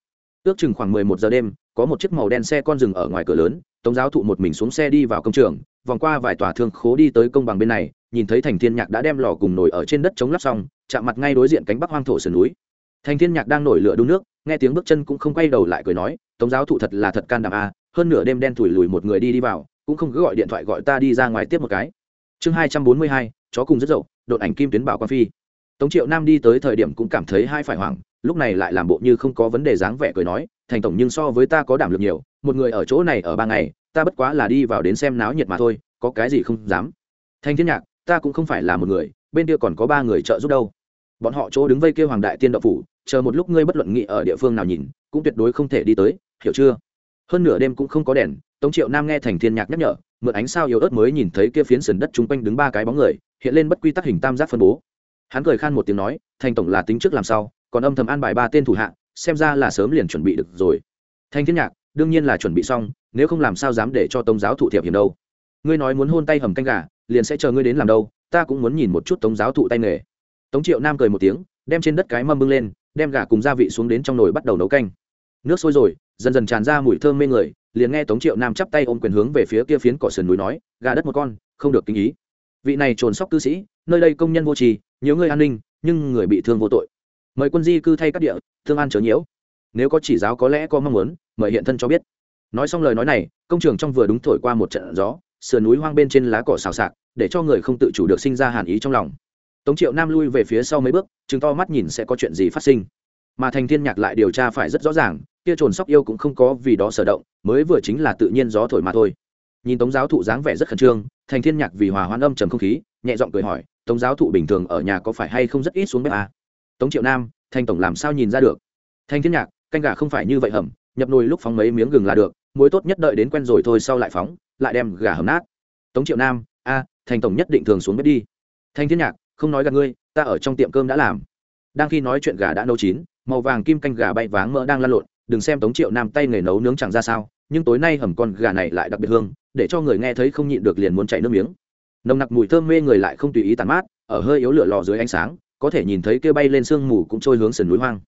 Ước chừng khoảng mười một giờ đêm, có một chiếc màu đen xe con rừng ở ngoài cửa lớn, tống giáo thụ một mình xuống xe đi vào công trường, vòng qua vài tòa thương khố đi tới công bằng bên này, nhìn thấy thành thiên nhạc đã đem lò cùng nổi ở trên đất chống lắp xong, chạm mặt ngay đối diện cánh bắc hoang thổ sườn núi thành thiên nhạc đang nổi lửa đun nước, nghe tiếng bước chân cũng không quay đầu lại cười nói, tống giáo thụ thật là thật can đảm a hơn nửa đêm đen thủi lùi một người đi đi vào, cũng không cứ gọi điện thoại gọi ta đi ra ngoài tiếp một cái. Chương hai trăm bốn mươi hai, chó cùng rất dậu, đột ảnh kim tuyến bảo quan phi. Tống triệu nam đi tới thời điểm cũng cảm thấy hai phải hoảng, lúc này lại làm bộ như không có vấn đề dáng vẻ cười nói, thành tổng nhưng so với ta có đảm lực nhiều, một người ở chỗ này ở ba ngày, ta bất quá là đi vào đến xem náo nhiệt mà thôi, có cái gì không dám. Thanh thiên nhạc, ta cũng không phải là một người, bên kia còn có ba người trợ giúp đâu. Bọn họ chỗ đứng vây kêu hoàng đại tiên đậu phủ chờ một lúc ngươi bất luận nghị ở địa phương nào nhìn, cũng tuyệt đối không thể đi tới, hiểu chưa? Hơn nửa đêm cũng không có đèn, tống triệu nam nghe thành thiên nhạc nhắc nhở, mượn ánh sao yếu ớt mới nhìn thấy kia phiến sườn đất chung quanh đứng ba cái bóng người, hiện lên bất quy tắc hình tam giác phân bố. Hắn cười khan một tiếng nói, thành tổng là tính trước làm sao còn âm thầm an bài ba tên thủ hạ, xem ra là sớm liền chuẩn bị được rồi. Thanh thiên nhạc, đương nhiên là chuẩn bị xong, nếu không làm sao dám để cho Tông giáo thụ thiệp hiểm đâu. Ngươi nói muốn hôn tay hầm canh gà, liền sẽ chờ ngươi đến làm đâu, ta cũng muốn nhìn một chút tống giáo thụ tay nghề. Tống triệu nam cười một tiếng, đem trên đất cái mâm bưng lên đem gà cùng gia vị xuống đến trong nồi bắt đầu nấu canh. Nước sôi rồi, dần dần tràn ra mùi thơm mê người, liền nghe tống triệu nam chắp tay ôm quyền hướng về phía kia phiến cỏ sườn núi nói, gà đất một con, không được kinh ý. Vị này trồn sóc cư sĩ, nơi đây công nhân vô trì nhớ người an ninh, nhưng người bị thương vô tội. Mời quân di cư thay các địa, thương an chớ nhiễu. Nếu có chỉ giáo có lẽ có mong muốn, mời hiện thân cho biết. Nói xong lời nói này, công trường trong vừa đúng thổi qua một trận gió, sườn núi hoang bên trên lá cỏ xào xạc, để cho người không tự chủ được sinh ra hàn ý trong lòng tống triệu nam lui về phía sau mấy bước chứng to mắt nhìn sẽ có chuyện gì phát sinh. Mà thành thiên nhạc lại điều tra phải rất rõ ràng, kia trồn sóc yêu cũng không có vì đó sở động, mới vừa chính là tự nhiên gió thổi mà thôi. Nhìn tống giáo thụ dáng vẻ rất khẩn trương, thành thiên nhạc vì hòa hoãn âm trầm không khí, nhẹ giọng cười hỏi, tống giáo thụ bình thường ở nhà có phải hay không rất ít xuống bếp à? tống triệu nam, thành tổng làm sao nhìn ra được? Thành thiên nhạc, canh gà không phải như vậy hầm, nhập nồi lúc phóng mấy miếng gừng là được, muối tốt nhất đợi đến quen rồi thôi sau lại phóng, lại đem gà hầm nát. Tống triệu nam, a, thành tổng nhất định thường xuống bếp đi. Thanh thiên nhạc không nói gặp ngươi, ta ở trong tiệm cơm đã làm. Đang khi nói chuyện gà đã nấu chín, màu vàng kim canh gà bay váng mỡ đang lăn lộn, đừng xem tống triệu nam tay nghề nấu nướng chẳng ra sao, nhưng tối nay hầm con gà này lại đặc biệt hương, để cho người nghe thấy không nhịn được liền muốn chảy nước miếng. Nồng nặc mùi thơm mê người lại không tùy ý tàn mát, ở hơi yếu lửa lò dưới ánh sáng, có thể nhìn thấy kêu bay lên sương mù cũng trôi hướng sườn núi hoang.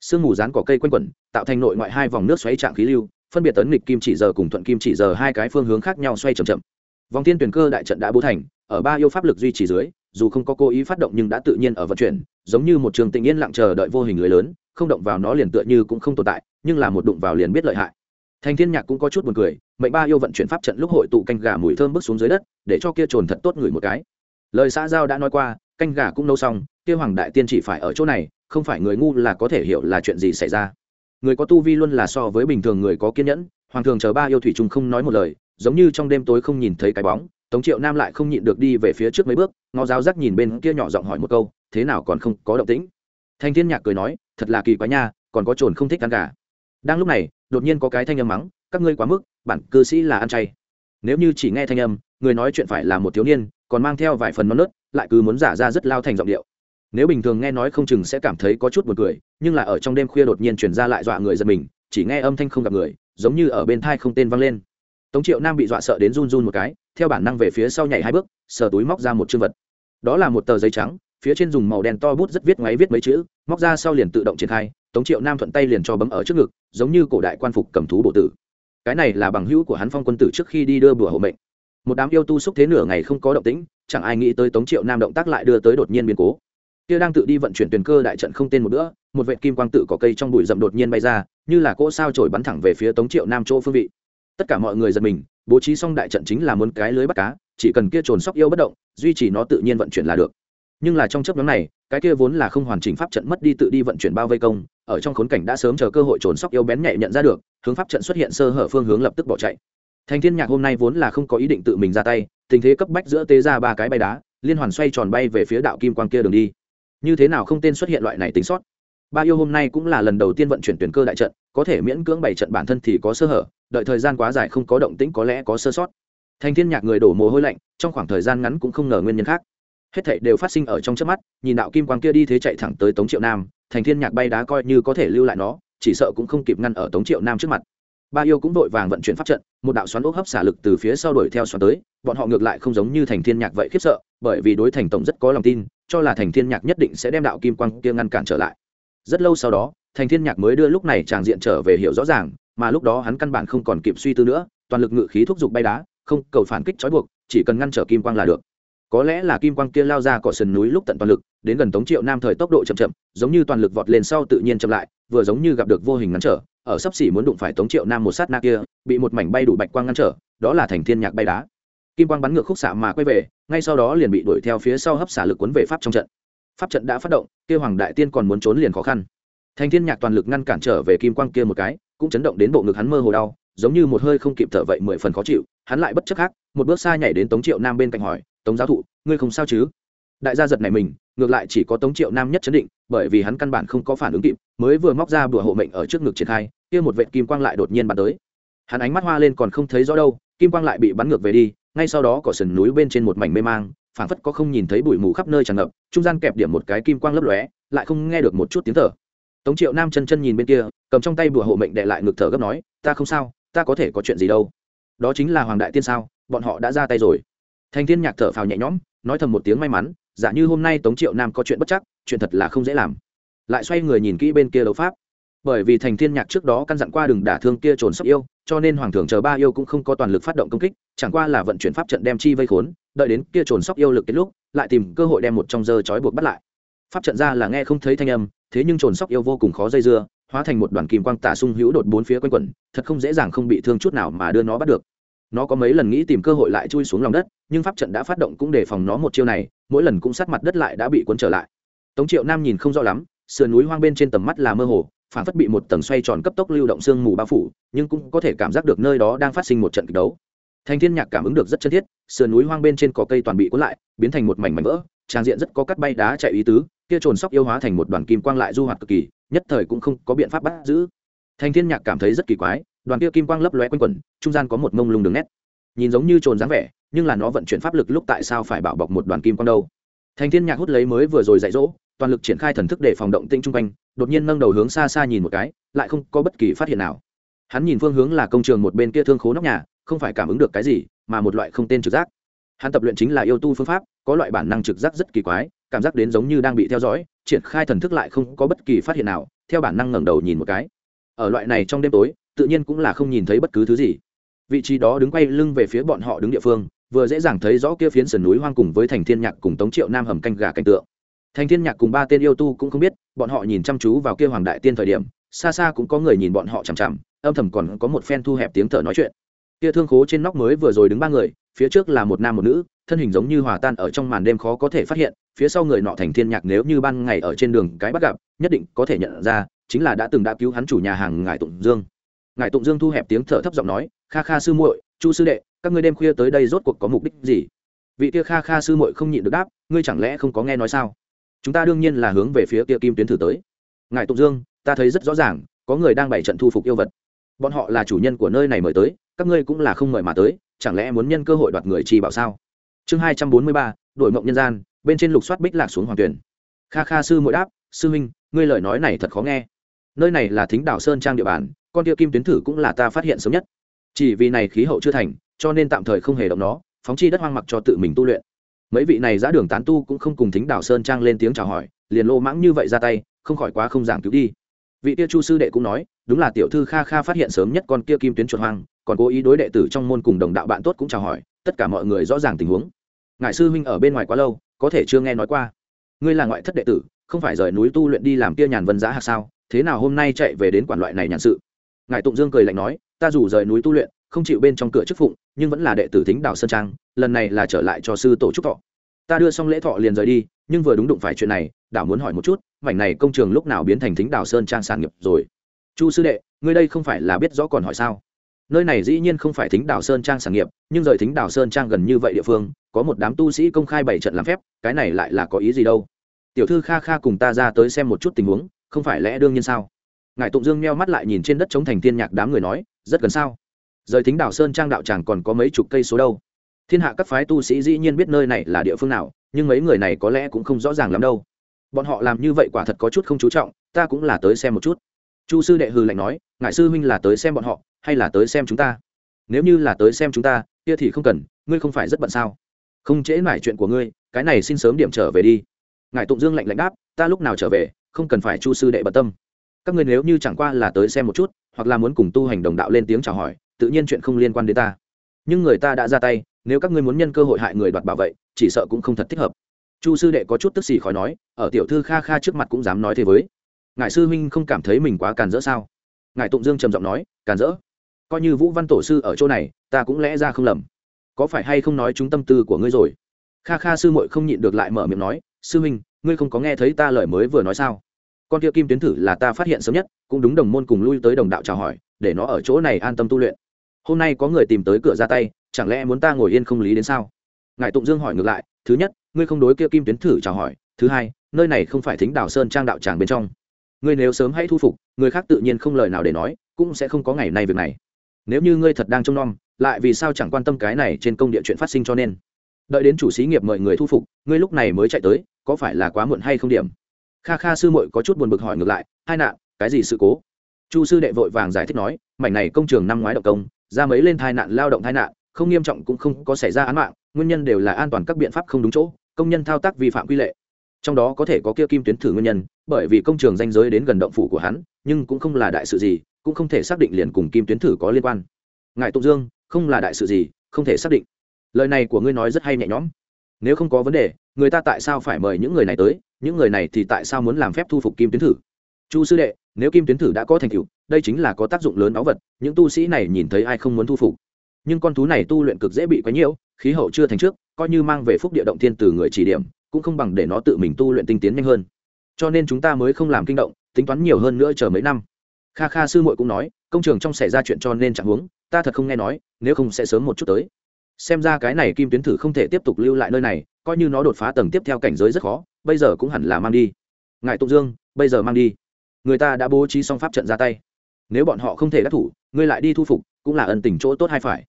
Sương mù dán cỏ cây quanh quẩn, tạo thành nội ngoại hai vòng nước xoáy trạng khí lưu, phân biệt tấn nghịch kim chỉ giờ cùng thuận kim chỉ giờ hai cái phương hướng khác nhau xoay chậm chậm. Vòng thiên tuyển cơ đại trận đã bố thành, ở ba yêu pháp lực duy trì dưới dù không có cố ý phát động nhưng đã tự nhiên ở vận chuyển, giống như một trường tĩnh yên lặng chờ đợi vô hình lưới lớn, không động vào nó liền tựa như cũng không tồn tại, nhưng là một đụng vào liền biết lợi hại. Thành thiên nhạc cũng có chút buồn cười, mệnh ba yêu vận chuyển pháp trận lúc hội tụ canh gà mùi thơm bước xuống dưới đất, để cho kia trồn thật tốt người một cái. Lời xã giao đã nói qua, canh gà cũng nấu xong, kia hoàng đại tiên chỉ phải ở chỗ này, không phải người ngu là có thể hiểu là chuyện gì xảy ra. Người có tu vi luôn là so với bình thường người có kiên nhẫn, hoàng thường chờ ba yêu thủy chung không nói một lời, giống như trong đêm tối không nhìn thấy cái bóng tống triệu nam lại không nhịn được đi về phía trước mấy bước, ngó giáo giác nhìn bên kia nhỏ giọng hỏi một câu, thế nào còn không có động tĩnh? Thanh thiên nhạc cười nói, thật là kỳ quái nha, còn có trồn không thích ăn gà. Đang lúc này, đột nhiên có cái thanh âm mắng, các ngươi quá mức, bản cư sĩ là ăn chay. Nếu như chỉ nghe thanh âm, người nói chuyện phải là một thiếu niên, còn mang theo vài phần non nớt, lại cứ muốn giả ra rất lao thành giọng điệu. Nếu bình thường nghe nói không chừng sẽ cảm thấy có chút buồn cười, nhưng là ở trong đêm khuya đột nhiên truyền ra lại dọa người giật mình, chỉ nghe âm thanh không gặp người, giống như ở bên thai không tên vang lên. Tống triệu nam bị dọa sợ đến run run một cái theo bản năng về phía sau nhảy hai bước, sờ túi móc ra một chương vật. Đó là một tờ giấy trắng, phía trên dùng màu đen to bút rất viết ngoáy viết mấy chữ, móc ra sau liền tự động triển khai, tống triệu nam thuận tay liền cho bấm ở trước ngực, giống như cổ đại quan phục cầm thú bộ tử. Cái này là bằng hữu của hắn phong quân tử trước khi đi đưa bùa hộ mệnh. Một đám yêu tu xúc thế nửa ngày không có động tĩnh, chẳng ai nghĩ tới tống triệu nam động tác lại đưa tới đột nhiên biến cố. Kia đang tự đi vận chuyển tuyển cơ đại trận không tên một bữa, một vệ kim quang tự có cây trong bụi rậm đột nhiên bay ra, như là cỗ sao trổi bắn thẳng về phía tống triệu nam chỗ phương vị. Tất cả mọi người giật mình bố trí xong đại trận chính là muốn cái lưới bắt cá, chỉ cần kia trồn sóc yêu bất động, duy trì nó tự nhiên vận chuyển là được. Nhưng là trong chấp nhóm này, cái kia vốn là không hoàn chỉnh pháp trận mất đi tự đi vận chuyển bao vây công, ở trong khốn cảnh đã sớm chờ cơ hội trồn sóc yêu bén nhạy nhận ra được, hướng pháp trận xuất hiện sơ hở phương hướng lập tức bỏ chạy. Thành thiên nhạc hôm nay vốn là không có ý định tự mình ra tay, tình thế cấp bách giữa tế ra ba cái bay đá, liên hoàn xoay tròn bay về phía đạo kim quang kia đường đi. Như thế nào không tên xuất hiện loại này tính sót ba yêu hôm nay cũng là lần đầu tiên vận chuyển tuyển cơ đại trận, có thể miễn cưỡng bảy trận bản thân thì có sơ hở, đợi thời gian quá dài không có động tĩnh có lẽ có sơ sót. Thành thiên nhạc người đổ mồ hôi lạnh, trong khoảng thời gian ngắn cũng không ngờ nguyên nhân khác. Hết thảy đều phát sinh ở trong trước mắt, nhìn đạo kim quang kia đi thế chạy thẳng tới tống triệu nam, thành thiên nhạc bay đá coi như có thể lưu lại nó, chỉ sợ cũng không kịp ngăn ở tống triệu nam trước mặt. Ba yêu cũng vội vàng vận chuyển pháp trận, một đạo xoắn ốc hấp xả lực từ phía sau đuổi theo xoắn tới, bọn họ ngược lại không giống như thành thiên nhạc vậy khiếp sợ, bởi vì đối thành tổng rất có lòng tin, cho là thành thiên nhạc nhất định sẽ đem đạo kim quang kia ngăn cản trở lại rất lâu sau đó, thành thiên nhạc mới đưa lúc này tràng diện trở về hiểu rõ ràng, mà lúc đó hắn căn bản không còn kịp suy tư nữa, toàn lực ngự khí thúc giục bay đá, không cầu phản kích trói buộc, chỉ cần ngăn trở kim quang là được. Có lẽ là kim quang kia lao ra cỏ sườn núi lúc tận toàn lực, đến gần tống triệu nam thời tốc độ chậm chậm, giống như toàn lực vọt lên sau tự nhiên chậm lại, vừa giống như gặp được vô hình ngăn trở, ở sắp xỉ muốn đụng phải tống triệu nam một sát na kia, bị một mảnh bay đủ bạch quang ngăn trở, đó là thành thiên nhạc bay đá. Kim quang bắn ngược khúc xạ mà quay về, ngay sau đó liền bị đuổi theo phía sau hấp xả lực cuốn về pháp trong trận pháp trận đã phát động, kia hoàng đại tiên còn muốn trốn liền khó khăn. Thành thiên nhạc toàn lực ngăn cản trở về kim quang kia một cái, cũng chấn động đến bộ ngực hắn mơ hồ đau, giống như một hơi không kịp thở vậy mười phần khó chịu, hắn lại bất chấp khác, một bước xa nhảy đến tống triệu nam bên cạnh hỏi, tống giáo thụ, ngươi không sao chứ? Đại gia giật này mình, ngược lại chỉ có tống triệu nam nhất chấn định, bởi vì hắn căn bản không có phản ứng kịp, mới vừa móc ra bùa hộ mệnh ở trước ngực triển khai, kia một vệ kim quang lại đột nhiên bắn tới. Hắn ánh mắt hoa lên còn không thấy rõ đâu, kim quang lại bị bắn ngược về đi, ngay sau đó cỏ sườn núi bên trên một mảnh mê mang phảng phất có không nhìn thấy bụi mù khắp nơi tràn ngập, trung gian kẹp điểm một cái kim quang lấp lóe, lại không nghe được một chút tiếng thở. Tống triệu nam chân chân nhìn bên kia, cầm trong tay bùa hộ mệnh đệ lại ngực thở gấp nói, ta không sao, ta có thể có chuyện gì đâu. Đó chính là hoàng đại tiên sao, bọn họ đã ra tay rồi. Thành thiên nhạc thở phào nhẹ nhõm, nói thầm một tiếng may mắn, giả như hôm nay tống triệu nam có chuyện bất chắc, chuyện thật là không dễ làm. Lại xoay người nhìn kỹ bên kia đấu pháp bởi vì thành thiên nhạc trước đó căn dặn qua đừng đả thương kia trồn sốc yêu, cho nên hoàng thượng chờ ba yêu cũng không có toàn lực phát động công kích, chẳng qua là vận chuyển pháp trận đem chi vây khốn, đợi đến kia trồn sốc yêu lực kết lúc, lại tìm cơ hội đem một trong giờ trói buộc bắt lại. Pháp trận ra là nghe không thấy thanh âm, thế nhưng trồn sóc yêu vô cùng khó dây dưa, hóa thành một đoàn kim quang tả sung hữu đột bốn phía quanh quẩn, thật không dễ dàng không bị thương chút nào mà đưa nó bắt được. Nó có mấy lần nghĩ tìm cơ hội lại chui xuống lòng đất, nhưng pháp trận đã phát động cũng đề phòng nó một chiêu này, mỗi lần cũng sát mặt đất lại đã bị cuốn trở lại. Tống triệu nam nhìn không rõ lắm, sườn núi hoang bên trên tầm mắt là mơ hồ phản phất bị một tầng xoay tròn cấp tốc lưu động sương mù bao phủ, nhưng cũng có thể cảm giác được nơi đó đang phát sinh một trận kịch đấu. Thành thiên nhạc cảm ứng được rất chân thiết, sườn núi hoang bên trên có cây toàn bị cuốn lại, biến thành một mảnh mảnh vỡ, trang diện rất có cắt bay đá chạy ý tứ, kia trồn sóc yêu hóa thành một đoàn kim quang lại du hoạt cực kỳ, nhất thời cũng không có biện pháp bắt giữ. Thành thiên nhạc cảm thấy rất kỳ quái, đoàn kia kim quang lấp lóe quanh quẩn, trung gian có một mông lung đường nét. Nhìn giống như trồn dáng vẻ, nhưng là nó vận chuyển pháp lực lúc tại sao phải bảo bọc một đoàn kim quang đâu? Thành thiên nhạc hút lấy mới vừa rồi dạy dỗ toàn lực triển khai thần thức để phòng động tinh trung quanh, đột nhiên nâng đầu hướng xa xa nhìn một cái, lại không có bất kỳ phát hiện nào. Hắn nhìn phương hướng là công trường một bên kia thương khố nóc nhà, không phải cảm ứng được cái gì, mà một loại không tên trực giác. Hắn tập luyện chính là yêu tu phương pháp, có loại bản năng trực giác rất kỳ quái, cảm giác đến giống như đang bị theo dõi, triển khai thần thức lại không có bất kỳ phát hiện nào, theo bản năng ngẩng đầu nhìn một cái. Ở loại này trong đêm tối, tự nhiên cũng là không nhìn thấy bất cứ thứ gì. Vị trí đó đứng quay lưng về phía bọn họ đứng địa phương, vừa dễ dàng thấy rõ kia phiến sườn núi hoang cùng với thành thiên nhạc cùng tống triệu nam hầm canh gà cảnh tượng thành thiên nhạc cùng ba tên yêu tu cũng không biết, bọn họ nhìn chăm chú vào kia hoàng đại tiên thời điểm, xa xa cũng có người nhìn bọn họ chằm chằm, âm thầm còn có một phen thu hẹp tiếng thở nói chuyện. Kia thương khố trên nóc mới vừa rồi đứng ba người, phía trước là một nam một nữ, thân hình giống như hòa tan ở trong màn đêm khó có thể phát hiện, phía sau người nọ thành thiên nhạc nếu như ban ngày ở trên đường cái bắt gặp, nhất định có thể nhận ra, chính là đã từng đã cứu hắn chủ nhà hàng ngài tụng dương. Ngài tụng dương thu hẹp tiếng thở thấp giọng nói, kha kha sư muội, chu sư đệ, các ngươi đêm khuya tới đây rốt cuộc có mục đích gì? Vị kia kha kha sư muội không nhịn được đáp, ngươi chẳng lẽ không có nghe nói sao? Chúng ta đương nhiên là hướng về phía kia kim tuyến thử tới. Ngài tục dương, ta thấy rất rõ ràng, có người đang bày trận thu phục yêu vật. Bọn họ là chủ nhân của nơi này mời tới, các ngươi cũng là không mời mà tới, chẳng lẽ muốn nhân cơ hội đoạt người chi bảo sao? Chương hai trăm bốn mươi ba, đổi mộng nhân gian, bên trên lục soát bích lạc xuống hoàng tuyển. Kha kha sư mỗi đáp, sư huynh, ngươi lời nói này thật khó nghe. Nơi này là thính đảo sơn trang địa bàn, con tia kim tuyến thử cũng là ta phát hiện sớm nhất. Chỉ vì này khí hậu chưa thành, cho nên tạm thời không hề động nó, phóng chi đất hoang mặc cho tự mình tu luyện mấy vị này giã đường tán tu cũng không cùng thính đảo sơn trang lên tiếng chào hỏi, liền lô mãng như vậy ra tay, không khỏi quá không giảng cứu đi. Vị tia chu sư đệ cũng nói, đúng là tiểu thư kha kha phát hiện sớm nhất con kia kim tuyến chuột hoang, còn cố ý đối đệ tử trong môn cùng đồng đạo bạn tốt cũng chào hỏi, tất cả mọi người rõ ràng tình huống. Ngài sư huynh ở bên ngoài quá lâu, có thể chưa nghe nói qua. Ngươi là ngoại thất đệ tử, không phải rời núi tu luyện đi làm kia nhàn vân giá hạt sao, thế nào hôm nay chạy về đến quản loại này nhàn sự? Ngài tụng dương cười lạnh nói, ta dù rời núi tu luyện, không chịu bên trong cửa chức phụng nhưng vẫn là đệ tử thính đào sơn trang, lần này là trở lại cho sư tổ trúc thọ. Ta đưa xong lễ thọ liền rời đi, nhưng vừa đúng đụng phải chuyện này, đảo muốn hỏi một chút, mảnh này công trường lúc nào biến thành thính đào sơn trang sản nghiệp rồi? Chu sư đệ, ngươi đây không phải là biết rõ còn hỏi sao? Nơi này dĩ nhiên không phải thính đảo sơn trang sản nghiệp, nhưng rời thính đảo sơn trang gần như vậy địa phương, có một đám tu sĩ công khai bảy trận làm phép, cái này lại là có ý gì đâu? Tiểu thư kha kha cùng ta ra tới xem một chút tình huống, không phải lẽ đương nhiên sao? Ngài tụng dương meo mắt lại nhìn trên đất chống thành thiên nhạc đám người nói, rất gần sao? Rời thính đảo sơn trang đạo tràng còn có mấy chục cây số đâu. Thiên hạ các phái tu sĩ dĩ nhiên biết nơi này là địa phương nào, nhưng mấy người này có lẽ cũng không rõ ràng lắm đâu. Bọn họ làm như vậy quả thật có chút không chú trọng, ta cũng là tới xem một chút. Chu sư đệ hư lạnh nói ngại sư huynh là tới xem bọn họ, hay là tới xem chúng ta? Nếu như là tới xem chúng ta, kia thì không cần, ngươi không phải rất bận sao? Không trễ mải chuyện của ngươi, cái này xin sớm điểm trở về đi. Ngài tụng dương lạnh lạnh đáp, ta lúc nào trở về, không cần phải chu sư đệ bận tâm. Các ngươi nếu như chẳng qua là tới xem một chút, hoặc là muốn cùng tu hành đồng đạo lên tiếng chào hỏi tự nhiên chuyện không liên quan đến ta. Nhưng người ta đã ra tay, nếu các ngươi muốn nhân cơ hội hại người đoạt bảo vệ, chỉ sợ cũng không thật thích hợp. Chu sư đệ có chút tức xì khỏi nói, ở tiểu thư kha kha trước mặt cũng dám nói thế với. Ngài sư huynh không cảm thấy mình quá càn rỡ sao? Ngài tụng dương trầm giọng nói, càn rỡ? Coi như vũ văn tổ sư ở chỗ này, ta cũng lẽ ra không lầm. Có phải hay không nói chúng tâm tư của ngươi rồi? Kha kha sư muội không nhịn được lại mở miệng nói, sư huynh, ngươi không có nghe thấy ta lời mới vừa nói sao? Con kia kim tuyến thử là ta phát hiện sớm nhất, cũng đúng đồng môn cùng lui tới đồng đạo chào hỏi, để nó ở chỗ này an tâm tu luyện hôm nay có người tìm tới cửa ra tay, chẳng lẽ muốn ta ngồi yên không lý đến sao? Ngài tụng dương hỏi ngược lại, thứ nhất, ngươi không đối kia kim tuyến thử chào hỏi, thứ hai, nơi này không phải thính đảo sơn trang đạo tràng bên trong. Ngươi nếu sớm hãy thu phục, người khác tự nhiên không lời nào để nói, cũng sẽ không có ngày nay việc này. Nếu như ngươi thật đang trông nom, lại vì sao chẳng quan tâm cái này trên công địa chuyện phát sinh cho nên? Đợi đến chủ xí nghiệp mời người thu phục, ngươi lúc này mới chạy tới, có phải là quá muộn hay không điểm? Kha kha sư muội có chút buồn bực hỏi ngược lại, hai nạn, cái gì sự cố? Chu sư đệ vội vàng giải thích nói, mảnh này công trường năm ngoái động công ra mấy lên tai nạn, lao động tai nạn, không nghiêm trọng cũng không có xảy ra án mạng, nguyên nhân đều là an toàn các biện pháp không đúng chỗ, công nhân thao tác vi phạm quy lệ. Trong đó có thể có kia kim tuyến thử nguyên nhân, bởi vì công trường danh giới đến gần động phủ của hắn, nhưng cũng không là đại sự gì, cũng không thể xác định liền cùng kim tuyến thử có liên quan. Ngài tụng dương, không là đại sự gì, không thể xác định. Lời này của ngươi nói rất hay nhẹ nhõm. Nếu không có vấn đề, người ta tại sao phải mời những người này tới, những người này thì tại sao muốn làm phép thu phục kim tuyến thử? Chu sư đệ nếu kim tuyến thử đã có thành tựu, đây chính là có tác dụng lớn báu vật, những tu sĩ này nhìn thấy ai không muốn thu phục. Nhưng con thú này tu luyện cực dễ bị quấy nhiễu, khí hậu chưa thành trước, coi như mang về phúc địa động thiên từ người chỉ điểm, cũng không bằng để nó tự mình tu luyện tinh tiến nhanh hơn. Cho nên chúng ta mới không làm kinh động, tính toán nhiều hơn nữa chờ mấy năm. Kha kha sư muội cũng nói, công trường trong xảy ra chuyện cho nên chẳng huống, ta thật không nghe nói, nếu không sẽ sớm một chút tới. Xem ra cái này kim tuyến thử không thể tiếp tục lưu lại nơi này, coi như nó đột phá tầng tiếp theo cảnh giới rất khó, bây giờ cũng hẳn là mang đi. Ngài tụng dương, bây giờ mang đi người ta đã bố trí xong pháp trận ra tay. Nếu bọn họ không thể đắc thủ, ngươi lại đi thu phục, cũng là ân tình chỗ tốt hay phải.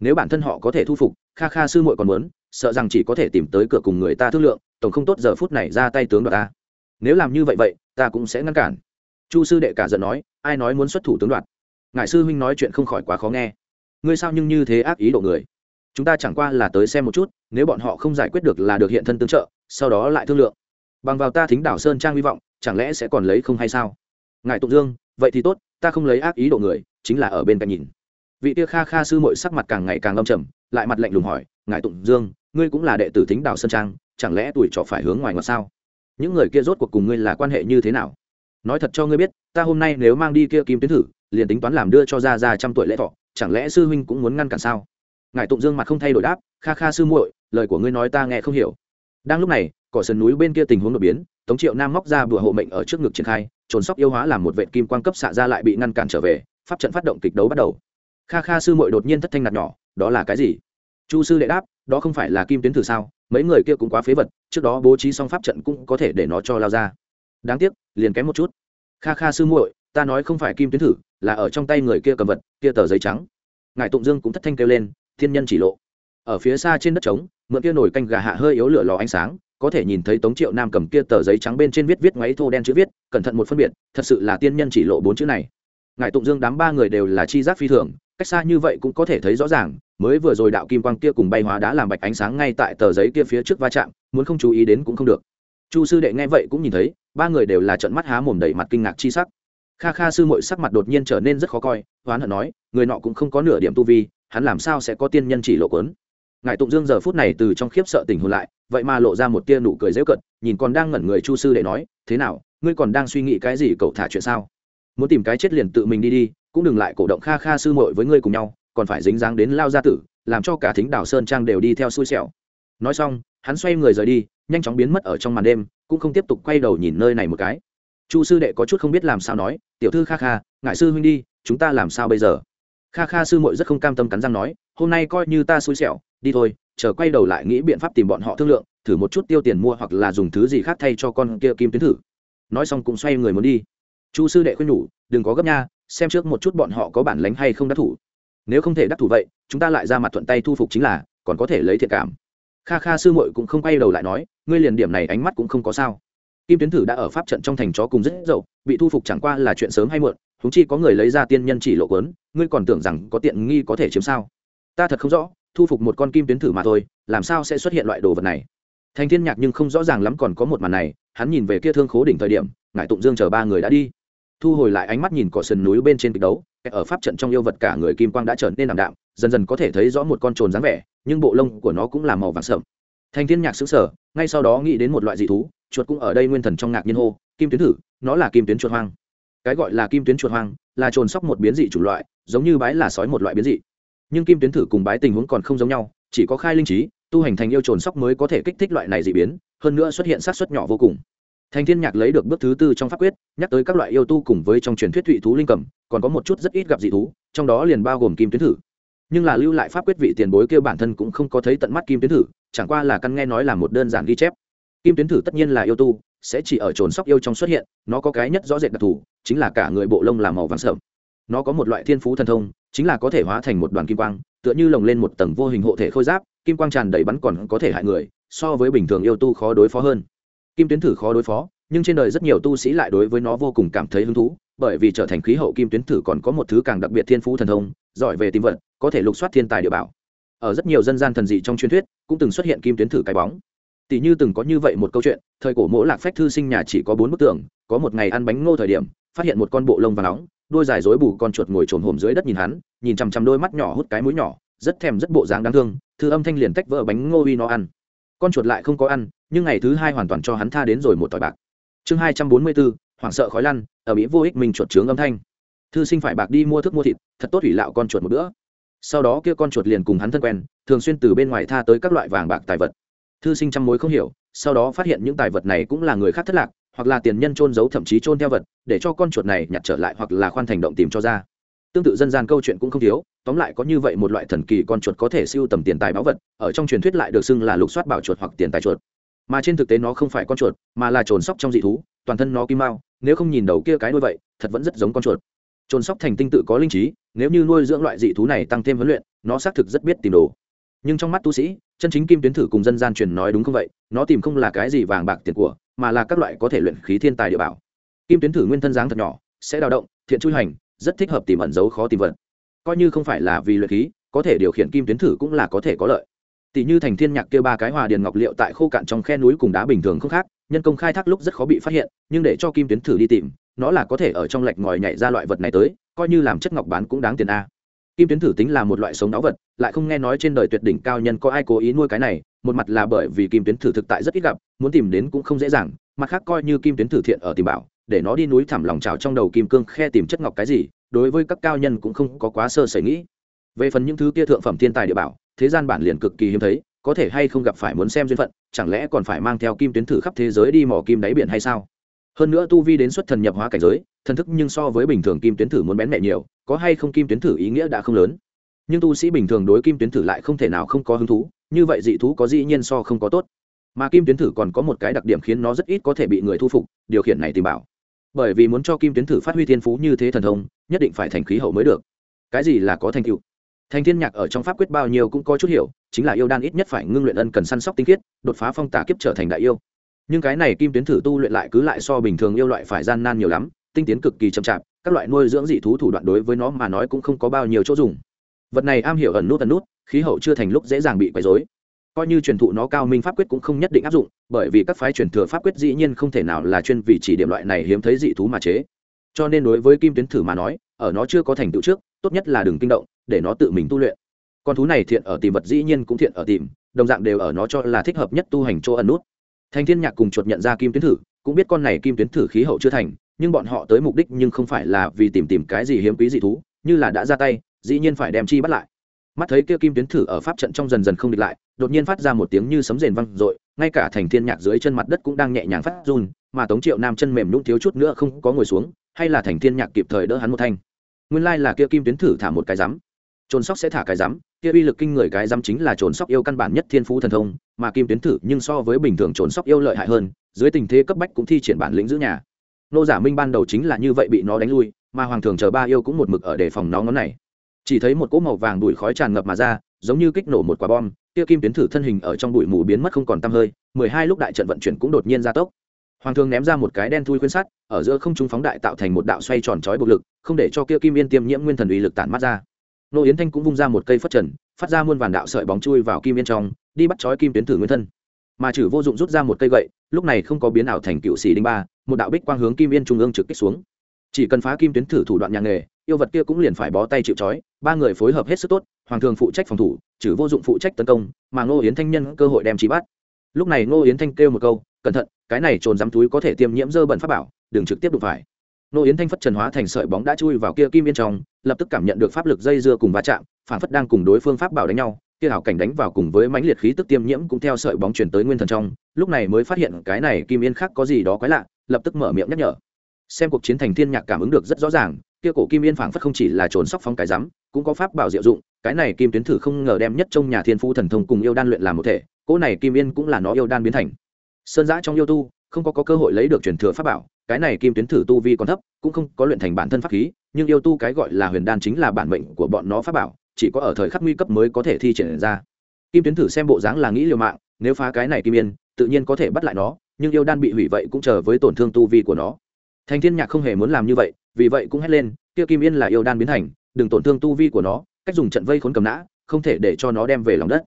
Nếu bản thân họ có thể thu phục, kha kha sư muội còn muốn, sợ rằng chỉ có thể tìm tới cửa cùng người ta thương lượng, tổng không tốt giờ phút này ra tay tướng đoạt ta. Nếu làm như vậy vậy, ta cũng sẽ ngăn cản. Chu sư đệ cả giận nói, ai nói muốn xuất thủ tướng đoạt? Ngài sư huynh nói chuyện không khỏi quá khó nghe. Ngươi sao nhưng như thế ác ý độ người? Chúng ta chẳng qua là tới xem một chút, nếu bọn họ không giải quyết được là được hiện thân tương trợ, sau đó lại thương lượng. Bằng vào ta thính đảo sơn trang hy vọng chẳng lẽ sẽ còn lấy không hay sao? Ngài tụng dương, vậy thì tốt, ta không lấy ác ý độ người, chính là ở bên cạnh nhìn. Vị tia kha kha sư mội sắc mặt càng ngày càng âm trầm, lại mặt lạnh lùng hỏi, ngài tụng dương, ngươi cũng là đệ tử thính Đào sơn trang, chẳng lẽ tuổi trọ phải hướng ngoài ngọt sao? Những người kia rốt cuộc cùng ngươi là quan hệ như thế nào? Nói thật cho ngươi biết, ta hôm nay nếu mang đi kia kim tuyến thử, liền tính toán làm đưa cho ra ra trăm tuổi lễ thọ, chẳng lẽ sư huynh cũng muốn ngăn cản sao? Ngài tụng dương mặt không thay đổi đáp, kha kha sư muội, lời của ngươi nói ta nghe không hiểu. Đang lúc này, cỏ sườn núi bên kia tình huống đột biến tống triệu nam móc ra bùa hộ mệnh ở trước ngực triển khai, trồn sóc yêu hóa làm một vệ kim quan cấp xạ ra lại bị ngăn cản trở về, pháp trận phát động kịch đấu bắt đầu. Kha kha sư muội đột nhiên thất thanh nạt nhỏ, đó là cái gì? Chu sư đệ đáp, đó không phải là kim tuyến thử sao? Mấy người kia cũng quá phế vật, trước đó bố trí xong pháp trận cũng có thể để nó cho lao ra. Đáng tiếc, liền kém một chút. Kha kha sư muội, ta nói không phải kim tuyến thử, là ở trong tay người kia cầm vật, kia tờ giấy trắng. Ngài tụng dương cũng thất thanh kêu lên, thiên nhân chỉ lộ. Ở phía xa trên đất trống, mượn kia nổi canh gà hạ hơi yếu lửa lò ánh sáng có thể nhìn thấy tống triệu nam cầm kia tờ giấy trắng bên trên viết viết ngoáy thô đen chữ viết, cẩn thận một phân biệt, thật sự là tiên nhân chỉ lộ bốn chữ này. Ngài tụng dương đám ba người đều là chi giác phi thường, cách xa như vậy cũng có thể thấy rõ ràng, mới vừa rồi đạo kim quang kia cùng bay hóa đã làm bạch ánh sáng ngay tại tờ giấy kia phía trước va chạm, muốn không chú ý đến cũng không được. Chu sư đệ nghe vậy cũng nhìn thấy, ba người đều là trận mắt há mồm đầy mặt kinh ngạc chi sắc. Kha kha sư mội sắc mặt đột nhiên trở nên rất khó coi hoán hận nói, người nọ cũng không có nửa điểm tu vi, hắn làm sao sẽ có tiên nhân chỉ lộ quấn ngài tụng dương giờ phút này từ trong khiếp sợ tỉnh hồn lại, vậy mà lộ ra một tia nụ cười dễu cận nhìn còn đang ngẩn người chu sư đệ nói, thế nào, ngươi còn đang suy nghĩ cái gì cậu thả chuyện sao? Muốn tìm cái chết liền tự mình đi đi, cũng đừng lại cổ động kha kha sư muội với ngươi cùng nhau, còn phải dính dáng đến lao gia tử, làm cho cả thính đảo sơn trang đều đi theo xui xẻo. Nói xong, hắn xoay người rời đi, nhanh chóng biến mất ở trong màn đêm, cũng không tiếp tục quay đầu nhìn nơi này một cái. Chu sư đệ có chút không biết làm sao nói, tiểu thư kha kha ngại sư huynh đi, chúng ta làm sao bây giờ? Kha kha sư muội rất không cam tâm cắn răng nói, hôm nay coi như ta xui xẻo, đi thôi, chờ quay đầu lại nghĩ biện pháp tìm bọn họ thương lượng, thử một chút tiêu tiền mua hoặc là dùng thứ gì khác thay cho con kia kim tuyến thử. Nói xong cũng xoay người muốn đi. Chu sư đệ khuyên nhủ, đừng có gấp nha, xem trước một chút bọn họ có bản lánh hay không đắc thủ. Nếu không thể đắc thủ vậy, chúng ta lại ra mặt thuận tay thu phục chính là, còn có thể lấy thiện cảm. Kha kha sư muội cũng không quay đầu lại nói, ngươi liền điểm này ánh mắt cũng không có sao. Kim tuyến thử đã ở pháp trận trong thành chó cùng rất dậu, bị thu phục chẳng qua là chuyện sớm hay muộn húng chi có người lấy ra tiên nhân chỉ lộ quấn ngươi còn tưởng rằng có tiện nghi có thể chiếm sao? Ta thật không rõ, thu phục một con kim tuyến thử mà thôi, làm sao sẽ xuất hiện loại đồ vật này? Thành thiên nhạc nhưng không rõ ràng lắm còn có một màn này, hắn nhìn về kia thương khố đỉnh thời điểm, ngải tụng dương chờ ba người đã đi. Thu hồi lại ánh mắt nhìn cỏ sườn núi bên trên kịch đấu ở pháp trận trong yêu vật cả người kim quang đã trở nên làm đạm, dần dần có thể thấy rõ một con trồn dáng vẻ, nhưng bộ lông của nó cũng là màu vàng sậm thành thiên nhạc sững sở ngay sau đó nghĩ đến một loại dị thú, chuột cũng ở đây nguyên thần trong ngạc nhiên hô, kim tuyến thử, nó là kim tuyến chuột hoang. Cái gọi là kim tuyến chuột hoang là trồn sóc một biến dị chủng loại, giống như bái là sói một loại biến dị. Nhưng kim tuyến thử cùng bái tình huống còn không giống nhau, chỉ có khai linh trí, tu hành thành yêu trồn sóc mới có thể kích thích loại này dị biến, hơn nữa xuất hiện sát xuất nhỏ vô cùng. Thành thiên nhạc lấy được bước thứ tư trong pháp quyết, nhắc tới các loại yêu tu cùng với trong truyền thuyết thụy thú linh cầm, còn có một chút rất ít gặp dị thú, trong đó liền bao gồm kim tuyến thử. Nhưng là lưu lại pháp quyết vị tiền bối kêu bản thân cũng không có thấy tận mắt kim tuyến thử, chẳng qua là căn nghe nói là một đơn giản ghi chép. Kim tuyến thử tất nhiên là yêu tu, sẽ chỉ ở trồn sóc yêu trong xuất hiện, nó có cái nhất rõ rệt đặc thù chính là cả người bộ lông làm màu vàng sợm. Nó có một loại thiên phú thần thông, chính là có thể hóa thành một đoàn kim quang, tựa như lồng lên một tầng vô hình hộ thể khôi giáp, kim quang tràn đầy bắn còn có thể hại người, so với bình thường yêu tu khó đối phó hơn. Kim tuyến thử khó đối phó, nhưng trên đời rất nhiều tu sĩ lại đối với nó vô cùng cảm thấy hứng thú, bởi vì trở thành khí hậu kim tuyến thử còn có một thứ càng đặc biệt thiên phú thần thông, giỏi về tìm vật, có thể lục soát thiên tài địa bảo. Ở rất nhiều dân gian thần dị trong truyền thuyết, cũng từng xuất hiện kim tuyến thử cái bóng. Tỷ như từng có như vậy một câu chuyện, thời cổ mỗ lạc phách thư sinh nhà chỉ có bốn bức tường, có một ngày ăn bánh ngô thời điểm phát hiện một con bộ lông và nóng, đôi dài rối bù con chuột ngồi trồn hồm dưới đất nhìn hắn, nhìn chằm chằm đôi mắt nhỏ hút cái mũi nhỏ, rất thèm rất bộ dáng đáng thương, thư âm thanh liền tách vỡ bánh ngô uy nó ăn. Con chuột lại không có ăn, nhưng ngày thứ hai hoàn toàn cho hắn tha đến rồi một tỏi bạc. Chương hai trăm bốn mươi bốn, hoảng sợ khói lăn, ở mỹ vô ích mình chuột trướng âm thanh. Thư sinh phải bạc đi mua thức mua thịt, thật tốt ủy lạo con chuột một bữa. Sau đó kia con chuột liền cùng hắn thân quen, thường xuyên từ bên ngoài tha tới các loại vàng bạc tài vật. Thư sinh chăm mối không hiểu, sau đó phát hiện những tài vật này cũng là người khác thất lạc hoặc là tiền nhân trôn giấu, thậm chí trôn theo vật, để cho con chuột này nhặt trở lại hoặc là khoan thành động tìm cho ra. Tương tự dân gian câu chuyện cũng không thiếu, tóm lại có như vậy một loại thần kỳ con chuột có thể siêu tầm tiền tài báu vật, ở trong truyền thuyết lại được xưng là lục soát bảo chuột hoặc tiền tài chuột. Mà trên thực tế nó không phải con chuột, mà là trồn sóc trong dị thú, toàn thân nó kim mao, nếu không nhìn đầu kia cái đuôi vậy, thật vẫn rất giống con chuột. Trồn sóc thành tinh tự có linh trí, nếu như nuôi dưỡng loại dị thú này tăng thêm huấn luyện, nó xác thực rất biết tìm đồ. Nhưng trong mắt tu sĩ, chân chính kim tuyến thử cùng dân gian truyền nói đúng không vậy, nó tìm không là cái gì vàng bạc tiền của mà là các loại có thể luyện khí thiên tài địa bảo. Kim tuyến thử nguyên thân dáng thật nhỏ, sẽ đào động, thiện chui hành, rất thích hợp tìm ẩn dấu khó tìm vật. Coi như không phải là vì luyện khí, có thể điều khiển kim tuyến thử cũng là có thể có lợi. Tỷ như thành thiên nhạc kia ba cái hòa điền ngọc liệu tại khô cạn trong khe núi cùng đá bình thường không khác, nhân công khai thác lúc rất khó bị phát hiện, nhưng để cho kim tuyến thử đi tìm, nó là có thể ở trong lạch ngòi nhảy ra loại vật này tới, coi như làm chất ngọc bán cũng đáng tiền a kim tuyến thử tính là một loại sống đáo vật, lại không nghe nói trên đời tuyệt đỉnh cao nhân có ai cố ý nuôi cái này, một mặt là bởi vì kim tuyến thử thực tại rất ít gặp, muốn tìm đến cũng không dễ dàng, mặt khác coi như kim tuyến thử thiện ở tìm bảo, để nó đi núi thẳm lòng trào trong đầu kim cương khe tìm chất ngọc cái gì, đối với các cao nhân cũng không có quá sơ sẩy nghĩ. Về phần những thứ kia thượng phẩm thiên tài địa bảo, thế gian bản liền cực kỳ hiếm thấy, có thể hay không gặp phải muốn xem duyên phận, chẳng lẽ còn phải mang theo kim tuyến thử khắp thế giới đi mỏ kim đáy biển hay sao? Hơn nữa tu vi đến xuất thần nhập hóa cảnh giới, thần thức nhưng so với bình thường kim tuyến thử muốn bén mẹ nhiều, có hay không kim tuyến thử ý nghĩa đã không lớn. Nhưng tu sĩ bình thường đối kim tuyến thử lại không thể nào không có hứng thú, như vậy dị thú có dĩ nhiên so không có tốt. Mà kim tuyến thử còn có một cái đặc điểm khiến nó rất ít có thể bị người thu phục, điều khiển này tìm bảo. Bởi vì muốn cho kim tuyến thử phát huy thiên phú như thế thần thông, nhất định phải thành khí hậu mới được. Cái gì là có thành tựu? Thành thiên nhạc ở trong pháp quyết bao nhiêu cũng có chút hiểu, chính là yêu đan ít nhất phải ngưng luyện ân cần săn sóc tinh khiết, đột phá phong tả kiếp trở thành đại yêu nhưng cái này kim tuyến thử tu luyện lại cứ lại so bình thường yêu loại phải gian nan nhiều lắm, tinh tiến cực kỳ chậm chạp, các loại nuôi dưỡng dị thú thủ đoạn đối với nó mà nói cũng không có bao nhiêu chỗ dùng. Vật này am hiểu ẩn nút ẩn nút, khí hậu chưa thành lúc dễ dàng bị quấy rối. Coi như truyền thụ nó cao minh pháp quyết cũng không nhất định áp dụng, bởi vì các phái truyền thừa pháp quyết dĩ nhiên không thể nào là chuyên vì chỉ điểm loại này hiếm thấy dị thú mà chế. Cho nên đối với kim tuyến thử mà nói, ở nó chưa có thành tựu trước, tốt nhất là đừng kinh động, để nó tự mình tu luyện. Con thú này thiện ở tìm vật dĩ nhiên cũng thiện ở tìm, đồng dạng đều ở nó cho là thích hợp nhất tu hành chỗ ẩn nút thành thiên nhạc cùng chuột nhận ra kim tuyến thử, cũng biết con này kim tuyến thử khí hậu chưa thành, nhưng bọn họ tới mục đích nhưng không phải là vì tìm tìm cái gì hiếm quý dị thú, như là đã ra tay, dĩ nhiên phải đem chi bắt lại. Mắt thấy kia kim tuyến thử ở pháp trận trong dần dần không địch lại, đột nhiên phát ra một tiếng như sấm rền vang dội, ngay cả thành thiên nhạc dưới chân mặt đất cũng đang nhẹ nhàng phát run, mà tống triệu nam chân mềm nhũng thiếu chút nữa không có ngồi xuống, hay là thành thiên nhạc kịp thời đỡ hắn một thanh. Nguyên lai là kia kim tuyến thử thả một cái rắm trồn sóc sẽ thả cái rắm kia uy lực kinh người cái rắm chính là trồn sóc yêu căn bản nhất thiên phú thần thông mà kim tuyến thử nhưng so với bình thường trốn sóc yêu lợi hại hơn, dưới tình thế cấp bách cũng thi triển bản lĩnh giữ nhà. Nô giả minh ban đầu chính là như vậy bị nó đánh lui, mà hoàng thường chờ ba yêu cũng một mực ở đề phòng nó ngón này. Chỉ thấy một cỗ màu vàng đùi khói tràn ngập mà ra, giống như kích nổ một quả bom, kia kim tuyến thử thân hình ở trong bụi mù biến mất không còn tăm hơi, mười hai lúc đại trận vận chuyển cũng đột nhiên gia tốc. Hoàng thường ném ra một cái đen thui khuyên sắt, ở giữa không trung phóng đại tạo thành một đạo xoay tròn trói bộc lực, không để cho kia kim yên tiêm nhiễm nguyên thần uy lực tản mắt ra. Nô yến thanh cũng vung ra một cây phất trần, phát ra muôn vàn đạo sợi bóng chui vào kim yên trong đi bắt chói kim tuyến thử nguyên thân. Mà chử vô dụng rút ra một cây gậy, lúc này không có biến ảo thành cựu sĩ đinh ba, một đạo bích quang hướng kim yên trung ương trực kích xuống. Chỉ cần phá kim tuyến thử thủ đoạn nhà nghề, yêu vật kia cũng liền phải bó tay chịu trói, ba người phối hợp hết sức tốt, hoàng thường phụ trách phòng thủ, chử vô dụng phụ trách tấn công, mà ngô yến thanh nhân cơ hội đem trí bắt. Lúc này ngô yến thanh kêu một câu, cẩn thận, cái này trồn dám túi có thể tiêm nhiễm dơ bẩn pháp bảo, đừng trực tiếp đụng phải. Ngô yến thanh phất trần hóa thành sợi bóng đã chui vào kia kim yên trong, lập tức cảm nhận được pháp lực dây dưa cùng va chạm, phản phất đang cùng đối phương pháp bảo đánh nhau kia hảo cảnh đánh vào cùng với mãnh liệt khí tức tiêm nhiễm cũng theo sợi bóng chuyển tới nguyên thần trong lúc này mới phát hiện cái này kim yên khác có gì đó quái lạ lập tức mở miệng nhắc nhở. Xem cuộc chiến thành thiên nhạc cảm ứng được rất rõ ràng kia cổ kim yên phảng phất không chỉ là trốn sóc phong cái rắm cũng có pháp bảo diệu dụng cái này kim tuyến thử không ngờ đem nhất trong nhà thiên phú thần thông cùng yêu đan luyện làm một thể cỗ này kim yên cũng là nó yêu đan biến thành. Sơn giã trong yêu tu không có, có cơ hội lấy được truyền thừa pháp bảo cái này kim tuyến thử tu vi còn thấp cũng không có luyện thành bản thân pháp khí nhưng yêu tu cái gọi là huyền đan chính là bản mệnh của bọn nó pháp bảo chỉ có ở thời khắc nguy cấp mới có thể thi triển ra. Kim tuyến thử xem bộ dáng là nghĩ liều mạng, nếu phá cái này kim yên, tự nhiên có thể bắt lại nó, nhưng yêu đan bị hủy vậy cũng chờ với tổn thương tu vi của nó. Thành thiên nhạc không hề muốn làm như vậy, vì vậy cũng hét lên, kia kim yên là yêu đan biến thành, đừng tổn thương tu vi của nó, cách dùng trận vây khốn cầm nã, không thể để cho nó đem về lòng đất.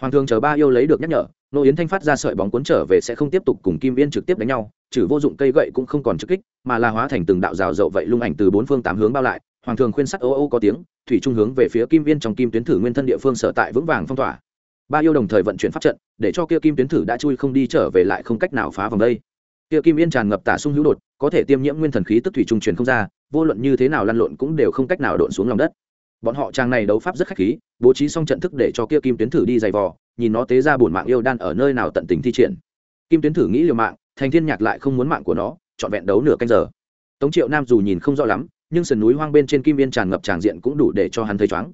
Hoàng thương chờ ba yêu lấy được nhắc nhở, nô yến thanh phát ra sợi bóng cuốn trở về sẽ không tiếp tục cùng kim yên trực tiếp đánh nhau, trừ vô dụng cây gậy cũng không còn trực kích, mà là hóa thành từng đạo rào rậu vậy lung ảnh từ bốn phương tám hướng bao lại hoàng thường khuyên sắt ô ô có tiếng, thủy trung hướng về phía kim viên trong kim tuyến thử nguyên thân địa phương sở tại vững vàng phong tỏa. Ba yêu đồng thời vận chuyển pháp trận, để cho kia kim tuyến thử đã chui không đi trở về lại không cách nào phá vòng đây. Kia kim yên tràn ngập tả sung hữu đột, có thể tiêm nhiễm nguyên thần khí tức thủy trung truyền không ra, vô luận như thế nào lăn lộn cũng đều không cách nào độn xuống lòng đất. Bọn họ trang này đấu pháp rất khách khí, bố trí xong trận thức để cho kia kim tuyến thử đi giày vò, nhìn nó tế ra bổn mạng yêu đan ở nơi nào tận tình thi triển. Kim tuyến thử nghĩ liều mạng, thành thiên nhạc lại không muốn mạng của nó, trọn vẹn đấu nửa canh giờ. Tống triệu nam dù nhìn không rõ lắm nhưng sườn núi hoang bên trên kim yên tràn ngập tràng diện cũng đủ để cho hắn thấy chóng.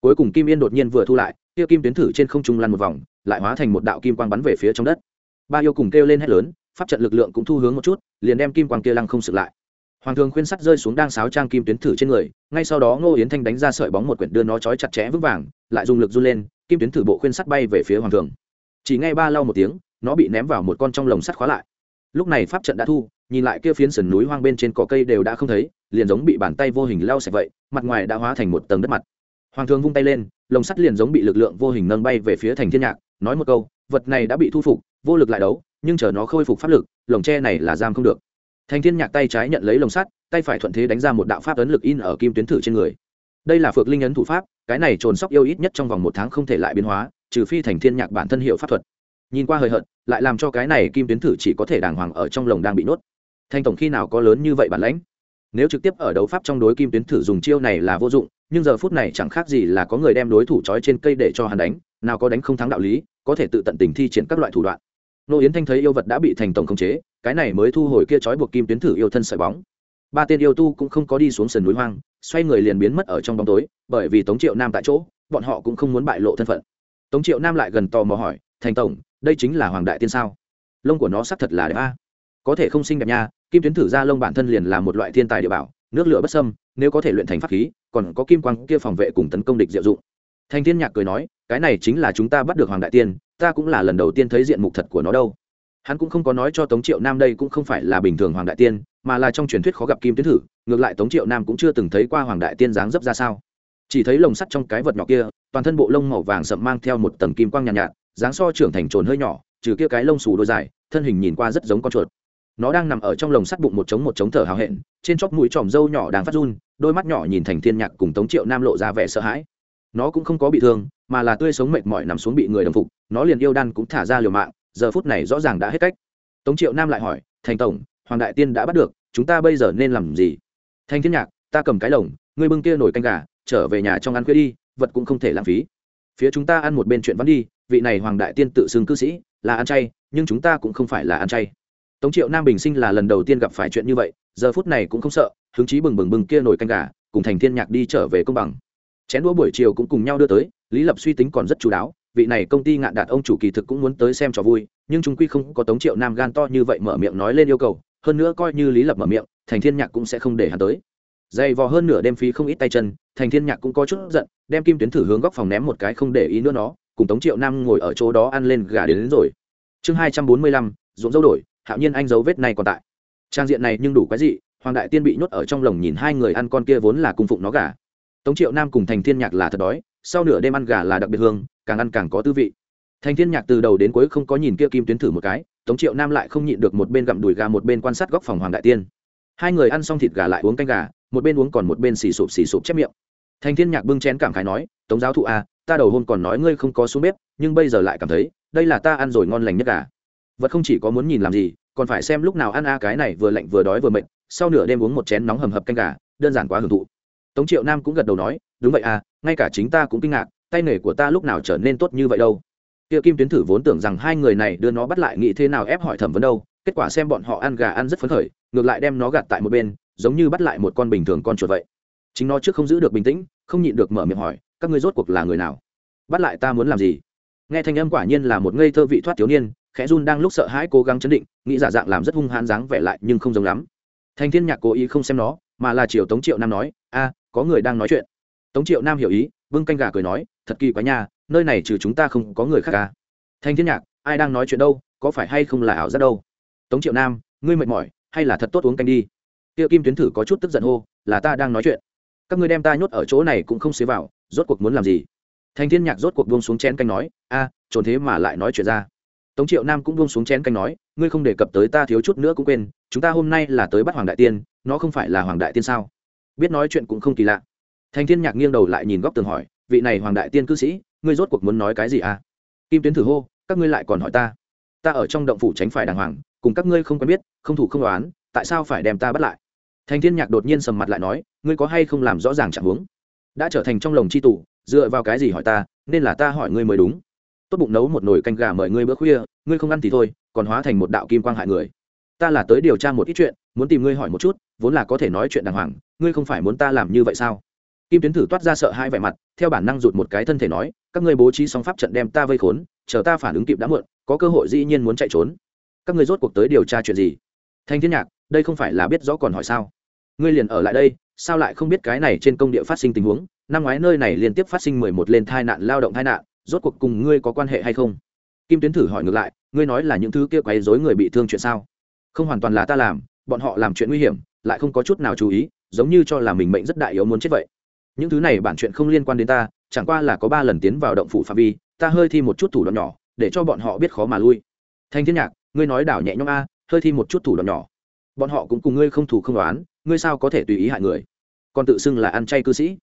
Cuối cùng kim yên đột nhiên vừa thu lại, kia kim tuyến thử trên không trung lăn một vòng, lại hóa thành một đạo kim quang bắn về phía trong đất. Ba yêu cùng kêu lên hét lớn, pháp trận lực lượng cũng thu hướng một chút, liền đem kim quang kia lăng không sực lại. Hoàng thường khuyên sắt rơi xuống đang sáo trang kim tuyến thử trên người, ngay sau đó ngô yến thanh đánh ra sợi bóng một quyển đưa nó trói chặt chẽ vững vàng, lại dùng lực run lên, kim tuyến thử bộ khuyên sắt bay về phía hoàng thường. Chỉ ngay ba lau một tiếng, nó bị ném vào một con trong lồng sắt khóa lại. Lúc này pháp trận đã thu nhìn lại kia phiến sườn núi hoang bên trên cỏ cây đều đã không thấy, liền giống bị bàn tay vô hình lao sạch vậy, mặt ngoài đã hóa thành một tầng đất mặt. Hoàng thường vung tay lên, lồng sắt liền giống bị lực lượng vô hình nâng bay về phía thành thiên nhạc, nói một câu, vật này đã bị thu phục, vô lực lại đấu, nhưng chờ nó khôi phục pháp lực, lồng tre này là giam không được. Thành thiên nhạc tay trái nhận lấy lồng sắt, tay phải thuận thế đánh ra một đạo pháp ấn lực in ở kim tuyến thử trên người. Đây là phược linh ấn thủ pháp, cái này trồn sóc yêu ít nhất trong vòng một tháng không thể lại biến hóa, trừ phi thành thiên nhạc bản thân hiệu pháp thuật. Nhìn qua hời hợt, lại làm cho cái này kim tuyến thử chỉ có thể đàng hoàng ở trong lồng đang bị nuốt thanh tổng khi nào có lớn như vậy bản lãnh? Nếu trực tiếp ở đấu pháp trong đối kim tuyến thử dùng chiêu này là vô dụng, nhưng giờ phút này chẳng khác gì là có người đem đối thủ trói trên cây để cho hắn đánh, nào có đánh không thắng đạo lý, có thể tự tận tình thi triển các loại thủ đoạn. Nô yến thanh thấy yêu vật đã bị thành tổng khống chế, cái này mới thu hồi kia trói buộc kim tuyến thử yêu thân sợi bóng. Ba tên yêu tu cũng không có đi xuống sườn núi hoang, xoay người liền biến mất ở trong bóng tối, bởi vì tống triệu nam tại chỗ, bọn họ cũng không muốn bại lộ thân phận. Tống triệu nam lại gần tò mò hỏi thành tổng, đây chính là hoàng đại tiên sao? Lông của nó sắc thật là đẹp a có thể không xinh đẹp nha kim tuyến thử ra lông bản thân liền là một loại thiên tài địa bảo nước lửa bất sâm nếu có thể luyện thành pháp khí còn có kim quang kia phòng vệ cùng tấn công địch diệu dụng. Thành thiên nhạc cười nói cái này chính là chúng ta bắt được hoàng đại tiên ta cũng là lần đầu tiên thấy diện mục thật của nó đâu. Hắn cũng không có nói cho tống triệu nam đây cũng không phải là bình thường hoàng đại tiên mà là trong truyền thuyết khó gặp kim tuyến thử ngược lại tống triệu nam cũng chưa từng thấy qua hoàng đại tiên dáng dấp ra sao. Chỉ thấy lồng sắt trong cái vật nhỏ kia toàn thân bộ lông màu vàng sậm mang theo một tầng kim quang nhàn nhạt, nhạt dáng so trưởng thành trồn hơi nhỏ trừ kia cái lông xù đôi dài thân hình nhìn qua rất giống con chuột nó đang nằm ở trong lồng sắt bụng một trống một trống thở hào hẹn, trên chóp mũi tròm râu nhỏ đang phát run, đôi mắt nhỏ nhìn thành thiên nhạc cùng tống triệu nam lộ ra vẻ sợ hãi. Nó cũng không có bị thương, mà là tươi sống mệt mỏi nằm xuống bị người đồng phục, nó liền yêu đan cũng thả ra liều mạng, giờ phút này rõ ràng đã hết cách. Tống triệu nam lại hỏi, thành tổng, hoàng đại tiên đã bắt được, chúng ta bây giờ nên làm gì? Thanh thiên nhạc, ta cầm cái lồng, ngươi bưng kia nổi canh gà, trở về nhà trong ăn khuya đi, vật cũng không thể lãng phí. Phía chúng ta ăn một bên chuyện văn đi, vị này hoàng đại tiên tự xưng cư sĩ, là ăn chay, nhưng chúng ta cũng không phải là ăn chay tống triệu nam bình sinh là lần đầu tiên gặp phải chuyện như vậy giờ phút này cũng không sợ hứng chí bừng bừng bừng kia nổi canh gà cùng thành thiên nhạc đi trở về công bằng. Chén đũa buổi chiều cũng cùng nhau đưa tới lý lập suy tính còn rất chú đáo vị này công ty ngạn đạt ông chủ kỳ thực cũng muốn tới xem trò vui nhưng chúng quy không có tống triệu nam gan to như vậy mở miệng nói lên yêu cầu hơn nữa coi như lý lập mở miệng thành thiên nhạc cũng sẽ không để hắn tới. Dày vò hơn nửa đêm phí không ít tay chân thành thiên nhạc cũng có chút giận đem kim tuyến thử hướng góc phòng ném một cái không để ý nữa nó cùng tống triệu nam ngồi ở chỗ đó ăn lên gà đến, đến rồi. Chương hai trăm bốn mươi lăm ruộng dâu đổi hạo nhiên anh dấu vết này còn tại. Trang diện này nhưng đủ cái gì hoàng đại tiên bị nhốt ở trong lồng nhìn hai người ăn con kia vốn là cung phụng nó gà. Tống triệu nam cùng thành thiên nhạc là thật đói, sau nửa đêm ăn gà là đặc biệt hương, càng ăn càng có tư vị. Thành thiên nhạc từ đầu đến cuối không có nhìn kia kim tuyến thử một cái, tống triệu nam lại không nhịn được một bên gặm đùi gà một bên quan sát góc phòng hoàng đại tiên. Hai người ăn xong thịt gà lại uống canh gà, một bên uống còn một bên xì sụp xì sụp chép miệng. Thành thiên nhạc bưng chén cảm khái nói, tống giáo thụ à ta đầu hôn còn nói ngươi không có xuống bếp, nhưng bây giờ lại cảm thấy, đây là ta ăn rồi ngon lành nhất gà vật không chỉ có muốn nhìn làm gì, còn phải xem lúc nào ăn a cái này vừa lạnh vừa đói vừa mệt, sau nửa đêm uống một chén nóng hầm hập canh gà, đơn giản quá hưởng thụ. Tống triệu nam cũng gật đầu nói, đúng vậy à ngay cả chính ta cũng kinh ngạc, tay nghề của ta lúc nào trở nên tốt như vậy đâu? Kia kim tuyến thử vốn tưởng rằng hai người này đưa nó bắt lại nghĩ thế nào ép hỏi thẩm vấn đâu, kết quả xem bọn họ ăn gà ăn rất phấn khởi, ngược lại đem nó gạt tại một bên, giống như bắt lại một con bình thường con chuột vậy. Chính nó trước không giữ được bình tĩnh, không nhịn được mở miệng hỏi, các ngươi rốt cuộc là người nào? Bắt lại ta muốn làm gì? Nghe thanh âm quả nhiên là một ngây thơ vị thoát thiếu niên, khẽ run đang lúc sợ hãi cố gắng chấn định, nghĩ giả dạng làm rất hung hãn dáng vẻ lại nhưng không giống lắm. Thanh thiên nhạc cố ý không xem nó, mà là chiều tống triệu nam nói, a, có người đang nói chuyện. Tống triệu nam hiểu ý, vương canh gà cười nói, thật kỳ quá nha, nơi này trừ chúng ta không có người khác cả thanh thiên nhạc, ai đang nói chuyện đâu, có phải hay không là ảo giác đâu? Tống triệu nam, ngươi mệt mỏi, hay là thật tốt uống canh đi? Tiêu kim tuyến thử có chút tức giận hô, là ta đang nói chuyện. Các ngươi đem ta nhốt ở chỗ này cũng không xế vào, rốt cuộc muốn làm gì? Thành thiên nhạc rốt cuộc buông xuống chén canh nói, a, trốn thế mà lại nói chuyện ra. Tống triệu nam cũng buông xuống chén canh nói, ngươi không đề cập tới ta thiếu chút nữa cũng quên, chúng ta hôm nay là tới bắt hoàng đại tiên, nó không phải là hoàng đại tiên sao? Biết nói chuyện cũng không kỳ lạ. Thành thiên nhạc nghiêng đầu lại nhìn góc tường hỏi, vị này hoàng đại tiên cư sĩ, ngươi rốt cuộc muốn nói cái gì à? Kim tuyến thử hô, các ngươi lại còn hỏi ta? Ta ở trong động phủ tránh phải đàng hoàng, cùng các ngươi không quen biết, không thủ không đoán, tại sao phải đem ta bắt lại? Thành thiên nhạc đột nhiên sầm mặt lại nói, ngươi có hay không làm rõ ràng chẳng huống? Đã trở thành trong lồng chi tủ, dựa vào cái gì hỏi ta, nên là ta hỏi ngươi mới đúng. Tốt bụng nấu một nồi canh gà mời ngươi bữa khuya, ngươi không ăn thì thôi, còn hóa thành một đạo kim quang hại người. Ta là tới điều tra một ít chuyện, muốn tìm ngươi hỏi một chút, vốn là có thể nói chuyện đàng hoàng, ngươi không phải muốn ta làm như vậy sao? Kim tuyến thử toát ra sợ hai vẻ mặt, theo bản năng rụt một cái thân thể nói, các ngươi bố trí song pháp trận đem ta vây khốn, chờ ta phản ứng kịp đã muộn, có cơ hội dĩ nhiên muốn chạy trốn. Các ngươi rốt cuộc tới điều tra chuyện gì? Thanh thiên nhạc, đây không phải là biết rõ còn hỏi sao? Ngươi liền ở lại đây sao lại không biết cái này trên công địa phát sinh tình huống? Năm ngoái nơi này liên tiếp phát sinh mười một lên tai nạn, lao động tai nạn, rốt cuộc cùng ngươi có quan hệ hay không? Kim tuyến thử hỏi ngược lại, ngươi nói là những thứ kia quấy rối người bị thương chuyện sao? Không hoàn toàn là ta làm, bọn họ làm chuyện nguy hiểm, lại không có chút nào chú ý, giống như cho là mình mệnh rất đại yếu muốn chết vậy. Những thứ này bản chuyện không liên quan đến ta, chẳng qua là có ba lần tiến vào động phủ phạm vi, ta hơi thi một chút thủ đoạn nhỏ, để cho bọn họ biết khó mà lui. Thanh thiên nhạc, ngươi nói đảo nhẹ nhõm a, hơi thi một chút thủ đoạn nhỏ. Bọn họ cũng cùng ngươi không thủ không đoán ngươi sao có thể tùy ý hại người? Còn tự xưng là ăn chay cư sĩ.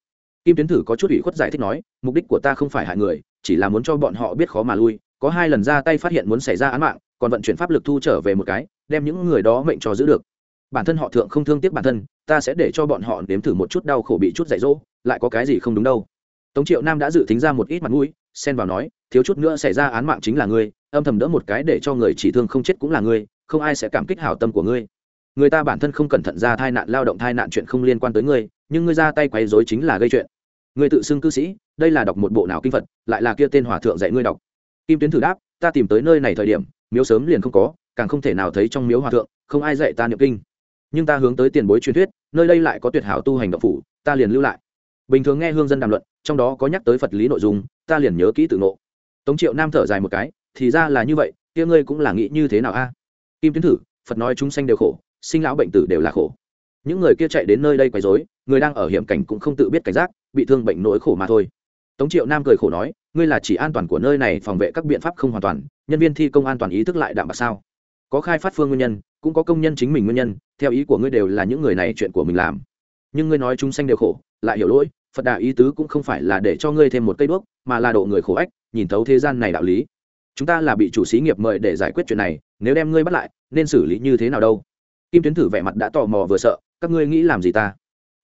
Kim tiến thử có chút ủy khuất giải thích nói, mục đích của ta không phải hại người, chỉ là muốn cho bọn họ biết khó mà lui. Có hai lần ra tay phát hiện muốn xảy ra án mạng, còn vận chuyển pháp lực thu trở về một cái, đem những người đó mệnh cho giữ được. Bản thân họ thượng không thương tiếc bản thân, ta sẽ để cho bọn họ nếm thử một chút đau khổ bị chút dạy dỗ, lại có cái gì không đúng đâu. Tống triệu nam đã dự tính ra một ít mặt mũi, xen vào nói, thiếu chút nữa xảy ra án mạng chính là ngươi, âm thầm đỡ một cái để cho người chỉ thương không chết cũng là ngươi, không ai sẽ cảm kích hảo tâm của ngươi người ta bản thân không cẩn thận ra tai nạn lao động tai nạn chuyện không liên quan tới ngươi, nhưng ngươi ra tay quấy rối chính là gây chuyện. Ngươi tự xưng cư sĩ, đây là đọc một bộ nào kinh phật, lại là kia tên hòa thượng dạy ngươi đọc. Kim tuyến thử đáp, ta tìm tới nơi này thời điểm, miếu sớm liền không có, càng không thể nào thấy trong miếu hòa thượng, không ai dạy ta niệm kinh. Nhưng ta hướng tới tiền bối truyền thuyết, nơi đây lại có tuyệt hảo tu hành động phủ, ta liền lưu lại. Bình thường nghe hương dân đàm luận, trong đó có nhắc tới phật lý nội dung, ta liền nhớ kỹ tự ngộ. Tống triệu nam thở dài một cái, thì ra là như vậy, kia ngươi cũng là nghĩ như thế nào a? Kim tuyến thử, phật nói chúng sanh đều khổ sinh lão bệnh tử đều là khổ. Những người kia chạy đến nơi đây quấy rối, người đang ở hiểm cảnh cũng không tự biết cảnh giác, bị thương bệnh nỗi khổ mà thôi. Tống triệu nam cười khổ nói, ngươi là chỉ an toàn của nơi này, phòng vệ các biện pháp không hoàn toàn, nhân viên thi công an toàn ý thức lại đảm bảo sao? Có khai phát phương nguyên nhân, cũng có công nhân chính mình nguyên nhân, theo ý của ngươi đều là những người này chuyện của mình làm. Nhưng ngươi nói chúng sanh đều khổ, lại hiểu lỗi, phật đà ý tứ cũng không phải là để cho ngươi thêm một cây đuốc, mà là độ người khổ ách, nhìn thấu thế gian này đạo lý. Chúng ta là bị chủ xí nghiệp mời để giải quyết chuyện này, nếu đem ngươi bắt lại, nên xử lý như thế nào đâu? Kim tuyến thử vẻ mặt đã tò mò vừa sợ, các ngươi nghĩ làm gì ta?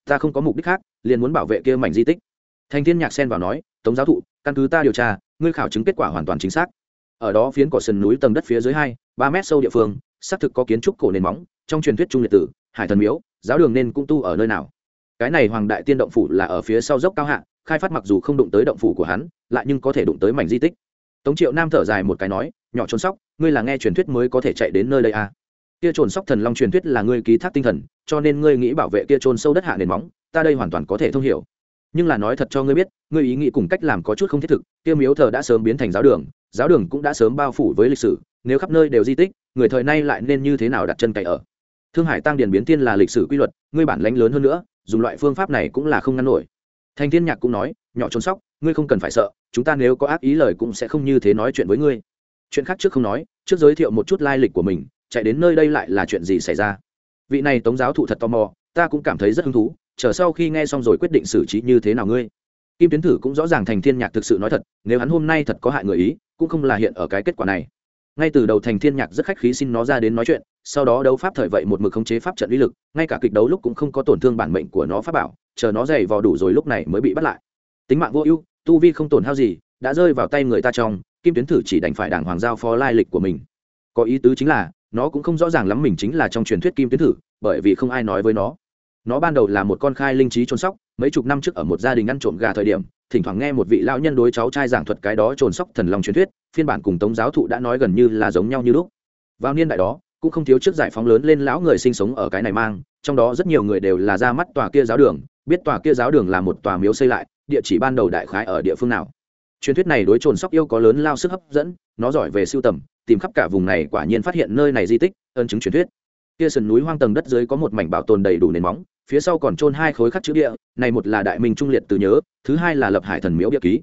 Ta không có mục đích khác, liền muốn bảo vệ kia mảnh di tích. Thành thiên nhạc xen vào nói, tống giáo thụ, căn cứ ta điều tra, ngươi khảo chứng kết quả hoàn toàn chính xác. Ở đó phiến cỏ sườn núi tầng đất phía dưới hai, ba mét sâu địa phương, xác thực có kiến trúc cổ nền móng, trong truyền thuyết trung liệt tử, hải thần miếu, giáo đường nên cũng tu ở nơi nào. Cái này hoàng đại tiên động phủ là ở phía sau dốc cao hạ, khai phát mặc dù không đụng tới động phủ của hắn, lại nhưng có thể đụng tới mảnh di tích. Tống triệu nam thở dài một cái nói, nhỏ trốn sóc, ngươi là nghe truyền thuyết mới có thể chạy đến nơi đây à kia trồn sóc thần long truyền thuyết là ngươi ký thác tinh thần, cho nên ngươi nghĩ bảo vệ kia trôn sâu đất hạ nền móng, ta đây hoàn toàn có thể thông hiểu. Nhưng là nói thật cho ngươi biết, ngươi ý nghĩ cùng cách làm có chút không thiết thực, kia miếu thờ đã sớm biến thành giáo đường giáo đường cũng đã sớm bao phủ với lịch sử, nếu khắp nơi đều di tích, người thời nay lại nên như thế nào đặt chân cậy ở? Thương hải tăng điền biến tiên là lịch sử quy luật, ngươi bản lãnh lớn hơn nữa, dùng loại phương pháp này cũng là không ngăn nổi. Thành thiên nhạc cũng nói, nhỏ trốn sóc, ngươi không cần phải sợ, chúng ta nếu có ác ý lời cũng sẽ không như thế nói chuyện với ngươi. Chuyện khác trước không nói, trước giới thiệu một chút lai lịch của mình chạy đến nơi đây lại là chuyện gì xảy ra? Vị này tống giáo thụ thật tò mò, ta cũng cảm thấy rất hứng thú, chờ sau khi nghe xong rồi quyết định xử trí như thế nào ngươi. Kim tuyến thử cũng rõ ràng thành thiên nhạc thực sự nói thật, nếu hắn hôm nay thật có hại người ý, cũng không là hiện ở cái kết quả này. Ngay từ đầu thành thiên nhạc rất khách khí xin nó ra đến nói chuyện, sau đó đấu pháp thời vậy một mực khống chế pháp trận uy lực, ngay cả kịch đấu lúc cũng không có tổn thương bản mệnh của nó pháp bảo, chờ nó dày vò đủ rồi lúc này mới bị bắt lại. Tính mạng vô ưu, tu vi không tổn hao gì, đã rơi vào tay người ta trong, kim tuyến thử chỉ đành phải đảng hoàng giao phó lai lịch của mình. Có ý tứ chính là nó cũng không rõ ràng lắm mình chính là trong truyền thuyết kim tuyến thử, bởi vì không ai nói với nó. Nó ban đầu là một con khai linh trí trôn sóc, mấy chục năm trước ở một gia đình ăn trộm gà thời điểm, thỉnh thoảng nghe một vị lão nhân đối cháu trai giảng thuật cái đó trồn sóc thần long truyền thuyết, phiên bản cùng tống giáo thụ đã nói gần như là giống nhau như lúc. Vào niên đại đó, cũng không thiếu trước giải phóng lớn lên lão người sinh sống ở cái này mang, trong đó rất nhiều người đều là ra mắt tòa kia giáo đường, biết tòa kia giáo đường là một tòa miếu xây lại, địa chỉ ban đầu đại khái ở địa phương nào. Truyền thuyết này đối trồn sóc yêu có lớn lao sức hấp dẫn, nó giỏi về sưu tầm tìm khắp cả vùng này quả nhiên phát hiện nơi này di tích ân chứng truyền thuyết. Kia sườn núi hoang tầng đất dưới có một mảnh bảo tồn đầy đủ nền móng, phía sau còn trôn hai khối khắc chữ địa, này một là đại minh trung liệt từ nhớ, thứ hai là lập hải thần miếu bia ký.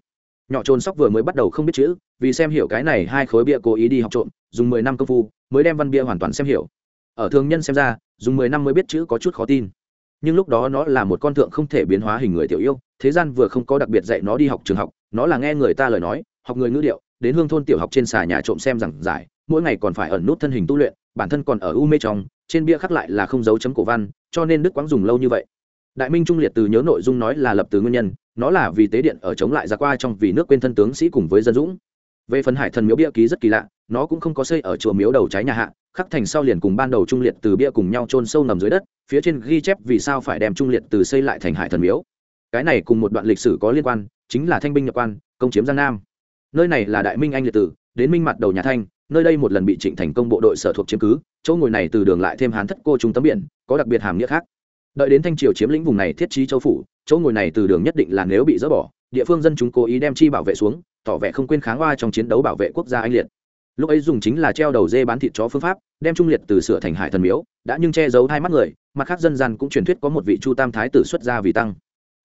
Nhỏ trôn sóc vừa mới bắt đầu không biết chữ, vì xem hiểu cái này hai khối bia cố ý đi học trộm, dùng mười năm công phu, mới đem văn bia hoàn toàn xem hiểu. Ở thường nhân xem ra, dùng mười năm mới biết chữ có chút khó tin. Nhưng lúc đó nó là một con thượng không thể biến hóa hình người tiểu yêu, thế gian vừa không có đặc biệt dạy nó đi học trường học, nó là nghe người ta lời nói, học người ngữ điệu đến hương thôn tiểu học trên xà nhà trộm xem rằng giải, mỗi ngày còn phải ẩn nút thân hình tu luyện, bản thân còn ở u mê trong, trên bia khắc lại là không dấu chấm cổ văn, cho nên đức quáng dùng lâu như vậy. Đại minh trung liệt từ nhớ nội dung nói là lập từ nguyên nhân, nó là vì tế điện ở chống lại ra qua trong vì nước quên thân tướng sĩ cùng với dân dũng. Về phần hải thần miếu bia ký rất kỳ lạ, nó cũng không có xây ở chùa miếu đầu trái nhà hạ, khắc thành sau liền cùng ban đầu trung liệt từ bia cùng nhau chôn sâu nằm dưới đất, phía trên ghi chép vì sao phải đem trung liệt từ xây lại thành hải thần miếu. Cái này cùng một đoạn lịch sử có liên quan, chính là thanh binh nhập quan, công chiếm giang nam nơi này là đại minh anh liệt tử, đến minh mặt đầu nhà thanh, nơi đây một lần bị trịnh thành công bộ đội sở thuộc chiếm cứ, chỗ ngồi này từ đường lại thêm hán thất cô trung tấm biển, có đặc biệt hàm nghĩa khác. Đợi đến thanh triều chiếm lĩnh vùng này thiết trí châu phủ, chỗ ngồi này từ đường nhất định là nếu bị dỡ bỏ, địa phương dân chúng cố ý đem chi bảo vệ xuống, tỏ vẻ không quên kháng hoa trong chiến đấu bảo vệ quốc gia anh liệt. Lúc ấy dùng chính là treo đầu dê bán thịt chó phương pháp, đem trung liệt từ sửa thành hải thần miếu, đã nhưng che giấu hai mắt người, mặt khác dân gian cũng truyền thuyết có một vị chu tam thái tử xuất gia vì tăng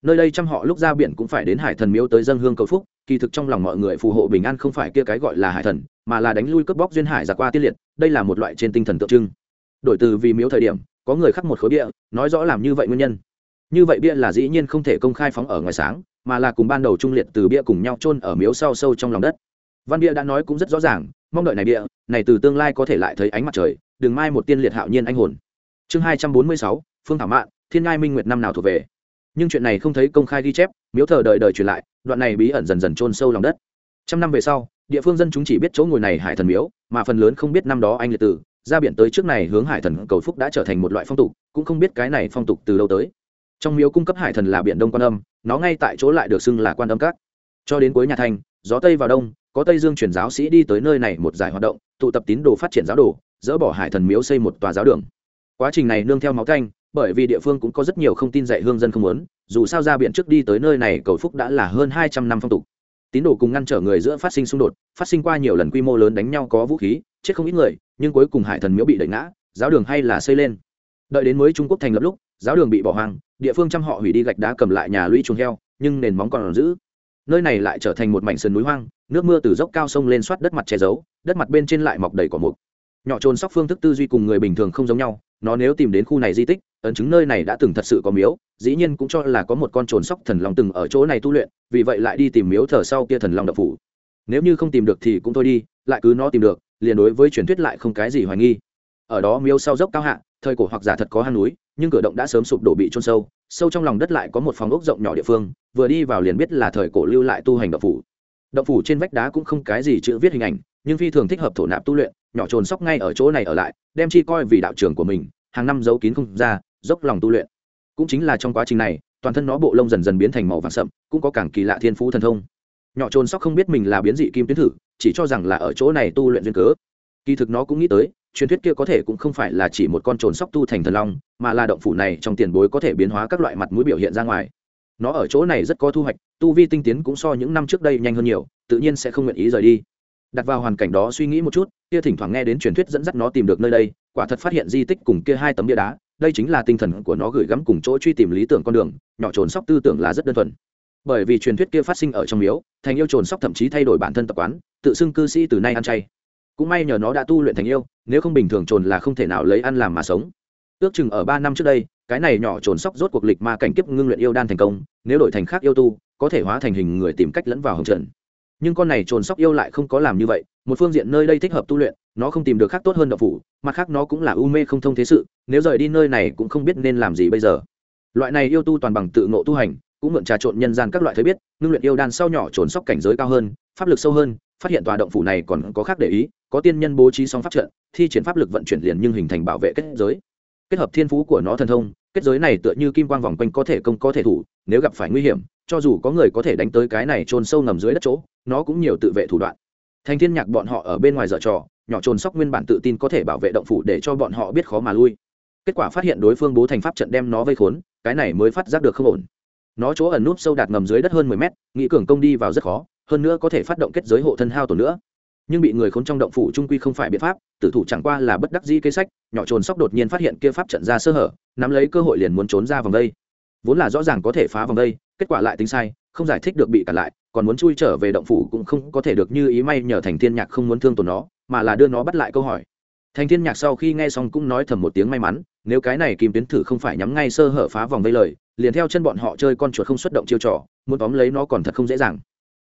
nơi đây trăm họ lúc ra biển cũng phải đến hải thần miếu tới dân hương cầu phúc, kỳ thực trong lòng mọi người phù hộ bình an không phải kia cái gọi là hải thần, mà là đánh lui cướp bóc duyên hải ra qua tiên liệt, đây là một loại trên tinh thần tượng trưng. Đổi từ vì miếu thời điểm, có người khắc một khối bia, nói rõ làm như vậy nguyên nhân. Như vậy bia là dĩ nhiên không thể công khai phóng ở ngoài sáng, mà là cùng ban đầu trung liệt từ bia cùng nhau chôn ở miếu sau sâu trong lòng đất. Văn bia đã nói cũng rất rõ ràng, mong đợi này bia, này từ tương lai có thể lại thấy ánh mặt trời, đừng mai một tiên liệt hạo nhiên anh hồn. Chương hai trăm bốn mươi sáu, phương thảo mạn, thiên ngai minh nguyệt năm nào thuộc về? Nhưng chuyện này không thấy công khai ghi chép, miếu thờ đời đời truyền lại, đoạn này bí ẩn dần dần chôn sâu lòng đất. Trăm năm về sau, địa phương dân chúng chỉ biết chỗ ngồi này hải thần miếu, mà phần lớn không biết năm đó anh liệt tử, ra biển tới trước này hướng hải thần cầu phúc đã trở thành một loại phong tục, cũng không biết cái này phong tục từ lâu tới. Trong miếu cung cấp hải thần là biển đông quan âm, nó ngay tại chỗ lại được xưng là quan âm các. Cho đến cuối nhà thanh gió tây vào đông, có tây dương truyền giáo sĩ đi tới nơi này một giải hoạt động, tụ tập tín đồ phát triển giáo đồ, dỡ bỏ hải thần miếu xây một tòa giáo đường. Quá trình này nương theo máu thanh bởi vì địa phương cũng có rất nhiều không tin dạy hương dân không muốn, dù sao ra biển trước đi tới nơi này cầu phúc đã là hơn hai trăm năm phong tục. Tín đồ cùng ngăn trở người giữa phát sinh xung đột, phát sinh qua nhiều lần quy mô lớn đánh nhau có vũ khí, chết không ít người, nhưng cuối cùng hải thần miễu bị đẩy ngã, giáo đường hay là xây lên. Đợi đến mới trung quốc thành lập lúc, giáo đường bị bỏ hoang, địa phương trăm họ hủy đi gạch đá cầm lại nhà lũy chuồng heo, nhưng nền móng còn giữ. Nơi này lại trở thành một mảnh sườn núi hoang, nước mưa từ dốc cao sông lên soát đất mặt che giấu, đất mặt bên trên lại mọc đầy cỏ mục. Nhỏ trồn sóc phương thức tư duy cùng người bình thường không giống nhau nó nếu tìm đến khu này di tích, ấn chứng nơi này đã từng thật sự có miếu, dĩ nhiên cũng cho là có một con trồn sóc thần long từng ở chỗ này tu luyện, vì vậy lại đi tìm miếu thờ sau kia thần long đập phủ. Nếu như không tìm được thì cũng thôi đi, lại cứ nó tìm được, liền đối với truyền thuyết lại không cái gì hoài nghi. Ở đó miếu sau dốc cao hạ, thời cổ hoặc giả thật có hang núi, nhưng cửa động đã sớm sụp đổ bị trôn sâu sâu trong lòng đất lại có một phòng ốc rộng nhỏ địa phương, vừa đi vào liền biết là thời cổ lưu lại tu hành động phủ. Động phủ trên vách đá cũng không cái gì chữ viết hình ảnh, nhưng phi thường thích hợp thổ nạp tu luyện nhỏ trồn sóc ngay ở chỗ này ở lại, đem chi coi vì đạo trường của mình, hàng năm giấu kín không ra, dốc lòng tu luyện. Cũng chính là trong quá trình này, toàn thân nó bộ lông dần dần biến thành màu vàng sậm, cũng có càng kỳ lạ thiên phú thần thông. Nhỏ trồn sóc không biết mình là biến dị kim tuyến thử, chỉ cho rằng là ở chỗ này tu luyện duyên cớ. Kỳ thực nó cũng nghĩ tới, truyền thuyết kia có thể cũng không phải là chỉ một con trồn sóc tu thành thần long, mà là động phủ này trong tiền bối có thể biến hóa các loại mặt mũi biểu hiện ra ngoài. Nó ở chỗ này rất có thu hoạch, tu vi tinh tiến cũng so những năm trước đây nhanh hơn nhiều, tự nhiên sẽ không nguyện ý rời đi đặt vào hoàn cảnh đó suy nghĩ một chút, kia thỉnh thoảng nghe đến truyền thuyết dẫn dắt nó tìm được nơi đây, quả thật phát hiện di tích cùng kia hai tấm bia đá, đây chính là tinh thần của nó gửi gắm cùng chỗ truy tìm lý tưởng con đường, nhỏ trồn sóc tư tưởng là rất đơn thuần. Bởi vì truyền thuyết kia phát sinh ở trong miếu, thành yêu trồn sóc thậm chí thay đổi bản thân tập quán, tự xưng cư sĩ từ nay ăn chay. Cũng may nhờ nó đã tu luyện thành yêu, nếu không bình thường trồn là không thể nào lấy ăn làm mà sống. Ước chừng ở ba năm trước đây, cái này nhỏ trồn sóc rốt cuộc lịch ma cảnh kiếp ngưng luyện yêu đan thành công, nếu đổi thành khác yêu tu, có thể hóa thành hình người tìm cách lẫn vào hồng trần nhưng con này trồn sóc yêu lại không có làm như vậy, một phương diện nơi đây thích hợp tu luyện, nó không tìm được khác tốt hơn đậu phủ, mặt khác nó cũng là u mê không thông thế sự, nếu rời đi nơi này cũng không biết nên làm gì bây giờ. Loại này yêu tu toàn bằng tự ngộ tu hành, cũng mượn trà trộn nhân gian các loại thấy biết, ngưng luyện yêu đan sau nhỏ trồn sóc cảnh giới cao hơn, pháp lực sâu hơn, phát hiện tòa động phủ này còn có khác để ý, có tiên nhân bố trí song pháp trận, thi triển pháp lực vận chuyển liền nhưng hình thành bảo vệ kết giới. Kết hợp thiên phú của nó thần thông, kết giới này tựa như kim quang vòng quanh có thể công có thể thủ, nếu gặp phải nguy hiểm cho dù có người có thể đánh tới cái này trôn sâu ngầm dưới đất chỗ, nó cũng nhiều tự vệ thủ đoạn. Thành thiên nhạc bọn họ ở bên ngoài dở trò, nhỏ trồn sóc nguyên bản tự tin có thể bảo vệ động phủ để cho bọn họ biết khó mà lui. Kết quả phát hiện đối phương bố thành pháp trận đem nó vây khốn, cái này mới phát giác được không ổn. Nó chỗ ẩn núp sâu đạt ngầm dưới đất hơn mười mét, nghĩ cường công đi vào rất khó, hơn nữa có thể phát động kết giới hộ thân hao tổn nữa. Nhưng bị người khốn trong động phủ trung quy không phải biện pháp, tử thủ chẳng qua là bất đắc dĩ kế sách, nhỏ trồn sóc đột nhiên phát hiện kia pháp trận ra sơ hở, nắm lấy cơ hội liền muốn trốn ra vòng đây vốn là rõ ràng có thể phá vòng đây, kết quả lại tính sai, không giải thích được bị cản lại, còn muốn chui trở về động phủ cũng không có thể được như ý may nhờ thành thiên nhạc không muốn thương tổn nó, mà là đưa nó bắt lại câu hỏi. Thành thiên nhạc sau khi nghe xong cũng nói thầm một tiếng may mắn, nếu cái này kim tuyến thử không phải nhắm ngay sơ hở phá vòng vây lời, liền theo chân bọn họ chơi con chuột không xuất động chiêu trò, muốn tóm lấy nó còn thật không dễ dàng.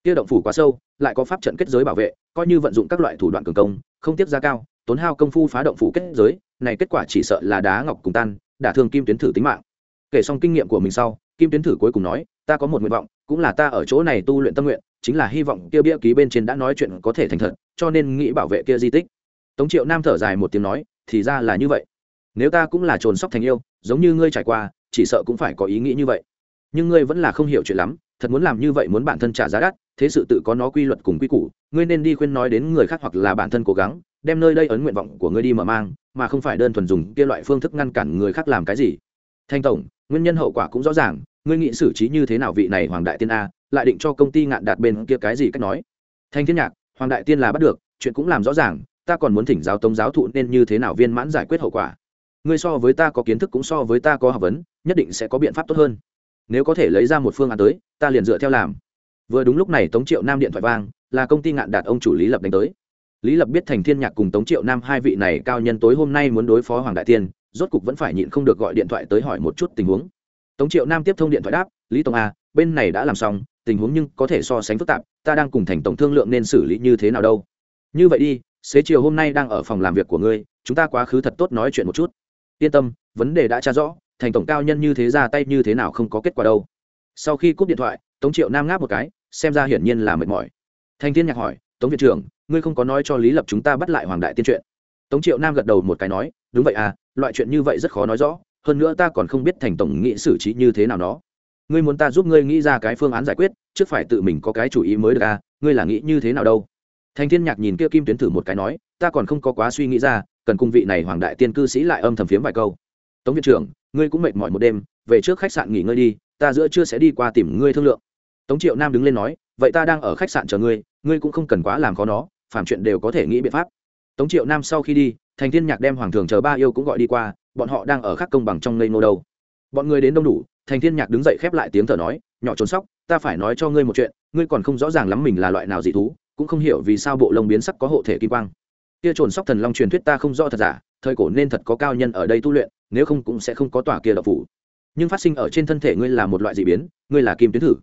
Kia động phủ quá sâu, lại có pháp trận kết giới bảo vệ, coi như vận dụng các loại thủ đoạn cường công, không tiếp ra cao, tốn hao công phu phá động phủ kết giới, này kết quả chỉ sợ là đá ngọc cùng tan, đả thương kim tuyến thử tính mạng kể xong kinh nghiệm của mình sau, kim tuyến thử cuối cùng nói, ta có một nguyện vọng, cũng là ta ở chỗ này tu luyện tâm nguyện, chính là hy vọng kia bia ký bên trên đã nói chuyện có thể thành thật, cho nên nghĩ bảo vệ kia di tích. Tống triệu nam thở dài một tiếng nói, thì ra là như vậy. Nếu ta cũng là trồn sóc thành yêu, giống như ngươi trải qua, chỉ sợ cũng phải có ý nghĩ như vậy. Nhưng ngươi vẫn là không hiểu chuyện lắm, thật muốn làm như vậy muốn bản thân trả giá đắt, thế sự tự có nó quy luật cùng quy củ, ngươi nên đi khuyên nói đến người khác hoặc là bản thân cố gắng, đem nơi đây ấn nguyện vọng của ngươi đi mở mang, mà không phải đơn thuần dùng kia loại phương thức ngăn cản người khác làm cái gì. Thanh tổng nguyên nhân hậu quả cũng rõ ràng, ngươi nghĩ xử trí như thế nào vị này hoàng đại tiên a, lại định cho công ty ngạn đạt bên kia cái gì cách nói? Thanh thiên nhạc, hoàng đại tiên là bắt được, chuyện cũng làm rõ ràng, ta còn muốn thỉnh giáo tống giáo thụ nên như thế nào viên mãn giải quyết hậu quả. Ngươi so với ta có kiến thức cũng so với ta có học vấn, nhất định sẽ có biện pháp tốt hơn. Nếu có thể lấy ra một phương án tới, ta liền dựa theo làm. Vừa đúng lúc này tống triệu nam điện thoại vang, là công ty ngạn đạt ông chủ lý lập đánh tới. Lý lập biết thành thiên nhạc cùng tống triệu nam hai vị này cao nhân tối hôm nay muốn đối phó hoàng đại tiên rốt cục vẫn phải nhịn không được gọi điện thoại tới hỏi một chút tình huống. Tống triệu nam tiếp thông điện thoại đáp, lý tổng a à, bên này đã làm xong, tình huống nhưng có thể so sánh phức tạp, ta đang cùng thành tổng thương lượng nên xử lý như thế nào đâu. Như vậy đi, xế chiều hôm nay đang ở phòng làm việc của ngươi, chúng ta quá khứ thật tốt nói chuyện một chút. Yên tâm, vấn đề đã tra rõ, thành tổng cao nhân như thế ra tay như thế nào không có kết quả đâu. Sau khi cúp điện thoại, tống triệu nam ngáp một cái, xem ra hiển nhiên là mệt mỏi. Thành thiên nhạc hỏi, tống viện trưởng, ngươi không có nói cho lý lập chúng ta bắt lại hoàng đại tiên chuyện? Tống triệu nam gật đầu một cái nói, đúng vậy à loại chuyện như vậy rất khó nói rõ, hơn nữa ta còn không biết thành tổng nghĩ xử trí như thế nào nó. Ngươi muốn ta giúp ngươi nghĩ ra cái phương án giải quyết, trước phải tự mình có cái chủ ý mới được à ngươi là nghĩ như thế nào đâu? Thành thiên nhạc nhìn kia kim tuyến thử một cái nói, ta còn không có quá suy nghĩ ra, cần cung vị này hoàng đại tiên cư sĩ lại âm thầm phiếm vài câu. Tống viện trưởng, ngươi cũng mệt mỏi một đêm, về trước khách sạn nghỉ ngơi đi, ta giữa trưa sẽ đi qua tìm ngươi thương lượng. Tống triệu nam đứng lên nói, vậy ta đang ở khách sạn chờ ngươi ngươi cũng không cần quá làm khó nó, phàm chuyện đều có thể nghĩ biện pháp tống triệu nam sau khi đi, thành thiên nhạc đem hoàng thường chờ ba yêu cũng gọi đi qua, bọn họ đang ở khắc công bằng trong ngây ngô đâu. Bọn người đến đông đủ, thành thiên nhạc đứng dậy khép lại tiếng thở nói, nhỏ trốn sóc, ta phải nói cho ngươi một chuyện, ngươi còn không rõ ràng lắm mình là loại nào dị thú, cũng không hiểu vì sao bộ lông biến sắc có hộ thể kim quang. Kia trồn sóc thần long truyền thuyết ta không rõ thật giả, thời cổ nên thật có cao nhân ở đây tu luyện, nếu không cũng sẽ không có tòa kia độc phủ. Nhưng phát sinh ở trên thân thể ngươi là một loại dị biến, ngươi là kim tuyến thử.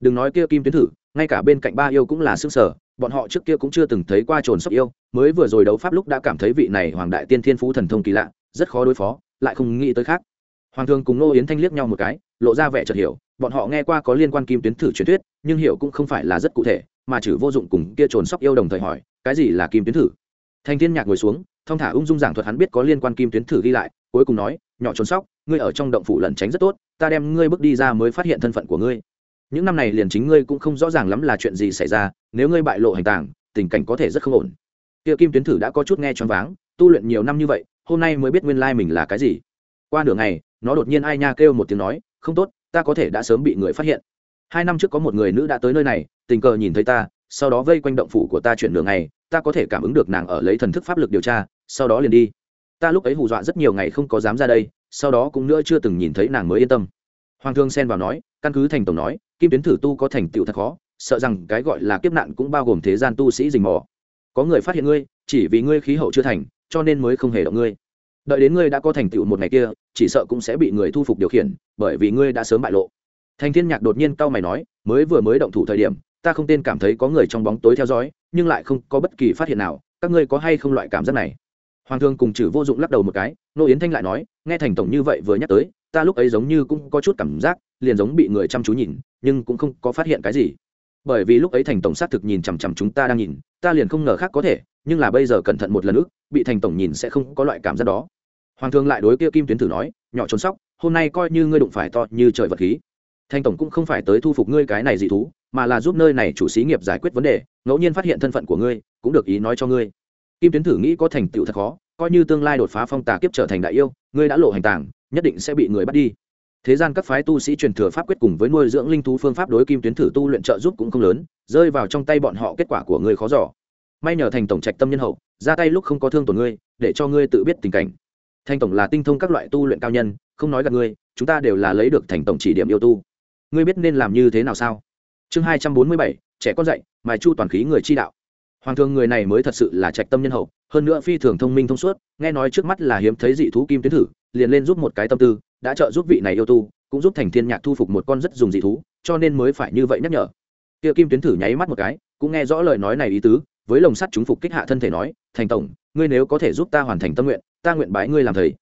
Đừng nói kia kim tuyến thử, ngay cả bên cạnh ba yêu cũng là xương sở bọn họ trước kia cũng chưa từng thấy qua trồn sóc yêu, mới vừa rồi đấu pháp lúc đã cảm thấy vị này hoàng đại tiên thiên phú thần thông kỳ lạ, rất khó đối phó, lại không nghĩ tới khác. Hoàng thương cùng nô yến thanh liếc nhau một cái, lộ ra vẻ chợt hiểu, bọn họ nghe qua có liên quan kim tuyến thử truyền thuyết, nhưng hiểu cũng không phải là rất cụ thể, mà chử vô dụng cùng kia trồn sóc yêu đồng thời hỏi, cái gì là kim tuyến thử? Thanh thiên nhạc ngồi xuống thong thả ung dung giảng thuật hắn biết có liên quan kim tuyến thử ghi lại, cuối cùng nói, nhỏ trốn sóc, ngươi ở trong động phủ lẩn tránh rất tốt, ta đem ngươi bước đi ra mới phát hiện thân phận của ngươi những năm này liền chính ngươi cũng không rõ ràng lắm là chuyện gì xảy ra, nếu ngươi bại lộ hành tàng, tình cảnh có thể rất không ổn. Kia kim tuyến thử đã có chút nghe choáng váng, tu luyện nhiều năm như vậy, hôm nay mới biết nguyên lai mình là cái gì. Qua nửa ngày, nó đột nhiên ai nha kêu một tiếng nói, không tốt, ta có thể đã sớm bị người phát hiện. Hai năm trước có một người nữ đã tới nơi này, tình cờ nhìn thấy ta, sau đó vây quanh động phủ của ta chuyển đường này ta có thể cảm ứng được nàng ở lấy thần thức pháp lực điều tra, sau đó liền đi. Ta lúc ấy hù dọa rất nhiều ngày không có dám ra đây, sau đó cũng nữa chưa từng nhìn thấy nàng mới yên tâm. Hoàng thương xen vào nói, căn cứ thành tổng nói kim tuyến thử tu có thành tựu thật khó, sợ rằng cái gọi là kiếp nạn cũng bao gồm thế gian tu sĩ rình mò. Có người phát hiện ngươi, chỉ vì ngươi khí hậu chưa thành, cho nên mới không hề động ngươi. Đợi đến ngươi đã có thành tựu một ngày kia, chỉ sợ cũng sẽ bị người thu phục điều khiển, bởi vì ngươi đã sớm bại lộ. Thành thiên nhạc đột nhiên cau mày nói, mới vừa mới động thủ thời điểm, ta không tên cảm thấy có người trong bóng tối theo dõi, nhưng lại không có bất kỳ phát hiện nào, các ngươi có hay không loại cảm giác này? Hoàng thương cùng chử vô dụng lắc đầu một cái, nô yến thanh lại nói, nghe thành tổng như vậy vừa nhắc tới ta lúc ấy giống như cũng có chút cảm giác, liền giống bị người chăm chú nhìn, nhưng cũng không có phát hiện cái gì. Bởi vì lúc ấy thành tổng xác thực nhìn chằm chằm chúng ta đang nhìn, ta liền không ngờ khác có thể, nhưng là bây giờ cẩn thận một lần nữa bị thành tổng nhìn sẽ không có loại cảm giác đó. Hoàng thương lại đối kia kim tuyến thử nói, nhỏ trốn sóc, hôm nay coi như ngươi đụng phải to như trời vật khí. Thành tổng cũng không phải tới thu phục ngươi cái này dị thú, mà là giúp nơi này chủ xí nghiệp giải quyết vấn đề, ngẫu nhiên phát hiện thân phận của ngươi, cũng được ý nói cho ngươi. Kim tuyến thử nghĩ có thành tựu thật khó, coi như tương lai đột phá phong tà kiếp trở thành đại yêu, ngươi đã lộ hành tàng nhất định sẽ bị người bắt đi. Thế gian các phái tu sĩ truyền thừa pháp quyết cùng với nuôi dưỡng linh thú phương pháp đối kim tuyến thử tu luyện trợ giúp cũng không lớn, rơi vào trong tay bọn họ kết quả của ngươi khó giỏ may nhờ thành tổng trạch tâm nhân hậu, ra tay lúc không có thương tổn ngươi, để cho ngươi tự biết tình cảnh. Thành tổng là tinh thông các loại tu luyện cao nhân, không nói gặp ngươi, chúng ta đều là lấy được thành tổng chỉ điểm yêu tu. Ngươi biết nên làm như thế nào sao? Chương hai trăm bốn mươi bảy, trẻ con dạy, mài chu toàn khí người chi đạo. Hoàng thường người này mới thật sự là trạch tâm nhân hậu, hơn nữa phi thường thông minh thông suốt, nghe nói trước mắt là hiếm thấy dị thú kim tuyến thử liền lên giúp một cái tâm tư, đã trợ giúp vị này yêu tu, cũng giúp thành thiên nhạc thu phục một con rất dùng dị thú, cho nên mới phải như vậy nhắc nhở. Kia kim tuyến thử nháy mắt một cái, cũng nghe rõ lời nói này ý tứ, với lồng sắt chúng phục kích hạ thân thể nói, thành tổng, ngươi nếu có thể giúp ta hoàn thành tâm nguyện, ta nguyện bái ngươi làm thầy.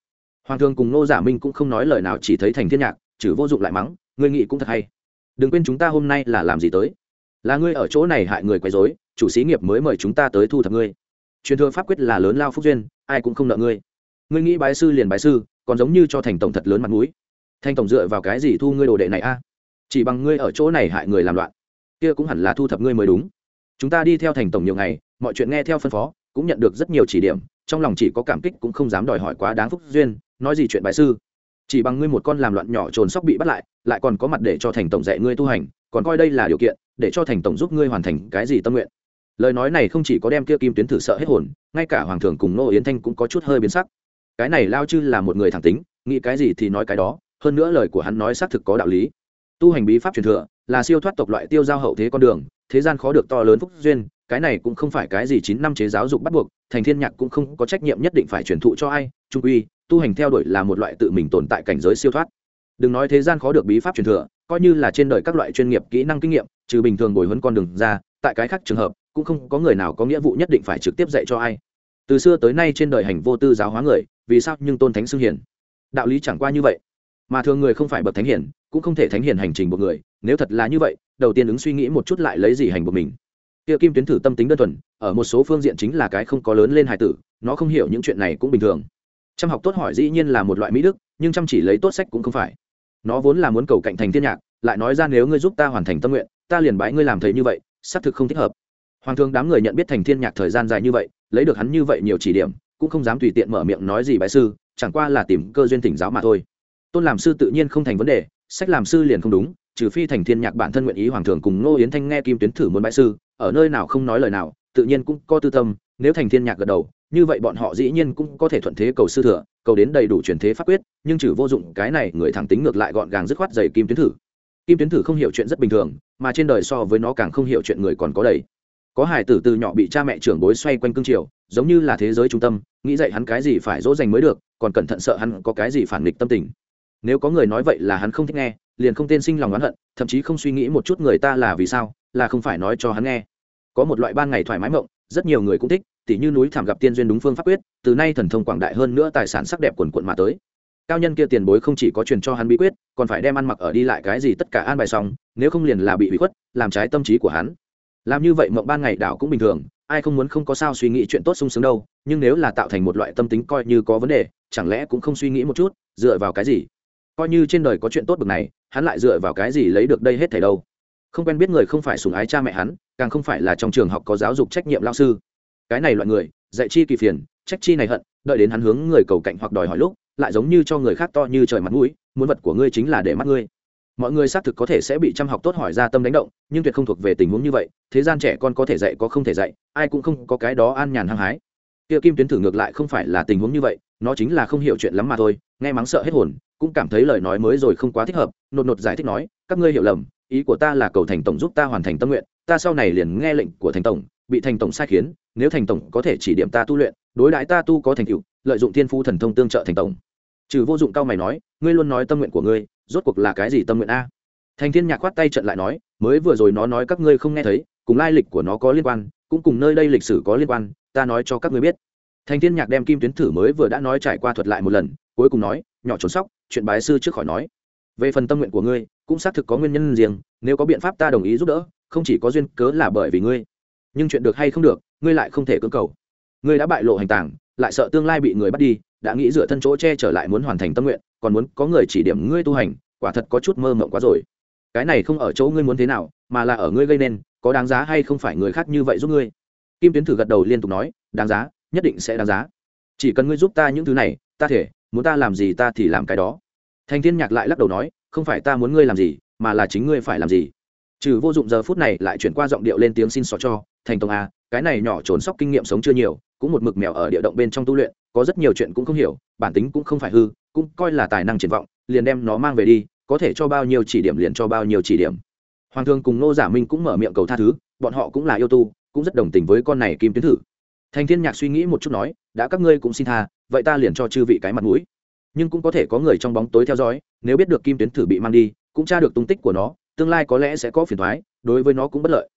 Hoàng thương cùng nô giả minh cũng không nói lời nào, chỉ thấy thành thiên nhạc, chử vô dụng lại mắng, ngươi nghĩ cũng thật hay. Đừng quên chúng ta hôm nay là làm gì tới? Là ngươi ở chỗ này hại người quấy rối, chủ sĩ nghiệp mới mời chúng ta tới thu thập ngươi. Truyền thừa pháp quyết là lớn lao phúc duyên, ai cũng không nợ ngươi. Ngươi nghĩ bái sư liền bái sư còn giống như cho thành tổng thật lớn mặt mũi. Thành tổng dựa vào cái gì thu ngươi đồ đệ này a? Chỉ bằng ngươi ở chỗ này hại người làm loạn. Kia cũng hẳn là thu thập ngươi mới đúng. Chúng ta đi theo thành tổng nhiều ngày, mọi chuyện nghe theo phân phó, cũng nhận được rất nhiều chỉ điểm, trong lòng chỉ có cảm kích cũng không dám đòi hỏi quá đáng phúc duyên, nói gì chuyện bài sư. Chỉ bằng ngươi một con làm loạn nhỏ trồn sóc bị bắt lại lại còn có mặt để cho thành tổng dạy ngươi tu hành, còn coi đây là điều kiện, để cho thành tổng giúp ngươi hoàn thành cái gì tâm nguyện. Lời nói này không chỉ có đem kia kim tuyến thử sợ hết hồn, ngay cả hoàng thường cùng nô yến thanh cũng có chút hơi biến sắc cái này lao chư là một người thẳng tính, nghĩ cái gì thì nói cái đó, hơn nữa lời của hắn nói xác thực có đạo lý. Tu hành bí pháp truyền thừa là siêu thoát tộc loại tiêu giao hậu thế con đường, thế gian khó được to lớn phúc duyên, cái này cũng không phải cái gì chín năm chế giáo dục bắt buộc, thành thiên nhạc cũng không có trách nhiệm nhất định phải truyền thụ cho ai, trung quy, tu hành theo đuổi là một loại tự mình tồn tại cảnh giới siêu thoát. Đừng nói thế gian khó được bí pháp truyền thừa, coi như là trên đời các loại chuyên nghiệp kỹ năng kinh nghiệm, trừ bình thường bồi huấn con đường ra, tại cái khác trường hợp, cũng không có người nào có nghĩa vụ nhất định phải trực tiếp dạy cho ai. Từ xưa tới nay trên đời hành vô tư giáo hóa người vì sao nhưng tôn thánh xưng hiển đạo lý chẳng qua như vậy. Mà thường người không phải bậc thánh hiển cũng không thể thánh hiển hành trình một người. Nếu thật là như vậy, đầu tiên ứng suy nghĩ một chút lại lấy gì hành một mình. Kia kim tuyến thử tâm tính đơn thuần, ở một số phương diện chính là cái không có lớn lên hài tử, nó không hiểu những chuyện này cũng bình thường. Chăm học tốt hỏi dĩ nhiên là một loại mỹ đức, nhưng chăm chỉ lấy tốt sách cũng không phải. Nó vốn là muốn cầu cạnh thành thiên nhạc, lại nói ra nếu ngươi giúp ta hoàn thành tâm nguyện, ta liền bái ngươi làm thầy như vậy, xác thực không thích hợp. Hoàng thương đám người nhận biết thành thiên nhạc thời gian dài như vậy, lấy được hắn như vậy nhiều chỉ điểm cũng không dám tùy tiện mở miệng nói gì bái sư, chẳng qua là tìm cơ duyên tỉnh giáo mà thôi. Tôn làm sư tự nhiên không thành vấn đề, sách làm sư liền không đúng, trừ phi thành thiên nhạc bản thân nguyện ý hoàng thường cùng ngô yến thanh nghe kim tuyến thử muốn bãi sư, ở nơi nào không nói lời nào, tự nhiên cũng có tư tâm, nếu thành thiên nhạc gật đầu, như vậy bọn họ dĩ nhiên cũng có thể thuận thế cầu sư thừa, cầu đến đầy đủ truyền thế pháp quyết, nhưng trừ vô dụng, cái này người thẳng tính ngược lại gọn gàng dứt khoát dày kim tuyến thử. Kim tuyến thử không hiểu chuyện rất bình thường, mà trên đời so với nó càng không hiểu chuyện người còn có đầy. Có hải tử từ nhỏ bị cha mẹ trưởng bối xoay quanh cương triều giống như là thế giới trung tâm, nghĩ dạy hắn cái gì phải dỗ dành mới được, còn cẩn thận sợ hắn có cái gì phản nghịch tâm tình. Nếu có người nói vậy là hắn không thích nghe, liền không tên sinh lòng oán hận, thậm chí không suy nghĩ một chút người ta là vì sao, là không phải nói cho hắn nghe. Có một loại ban ngày thoải mái mộng, rất nhiều người cũng thích, tỉ như núi thảm gặp tiên duyên đúng phương pháp quyết, từ nay thần thông quảng đại hơn nữa tài sản sắc đẹp quần quận mà tới. Cao nhân kia tiền bối không chỉ có truyền cho hắn bí quyết, còn phải đem ăn mặc ở đi lại cái gì tất cả an bài xong, nếu không liền là bị bị khuất, làm trái tâm trí của hắn. Làm như vậy mộng ban ngày đảo cũng bình thường ai không muốn không có sao suy nghĩ chuyện tốt sung sướng đâu, nhưng nếu là tạo thành một loại tâm tính coi như có vấn đề, chẳng lẽ cũng không suy nghĩ một chút, dựa vào cái gì? Coi như trên đời có chuyện tốt bực này, hắn lại dựa vào cái gì lấy được đây hết thảy đâu? Không quen biết người không phải sùng ái cha mẹ hắn, càng không phải là trong trường học có giáo dục trách nhiệm lao sư. Cái này loại người, dạy chi kỳ phiền, trách chi này hận, đợi đến hắn hướng người cầu cạnh hoặc đòi hỏi lúc, lại giống như cho người khác to như trời mặt mũi, muốn vật của ngươi chính là để mắt ngươi mọi người xác thực có thể sẽ bị chăm học tốt hỏi ra tâm đánh động, nhưng tuyệt không thuộc về tình huống như vậy, thế gian trẻ con có thể dạy có không thể dạy, ai cũng không có cái đó an nhàn hăng hái. Kia kim tuyến thử ngược lại không phải là tình huống như vậy, nó chính là không hiểu chuyện lắm mà thôi, nghe mắng sợ hết hồn, cũng cảm thấy lời nói mới rồi không quá thích hợp, nột nột giải thích nói, các ngươi hiểu lầm, ý của ta là cầu thành tổng giúp ta hoàn thành tâm nguyện, ta sau này liền nghe lệnh của thành tổng, bị thành tổng sai khiến, nếu thành tổng có thể chỉ điểm ta tu luyện, đối đãi ta tu có thành tựu, lợi dụng thiên phu thần thông tương trợ thành tổng. Trừ vô dụng cao mày nói, ngươi luôn nói tâm nguyện của ngươi rốt cuộc là cái gì tâm nguyện a? Thành thiên nhạc khoát tay trận lại nói, mới vừa rồi nó nói các ngươi không nghe thấy, cùng lai lịch của nó có liên quan, cũng cùng nơi đây lịch sử có liên quan, ta nói cho các ngươi biết. Thành thiên nhạc đem kim tuyến thử mới vừa đã nói trải qua thuật lại một lần, cuối cùng nói, nhỏ trốn sóc, chuyện bái sư trước khỏi nói. Về phần tâm nguyện của ngươi, cũng xác thực có nguyên nhân riêng, nếu có biện pháp ta đồng ý giúp đỡ, không chỉ có duyên cớ là bởi vì ngươi. Nhưng chuyện được hay không được, ngươi lại không thể cưỡng cầu. Ngươi đã bại lộ hành tàng, lại sợ tương lai bị người bắt đi, đã nghĩ dựa thân chỗ che trở lại muốn hoàn thành tâm nguyện còn muốn có người chỉ điểm ngươi tu hành, quả thật có chút mơ mộng quá rồi. Cái này không ở chỗ ngươi muốn thế nào, mà là ở ngươi gây nên, có đáng giá hay không phải người khác như vậy giúp ngươi? Kim tuyến thử gật đầu liên tục nói, đáng giá, nhất định sẽ đáng giá. Chỉ cần ngươi giúp ta những thứ này, ta thể, muốn ta làm gì ta thì làm cái đó. Thành thiên nhạc lại lắc đầu nói, không phải ta muốn ngươi làm gì, mà là chính ngươi phải làm gì. Trừ vô dụng giờ phút này lại chuyển qua giọng điệu lên tiếng xin xỏ cho, thành tổng a à, cái này nhỏ trốn sóc kinh nghiệm sống chưa nhiều, cũng một mực mèo ở địa động bên trong tu luyện, có rất nhiều chuyện cũng không hiểu, bản tính cũng không phải hư cũng coi là tài năng triển vọng, liền đem nó mang về đi, có thể cho bao nhiêu chỉ điểm liền cho bao nhiêu chỉ điểm. Hoàng thương cùng nô giả minh cũng mở miệng cầu tha thứ, bọn họ cũng là yêu tu, cũng rất đồng tình với con này kim tuyến thử. Thành thiên nhạc suy nghĩ một chút nói, đã các ngươi cũng xin tha, vậy ta liền cho chư vị cái mặt mũi. Nhưng cũng có thể có người trong bóng tối theo dõi, nếu biết được kim tuyến thử bị mang đi, cũng tra được tung tích của nó, tương lai có lẽ sẽ có phiền thoái đối với nó cũng bất lợi.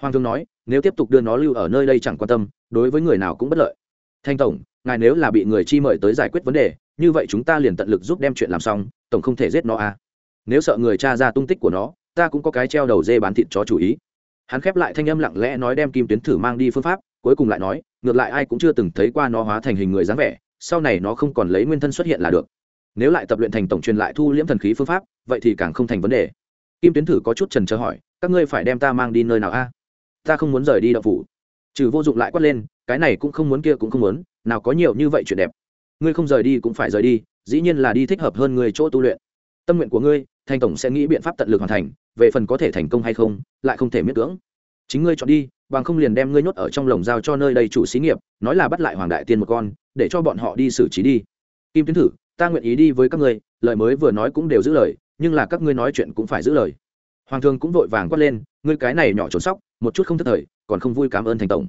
Hoàng thương nói, nếu tiếp tục đưa nó lưu ở nơi đây chẳng quan tâm, đối với người nào cũng bất lợi. Thanh tổng, ngài nếu là bị người chi mời tới giải quyết vấn đề như vậy chúng ta liền tận lực giúp đem chuyện làm xong, tổng không thể giết nó à. Nếu sợ người cha ra tung tích của nó, ta cũng có cái treo đầu dê bán thịt chó chủ ý. Hắn khép lại thanh âm lặng lẽ nói đem kim tuyến thử mang đi phương pháp, cuối cùng lại nói, ngược lại ai cũng chưa từng thấy qua nó hóa thành hình người dáng vẻ, sau này nó không còn lấy nguyên thân xuất hiện là được. Nếu lại tập luyện thành tổng truyền lại thu liễm thần khí phương pháp, vậy thì càng không thành vấn đề. Kim tuyến thử có chút trần trờ hỏi, các ngươi phải đem ta mang đi nơi nào a? Ta không muốn rời đi đậu phủ. Trừ vô dụng lại quát lên, cái này cũng không muốn, kia cũng không muốn, nào có nhiều như vậy chuyện đẹp ngươi không rời đi cũng phải rời đi, dĩ nhiên là đi thích hợp hơn người chỗ tu luyện. Tâm nguyện của ngươi thành tổng sẽ nghĩ biện pháp tận lực hoàn thành, về phần có thể thành công hay không, lại không thể miễn cưỡng. Chính ngươi chọn đi, bằng không liền đem ngươi nhốt ở trong lồng giao cho nơi đây chủ xí nghiệp, nói là bắt lại hoàng đại tiên một con, để cho bọn họ đi xử trí đi. Kim tiến thử, ta nguyện ý đi với các ngươi, lời mới vừa nói cũng đều giữ lời, nhưng là các ngươi nói chuyện cũng phải giữ lời. Hoàng thương cũng vội vàng quát lên, ngươi cái này nhỏ trốn sóc, một chút không thất thời, còn không vui cảm ơn thành tổng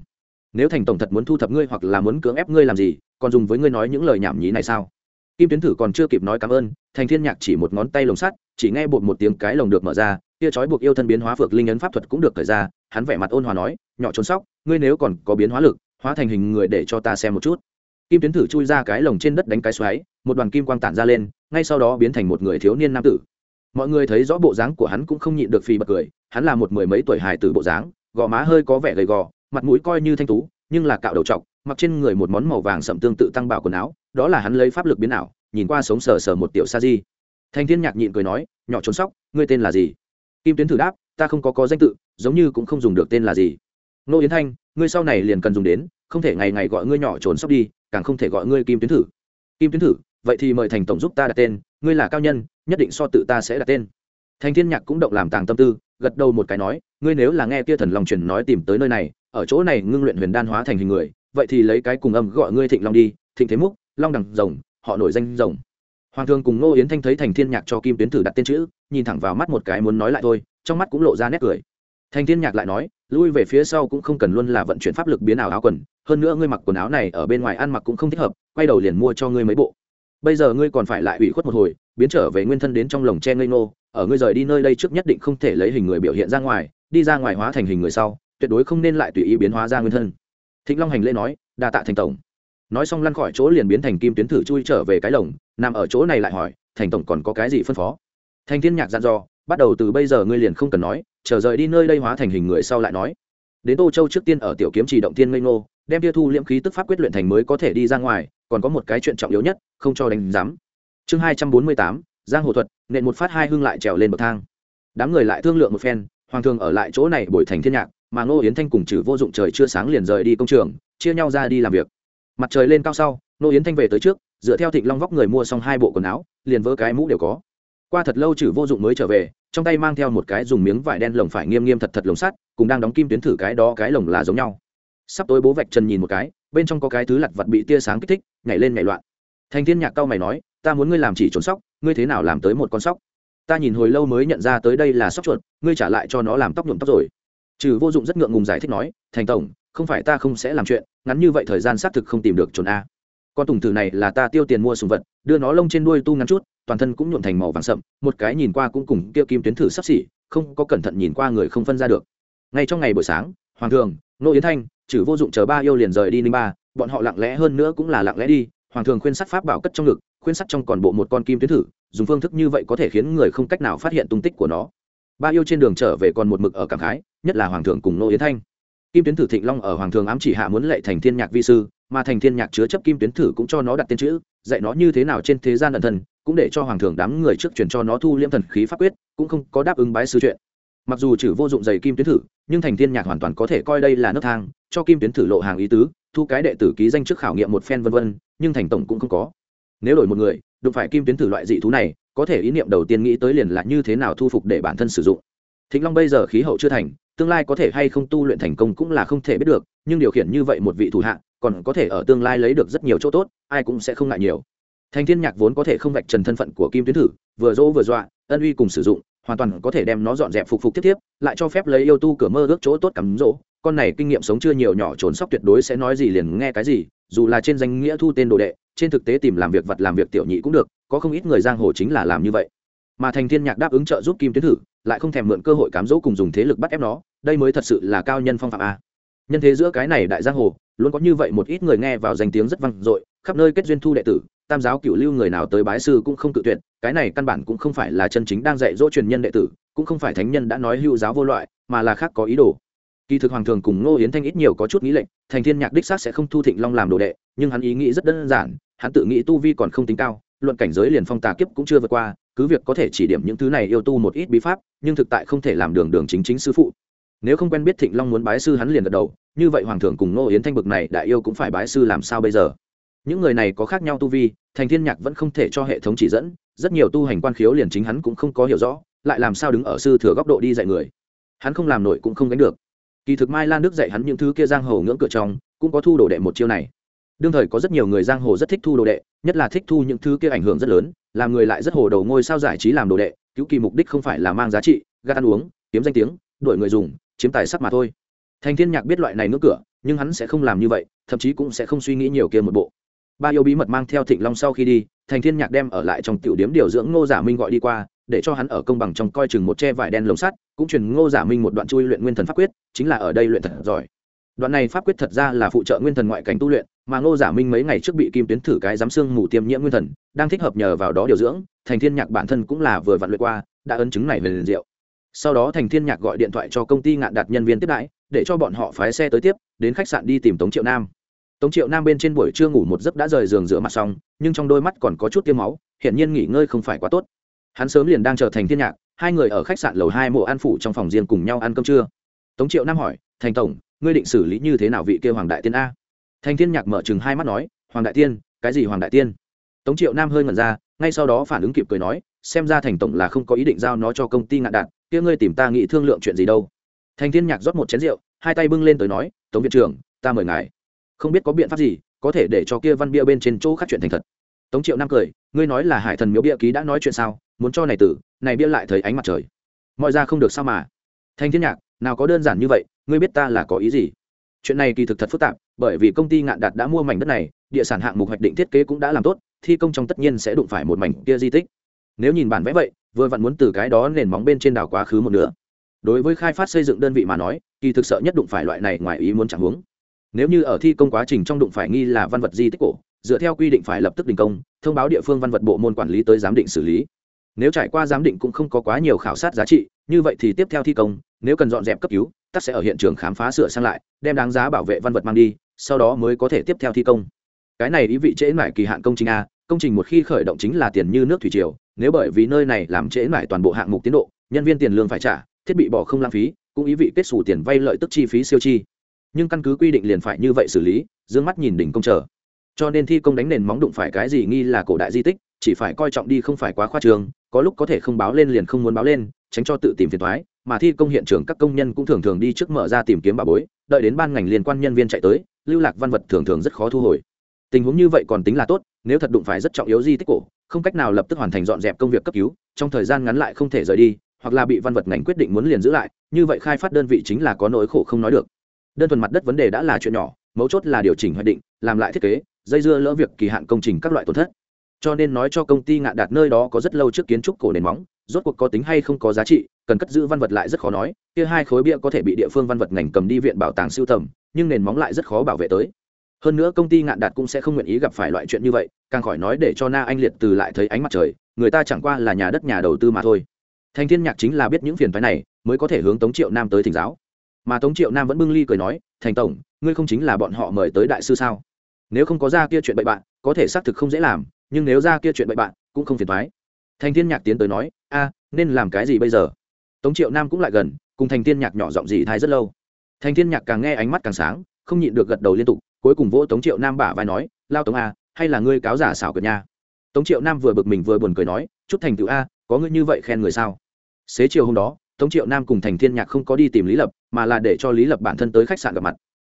nếu thành tổng thật muốn thu thập ngươi hoặc là muốn cưỡng ép ngươi làm gì, còn dùng với ngươi nói những lời nhảm nhí này sao? Kim tiến thử còn chưa kịp nói cảm ơn, thành thiên nhạc chỉ một ngón tay lồng sắt, chỉ nghe bột một tiếng cái lồng được mở ra kia trói buộc yêu thân biến hóa phược linh ấn pháp thuật cũng được thời ra, hắn vẻ mặt ôn hòa nói, nhỏ trốn sóc, ngươi nếu còn có biến hóa lực, hóa thành hình người để cho ta xem một chút. Kim tiến thử chui ra cái lồng trên đất đánh cái xoáy, một đoàn kim quang tản ra lên, ngay sau đó biến thành một người thiếu niên nam tử. Mọi người thấy rõ bộ dáng của hắn cũng không nhịn được phì bật cười, hắn là một mười mấy tuổi hài tử bộ dáng, gò má hơi có vẻ gầy gò mặt mũi coi như thanh tú, nhưng là cạo đầu trọc, mặc trên người một món màu vàng sậm tương tự tăng bảo quần áo, đó là hắn lấy pháp lực biến ảo, nhìn qua sống sờ sờ một tiểu sa di. Thanh thiên nhạc nhịn cười nói, nhỏ trốn sóc, ngươi tên là gì? Kim tuyến thử đáp, ta không có có danh tự, giống như cũng không dùng được tên là gì. Nô yến thanh, ngươi sau này liền cần dùng đến, không thể ngày ngày gọi ngươi nhỏ trốn sóc đi, càng không thể gọi ngươi kim tuyến thử. Kim tuyến thử, vậy thì mời thành tổng giúp ta đặt tên, ngươi là cao nhân, nhất định so tự ta sẽ đặt tên. Thanh thiên nhạc cũng động làm tàng tâm tư, gật đầu một cái nói, ngươi nếu là nghe kia thần long truyền nói tìm tới nơi này ở chỗ này ngưng luyện huyền đan hóa thành hình người, vậy thì lấy cái cùng âm gọi ngươi thịnh long đi, thịnh thế múc, long đằng rồng, họ nổi danh rồng. Hoàng thương cùng ngô yến thanh thấy thành thiên nhạc cho kim tuyến thử đặt tên chữ, nhìn thẳng vào mắt một cái muốn nói lại thôi, trong mắt cũng lộ ra nét cười. Thành thiên nhạc lại nói, lui về phía sau cũng không cần luôn là vận chuyển pháp lực biến ảo áo quần, hơn nữa ngươi mặc quần áo này ở bên ngoài ăn mặc cũng không thích hợp, quay đầu liền mua cho ngươi mấy bộ. Bây giờ ngươi còn phải lại ủy khuất một hồi, biến trở về nguyên thân đến trong lồng tre ngây nô ở ngươi rời đi nơi đây trước nhất định không thể lấy hình người biểu hiện ra ngoài, đi ra ngoài hóa thành hình người sau tuyệt đối không nên lại tùy ý biến hóa ra nguyên thân. Thịnh long hành lễ nói, đa tạ thành tổng. Nói xong lăn khỏi chỗ liền biến thành kim tuyến thử chui trở về cái lồng, nằm ở chỗ này lại hỏi, thành tổng còn có cái gì phân phó? Thành thiên nhạc dặn dò, bắt đầu từ bây giờ ngươi liền không cần nói, chờ rời đi nơi đây hóa thành hình người sau lại nói. Đến tô châu trước tiên ở tiểu kiếm chỉ động tiên ngây ngô, đem tiêu thu liễm khí tức pháp quyết luyện thành mới có thể đi ra ngoài, còn có một cái chuyện trọng yếu nhất, không cho đánh giám. Chương hai trăm bốn mươi tám, giang hồ thuật, nện một phát hai hương lại trèo lên bậc thang. Đám người lại thương lượng một phen, hoàng thường ở lại chỗ này bồi thành thiên nhạc mà ngô yến thanh cùng trừ vô dụng trời chưa sáng liền rời đi công trường, chia nhau ra đi làm việc. Mặt trời lên cao sau, ngô yến thanh về tới trước, dựa theo thịnh long vóc người mua xong hai bộ quần áo, liền vỡ cái mũ đều có. Qua thật lâu trừ vô dụng mới trở về, trong tay mang theo một cái dùng miếng vải đen lồng phải nghiêm nghiêm thật thật lồng sắt, cùng đang đóng kim tuyến thử cái đó cái lồng là giống nhau. Sắp tối bố vạch trần nhìn một cái, bên trong có cái thứ lặt vặt bị tia sáng kích thích, nhảy lên nhảy loạn. Thành thiên nhạc cao mày nói, ta muốn ngươi làm chỉ trốn sóc, ngươi thế nào làm tới một con sóc? Ta nhìn hồi lâu mới nhận ra tới đây là sóc chuột, ngươi trả lại cho nó làm tóc nhuộm tóc rồi trừ vô dụng rất ngượng ngùng giải thích nói, thành tổng, không phải ta không sẽ làm chuyện, ngắn như vậy thời gian xác thực không tìm được trốn a. Con tùng thử này là ta tiêu tiền mua sùng vật, đưa nó lông trên đuôi tu ngắn chút, toàn thân cũng nhuộm thành màu vàng sậm, một cái nhìn qua cũng cùng kia kim tuyến thử sắp xỉ, không có cẩn thận nhìn qua người không phân ra được. Ngay trong ngày buổi sáng, hoàng thường nô yến thanh, trừ vô dụng chờ ba yêu liền rời đi ninh ba, bọn họ lặng lẽ hơn nữa cũng là lặng lẽ đi, hoàng thường khuyên sắt pháp bảo cất trong ngực, khuyên sắt trong còn bộ một con kim tuyến thử, dùng phương thức như vậy có thể khiến người không cách nào phát hiện tung tích của nó. Ba yêu trên đường trở về còn một mực ở cảng khái nhất là hoàng thượng cùng nô yến thanh. Kim tuyến thử thịnh long ở hoàng thượng ám chỉ hạ muốn lệ thành thiên nhạc vi sư, mà thành thiên nhạc chứa chấp kim tuyến thử cũng cho nó đặt tên chữ, dạy nó như thế nào trên thế gian ẩn thần, cũng để cho hoàng thượng đám người trước truyền cho nó thu liễm thần khí pháp quyết, cũng không có đáp ứng bái sư chuyện. Mặc dù chử vô dụng giày kim tuyến thử, nhưng thành thiên nhạc hoàn toàn có thể coi đây là nấc thang, cho kim tuyến thử lộ hàng ý tứ, thu cái đệ tử ký danh trước khảo nghiệm một phen vân vân, nhưng thành tổng cũng không có. Nếu đổi một người, đụng phải kim tuyến thử loại dị thú này, có thể ý niệm đầu tiên nghĩ tới liền là như thế nào thu phục để bản thân sử dụng thịnh long bây giờ khí hậu chưa thành, tương lai có thể hay không tu luyện thành công cũng là không thể biết được, nhưng điều khiển như vậy một vị thủ hạ, còn có thể ở tương lai lấy được rất nhiều chỗ tốt, ai cũng sẽ không ngại nhiều. Thành thiên nhạc vốn có thể không vạch trần thân phận của kim tuyến thử, vừa dỗ vừa dọa, ân uy cùng sử dụng, hoàn toàn có thể đem nó dọn dẹp phục phục tiếp tiếp, lại cho phép lấy yêu tu cửa mơ ước chỗ tốt cắm rỗ. Con này kinh nghiệm sống chưa nhiều nhỏ trốn sóc tuyệt đối sẽ nói gì liền nghe cái gì, dù là trên danh nghĩa thu tên đồ đệ, trên thực tế tìm làm việc vật làm việc tiểu nhị cũng được, có không ít người giang hồ chính là làm như vậy mà thành thiên nhạc đáp ứng trợ giúp kim tuyến thử, lại không thèm mượn cơ hội cám dỗ cùng dùng thế lực bắt ép nó, đây mới thật sự là cao nhân phong phạm a. Nhân thế giữa cái này đại giang hồ, luôn có như vậy một ít người nghe vào danh tiếng rất vang dội, khắp nơi kết duyên thu đệ tử, tam giáo cựu lưu người nào tới bái sư cũng không tự tuyệt, cái này căn bản cũng không phải là chân chính đang dạy dỗ truyền nhân đệ tử, cũng không phải thánh nhân đã nói hưu giáo vô loại, mà là khác có ý đồ. Kỳ thực hoàng thường cùng ngô yến thanh ít nhiều có chút nghĩ lệnh thành thiên nhạc đích xác sẽ không thu thịnh long làm đồ đệ, nhưng hắn ý nghĩ rất đơn giản, hắn tự nghĩ tu vi còn không tính cao, luận cảnh giới liền phong tà kiếp cũng chưa vượt qua cứ việc có thể chỉ điểm những thứ này yêu tu một ít bí pháp, nhưng thực tại không thể làm đường đường chính chính sư phụ. Nếu không quen biết thịnh long muốn bái sư hắn liền gật đầu, như vậy hoàng thượng cùng ngô yến thanh bực này đại yêu cũng phải bái sư làm sao bây giờ? Những người này có khác nhau tu vi, thành thiên nhạc vẫn không thể cho hệ thống chỉ dẫn, rất nhiều tu hành quan khiếu liền chính hắn cũng không có hiểu rõ, lại làm sao đứng ở sư thừa góc độ đi dạy người. Hắn không làm nổi cũng không gánh được. Kỳ thực mai lan đức dạy hắn những thứ kia giang hồ ngưỡng cửa trong, cũng có thu đồ đệ một chiêu này đương thời có rất nhiều người giang hồ rất thích thu đồ đệ, nhất là thích thu những thứ kia ảnh hưởng rất lớn, làm người lại rất hồ đầu ngôi sao giải trí làm đồ đệ, cứu kỳ mục đích không phải là mang giá trị, gạt ăn uống, kiếm danh tiếng, đuổi người dùng, chiếm tài sắc mà thôi. Thành thiên nhạc biết loại này ngưỡng cửa, nhưng hắn sẽ không làm như vậy, thậm chí cũng sẽ không suy nghĩ nhiều kia một bộ. Ba yêu bí mật mang theo thịnh long sau khi đi, thành thiên nhạc đem ở lại trong tiểu điếm điều dưỡng ngô giả minh gọi đi qua, để cho hắn ở công bằng trong coi chừng một che vải đen lồng sắt, cũng truyền ngô giả minh một đoạn chui luyện nguyên thần pháp quyết, chính là ở đây luyện thật giỏi đoạn này pháp quyết thật ra là phụ trợ nguyên thần ngoại cảnh tu luyện, mà ngô giả minh mấy ngày trước bị kim tuyến thử cái giám xương mù tiêm nhiễm nguyên thần, đang thích hợp nhờ vào đó điều dưỡng, thành thiên nhạc bản thân cũng là vừa vặn luyện qua, đã ấn chứng này về liền diệu. Sau đó thành thiên nhạc gọi điện thoại cho công ty ngạn đặt nhân viên tiếp đãi, để cho bọn họ phái xe tới tiếp, đến khách sạn đi tìm tống triệu nam. Tống triệu nam bên trên buổi trưa ngủ một giấc đã rời giường rửa mặt xong, nhưng trong đôi mắt còn có chút tiêm máu hiện nhiên nghỉ ngơi không phải quá tốt. Hắn sớm liền đang chờ thành thiên nhạc, hai người ở khách sạn lầu hai mộ an phủ trong phòng riêng cùng nhau ăn cơm trưa. Tống triệu nam hỏi, thành tổng ngươi định xử lý như thế nào vị kia hoàng đại tiên a? Thanh thiên nhạc mở chừng hai mắt nói, hoàng đại tiên, cái gì hoàng đại tiên? Tống triệu nam hơi ngẩn ra, ngay sau đó phản ứng kịp cười nói, xem ra thành tổng là không có ý định giao nó cho công ty ngạn đạn kia ngươi tìm ta nghĩ thương lượng chuyện gì đâu. Thanh thiên nhạc rót một chén rượu, hai tay bưng lên tới nói, tống viện trưởng, ta mời ngài. Không biết có biện pháp gì, có thể để cho kia văn bia bên trên chỗ khác chuyện thành thật. Tống triệu nam cười, ngươi nói là hải thần miếu bia ký đã nói chuyện sao, muốn cho này tử, này bia lại thấy ánh mặt trời. Mọi ra không được sao mà. Thanh thiên nhạc, nào có đơn giản như vậy ngươi biết ta là có ý gì? Chuyện này kỳ thực thật phức tạp, bởi vì công ty ngạn đạt đã mua mảnh đất này, địa sản hạng mục hoạch định thiết kế cũng đã làm tốt, thi công trong tất nhiên sẽ đụng phải một mảnh kia di tích. Nếu nhìn bản vẽ vậy, vừa vặn muốn từ cái đó nền móng bên trên đảo quá khứ một nửa. Đối với khai phát xây dựng đơn vị mà nói, kỳ thực sợ nhất đụng phải loại này ngoài ý muốn chẳng hướng nếu như ở thi công quá trình trong đụng phải nghi là văn vật di tích cổ, dựa theo quy định phải lập tức đình công, thông báo địa phương văn vật bộ môn quản lý tới giám định xử lý. Nếu trải qua giám định cũng không có quá nhiều khảo sát giá trị, như vậy thì tiếp theo thi công, nếu cần dọn dẹp cấp cứu tắc sẽ ở hiện trường khám phá sửa sang lại, đem đáng giá bảo vệ văn vật mang đi, sau đó mới có thể tiếp theo thi công. Cái này ý vị trễ mải kỳ hạn công trình a, công trình một khi khởi động chính là tiền như nước thủy triều, nếu bởi vì nơi này làm trễ mải toàn bộ hạng mục tiến độ, nhân viên tiền lương phải trả, thiết bị bỏ không lãng phí, cũng ý vị kết xù tiền vay lợi tức chi phí siêu chi. Nhưng căn cứ quy định liền phải như vậy xử lý d ư ơ n g mắt nhìn đỉnh công chờ. Cho nên thi công đánh nền móng đụng phải cái gì nghi là cổ đại di tích, chỉ phải coi trọng đi không phải quá khoa trường có lúc có thể không báo lên liền không muốn báo lên, tránh cho tự tìm phiền thoái mà thi công hiện trường các công nhân cũng thường thường đi trước mở ra tìm kiếm bà bối, đợi đến ban ngành liên quan nhân viên chạy tới, lưu lạc văn vật thường thường rất khó thu hồi. Tình huống như vậy còn tính là tốt, nếu thật đụng phải rất trọng yếu di tích cổ, không cách nào lập tức hoàn thành dọn dẹp công việc cấp cứu, trong thời gian ngắn lại không thể rời đi, hoặc là bị văn vật ngành quyết định muốn liền giữ lại, như vậy khai phát đơn vị chính là có nỗi khổ không nói được. Đơn thuần mặt đất vấn đề đã là chuyện nhỏ, mấu chốt là điều chỉnh hoạch định, làm lại thiết kế, dây dưa lỡ việc kỳ hạn công trình các loại tổn thất cho nên nói cho công ty ngạn đạt nơi đó có rất lâu trước kiến trúc cổ nền móng, rốt cuộc có tính hay không có giá trị, cần cất giữ văn vật lại rất khó nói, kia hai khối bia có thể bị địa phương văn vật ngành cầm đi viện bảo tàng siêu tầm, nhưng nền móng lại rất khó bảo vệ tới. Hơn nữa công ty ngạn đạt cũng sẽ không nguyện ý gặp phải loại chuyện như vậy, càng khỏi nói để cho na anh liệt từ lại thấy ánh mặt trời, người ta chẳng qua là nhà đất nhà đầu tư mà thôi. Thành thiên nhạc chính là biết những phiền phái này, mới có thể hướng tống triệu nam tới thỉnh giáo. Mà tống triệu nam vẫn bưng ly cười nói, thành tổng, ngươi không chính là bọn họ mời tới đại sư sao? Nếu không có ra kia chuyện bậy bạn có thể xác thực không dễ làm nhưng nếu ra kia chuyện bậy bạn, cũng không phiền thoái thành thiên nhạc tiến tới nói, a, nên làm cái gì bây giờ? Tống triệu nam cũng lại gần, cùng thành thiên nhạc nhỏ giọng gì thai rất lâu. Thành thiên nhạc càng nghe ánh mắt càng sáng, không nhịn được gật đầu liên tục, cuối cùng vỗ tống triệu nam bả vai nói, lao tống a, hay là ngươi cáo giả xảo cợt nha? Tống triệu nam vừa bực mình vừa buồn cười nói, chút thành tựu a, có ngươi như vậy khen người sao? Xế chiều hôm đó, tống triệu nam cùng thành thiên nhạc không có đi tìm lý lập, mà là để cho lý lập bản thân tới khách sạn gặp mặt.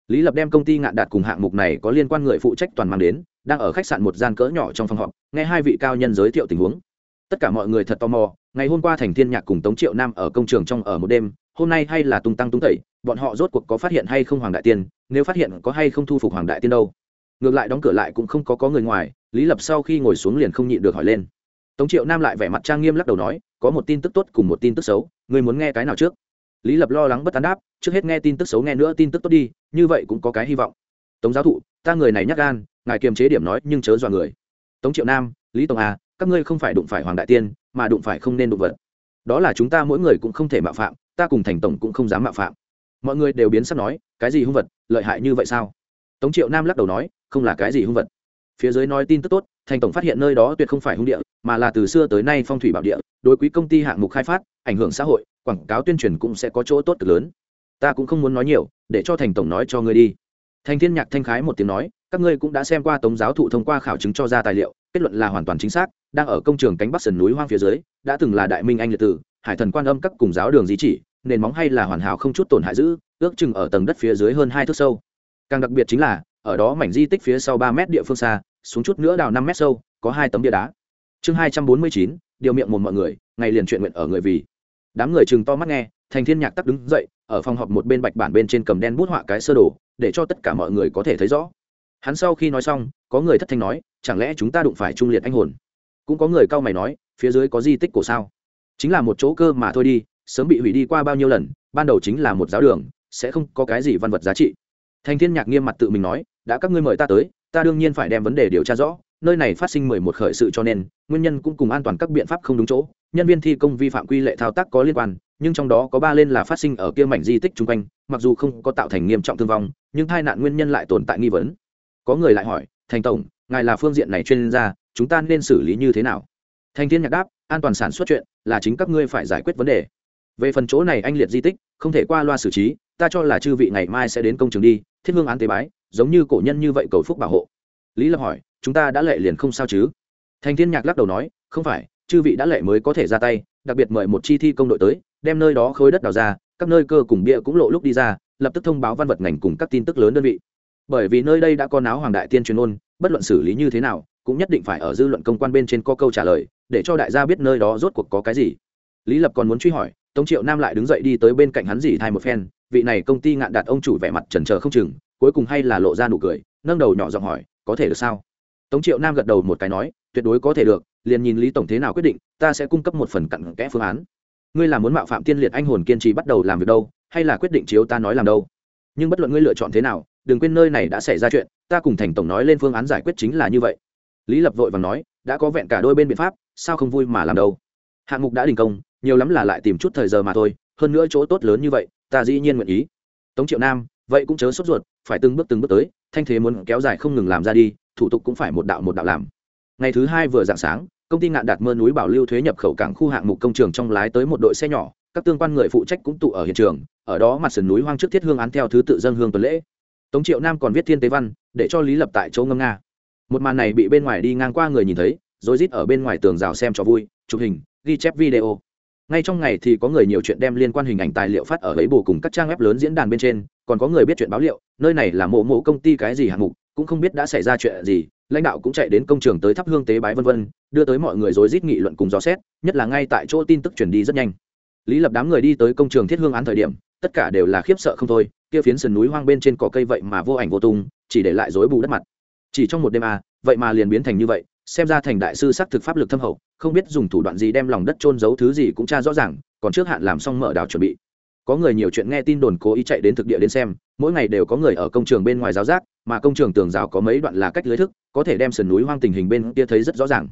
Lý lập đem công ty ngạn đạt cùng hạng mục này có liên quan người phụ trách toàn mang đến đang ở khách sạn một gian cỡ nhỏ trong phòng họp, nghe hai vị cao nhân giới thiệu tình huống. Tất cả mọi người thật tò mò, ngày hôm qua thành thiên nhạc cùng tống triệu nam ở công trường trong ở một đêm, hôm nay hay là tung tăng tung tẩy, bọn họ rốt cuộc có phát hiện hay không hoàng đại tiên, nếu phát hiện có hay không thu phục hoàng đại tiên đâu. Ngược lại đóng cửa lại cũng không có có người ngoài, lý lập sau khi ngồi xuống liền không nhịn được hỏi lên. Tống triệu nam lại vẻ mặt trang nghiêm lắc đầu nói, có một tin tức tốt cùng một tin tức xấu, người muốn nghe cái nào trước? Lý lập lo lắng bất tán đáp, trước hết nghe tin tức xấu nghe nữa tin tức tốt đi, như vậy cũng có cái hy vọng. Tống giáo thụ, ta người này nhắc gan ngài kiềm chế điểm nói nhưng chớ dọa người. Tống triệu nam lý tổng A, à, các ngươi không phải đụng phải hoàng đại tiên mà đụng phải không nên đụng vật. Đó là chúng ta mỗi người cũng không thể mạo phạm ta cùng thành tổng cũng không dám mạo phạm. Mọi người đều biến sắc nói cái gì hung vật lợi hại như vậy sao? Tống triệu nam lắc đầu nói không là cái gì hung vật. Phía dưới nói tin tức tốt thành tổng phát hiện nơi đó tuyệt không phải hung địa mà là từ xưa tới nay phong thủy bảo địa đối quý công ty hạng mục khai phát ảnh hưởng xã hội quảng cáo tuyên truyền cũng sẽ có chỗ tốt cực lớn. Ta cũng không muốn nói nhiều để cho thành tổng nói cho ngươi đi. Thành thiên nhạc thanh khái một tiếng nói các ngươi cũng đã xem qua tống giáo thụ thông qua khảo chứng cho ra tài liệu, kết luận là hoàn toàn chính xác, đang ở công trường cánh bắc sườn núi hoang phía dưới, đã từng là đại minh anh liệt tử, hải thần quan âm các cùng giáo đường di chỉ, nền móng hay là hoàn hảo không chút tổn hại giữ ước chừng ở tầng đất phía dưới hơn hai thước sâu. Càng đặc biệt chính là, ở đó mảnh di tích phía sau ba mét địa phương xa, xuống chút nữa đào năm mét sâu, có hai tấm bia đá. Chương hai trăm bốn mươi chín, điều miệng một mọi người, ngày liền chuyện nguyện ở người vì. Đám người chừng to mắt nghe, thành thiên nhạc tắc đứng dậy, ở phòng họp một bên bạch bản bên trên cầm đen bút họa cái sơ đồ, để cho tất cả mọi người có thể thấy rõ hắn sau khi nói xong, có người thất thanh nói, chẳng lẽ chúng ta đụng phải trung liệt anh hồn? Cũng có người cau mày nói, phía dưới có di tích cổ sao? Chính là một chỗ cơ mà thôi đi, sớm bị hủy đi qua bao nhiêu lần, ban đầu chính là một giáo đường, sẽ không có cái gì văn vật giá trị. Thành thiên nhạc nghiêm mặt tự mình nói, đã các ngươi mời ta tới, ta đương nhiên phải đem vấn đề điều tra rõ, nơi này phát sinh mười một khởi sự cho nên, nguyên nhân cũng cùng an toàn các biện pháp không đúng chỗ, nhân viên thi công vi phạm quy lệ thao tác có liên quan, nhưng trong đó có ba lên là phát sinh ở kia mảnh di tích chung quanh, mặc dù không có tạo thành nghiêm trọng thương vong, nhưng tai nạn nguyên nhân lại tồn tại nghi vấn có người lại hỏi, thành tổng, ngài là phương diện này chuyên gia, chúng ta nên xử lý như thế nào? Thành thiên nhạc đáp, an toàn sản xuất chuyện là chính các ngươi phải giải quyết vấn đề. Về phần chỗ này anh liệt di tích, không thể qua loa xử trí, ta cho là chư vị ngày mai sẽ đến công trường đi, thiết hương án tế bái, giống như cổ nhân như vậy cầu phúc bảo hộ. Lý lập hỏi, chúng ta đã lệ liền không sao chứ? Thành thiên nhạc lắc đầu nói, không phải, chư vị đã lệ mới có thể ra tay, đặc biệt mời một chi thi công đội tới, đem nơi đó khối đất đào ra, các nơi cơ cùng bia cũng lộ lúc đi ra, lập tức thông báo văn vật ngành cùng các tin tức lớn đơn vị bởi vì nơi đây đã có náo hoàng đại tiên truyền ôn, bất luận xử lý như thế nào, cũng nhất định phải ở dư luận công quan bên trên có câu trả lời, để cho đại gia biết nơi đó rốt cuộc có cái gì. Lý lập còn muốn truy hỏi, tống triệu nam lại đứng dậy đi tới bên cạnh hắn dì thai một phen, vị này công ty ngạn đạt ông chủ vẻ mặt trần trờ không chừng, cuối cùng hay là lộ ra nụ cười, nâng đầu nhỏ giọng hỏi, có thể được sao? Tống triệu nam gật đầu một cái nói, tuyệt đối có thể được, liền nhìn lý tổng thế nào quyết định, ta sẽ cung cấp một phần cặn kẽ phương án. Ngươi là muốn mạo phạm tiên liệt anh hồn kiên trì bắt đầu làm việc đâu, hay là quyết định chiếu ta nói làm đâu? Nhưng bất luận ngươi lựa chọn thế nào đừng quên nơi này đã xảy ra chuyện, ta cùng thành tổng nói lên phương án giải quyết chính là như vậy. Lý lập vội và nói, đã có vẹn cả đôi bên biện pháp, sao không vui mà làm đâu? Hạng mục đã đình công, nhiều lắm là lại tìm chút thời giờ mà thôi, hơn nữa chỗ tốt lớn như vậy, ta dĩ nhiên nguyện ý. Tống triệu nam, vậy cũng chớ sốt ruột, phải từng bước từng bước tới, thanh thế muốn kéo dài không ngừng làm ra đi, thủ tục cũng phải một đạo một đạo làm. Ngày thứ hai vừa dạng sáng, công ty ngạn đạt mơ núi bảo lưu thuế nhập khẩu cảng khu hạng mục công trường trong lái tới một đội xe nhỏ, các tương quan người phụ trách cũng tụ ở hiện trường, ở đó mặt sườn núi hoang trước thiết hương án theo thứ tự dân hương tuần lễ tống triệu nam còn viết thiên tế văn, để cho lý lập tại chỗ ngâm nga. Một màn này bị bên ngoài đi ngang qua người nhìn thấy, rồi rít ở bên ngoài tường rào xem cho vui, chụp hình, ghi chép video. Ngay trong ngày thì có người nhiều chuyện đem liên quan hình ảnh tài liệu phát ở lấy bù cùng các trang web lớn diễn đàn bên trên, còn có người biết chuyện báo liệu, nơi này là mộ mộ công ty cái gì hạng mục, cũng không biết đã xảy ra chuyện gì, lãnh đạo cũng chạy đến công trường tới thắp hương tế bái vân vân, đưa tới mọi người rối rít nghị luận cùng dò xét, nhất là ngay tại chỗ tin tức truyền đi rất nhanh. Lý lập đám người đi tới công trường thiết hương án thời điểm, tất cả đều là khiếp sợ không thôi kia phiến sườn núi hoang bên trên cỏ cây vậy mà vô ảnh vô tung, chỉ để lại rối bù đất mặt. Chỉ trong một đêm à vậy mà liền biến thành như vậy, xem ra thành đại sư xác thực pháp lực thâm hậu, không biết dùng thủ đoạn gì đem lòng đất trôn giấu thứ gì cũng tra rõ ràng, còn trước hạn làm xong mở đào chuẩn bị. Có người nhiều chuyện nghe tin đồn cố ý chạy đến thực địa đến xem, mỗi ngày đều có người ở công trường bên ngoài giáo giác, mà công trường tường rào có mấy đoạn là cách lưới thức, có thể đem sườn núi hoang tình hình bên kia thấy rất rõ ràng.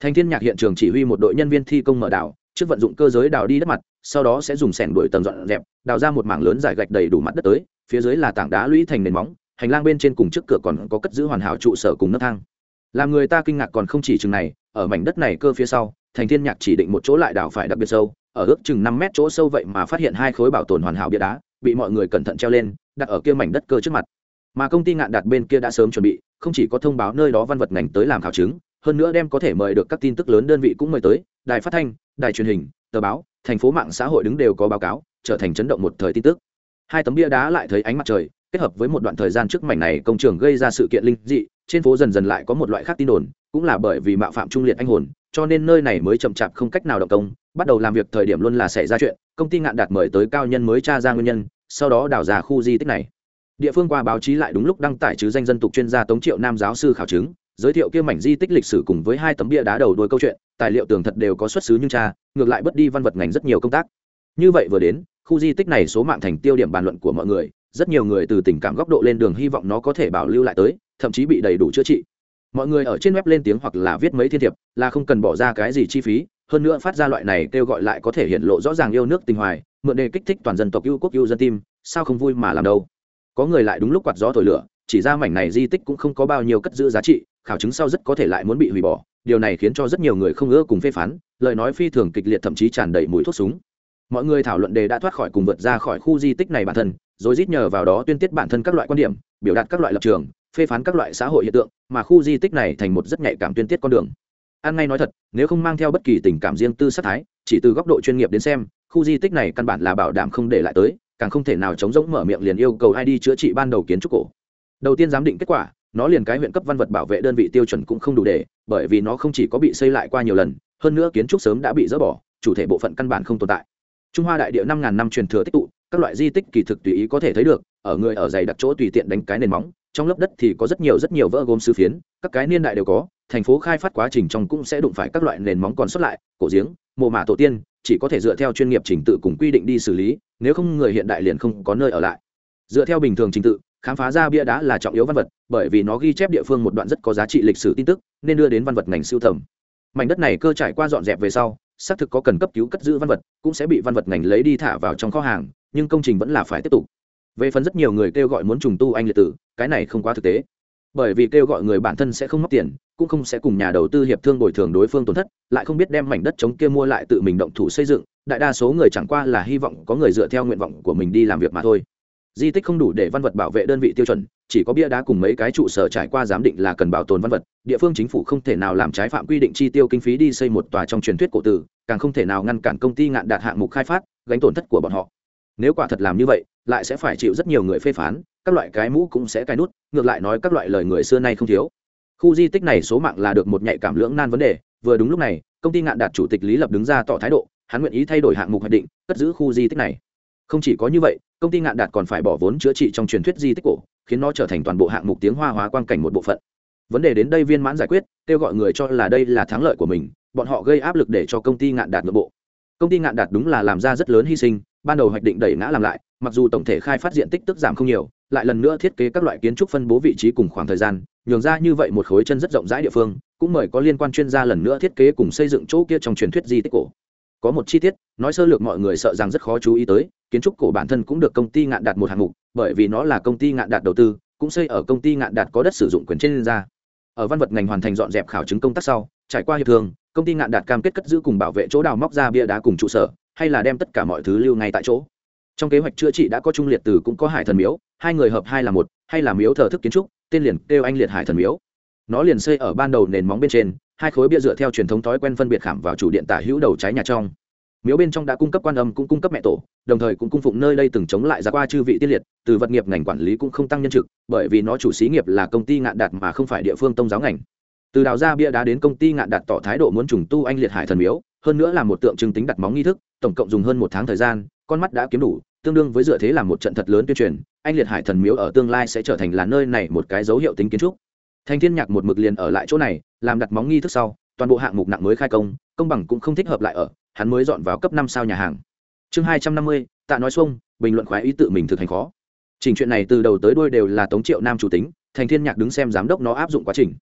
Thành thiên nhạc hiện trường chỉ huy một đội nhân viên thi công mở đào trước vận dụng cơ giới đào đi đất mặt, sau đó sẽ dùng sẻng đuổi tầng dọn dẹp, đào ra một mảng lớn giải gạch đầy đủ mặt đất tới, phía dưới là tảng đá lũy thành nền móng, hành lang bên trên cùng trước cửa còn có cất giữ hoàn hảo trụ sở cùng nấc thang. Làm người ta kinh ngạc còn không chỉ chừng này, ở mảnh đất này cơ phía sau, thành thiên nhạc chỉ định một chỗ lại đào phải đặc biệt sâu, ở ước chừng năm mét chỗ sâu vậy mà phát hiện hai khối bảo tồn hoàn hảo bia đá, bị mọi người cẩn thận treo lên, đặt ở kia mảnh đất cơ trước mặt. Mà công ty ngạn đặt bên kia đã sớm chuẩn bị, không chỉ có thông báo nơi đó văn vật ngành tới làm khảo chứng, hơn nữa đem có thể mời được các tin tức lớn đơn vị cũng mời tới, đài phát thanh đài truyền hình, tờ báo, thành phố mạng xã hội đứng đều có báo cáo, trở thành chấn động một thời tin tức. Hai tấm bia đá lại thấy ánh mặt trời, kết hợp với một đoạn thời gian trước mảnh này công trường gây ra sự kiện linh dị, trên phố dần dần lại có một loại khác tin đồn, cũng là bởi vì mạo phạm trung liệt anh hồn, cho nên nơi này mới chậm chạp không cách nào động công, bắt đầu làm việc thời điểm luôn là xảy ra chuyện, công ty ngạn đạt mời tới cao nhân mới tra ra nguyên nhân, sau đó đào ra khu di tích này. Địa phương qua báo chí lại đúng lúc đăng tải chứ danh dân tục chuyên gia tống triệu nam giáo sư khảo chứng giới thiệu kia mảnh di tích lịch sử cùng với hai tấm bia đá đầu đuôi câu chuyện, tài liệu tường thật đều có xuất xứ nhưng cha, ngược lại bất đi văn vật ngành rất nhiều công tác. Như vậy vừa đến, khu di tích này số mạng thành tiêu điểm bàn luận của mọi người, rất nhiều người từ tình cảm góc độ lên đường hy vọng nó có thể bảo lưu lại tới, thậm chí bị đầy đủ chữa trị. Mọi người ở trên web lên tiếng hoặc là viết mấy thiên thiệp, là không cần bỏ ra cái gì chi phí, hơn nữa phát ra loại này kêu gọi lại có thể hiện lộ rõ ràng yêu nước tình hoài, mượn đề kích thích toàn dân tộc yêu quốc yêu dân tim, sao không vui mà làm đâu. Có người lại đúng lúc quạt gió thổi lửa, chỉ ra mảnh này di tích cũng không có bao nhiêu cất giữ giá trị khảo chứng sau rất có thể lại muốn bị hủy bỏ, điều này khiến cho rất nhiều người không ưa cùng phê phán, lời nói phi thường kịch liệt thậm chí tràn đầy mùi thuốc súng. Mọi người thảo luận đề đã thoát khỏi cùng vượt ra khỏi khu di tích này bản thân, rồi rít nhờ vào đó tuyên tiết bản thân các loại quan điểm, biểu đạt các loại lập trường, phê phán các loại xã hội hiện tượng, mà khu di tích này thành một rất nhạy cảm tuyên tiết con đường. An ngay nói thật, nếu không mang theo bất kỳ tình cảm riêng tư sát thái, chỉ từ góc độ chuyên nghiệp đến xem, khu di tích này căn bản là bảo đảm không để lại tới, càng không thể nào chống rỗng mở miệng liền yêu cầu ai đi chữa trị ban đầu kiến trúc cổ. Đầu tiên giám định kết quả nó liền cái huyện cấp văn vật bảo vệ đơn vị tiêu chuẩn cũng không đủ để, bởi vì nó không chỉ có bị xây lại qua nhiều lần, hơn nữa kiến trúc sớm đã bị dỡ bỏ, chủ thể bộ phận căn bản không tồn tại. Trung hoa đại địa năm ngàn năm truyền thừa tích tụ, các loại di tích kỳ thực tùy ý có thể thấy được, ở người ở dày đặc chỗ tùy tiện đánh cái nền móng, trong lớp đất thì có rất nhiều rất nhiều vỡ gốm sư phiến, các cái niên đại đều có, thành phố khai phát quá trình trong cũng sẽ đụng phải các loại nền móng còn xuất lại, cổ giếng, mồ mả tổ tiên, chỉ có thể dựa theo chuyên nghiệp trình tự cùng quy định đi xử lý, nếu không người hiện đại liền không có nơi ở lại. Dựa theo bình thường trình tự khám phá ra bia đá là trọng yếu văn vật, bởi vì nó ghi chép địa phương một đoạn rất có giá trị lịch sử tin tức, nên đưa đến văn vật ngành siêu thẩm mảnh đất này cơ trải qua dọn dẹp về sau, xác thực có cần cấp cứu cất giữ văn vật, cũng sẽ bị văn vật ngành lấy đi thả vào trong kho hàng, nhưng công trình vẫn là phải tiếp tục. Về phần rất nhiều người kêu gọi muốn trùng tu anh liệt tử, cái này không quá thực tế. Bởi vì kêu gọi người bản thân sẽ không mất tiền, cũng không sẽ cùng nhà đầu tư hiệp thương bồi thường đối phương tổn thất, lại không biết đem mảnh đất chống kia mua lại tự mình động thủ xây dựng, đại đa số người chẳng qua là hy vọng có người dựa theo nguyện vọng của mình đi làm việc mà thôi di tích không đủ để văn vật bảo vệ đơn vị tiêu chuẩn, chỉ có bia đá cùng mấy cái trụ sở trải qua giám định là cần bảo tồn văn vật. Địa phương chính phủ không thể nào làm trái phạm quy định chi tiêu kinh phí đi xây một tòa trong truyền thuyết cổ tử, càng không thể nào ngăn cản công ty ngạn đạt hạng mục khai phát, gánh tổn thất của bọn họ. Nếu quả thật làm như vậy, lại sẽ phải chịu rất nhiều người phê phán, các loại cái mũ cũng sẽ cai nút, ngược lại nói các loại lời người xưa nay không thiếu. Khu di tích này số mạng là được một nhạy cảm lưỡng nan vấn đề, vừa đúng lúc này, công ty ngạn đạt chủ tịch lý lập đứng ra tỏ thái độ, hắn nguyện ý thay đổi hạng mục hoạch định, cất giữ khu di tích này. Không chỉ có như vậy công ty ngạn đạt còn phải bỏ vốn chữa trị trong truyền thuyết di tích cổ, khiến nó trở thành toàn bộ hạng mục tiếng hoa hóa quang cảnh một bộ phận. Vấn đề đến đây viên mãn giải quyết, kêu gọi người cho là đây là thắng lợi của mình, bọn họ gây áp lực để cho công ty ngạn đạt nội bộ. Công ty ngạn đạt đúng là làm ra rất lớn hy sinh, ban đầu hoạch định đẩy ngã làm lại, mặc dù tổng thể khai phát diện tích tức giảm không nhiều, lại lần nữa thiết kế các loại kiến trúc phân bố vị trí cùng khoảng thời gian, nhường ra như vậy một khối chân rất rộng rãi địa phương, cũng mời có liên quan chuyên gia lần nữa thiết kế cùng xây dựng chỗ kia trong truyền thuyết di tích cổ có một chi tiết, nói sơ lược mọi người sợ rằng rất khó chú ý tới, kiến trúc cổ bản thân cũng được công ty ngạn đạt một hạng mục, bởi vì nó là công ty ngạn đạt đầu tư, cũng xây ở công ty ngạn đạt có đất sử dụng quyền trên ra. Ở văn vật ngành hoàn thành dọn dẹp khảo chứng công tác sau, trải qua hiệp thương, công ty ngạn đạt cam kết cất giữ cùng bảo vệ chỗ đào móc ra bia đá cùng trụ sở, hay là đem tất cả mọi thứ lưu ngay tại chỗ. Trong kế hoạch chữa trị đã có trung liệt từ cũng có hải thần miếu, hai người hợp hai là một, hay là miếu thờ thức kiến trúc, tên liền kêu anh liệt hải thần miếu. Nó liền xây ở ban đầu nền móng bên trên hai khối bia dựa theo truyền thống thói quen phân biệt khảm vào chủ điện tả hữu đầu trái nhà trong. Miếu bên trong đã cung cấp quan âm cũng cung cấp mẹ tổ, đồng thời cũng cung phụng nơi đây từng chống lại ra qua chư vị tiết liệt, từ vật nghiệp ngành quản lý cũng không tăng nhân trực, bởi vì nó chủ xí nghiệp là công ty ngạn đạt mà không phải địa phương tôn giáo ngành. Từ đào ra bia đá đến công ty ngạn đạt tỏ thái độ muốn trùng tu anh liệt hải thần miếu, hơn nữa là một tượng trưng tính đặt móng nghi thức, tổng cộng dùng hơn một tháng thời gian, con mắt đã kiếm đủ, tương đương với dựa thế làm một trận thật lớn tuyên truyền, anh liệt hải thần miếu ở tương lai sẽ trở thành là nơi này một cái dấu hiệu tính kiến trúc thành thiên nhạc một mực liền ở lại chỗ này, làm đặt móng nghi thức sau, toàn bộ hạng mục nặng mới khai công công bằng cũng không thích hợp lại ở, hắn mới dọn vào cấp năm sao nhà hàng. Chương hai trăm năm mươi, tạ nói xuông, bình luận khoái ý tự mình thực hành khó. Trình chuyện này từ đầu tới đuôi đều là tống triệu nam chủ tính thành thiên nhạc đứng xem giám đốc nó áp dụng quá trình.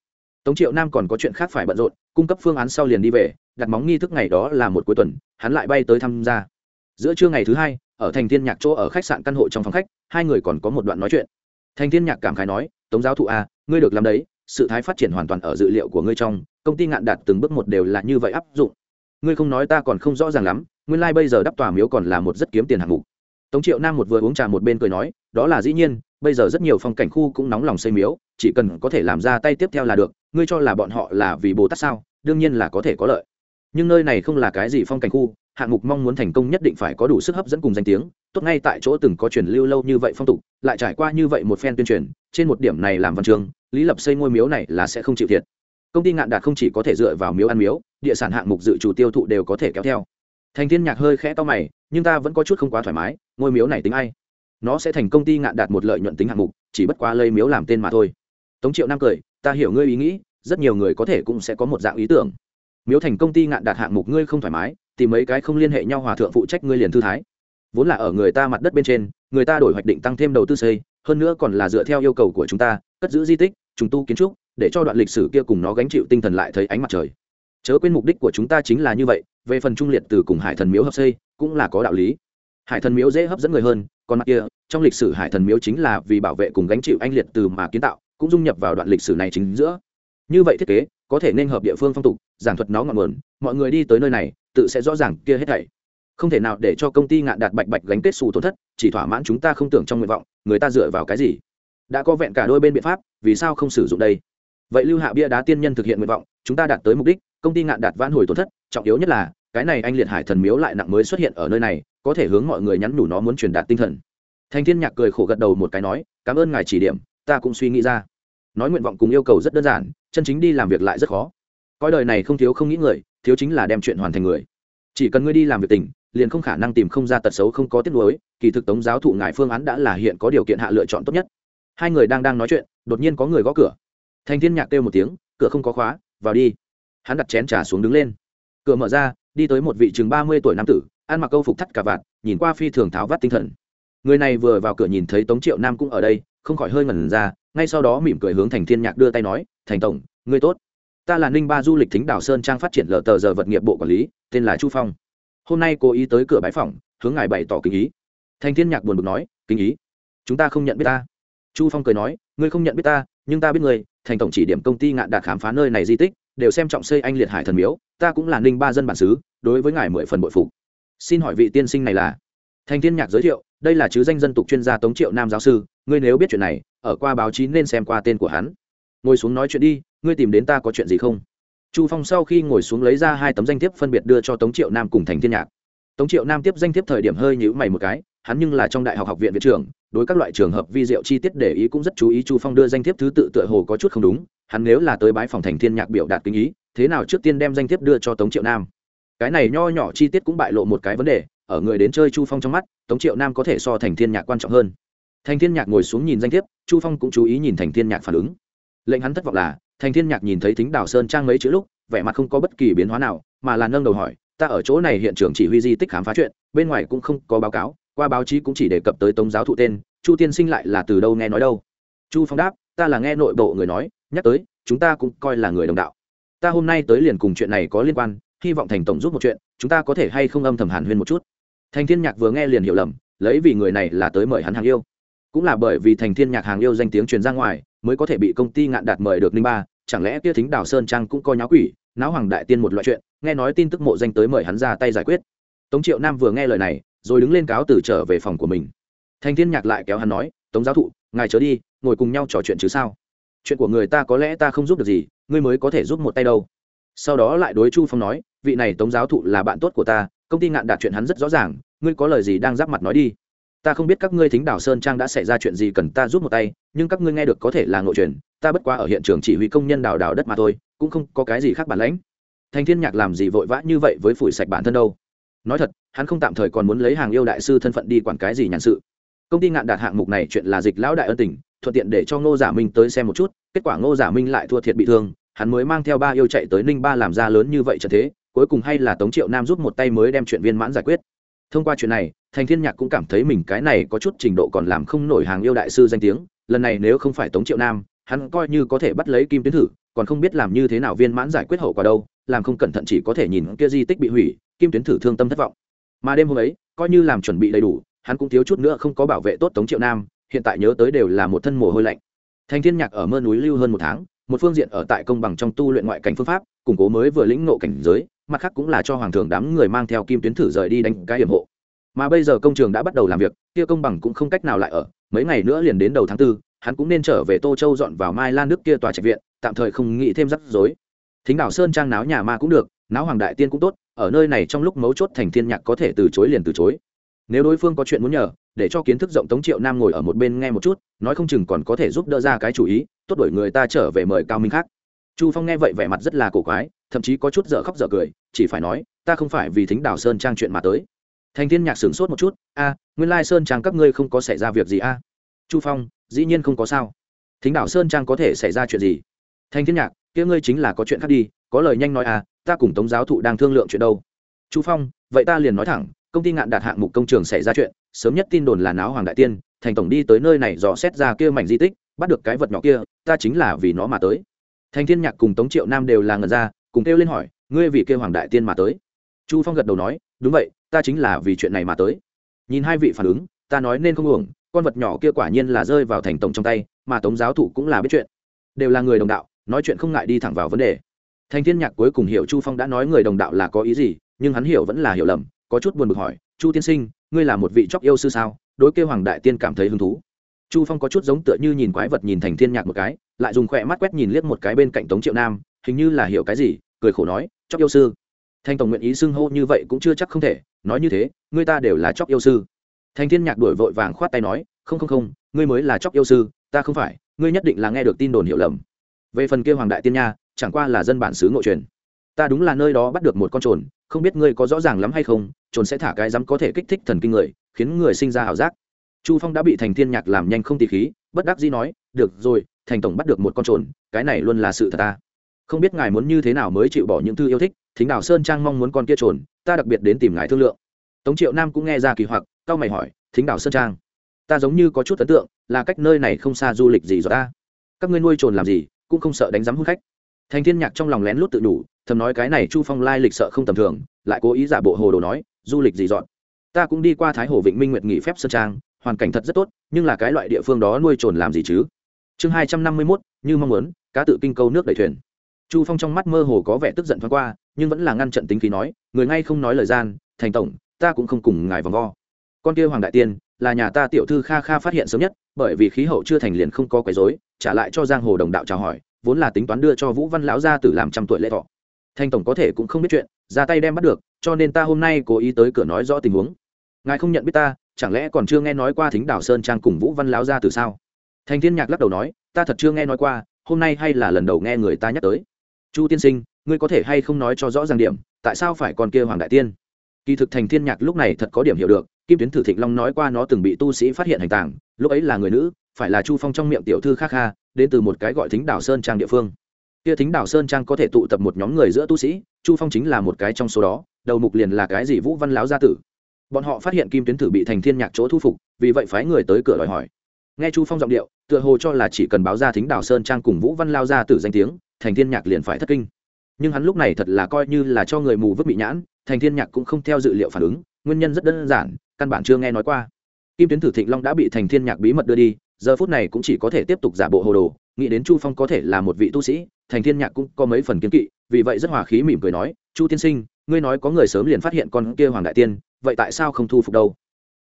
Tống triệu nam còn có chuyện khác phải bận rộn, cung cấp phương án sau liền đi về, đặt móng nghi thức ngày đó là một cuối tuần, hắn lại bay tới tham gia. Giữa trưa ngày thứ hai, ở thành thiên nhạc chỗ ở khách sạn căn hộ trong phòng khách, hai người còn có một đoạn nói chuyện. Thành thiên nhạc cảm khái nói, tống giáo thụ a ngươi được làm đấy, sự thái phát triển hoàn toàn ở dự liệu của ngươi trong, công ty ngạn đạt từng bước một đều là như vậy áp dụng. Ngươi không nói ta còn không rõ ràng lắm, nguyên lai、like、bây giờ đắp tòa miếu còn là một rất kiếm tiền hạng mục. Tống triệu nam một vừa uống trà một bên cười nói, đó là dĩ nhiên, bây giờ rất nhiều phong cảnh khu cũng nóng lòng xây miếu, chỉ cần có thể làm ra tay tiếp theo là được, ngươi cho là bọn họ là vì bồ tát sao? Đương nhiên là có thể có lợi nhưng nơi này không là cái gì phong cảnh khu, hạng mục mong muốn thành công nhất định phải có đủ sức hấp dẫn cùng danh tiếng, tốt ngay tại chỗ từng có truyền lưu lâu như vậy phong tục, lại trải qua như vậy một phen tuyên truyền, trên một điểm này làm văn trường lý lập xây ngôi miếu này là sẽ không chịu thiệt. Công ty ngạn đạt không chỉ có thể dựa vào miếu ăn miếu, địa sản hạng mục dự trù tiêu thụ đều có thể kéo theo. Thành thiên nhạc hơi khẽ to mày, nhưng ta vẫn có chút không quá thoải mái, ngôi miếu này tính ai? Nó sẽ thành công ty ngạn đạt một lợi nhuận tính hạng mục, chỉ bất quá lây miếu làm tên mà thôi. Tống triệu nam cười, ta hiểu ngươi ý nghĩ, rất nhiều người có thể cũng sẽ có một dạng ý tưởng miếu thành công ty ngạn đạt hạng mục ngươi không thoải mái, tìm mấy cái không liên hệ nhau hòa thượng phụ trách ngươi liền thư thái. Vốn là ở người ta mặt đất bên trên, người ta đổi hoạch định tăng thêm đầu tư xây, hơn nữa còn là dựa theo yêu cầu của chúng ta, cất giữ di tích, trùng tu kiến trúc, để cho đoạn lịch sử kia cùng nó gánh chịu tinh thần lại thấy ánh mặt trời. Chớ quên mục đích của chúng ta chính là như vậy, về phần trung liệt từ cùng hải thần miếu hợp xây, cũng là có đạo lý. Hải thần miếu dễ hấp dẫn người hơn, còn mặt kia, trong lịch sử hải thần miếu chính là vì bảo vệ cùng gánh chịu anh liệt từ mà kiến tạo, cũng dung nhập vào đoạn lịch sử này chính giữa như vậy thiết kế, có thể nên hợp địa phương phong tục, giảng thuật nó ngọn nguồn, mọi người đi tới nơi này, tự sẽ rõ ràng kia hết thảy. Không thể nào để cho công ty ngạn đạt bạch bạch gánh kết xù tổn thất, chỉ thỏa mãn chúng ta không tưởng trong nguyện vọng, người ta dựa vào cái gì? Đã có vẹn cả đôi bên biện pháp, vì sao không sử dụng đây? Vậy lưu hạ bia đá tiên nhân thực hiện nguyện vọng, chúng ta đạt tới mục đích, công ty ngạn đạt vãn hồi tổn thất, trọng yếu nhất là, cái này anh liệt hải thần miếu lại nặng mới xuất hiện ở nơi này, có thể hướng mọi người nhắn nhủ nó muốn truyền đạt tinh thần. Thành thiên nhạc cười khổ gật đầu một cái nói, cảm ơn ngài chỉ điểm, ta cũng suy nghĩ ra. Nói nguyện vọng cùng yêu cầu rất đơn giản chân chính đi làm việc lại rất khó. Coi đời này không thiếu không nghĩ người, thiếu chính là đem chuyện hoàn thành người. Chỉ cần ngươi đi làm việc tỉnh liền không khả năng tìm không ra tật xấu không có tiết lối kỳ thực tống giáo thụ ngài phương án đã là hiện có điều kiện hạ lựa chọn tốt nhất. Hai người đang đang nói chuyện, đột nhiên có người gõ cửa. Thành thiên nhạc kêu một tiếng, cửa không có khóa, vào đi. Hắn đặt chén trà xuống đứng lên. Cửa mở ra, đi tới một vị chừng ba mươi tuổi nam tử, ăn mặc câu phục thắt cả vạt, nhìn qua phi thường tháo vát tinh thần. Người này vừa vào cửa nhìn thấy tống triệu nam cũng ở đây, không khỏi hơi ngẩn ra, ngay sau đó mỉm cười hướng thành thiên nhạc đưa tay nói thành tổng, ngươi tốt. Ta là ninh ba du lịch thính đảo sơn trang phát triển lờ tờ giờ vật nghiệp bộ quản lý, tên là chu phong. Hôm nay cố ý tới cửa bãi phòng hướng ngài bày tỏ kính ý. Thành thiên nhạc buồn bực nói, kính ý. Chúng ta không nhận biết ta. Chu phong cười nói, ngươi không nhận biết ta, nhưng ta biết ngươi, thành tổng chỉ điểm công ty ngạn đạt khám phá nơi này di tích, đều xem trọng xây anh liệt hải thần miếu, ta cũng là ninh ba dân bản xứ, đối với ngài mười phần bội phục. Xin hỏi vị tiên sinh này là? Thành thiên nhạc giới thiệu, đây là chứ danh dân tục chuyên gia tống triệu nam giáo sư, ngươi nếu biết chuyện này, ở qua báo chí nên xem qua tên của hắn ngồi xuống nói chuyện đi, ngươi tìm đến ta có chuyện gì không? Chu phong sau khi ngồi xuống lấy ra hai tấm danh thiếp phân biệt đưa cho tống triệu nam cùng thành thiên nhạc. Tống triệu nam tiếp danh thiếp thời điểm hơi nhữ mày một cái, hắn nhưng là trong đại học học viện viện trưởng, đối các loại trường hợp vi diệu chi tiết để ý cũng rất chú ý, chu phong đưa danh thiếp thứ tự tựa hồ có chút không đúng, hắn nếu là tới bái phòng thành thiên nhạc biểu đạt kinh ý, thế nào trước tiên đem danh thiếp đưa cho tống triệu nam? Cái này nho nhỏ chi tiết cũng bại lộ một cái vấn đề, ở người đến chơi chu phong trong mắt, tống triệu nam có thể so thành thiên nhạc quan trọng hơn. Thành thiên nhạc ngồi xuống nhìn danh thiếp, chu phong cũng chú ý nhìn thành thiên nhạc phản ứng lệnh hắn thất vọng là, thành thiên nhạc nhìn thấy thính đảo sơn trang mấy chữ lúc, vẻ mặt không có bất kỳ biến hóa nào, mà là nâng đầu hỏi, ta ở chỗ này hiện trường chỉ huy di tích khám phá chuyện, bên ngoài cũng không có báo cáo, qua báo chí cũng chỉ đề cập tới tống giáo thụ tên, chu tiên sinh lại là từ đâu nghe nói đâu? Chu phong đáp, ta là nghe nội bộ người nói, nhắc tới, chúng ta cũng coi là người đồng đạo. Ta hôm nay tới liền cùng chuyện này có liên quan, hy vọng thành tổng giúp một chuyện, chúng ta có thể hay không âm thầm hàn huyên một chút? Thành thiên nhạc vừa nghe liền hiểu lầm, lấy vì người này là tới mời hắn hàng yêu. Cũng là bởi vì thành thiên nhạc hàng yêu danh tiếng truyền ra ngoài mới có thể bị công ty ngạn đạt mời được ninh ba, chẳng lẽ kia thính đào sơn trang cũng coi nháo quỷ, náo hoàng đại tiên một loại chuyện, nghe nói tin tức mộ danh tới mời hắn ra tay giải quyết. Tống triệu nam vừa nghe lời này, rồi đứng lên cáo từ trở về phòng của mình. Thành thiên nhạc lại kéo hắn nói, tống giáo thụ, ngài chớ đi, ngồi cùng nhau trò chuyện chứ sao? Chuyện của người ta có lẽ ta không giúp được gì, ngươi mới có thể giúp một tay đâu. Sau đó lại đối chu phong nói, vị này tống giáo thụ là bạn tốt của ta, công ty ngạn đạt chuyện hắn rất rõ ràng, ngươi có lời gì đang giáp mặt nói đi ta không biết các ngươi thính đảo sơn trang đã xảy ra chuyện gì cần ta giúp một tay, nhưng các ngươi nghe được có thể là nội truyền, ta bất quá ở hiện trường chỉ huy công nhân đào đào đất mà thôi, cũng không có cái gì khác bản lãnh. Thành thiên nhạc làm gì vội vã như vậy với phủi sạch bản thân đâu? Nói thật, hắn không tạm thời còn muốn lấy hàng yêu đại sư thân phận đi quản cái gì nhàn sự. Công ty ngạn đạt hạng mục này chuyện là dịch lão đại ân tình, thuận tiện để cho ngô giả minh tới xem một chút, kết quả ngô giả minh lại thua thiệt bị thương, hắn mới mang theo ba yêu chạy tới ninh ba làm ra lớn như vậy trở thế, cuối cùng hay là tống triệu nam giúp một tay mới đem chuyện viên mãn giải quyết. Thông qua chuyện này thành thiên nhạc cũng cảm thấy mình cái này có chút trình độ còn làm không nổi hàng yêu đại sư danh tiếng, lần này nếu không phải tống triệu nam, hắn coi như có thể bắt lấy kim tuyến thử, còn không biết làm như thế nào viên mãn giải quyết hậu quả đâu, làm không cẩn thận chỉ có thể nhìn kia di tích bị hủy, kim tuyến thử thương tâm thất vọng. Mà đêm hôm ấy, coi như làm chuẩn bị đầy đủ, hắn cũng thiếu chút nữa không có bảo vệ tốt tống triệu nam, hiện tại nhớ tới đều là một thân mồ hôi lạnh. Thành thiên nhạc ở mơ núi lưu hơn một tháng, một phương diện ở tại công bằng trong tu luyện ngoại cảnh phương pháp, củng cố mới vừa lĩnh ngộ cảnh giới, mặt khác cũng là cho hoàng thường đám người mang theo kim tuyến thử rời đi đánh cái hiểm hộ mà bây giờ công trường đã bắt đầu làm việc, kia công bằng cũng không cách nào lại ở. Mấy ngày nữa liền đến đầu tháng tư, hắn cũng nên trở về tô châu dọn vào mai lan nước kia tòa trạch viện, tạm thời không nghĩ thêm rắc rối. Thính đảo sơn trang náo nhà ma cũng được, náo hoàng đại tiên cũng tốt, ở nơi này trong lúc mấu chốt thành thiên nhạc có thể từ chối liền từ chối. Nếu đối phương có chuyện muốn nhờ, để cho kiến thức rộng tống triệu nam ngồi ở một bên nghe một chút, nói không chừng còn có thể giúp đỡ ra cái chủ ý, tốt đổi người ta trở về mời cao minh khác. Chu phong nghe vậy vẻ mặt rất là cổ quái, thậm chí có chút dở khóc dở cười, chỉ phải nói, ta không phải vì thính đảo sơn trang chuyện mà tới thành thiên nhạc sửng sốt một chút, a, nguyên lai sơn trang các ngươi không có xảy ra việc gì a? Chu phong, dĩ nhiên không có sao. Thính đảo sơn trang có thể xảy ra chuyện gì? Thành thiên nhạc, kia ngươi chính là có chuyện khác đi, có lời nhanh nói à ta cùng tống giáo thụ đang thương lượng chuyện đâu. Chu phong, vậy ta liền nói thẳng, công ty ngạn đạt hạng mục công trường xảy ra chuyện, sớm nhất tin đồn là náo hoàng đại tiên, thành tổng đi tới nơi này dò xét ra kia mảnh di tích, bắt được cái vật nhỏ kia, ta chính là vì nó mà tới. Thành thiên nhạc cùng tống triệu nam đều là ngần ra, cùng kêu lên hỏi, ngươi vì kêu hoàng đại tiên mà tới? Chu phong gật đầu nói, đúng vậy ta chính là vì chuyện này mà tới. Nhìn hai vị phản ứng, ta nói nên không uổng, con vật nhỏ kia quả nhiên là rơi vào thành tổng trong tay, mà tống giáo thụ cũng là biết chuyện. Đều là người đồng đạo, nói chuyện không ngại đi thẳng vào vấn đề. Thành thiên nhạc cuối cùng hiểu chu phong đã nói người đồng đạo là có ý gì, nhưng hắn hiểu vẫn là hiểu lầm, có chút buồn bực hỏi, chu tiên sinh, ngươi là một vị chóc yêu sư sao? Đối kêu hoàng đại tiên cảm thấy hứng thú. Chu phong có chút giống tựa như nhìn quái vật nhìn thành thiên nhạc một cái, lại dùng khỏe mắt quét nhìn liếc một cái bên cạnh tống triệu nam, hình như là hiểu cái gì, cười khổ nói, chóc yêu sư. Thanh tổng nguyện ý xưng hô như vậy cũng chưa chắc không thể nói như thế, người ta đều là chóc yêu sư. Thành thiên nhạc đuổi vội vàng khoát tay nói, không không không, ngươi mới là chóc yêu sư, ta không phải, ngươi nhất định là nghe được tin đồn hiểu lầm. Về phần kia hoàng đại tiên nha, chẳng qua là dân bản xứ ngộ truyền. Ta đúng là nơi đó bắt được một con trồn, không biết ngươi có rõ ràng lắm hay không, trồn sẽ thả cái dám có thể kích thích thần kinh người, khiến người sinh ra ảo giác. Chu phong đã bị thành thiên nhạc làm nhanh không tì khí, bất đắc dĩ nói, được rồi, thành tổng bắt được một con trồn, cái này luôn là sự thật ta. Không biết ngài muốn như thế nào mới chịu bỏ những thư yêu thích, thính đảo sơn trang mong muốn con kia trồn ta đặc biệt đến tìm ngài thương lượng. Tống triệu nam cũng nghe ra kỳ hoặc cao mày hỏi, thính đảo sơn trang, ta giống như có chút ấn tượng, là cách nơi này không xa du lịch gì rồi ta. Các ngươi nuôi trồn làm gì, cũng không sợ đánh giám hút khách. Thành thiên nhạc trong lòng lén lút tự đủ thầm nói cái này chu phong lai lịch sợ không tầm thường, lại cố ý giả bộ hồ đồ nói, du lịch gì dọn? Ta cũng đi qua thái hồ vịnh minh nguyệt nghỉ phép sơn trang, hoàn cảnh thật rất tốt, nhưng là cái loại địa phương đó nuôi trồn làm gì chứ? Chương hai trăm năm mươi mốt, như mong muốn, cá tự kinh câu nước đẩy thuyền. Chu phong trong mắt mơ hồ có vẻ tức giận thoáng qua nhưng vẫn là ngăn trận tính khí nói, người ngay không nói lời gian, thành tổng, ta cũng không cùng ngài vòng vo. Con kia hoàng đại tiên, là nhà ta tiểu thư kha kha phát hiện sớm nhất, bởi vì khí hậu chưa thành liền không có quấy rối, trả lại cho giang hồ đồng đạo chào hỏi, vốn là tính toán đưa cho vũ văn lão gia tử làm trăm tuổi lễ thọ. Thanh tổng có thể cũng không biết chuyện, ra tay đem bắt được, cho nên ta hôm nay cố ý tới cửa nói rõ tình huống. Ngài không nhận biết ta, chẳng lẽ còn chưa nghe nói qua thính đảo sơn trang cùng vũ văn lão gia tử sao? Thành thiên nhạc lắc đầu nói, ta thật chưa nghe nói qua, hôm nay hay là lần đầu nghe người ta nhắc tới. Chu tiên sinh ngươi có thể hay không nói cho rõ ràng điểm, tại sao phải còn kia hoàng đại tiên? Kỳ thực thành thiên nhạc lúc này thật có điểm hiểu được, kim tuyến thử thịnh long nói qua nó từng bị tu sĩ phát hiện hành tàng, lúc ấy là người nữ, phải là chu phong trong miệng tiểu thư khác kha, đến từ một cái gọi thính đảo sơn trang địa phương. Kia thính đảo sơn trang có thể tụ tập một nhóm người giữa tu sĩ, chu phong chính là một cái trong số đó, đầu mục liền là cái gì vũ văn láo gia tử. Bọn họ phát hiện kim tuyến thử bị thành thiên nhạc chỗ thu phục, vì vậy phái người tới cửa đòi hỏi. Nghe chu phong giọng điệu, tựa hồ cho là chỉ cần báo ra thính đảo sơn trang cùng vũ văn lao gia tử danh tiếng, thành thiên nhạc liền phải thất kinh nhưng hắn lúc này thật là coi như là cho người mù vứt bị nhãn, thành thiên nhạc cũng không theo dự liệu phản ứng, nguyên nhân rất đơn giản, căn bản chưa nghe nói qua. Kim tuyến thử thịnh long đã bị thành thiên nhạc bí mật đưa đi, giờ phút này cũng chỉ có thể tiếp tục giả bộ hồ đồ, nghĩ đến chu phong có thể là một vị tu sĩ, thành thiên nhạc cũng có mấy phần kiến kỵ, vì vậy rất hòa khí mỉm cười nói, chu tiên sinh, ngươi nói có người sớm liền phát hiện con kia hoàng đại tiên, vậy tại sao không thu phục đâu?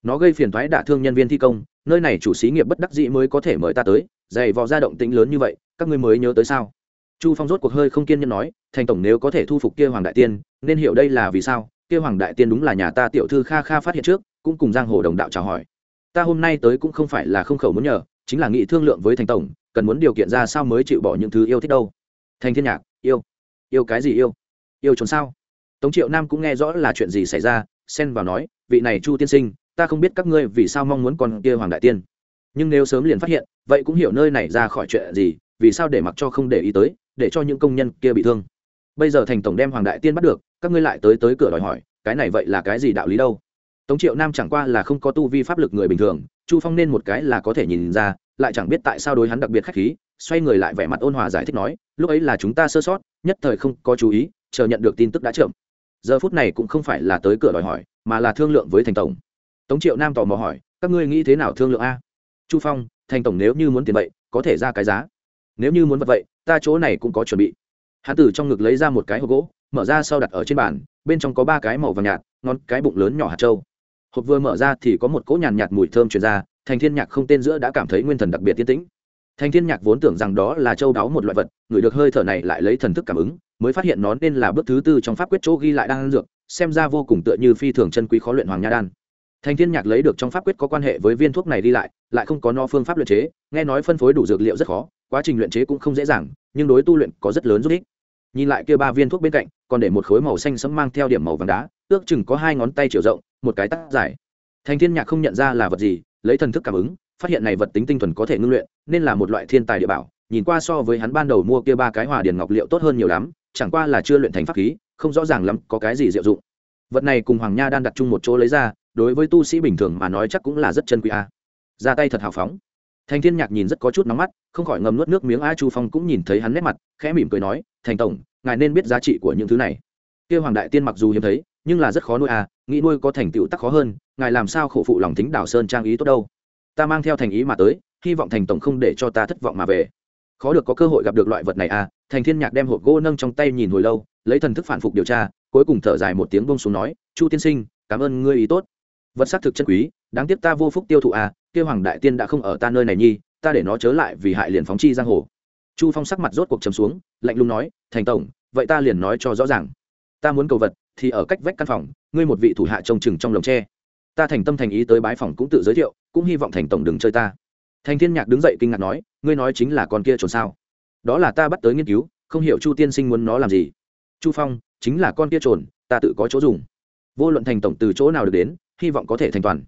Nó gây phiền thoái đả thương nhân viên thi công, nơi này chủ xí nghiệp bất đắc dĩ mới có thể mời ta tới, dày vò ra động tĩnh lớn như vậy, các ngươi mới nhớ tới sao? Chu phong rốt cuộc hơi không kiên nhẫn nói, thành tổng nếu có thể thu phục kia hoàng đại tiên, nên hiểu đây là vì sao, kia hoàng đại tiên đúng là nhà ta tiểu thư kha kha phát hiện trước, cũng cùng giang hồ đồng đạo chào hỏi. Ta hôm nay tới cũng không phải là không khẩu muốn nhờ, chính là nghị thương lượng với thành tổng, cần muốn điều kiện ra sao mới chịu bỏ những thứ yêu thích đâu. Thành thiên nhạc, yêu yêu cái gì yêu? Yêu trốn sao? Tống triệu nam cũng nghe rõ là chuyện gì xảy ra, xen vào nói, vị này chu tiên sinh, ta không biết các ngươi vì sao mong muốn con kia hoàng đại tiên. Nhưng nếu sớm liền phát hiện, vậy cũng hiểu nơi này ra khỏi chuyện gì, vì sao để mặc cho không để ý tới để cho những công nhân kia bị thương. Bây giờ thành tổng đem hoàng đại tiên bắt được, các ngươi lại tới tới cửa đòi hỏi, cái này vậy là cái gì đạo lý đâu? Tống triệu nam chẳng qua là không có tu vi pháp lực người bình thường, chu phong nên một cái là có thể nhìn ra, lại chẳng biết tại sao đối hắn đặc biệt khách khí, xoay người lại vẻ mặt ôn hòa giải thích nói, lúc ấy là chúng ta sơ sót, nhất thời không có chú ý, chờ nhận được tin tức đã chậm. Giờ phút này cũng không phải là tới cửa đòi hỏi, mà là thương lượng với thành tổng. Tống triệu nam tò mò hỏi, các ngươi nghĩ thế nào thương lượng a? Chu phong, thành tổng nếu như muốn tiền vậy, có thể ra cái giá nếu như muốn vật vậy, ta chỗ này cũng có chuẩn bị. Hắn từ trong ngực lấy ra một cái hộp gỗ, mở ra sau đặt ở trên bàn, bên trong có ba cái màu vàng nhạt, ngón cái bụng lớn nhỏ hạt trâu hộp vừa mở ra thì có một cỗ nhàn nhạt mùi thơm truyền ra, thành thiên nhạc không tên giữa đã cảm thấy nguyên thần đặc biệt tiên tĩnh. Thành thiên nhạc vốn tưởng rằng đó là châu đáo một loại vật, người được hơi thở này lại lấy thần thức cảm ứng, mới phát hiện nó nên là bước thứ tư trong pháp quyết chỗ ghi lại đan dược, xem ra vô cùng tựa như phi thường chân quý khó luyện hoàng nha đan thành thiên nhạc lấy được trong pháp quyết có quan hệ với viên thuốc này đi lại lại không có no phương pháp luyện chế, nghe nói phân phối đủ dược liệu rất khó, quá trình luyện chế cũng không dễ dàng, nhưng đối tu luyện có rất lớn giúp ích. Nhìn lại kia ba viên thuốc bên cạnh, còn để một khối màu xanh sẫm mang theo điểm màu vàng đá, ước chừng có hai ngón tay chiều rộng, một cái tắt dài. Thành thiên nhạc không nhận ra là vật gì, lấy thần thức cảm ứng, phát hiện này vật tính tinh thuần có thể ngưng luyện, nên là một loại thiên tài địa bảo, nhìn qua so với hắn ban đầu mua kia ba cái hòa điền ngọc liệu tốt hơn nhiều lắm, chẳng qua là chưa luyện thành pháp khí, không rõ ràng lắm có cái gì diệu dụng. Vật này cùng hoàng nha đan đặt chung một chỗ lấy ra đối với tu sĩ bình thường mà nói chắc cũng là rất chân quý a. Ra tay thật hào phóng. Thành thiên nhạc nhìn rất có chút nóng mắt, không khỏi ngầm nuốt nước miếng a chu phong cũng nhìn thấy hắn nét mặt, khẽ mỉm cười nói, thành tổng, ngài nên biết giá trị của những thứ này. Kia hoàng đại tiên mặc dù hiếm thấy, nhưng là rất khó nuôi a, nghĩ nuôi có thành tựu tắc khó hơn, ngài làm sao khổ phụ lòng thính đảo sơn trang ý tốt đâu. Ta mang theo thành ý mà tới, hy vọng thành tổng không để cho ta thất vọng mà về. Khó được có cơ hội gặp được loại vật này à thành thiên nhạc đem hộp gỗ nâng trong tay nhìn hồi lâu, lấy thần thức phản phục điều tra, cuối cùng thở dài một tiếng bông xuống nói, chu tiên sinh, cảm ơn ngươi ý tốt vật xác thực chân quý, đáng tiếc ta vô phúc tiêu thụ à kêu hoàng đại tiên đã không ở ta nơi này nhi, ta để nó chớ lại vì hại liền phóng chi giang hồ. Chu phong sắc mặt rốt cuộc chấm xuống, lạnh lùng nói, thành tổng, vậy ta liền nói cho rõ ràng. Ta muốn cầu vật, thì ở cách vách căn phòng, ngươi một vị thủ hạ trông chừng trong lồng tre. Ta thành tâm thành ý tới bái phòng cũng tự giới thiệu, cũng hy vọng thành tổng đừng chơi ta. Thành thiên nhạc đứng dậy kinh ngạc nói, ngươi nói chính là con kia trốn sao? Đó là ta bắt tới nghiên cứu, không hiểu chu tiên sinh muốn nó làm gì. Chu phong, chính là con kia trồn ta tự có chỗ dùng. Vô luận thành tổng từ chỗ nào được đến hy vọng có thể thành toàn.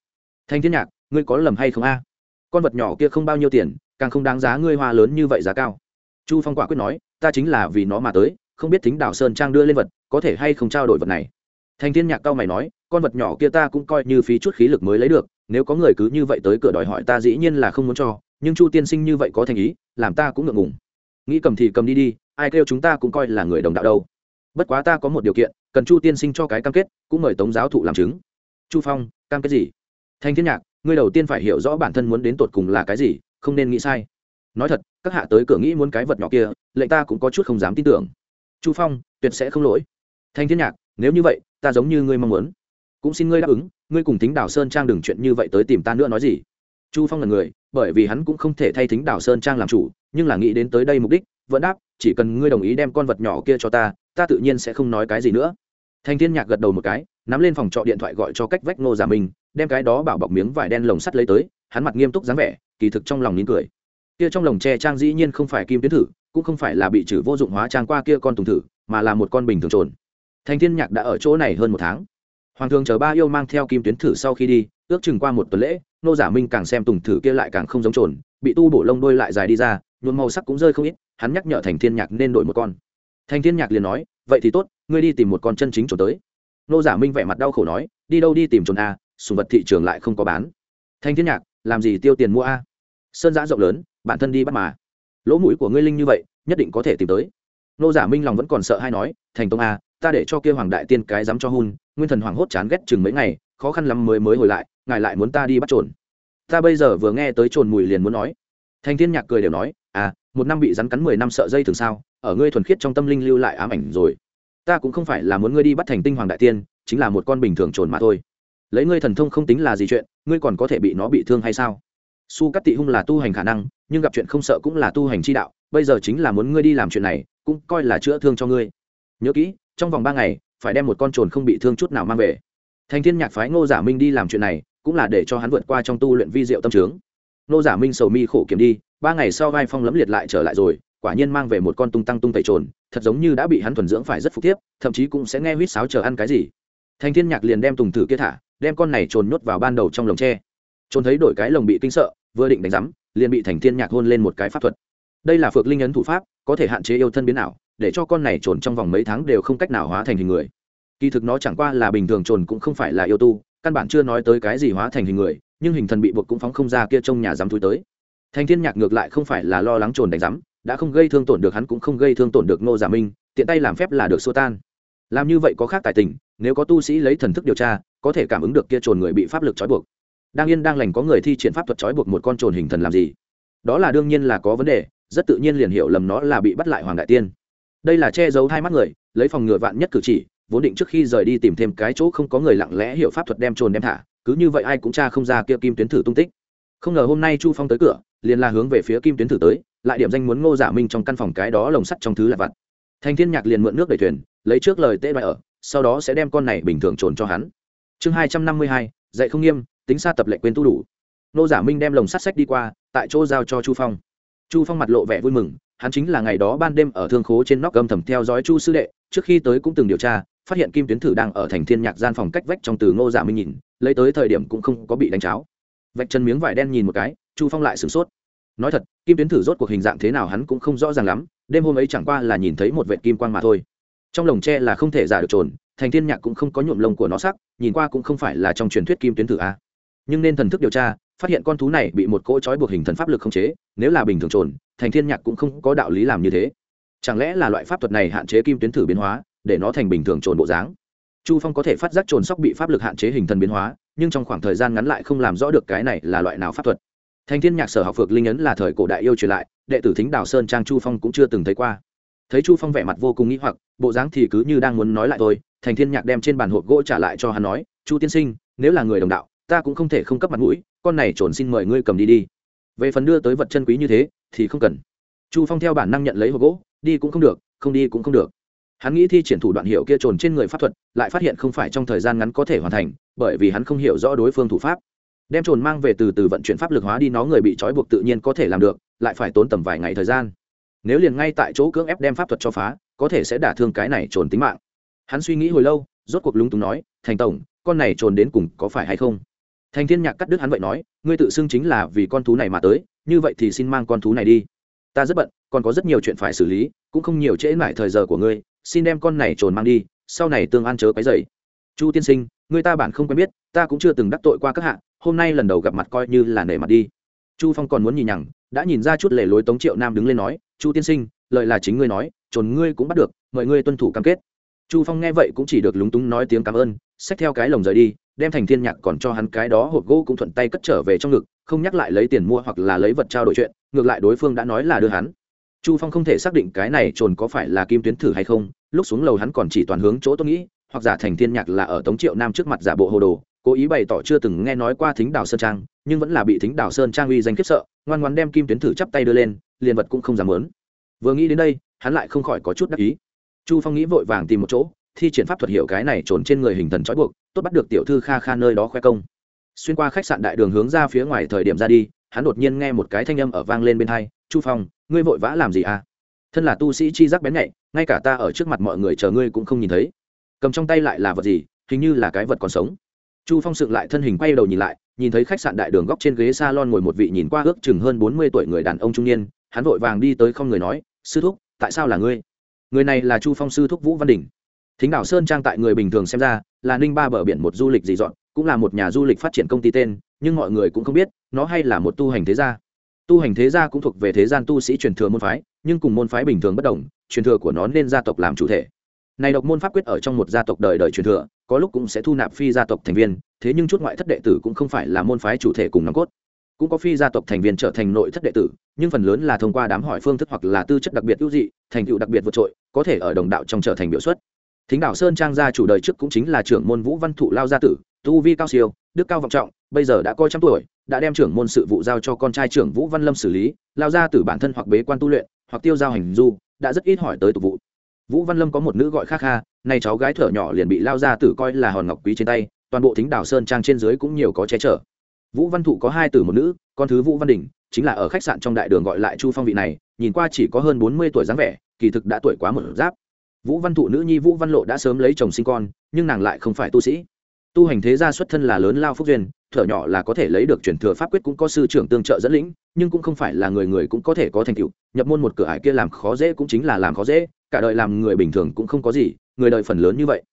Thanh thiên nhạc, ngươi có lầm hay không a? Con vật nhỏ kia không bao nhiêu tiền, càng không đáng giá ngươi hoa lớn như vậy giá cao. Chu phong quả quyết nói, ta chính là vì nó mà tới, không biết thính đảo sơn trang đưa lên vật, có thể hay không trao đổi vật này. Thanh thiên nhạc cao mày nói, con vật nhỏ kia ta cũng coi như phí chút khí lực mới lấy được, nếu có người cứ như vậy tới cửa đòi hỏi ta dĩ nhiên là không muốn cho, nhưng chu tiên sinh như vậy có thành ý, làm ta cũng ngượng ngùng. Nghĩ cầm thì cầm đi đi, ai kêu chúng ta cũng coi là người đồng đạo đâu. Bất quá ta có một điều kiện, cần chu tiên sinh cho cái cam kết, cũng mời tống giáo thụ làm chứng chu phong, cam kết gì? Thanh thiên nhạc, ngươi đầu tiên phải hiểu rõ bản thân muốn đến tột cùng là cái gì, không nên nghĩ sai. Nói thật, các hạ tới cửa nghĩ muốn cái vật nhỏ kia, lệnh ta cũng có chút không dám tin tưởng. Chu phong, tuyệt sẽ không lỗi. Thanh thiên nhạc, nếu như vậy, ta giống như ngươi mong muốn. Cũng xin ngươi đáp ứng, ngươi cùng thính đảo sơn trang đừng chuyện như vậy tới tìm ta nữa nói gì. Chu phong là người, bởi vì hắn cũng không thể thay thính đảo sơn trang làm chủ, nhưng là nghĩ đến tới đây mục đích, vẫn đáp, chỉ cần ngươi đồng ý đem con vật nhỏ kia cho ta ta tự nhiên sẽ không nói cái gì nữa. Thanh thiên nhạc gật đầu một cái nắm lên phòng trọ điện thoại gọi cho cách vách ngô giả minh, đem cái đó bảo bọc miếng vải đen lồng sắt lấy tới, hắn mặt nghiêm túc dáng vẻ, kỳ thực trong lòng nín cười. Kia trong lồng tre trang dĩ nhiên không phải kim tuyến thử, cũng không phải là bị trừ vô dụng hóa trang qua kia con tùng thử, mà là một con bình thường trồn. Thành thiên nhạc đã ở chỗ này hơn một tháng. Hoàng thường chờ ba yêu mang theo kim tuyến thử sau khi đi, ước chừng qua một tuần lễ nô giả minh càng xem tùng thử kia lại càng không giống trồn, bị tu bổ lông đôi lại dài đi ra, nhuộm màu sắc cũng rơi không ít, hắn nhắc nhở thành thiên nhạc nên đổi một con. Thành thiên nhạc liền nói, vậy thì tốt, ngươi đi tìm một con chân chính trồn tới nô giả minh vẻ mặt đau khổ nói, đi đâu đi tìm trồn a à, sùng vật thị trường lại không có bán. Thanh thiên nhạc, làm gì tiêu tiền mua a sơn giã rộng lớn, bản thân đi bắt mà. Lỗ mũi của ngươi linh như vậy, nhất định có thể tìm tới. Nô giả minh lòng vẫn còn sợ hay nói, thành tông a ta để cho kia hoàng đại tiên cái dám cho hun, nguyên thần hoàng hốt chán ghét chừng mấy ngày, khó khăn lắm mới mới hồi lại, ngài lại muốn ta đi bắt trồn. Ta bây giờ vừa nghe tới trồn mùi liền muốn nói. Thanh thiên nhạc cười đều nói à một năm bị rắn cắn mười năm sợ dây thường sao, ở ngươi thuần khiết trong tâm linh lưu lại ám ảnh rồi ta cũng không phải là muốn ngươi đi bắt thành tinh hoàng đại tiên, chính là một con bình thường trồn mà thôi. Lấy ngươi thần thông không tính là gì chuyện, ngươi còn có thể bị nó bị thương hay sao? Su cắt tị hung là tu hành khả năng, nhưng gặp chuyện không sợ cũng là tu hành chi đạo, bây giờ chính là muốn ngươi đi làm chuyện này, cũng coi là chữa thương cho ngươi. Nhớ kỹ, trong vòng ba ngày, phải đem một con trồn không bị thương chút nào mang về. Thành thiên nhạc phái ngô giả minh đi làm chuyện này, cũng là để cho hắn vượt qua trong tu luyện vi diệu tâm trướng. Ngô giả minh sầu mi khổ kiểm đi, ba ngày sau vai phong lấm liệt lại trở lại rồi quả nhiên mang về một con tung tăng tung tẩy trồn, thật giống như đã bị hắn thuần dưỡng phải rất phục tiếp thậm chí cũng sẽ nghe huýt sáo chờ ăn cái gì. Thành thiên nhạc liền đem tùng thử kia thả, đem con này trồn nhốt vào ban đầu trong lồng tre. Trồn thấy đổi cái lồng bị kinh sợ, vừa định đánh rắm liền bị thành thiên nhạc hôn lên một cái pháp thuật. Đây là phược linh ấn thủ pháp, có thể hạn chế yêu thân biến ảo, để cho con này trồn trong vòng mấy tháng đều không cách nào hóa thành hình người. Kỳ thực nó chẳng qua là bình thường trồn cũng không phải là yêu tu, căn bản chưa nói tới cái gì hóa thành hình người, nhưng hình thần bị buộc cũng phóng không ra kia trong nhà dám thui tới. Thành thiên nhạc ngược lại không phải là lo lắng trồn đánh rắm đã không gây thương tổn được hắn cũng không gây thương tổn được ngô giả minh, tiện tay làm phép là được xua tan. Làm như vậy có khác tài tình, nếu có tu sĩ lấy thần thức điều tra, có thể cảm ứng được kia trồn người bị pháp lực trói buộc. Đang yên đang lành có người thi triển pháp thuật trói buộc một con trồn hình thần làm gì? Đó là đương nhiên là có vấn đề, rất tự nhiên liền hiểu lầm nó là bị bắt lại hoàng đại tiên. Đây là che giấu hai mắt người, lấy phòng ngừa vạn nhất cử chỉ, vốn định trước khi rời đi tìm thêm cái chỗ không có người lặng lẽ hiểu pháp thuật đem trồn đem thả, cứ như vậy ai cũng tra không ra kia kim tuyến thử tung tích. Không ngờ hôm nay chu phong tới cửa, liền là hướng về phía kim tuyến thử tới lại điểm danh muốn ngô giả minh trong căn phòng cái đó lồng sắt trong thứ là vặt. Thành thiên nhạc liền mượn nước đẩy thuyền, lấy trước lời tê đoại ở, sau đó sẽ đem con này bình thường trồn cho hắn. Chương hai trăm năm mươi hai, dạy không nghiêm, tính xa tập lệnh quên tu đủ. Ngô giả minh đem lồng sắt sách đi qua, tại chỗ giao cho chu phong. Chu phong mặt lộ vẻ vui mừng, hắn chính là ngày đó ban đêm ở thương khố trên nóc gầm thầm theo dõi chu sư đệ, trước khi tới cũng từng điều tra, phát hiện kim tuyến thử đang ở thành thiên nhạc gian phòng cách vách trong từ ngô giả minh nhìn, lấy tới thời điểm cũng không có bị đánh cháo. Vạch chân miếng vải đen nhìn một cái, chu phong lại sửng sốt nói thật, kim tuyến thử rốt cuộc hình dạng thế nào hắn cũng không rõ ràng lắm, đêm hôm ấy chẳng qua là nhìn thấy một vệ kim quang mà thôi. Trong lồng tre là không thể giả được trồn, thành thiên nhạc cũng không có nhuộm lông của nó sắc, nhìn qua cũng không phải là trong truyền thuyết kim tuyến thử a. Nhưng nên thần thức điều tra, phát hiện con thú này bị một cỗ trói buộc hình thần pháp lực không chế, nếu là bình thường trồn, thành thiên nhạc cũng không có đạo lý làm như thế. Chẳng lẽ là loại pháp thuật này hạn chế kim tuyến thử biến hóa, để nó thành bình thường trồn bộ dáng? Chu phong có thể phát giác trồn sóc bị pháp lực hạn chế hình thần biến hóa, nhưng trong khoảng thời gian ngắn lại không làm rõ được cái này là loại nào pháp thuật. Thanh thiên nhạc sở học phược linh ấn là thời cổ đại yêu truyền lại, đệ tử thính đào sơn trang chu phong cũng chưa từng thấy qua. Thấy chu phong vẻ mặt vô cùng nghĩ hoặc, bộ dáng thì cứ như đang muốn nói lại thôi thành thiên nhạc đem trên bàn hộp gỗ trả lại cho hắn nói, chu tiên sinh, nếu là người đồng đạo, ta cũng không thể không cấp mặt mũi, con này trồn xin mời ngươi cầm đi đi. Về phần đưa tới vật chân quý như thế, thì không cần. Chu phong theo bản năng nhận lấy hộp gỗ, đi cũng không được, không đi cũng không được. Hắn nghĩ thi triển thủ đoạn hiệu kia trồn trên người pháp thuật, lại phát hiện không phải trong thời gian ngắn có thể hoàn thành, bởi vì hắn không hiểu rõ đối phương thủ pháp đem trồn mang về từ từ vận chuyển pháp lực hóa đi, nó người bị trói buộc tự nhiên có thể làm được, lại phải tốn tầm vài ngày thời gian. Nếu liền ngay tại chỗ cưỡng ép đem pháp thuật cho phá, có thể sẽ đả thương cái này trồn tính mạng. Hắn suy nghĩ hồi lâu, rốt cuộc lúng túng nói, thành tổng, con này trồn đến cùng có phải hay không? Thành thiên nhạc cắt đứt hắn vậy nói, ngươi tự xưng chính là vì con thú này mà tới, như vậy thì xin mang con thú này đi. Ta rất bận, còn có rất nhiều chuyện phải xử lý, cũng không nhiều trễ mãi thời giờ của ngươi, xin đem con này trồn mang đi, sau này tương an chớ cái dậy chu tiên sinh người ta bản không quen biết, ta cũng chưa từng đắc tội qua các hạ hôm nay lần đầu gặp mặt coi như là nể mặt đi. Chu phong còn muốn nhìn nhằng, đã nhìn ra chút lề lối tống triệu nam đứng lên nói, chu tiên sinh lợi là chính ngươi nói trồn ngươi cũng bắt được, mời ngươi tuân thủ cam kết. Chu phong nghe vậy cũng chỉ được lúng túng nói tiếng cảm ơn, xách theo cái lồng rời đi, đem thành thiên nhạc còn cho hắn cái đó hộp gỗ cũng thuận tay cất trở về trong ngực, không nhắc lại lấy tiền mua hoặc là lấy vật trao đổi chuyện, ngược lại đối phương đã nói là đưa hắn. Chu phong không thể xác định cái này trồn có phải là kim tuyến thử hay không, lúc xuống lầu hắn còn chỉ toàn hướng chỗ tôi nghĩ, hoặc giả thành thiên nhạc là ở tống triệu nam trước mặt giả bộ hồ đồ cố ý bày tỏ chưa từng nghe nói qua thính đào sơn trang, nhưng vẫn là bị thính đào sơn trang uy danh khiếp sợ, ngoan ngoan đem kim tuyến thử chắp tay đưa lên, liền vật cũng không dám lớn vừa nghĩ đến đây, hắn lại không khỏi có chút đắc ý. Chu phong nghĩ vội vàng tìm một chỗ, thi triển pháp thuật hiệu cái này trồn trên người hình thần trói buộc, tốt bắt được tiểu thư kha kha nơi đó khoe công. Xuyên qua khách sạn đại đường hướng ra phía ngoài thời điểm ra đi, hắn đột nhiên nghe một cái thanh âm ở vang lên bên hai, chu phong, ngươi vội vã làm gì à? Thân là tu sĩ chi giác bén nhạy, ngay cả ta ở trước mặt mọi người chờ ngươi cũng không nhìn thấy. Cầm trong tay lại là vật gì, hình như là cái vật còn sống chu phong sượng lại thân hình quay đầu nhìn lại, nhìn thấy khách sạn đại đường góc trên ghế s a lon ngồi một vị nhìn qua ước chừng hơn bốn mươi tuổi người đàn ông trung niên, hắn vội vàng đi tới không người nói, sư thúc, tại sao là ngươi? Người này là chu phong sư thúc vũ văn đình thính đảo sơn trang tại người bình thường xem ra, là ninh ba bờ biển một du lịch dị dọn cũng là một nhà du lịch phát triển công ty tên, nhưng mọi người cũng không biết, nó hay là một tu hành thế gia. Tu hành thế gia cũng thuộc về thế gian tu sĩ truyền thừa môn phái, nhưng cùng môn phái bình thường bất đồng, truyền thừa của nó nên gia tộc làm chủ thể. Này độc môn pháp quyết ở trong một gia tộc đời đời truyền thừa có lúc cũng sẽ thu nạp phi gia tộc thành viên, thế nhưng chút ngoại thất đệ tử cũng không phải là môn phái chủ thể cùng nòng cốt. Cũng có phi gia tộc thành viên trở thành nội thất đệ tử, nhưng phần lớn là thông qua đám hỏi phương thức hoặc là tư chất đặc biệt ưu dị, thành tựu đặc biệt vượt trội, có thể ở đồng đạo trong trở thành biểu xuất. Thính đạo sơn trang gia chủ đời trước cũng chính là trưởng môn vũ văn thụ lao gia tử, tu vi cao siêu, đức cao vọng trọng, bây giờ đã coi trăm tuổi, đã đem trưởng môn sự vụ giao cho con trai trưởng vũ văn lâm xử lý, lao gia tử bản thân hoặc bế quan tu luyện, hoặc tiêu giao hành du, đã rất ít hỏi tới tục vụ vũ văn lâm có một nữ gọi khác kha, nay cháu gái thở nhỏ liền bị lao ra tử coi là hòn ngọc quý trên tay, toàn bộ thính đảo sơn trang trên dưới cũng nhiều có che chở. Vũ văn thụ có hai tử một nữ, con thứ vũ văn đình, chính là ở khách sạn trong đại đường gọi lại chu phong vị này, nhìn qua chỉ có hơn bốn mươi tuổi dáng vẻ, kỳ thực đã tuổi quá một giáp. Vũ văn thụ nữ nhi vũ văn lộ đã sớm lấy chồng sinh con, nhưng nàng lại không phải tu sĩ. Tu hành thế gia xuất thân là lớn lao phúc duyên thở nhỏ là có thể lấy được truyền thừa pháp quyết cũng có sư trưởng tương trợ dẫn lĩnh, nhưng cũng không phải là người người cũng có thể có thành tựu. Nhập môn một cửa ải kia làm khó dễ cũng chính là làm khó dễ, cả đời làm người bình thường cũng không có gì, người đời phần lớn như vậy.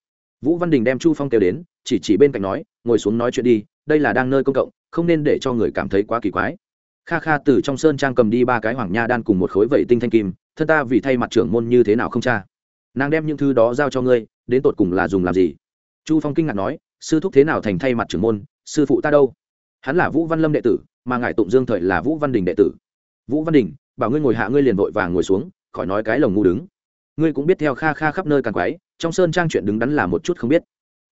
Vũ văn đình đem chu phong kêu đến, chỉ chỉ bên cạnh nói, ngồi xuống nói chuyện đi, đây là đang nơi công cộng, không nên để cho người cảm thấy quá kỳ quái. Kha kha từ trong sơn trang cầm đi ba cái hoàng nha đan cùng một khối vẩy tinh thanh kim, thân ta vì thay mặt trưởng môn như thế nào không cha? Nàng đem những thứ đó giao cho ngươi, đến tột cùng là dùng làm gì? Chu phong kinh ngạc nói, sư thúc thế nào thành thay mặt trưởng môn sư phụ ta đâu? Hắn là vũ văn lâm đệ tử, mà ngài tụng dương thời là vũ văn đình đệ tử. Vũ văn đình, bảo ngươi ngồi hạ ngươi liền vội vàng ngồi xuống, khỏi nói cái lồng ngu đứng. Ngươi cũng biết theo kha kha khắp nơi càng quái, trong sơn trang chuyện đứng đắn là một chút không biết.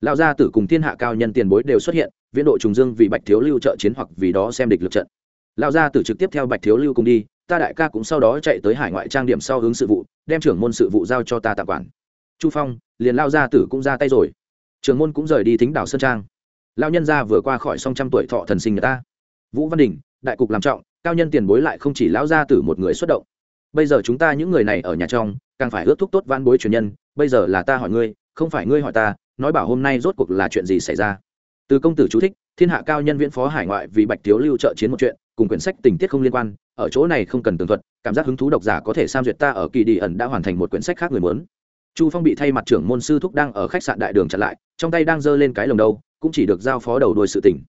Lão gia tử cùng thiên hạ cao nhân tiền bối đều xuất hiện, viễn độ trùng dương vì bạch thiếu lưu trợ chiến hoặc vì đó xem địch lực trận. Lão gia tử trực tiếp theo bạch thiếu lưu cùng đi, ta đại ca cũng sau đó chạy tới hải ngoại trang điểm sau hướng sự vụ, đem trưởng môn sự vụ giao cho ta tạm quản. Chu phong, liền lao gia tử cũng ra tay rồi. Trưởng môn cũng rời đi thính đảo sơn trang lao nhân gia vừa qua khỏi song trăm tuổi thọ thần sinh người ta. Vũ văn đình, đại cục làm trọng, cao nhân tiền bối lại không chỉ lão gia tử một người xuất động. Bây giờ chúng ta những người này ở nhà trong, càng phải ước thúc tốt van bối truyền nhân. Bây giờ là ta hỏi ngươi, không phải ngươi hỏi ta, nói bảo hôm nay rốt cuộc là chuyện gì xảy ra? Từ công tử chú thích, thiên hạ cao nhân viễn phó hải ngoại vì bạch thiếu lưu trợ chiến một chuyện, cùng quyển sách tình tiết không liên quan, ở chỗ này không cần tường thuật, cảm giác hứng thú độc giả có thể sam duyệt ta ở kỳ đi ẩn đã hoàn thành một quyển sách khác người muốn. Chu phong bị thay mặt trưởng môn sư thúc đang ở khách sạn đại đường chặn lại, trong tay đang giơ lên cái lồng đâu cũng chỉ được giao phó đầu đuôi sự tình.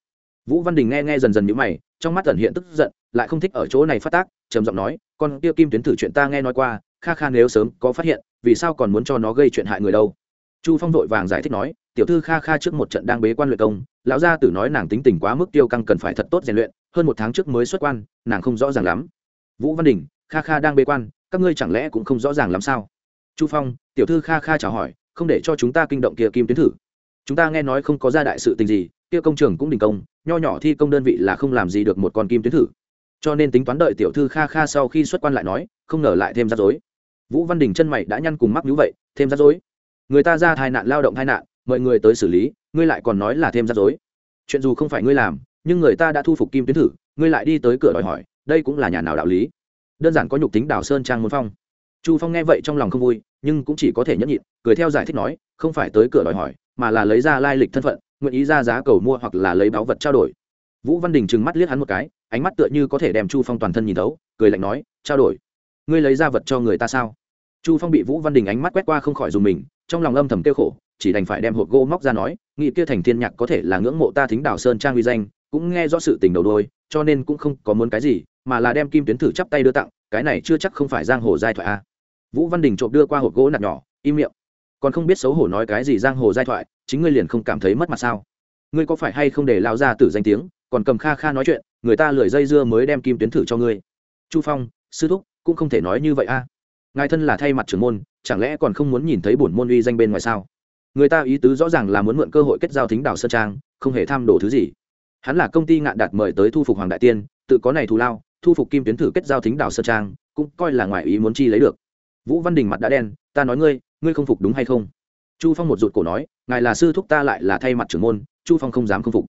Vũ văn đình nghe nghe dần dần nhíu mày, trong mắt ẩn hiện tức giận, lại không thích ở chỗ này phát tác, trầm giọng nói, con kia kim tuyến thử chuyện ta nghe nói qua, kha kha nếu sớm có phát hiện, vì sao còn muốn cho nó gây chuyện hại người đâu? Chu phong vội vàng giải thích nói, tiểu thư kha kha trước một trận đang bế quan luyện công, lão gia tử nói nàng tính tình quá mức tiêu căng cần phải thật tốt rèn luyện, hơn một tháng trước mới xuất quan, nàng không rõ ràng lắm. Vũ văn đình, kha kha đang bế quan, các ngươi chẳng lẽ cũng không rõ ràng lắm sao? Chu phong, tiểu thư kha kha chào hỏi, không để cho chúng ta kinh động kia kim tuyến thử chúng ta nghe nói không có gia đại sự tình gì, kia công trường cũng đình công, nho nhỏ thi công đơn vị là không làm gì được một con kim tuyến thử. Cho nên tính toán đợi tiểu thư kha kha sau khi xuất quan lại nói, không ngờ lại thêm rắc rối. Vũ văn đình chân mày đã nhăn cùng mắc như vậy, thêm rắc rối. Người ta ra tai nạn, lao động tai nạn, mọi người tới xử lý, ngươi lại còn nói là thêm rắc rối. Chuyện dù không phải ngươi làm, nhưng người ta đã thu phục kim tuyến thử, ngươi lại đi tới cửa đòi hỏi, đây cũng là nhà nào đạo lý? Đơn giản có nhục tính đào sơn trang muốn phong. Chu phong nghe vậy trong lòng không vui, nhưng cũng chỉ có thể nhẫn nhịn, cười theo giải thích nói, không phải tới cửa đòi hỏi mà là lấy ra lai lịch thân phận, nguyện ý ra giá cầu mua hoặc là lấy báu vật trao đổi. Vũ văn đình trừng mắt liếc hắn một cái, ánh mắt tựa như có thể đem chu phong toàn thân nhìn thấu, cười lạnh nói, trao đổi? Ngươi lấy ra vật cho người ta sao? Chu phong bị vũ văn đình ánh mắt quét qua không khỏi dùng mình, trong lòng âm thầm kêu khổ, chỉ đành phải đem hộp gỗ móc ra nói, nghị kia thành thiên nhạc có thể là ngưỡng mộ ta thính đảo sơn trang uy danh, cũng nghe rõ sự tình đầu đôi cho nên cũng không có muốn cái gì, mà là đem kim tuyến thử chắp tay đưa tặng, cái này chưa chắc không phải giang hồ giai thoại a. Vũ văn đình trộm đưa qua hộp gỗ nạt nhỏ, im miệng còn không biết xấu hổ nói cái gì giang hồ giai thoại, chính ngươi liền không cảm thấy mất mặt sao? Ngươi có phải hay không để lao ra tử danh tiếng, còn cầm kha kha nói chuyện, người ta lười dây dưa mới đem kim tuyến thử cho ngươi. Chu phong, sư thúc, cũng không thể nói như vậy a. Ngài thân là thay mặt trưởng môn, chẳng lẽ còn không muốn nhìn thấy bổn môn uy danh bên ngoài sao? Người ta ý tứ rõ ràng là muốn mượn cơ hội kết giao thính đảo sơn trang, không hề tham đồ thứ gì. Hắn là công ty ngạn đạt mời tới thu phục hoàng đại tiên, tự có này thù lao, thu phục kim tuyến thử kết giao thính đảo sơn trang, cũng coi là ngoài ý muốn chi lấy được. Vũ văn đình mặt đã đen, ta nói ngươi ngươi không phục đúng hay không? Chu phong một rụt cổ nói, ngài là sư thúc ta lại là thay mặt trưởng môn, chu phong không dám không phục.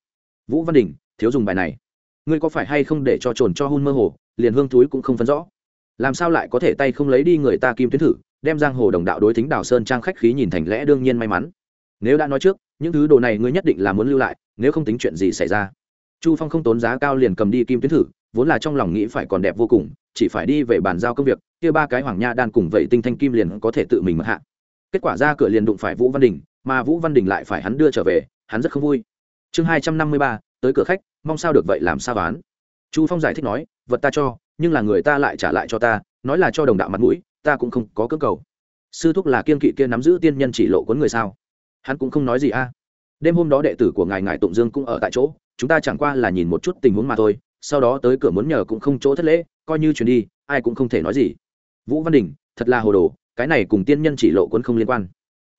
Vũ văn đình, thiếu dùng bài này. Ngươi có phải hay không để cho trồn cho hôn mơ hồ, liền hương túi cũng không phân rõ. Làm sao lại có thể tay không lấy đi người ta kim tuyến thử, đem giang hồ đồng đạo đối thính đào sơn trang khách khí nhìn thành lẽ đương nhiên may mắn. Nếu đã nói trước, những thứ đồ này ngươi nhất định là muốn lưu lại, nếu không tính chuyện gì xảy ra. Chu phong không tốn giá cao liền cầm đi kim tuyến thử, vốn là trong lòng nghĩ phải còn đẹp vô cùng, chỉ phải đi về bàn giao công việc, kia ba cái hoàng nha đan cùng vậy tinh thanh kim liền có thể tự mình mặc hạ kết quả ra cửa liền đụng phải vũ văn đình, mà vũ văn đình lại phải hắn đưa trở về, hắn rất không vui. Chương hai trăm năm mươi ba, tới cửa khách, mong sao được vậy làm sao bán chu phong giải thích nói, vật ta cho, nhưng là người ta lại trả lại cho ta, nói là cho đồng đạo mặt mũi, ta cũng không có cơ cầu. Sư thúc là kiên kỵ kia nắm giữ tiên nhân chỉ lộ cuốn người sao? Hắn cũng không nói gì a. Đêm hôm đó đệ tử của ngài ngài tụng dương cũng ở tại chỗ, chúng ta chẳng qua là nhìn một chút tình huống mà thôi, sau đó tới cửa muốn nhờ cũng không chỗ thất lễ, coi như chuyển đi, ai cũng không thể nói gì. Vũ văn đình, thật là hồ đồ cái này cùng tiên nhân chỉ lộ quân không liên quan.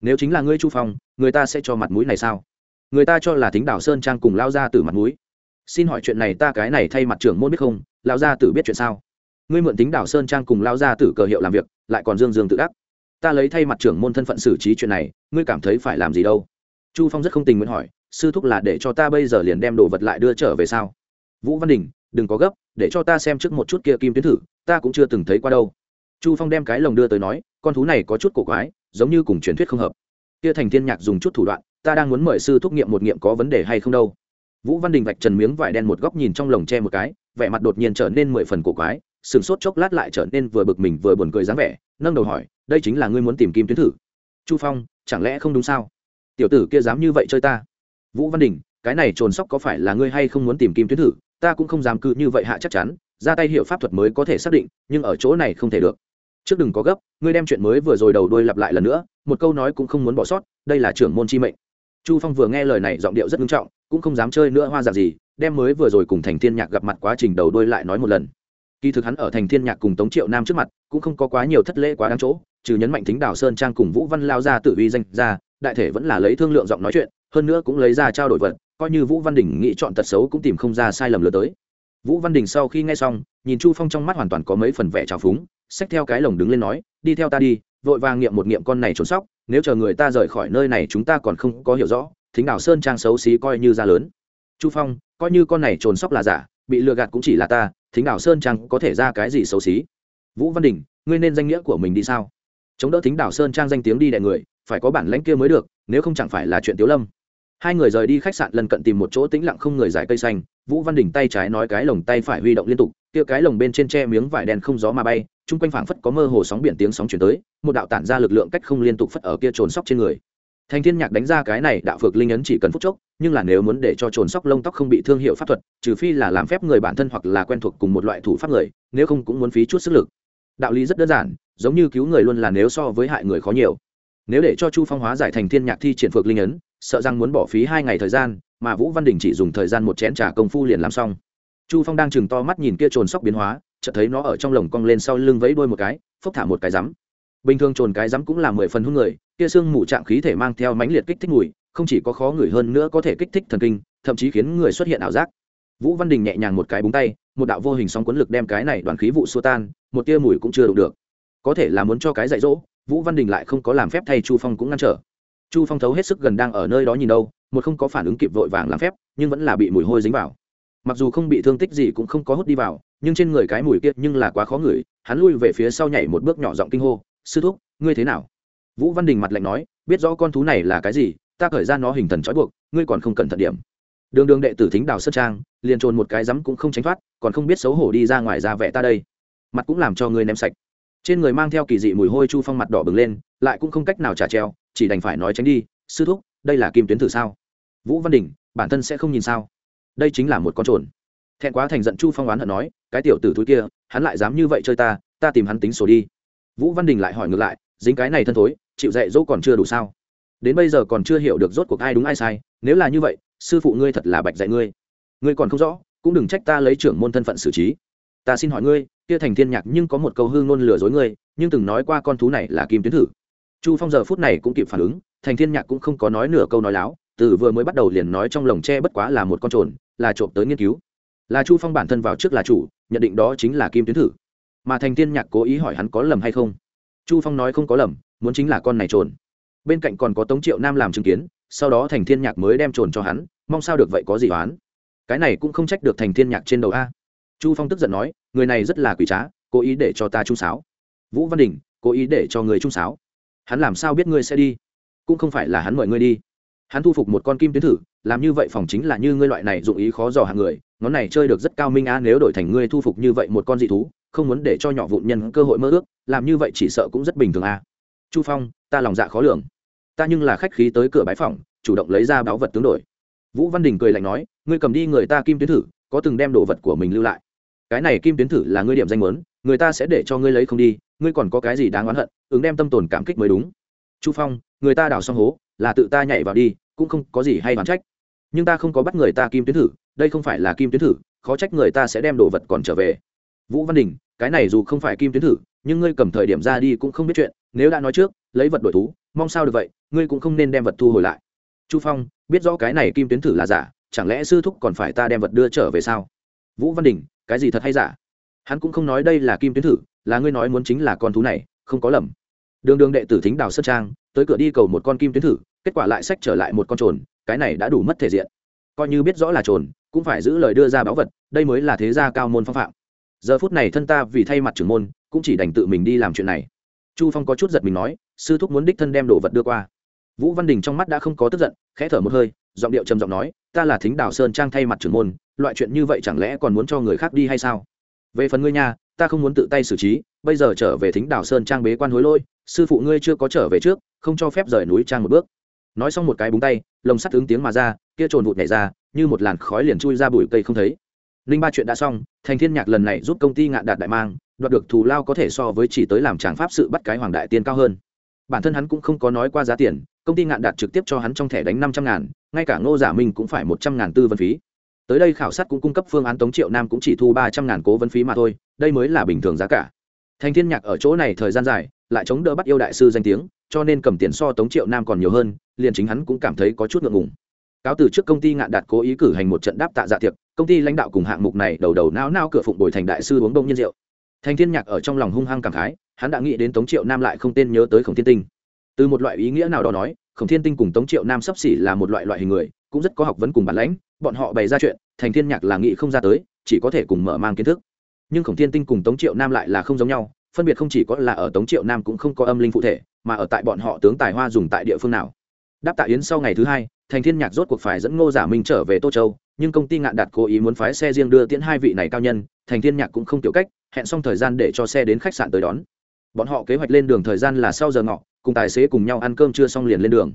Nếu chính là ngươi chu phong, người ta sẽ cho mặt mũi này sao? Người ta cho là thính đảo sơn trang cùng lao ra từ mặt mũi. Xin hỏi chuyện này ta cái này thay mặt trưởng môn biết không? Lao ra tử biết chuyện sao? Ngươi mượn tính đảo sơn trang cùng lao ra tử cờ hiệu làm việc, lại còn dương dương tự đắc. Ta lấy thay mặt trưởng môn thân phận xử trí chuyện này, ngươi cảm thấy phải làm gì đâu? Chu phong rất không tình nguyện hỏi, sư thúc là để cho ta bây giờ liền đem đồ vật lại đưa trở về sao? Vũ văn đình, đừng có gấp, để cho ta xem trước một chút kia kim tuyến thử, ta cũng chưa từng thấy qua đâu chu phong đem cái lồng đưa tới nói, con thú này có chút cổ quái, giống như cùng truyền thuyết không hợp. Kia thành thiên nhạc dùng chút thủ đoạn, ta đang muốn mời sư thúc nghiệm một nghiệm có vấn đề hay không đâu. Vũ văn đình vạch trần miếng vải đen một góc nhìn trong lồng tre một cái, vẻ mặt đột nhiên trở nên mười phần cổ quái, sừng sốt chốc lát lại trở nên vừa bực mình vừa buồn cười dáng vẻ, nâng đầu hỏi, đây chính là ngươi muốn tìm kim tuyến thử? Chu phong, chẳng lẽ không đúng sao? Tiểu tử kia dám như vậy chơi ta? Vũ văn đình, cái này trồn sóc có phải là ngươi hay không muốn tìm kim tuyến thử? Ta cũng không dám cự như vậy hạ chắc chắn, ra tay hiệu pháp thuật mới có thể xác định, nhưng ở chỗ này không thể được trước đừng có gấp, ngươi đem chuyện mới vừa rồi đầu đuôi lặp lại lần nữa, một câu nói cũng không muốn bỏ sót, đây là trưởng môn chi mệnh. Chu phong vừa nghe lời này giọng điệu rất nghiêm trọng, cũng không dám chơi nữa hoa dạng gì, đem mới vừa rồi cùng thành thiên nhạc gặp mặt quá trình đầu đuôi lại nói một lần. Kỳ thực hắn ở thành thiên nhạc cùng tống triệu nam trước mặt, cũng không có quá nhiều thất lễ quá đáng chỗ, trừ nhấn mạnh thính đào sơn trang cùng vũ văn lao ra tự uy danh ra, đại thể vẫn là lấy thương lượng giọng nói chuyện, hơn nữa cũng lấy ra trao đổi vật, coi như vũ văn đình nghĩ chọn tật xấu cũng tìm không ra sai lầm lừa tới. Vũ văn đình sau khi nghe xong, nhìn chu phong trong mắt hoàn toàn có mấy phần vẻ trào phúng xách theo cái lồng đứng lên nói, đi theo ta đi, vội vàng nghiệm một nghiệm con này trốn sóc, nếu chờ người ta rời khỏi nơi này chúng ta còn không có hiểu rõ, thính đảo sơn trang xấu xí coi như ra lớn. Chu phong, coi như con này trồn sóc là giả, bị lừa gạt cũng chỉ là ta, thính đảo sơn trang có thể ra cái gì xấu xí? Vũ văn đình ngươi nên danh nghĩa của mình đi sao? Chống đỡ thính đảo sơn trang danh tiếng đi đại người, phải có bản lãnh kia mới được, nếu không chẳng phải là chuyện tiếu lâm. Hai người rời đi khách sạn lần cận tìm một chỗ tĩnh lặng không người giải cây xanh, vũ văn đình tay trái nói cái lồng tay phải huy động liên tục, kia cái lồng bên trên tre miếng vải đen không gió mà bay chung quanh phảng phất có mơ hồ sóng biển tiếng sóng chuyển tới, một đạo tản ra lực lượng cách không liên tục phất ở kia trồn sóc trên người. Thành thiên nhạc đánh ra cái này đạo phược linh ấn chỉ cần phút chốc, nhưng là nếu muốn để cho trồn sóc lông tóc không bị thương hiệu pháp thuật, trừ phi là làm phép người bản thân hoặc là quen thuộc cùng một loại thủ pháp người, nếu không cũng muốn phí chút sức lực. Đạo lý rất đơn giản, giống như cứu người luôn là nếu so với hại người khó nhiều. Nếu để cho chu phong hóa giải thành thiên nhạc thi triển phược linh ấn, sợ rằng muốn bỏ phí hai ngày thời gian, mà vũ văn đình chỉ dùng thời gian một chén trà công phu liền làm xong. Chu phong đang chừng to mắt nhìn kia trồn sóc biến hóa chợt thấy nó ở trong lồng cong lên sau lưng vẫy đuôi một cái, phốc thả một cái rắm. Bình thường trồn cái rắm cũng là mười phần hung người, kia xương mù trạng khí thể mang theo mãnh liệt kích thích mùi, không chỉ có khó ngửi hơn nữa có thể kích thích thần kinh, thậm chí khiến người xuất hiện ảo giác. Vũ văn đình nhẹ nhàng một cái búng tay, một đạo vô hình sóng cuốn lực đem cái này đoàn khí vụ xua tan, một tia mùi cũng chưa đủ được. Có thể là muốn cho cái dạy dỗ, vũ văn đình lại không có làm phép thay chu phong cũng ngăn trở. Chu phong thấu hết sức gần đang ở nơi đó nhìn đâu, một không có phản ứng kịp vội vàng làm phép, nhưng vẫn là bị mùi hôi dính vào. Mặc dù không bị thương tích gì cũng không có hút đi vào nhưng trên người cái mùi kia nhưng là quá khó ngửi, hắn lui về phía sau nhảy một bước nhỏ giọng kinh hô, sư thúc, ngươi thế nào? Vũ văn đình mặt lạnh nói, biết rõ con thú này là cái gì, ta khởi ra nó hình thần trói buộc, ngươi còn không cần thận điểm. Đường đường đệ tử thính đào sơn trang, liền trồn một cái rắm cũng không tránh thoát, còn không biết xấu hổ đi ra ngoài ra vẻ ta đây. Mặt cũng làm cho ngươi ném sạch. Trên người mang theo kỳ dị mùi hôi chu phong mặt đỏ bừng lên, lại cũng không cách nào trả treo, chỉ đành phải nói tránh đi, sư thúc, đây là kim tuyến thử sao? Vũ văn đình, bản thân sẽ không nhìn sao? Đây chính là một con trồn thẹn quá thành giận chu phong oán hận nói, cái tiểu tử thúi kia, hắn lại dám như vậy chơi ta ta tìm hắn tính sổ đi. Vũ văn đình lại hỏi ngược lại, dính cái này thân thối, chịu dạy dỗ còn chưa đủ sao? Đến bây giờ còn chưa hiểu được rốt cuộc ai đúng ai sai, nếu là như vậy, sư phụ ngươi thật là bạch dạy ngươi. Ngươi còn không rõ, cũng đừng trách ta lấy trưởng môn thân phận xử trí. Ta xin hỏi ngươi, kia thành thiên nhạc nhưng có một câu hương ngôn lừa dối ngươi, nhưng từng nói qua con thú này là kim tuyến thử. Chu phong giờ phút này cũng kịp phản ứng, thành thiên nhạc cũng không có nói nửa câu nói láo, từ vừa mới bắt đầu liền nói trong lồng tre bất quá là một con trồn, là trộm tới nghiên cứu là chu phong bản thân vào trước là chủ, nhận định đó chính là kim tuyến thử. Mà thành thiên nhạc cố ý hỏi hắn có lầm hay không. Chu phong nói không có lầm, muốn chính là con này trồn. Bên cạnh còn có tống triệu nam làm chứng kiến, sau đó thành thiên nhạc mới đem trồn cho hắn, mong sao được vậy có gì oán. Cái này cũng không trách được thành thiên nhạc trên đầu a. Chu phong tức giận nói, người này rất là quỷ trá, cố ý để cho ta trung sáo. Vũ văn đình, cố ý để cho người trung sáo. Hắn làm sao biết ngươi sẽ đi? Cũng không phải là hắn mời ngươi đi. Hắn thu phục một con kim tuyến thử làm như vậy phòng chính là như ngươi loại này dụng ý khó dò hàng người, ngón này chơi được rất cao minh á, nếu đổi thành ngươi thu phục như vậy một con dị thú, không muốn để cho nhỏ vụn nhân cơ hội mơ ước, làm như vậy chỉ sợ cũng rất bình thường a chu phong, ta lòng dạ khó lường. Ta nhưng là khách khí tới cửa bãi phòng chủ động lấy ra báu vật tướng đổi. Vũ văn đình cười lạnh nói, ngươi cầm đi người ta kim tuyến thử, có từng đem đồ vật của mình lưu lại. Cái này kim tuyến thử là ngươi điểm danh muốn, người ta sẽ để cho ngươi lấy không đi, ngươi còn có cái gì đáng oán hận, ứng đem tâm tồn cảm kích mới đúng. Chu phong, người ta đào xong hố, là tự ta nhảy vào đi, cũng không có gì hay đoán trách nhưng ta không có bắt người ta kim tuyến thử, đây không phải là kim tuyến thử, khó trách người ta sẽ đem đồ vật còn trở về. Vũ văn đình, cái này dù không phải kim tuyến thử, nhưng ngươi cầm thời điểm ra đi cũng không biết chuyện, nếu đã nói trước, lấy vật đổi thú, mong sao được vậy, ngươi cũng không nên đem vật thu hồi lại. Chu phong, biết rõ cái này kim tuyến thử là giả, chẳng lẽ sư thúc còn phải ta đem vật đưa trở về sao? Vũ văn đình, cái gì thật hay giả? Hắn cũng không nói đây là kim tuyến thử, là ngươi nói muốn chính là con thú này, không có lầm. Đường đường đệ tử thính đào sơn trang, tới cửa đi cầu một con kim tuyến thử, kết quả lại sách trở lại một con trồn cái này đã đủ mất thể diện. Coi như biết rõ là trồn, cũng phải giữ lời đưa ra báu vật, đây mới là thế gia cao môn phong phạm. Giờ phút này thân ta vì thay mặt trưởng môn, cũng chỉ đành tự mình đi làm chuyện này. Chu phong có chút giật mình nói, sư thúc muốn đích thân đem đồ vật đưa qua. Vũ văn đình trong mắt đã không có tức giận, khẽ thở một hơi, giọng điệu trầm giọng nói, ta là thính đào sơn trang thay mặt trưởng môn, loại chuyện như vậy chẳng lẽ còn muốn cho người khác đi hay sao? Về phần ngươi nha, ta không muốn tự tay xử trí, bây giờ trở về thính đào sơn trang bế quan hối lôi sư phụ ngươi chưa có trở về trước, không cho phép rời núi trang một bước nói xong một cái búng tay, lồng sắt ứng tiếng mà ra, kia trồn vụt nhảy ra, như một làn khói liền chui ra bụi cây không thấy. Linh ba chuyện đã xong, thành thiên nhạc lần này giúp công ty ngạn đạt đại mang, đoạt được thù lao có thể so với chỉ tới làm tràng pháp sự bắt cái hoàng đại tiên cao hơn. Bản thân hắn cũng không có nói qua giá tiền, công ty ngạn đạt trực tiếp cho hắn trong thẻ đánh năm trăm ngàn, ngay cả ngô giả minh cũng phải một trăm ngàn tư vấn phí. Tới đây khảo sát cũng cung cấp phương án tống triệu nam cũng chỉ thu ba trăm ngàn cố vấn phí mà thôi, đây mới là bình thường giá cả. Thành thiên nhạc ở chỗ này thời gian dài, lại chống đỡ bắt yêu đại sư danh tiếng, cho nên cầm tiền so tống triệu nam còn nhiều hơn liền chính hắn cũng cảm thấy có chút ngượng ngùng. Cáo từ trước công ty ngạn đạt cố ý cử hành một trận đáp tạ dạ tiệc, công ty lãnh đạo cùng hạng mục này đầu đầu nao nao cửa phụng bồi thành đại sư uống đông nhiên rượu. Thành thiên nhạc ở trong lòng hung hăng cảm khái, hắn đã nghĩ đến tống triệu nam lại không tên nhớ tới khổng thiên tinh. Từ một loại ý nghĩa nào đó nói, khổng thiên tinh cùng tống triệu nam sắp xỉ là một loại loại hình người, cũng rất có học vấn cùng bản lãnh, bọn họ bày ra chuyện, thành thiên nhạc là nghĩ không ra tới, chỉ có thể cùng mở mang kiến thức. Nhưng khổng thiên tinh cùng tống triệu nam lại là không giống nhau, phân biệt không chỉ có là ở tống triệu nam cũng không có âm linh phụ thể, mà ở tại bọn họ tướng tài hoa dùng tại địa phương nào đáp tạ yến sau ngày thứ hai, thành thiên nhạc rốt cuộc phải dẫn ngô giả minh trở về tô châu, nhưng công ty ngạn đạt cố ý muốn phái xe riêng đưa tiễn hai vị này cao nhân, thành thiên nhạc cũng không tiểu cách, hẹn xong thời gian để cho xe đến khách sạn tới đón. Bọn họ kế hoạch lên đường thời gian là sau giờ ngọ, cùng tài xế cùng nhau ăn cơm chưa xong liền lên đường.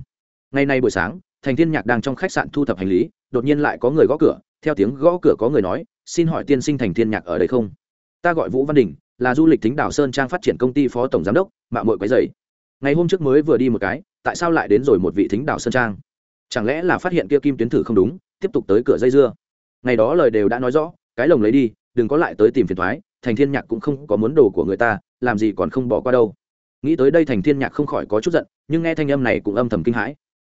Ngày nay buổi sáng, thành thiên nhạc đang trong khách sạn thu thập hành lý, đột nhiên lại có người gõ cửa, theo tiếng gõ cửa có người nói, xin hỏi tiên sinh thành thiên nhạc ở đây không? Ta gọi vũ văn đình, là du lịch thính đảo sơn trang phát triển công ty phó tổng giám đốc mạng mội quấy dày ngày hôm trước mới vừa đi một cái, tại sao lại đến rồi một vị thính đảo sơn trang? Chẳng lẽ là phát hiện kia kim tuyến thử không đúng, tiếp tục tới cửa dây dưa? Ngày đó lời đều đã nói rõ, cái lồng lấy đi, đừng có lại tới tìm phiền thoái, thành thiên nhạc cũng không có muốn đồ của người ta, làm gì còn không bỏ qua đâu. Nghĩ tới đây thành thiên nhạc không khỏi có chút giận, nhưng nghe thanh âm này cũng âm thầm kinh hãi.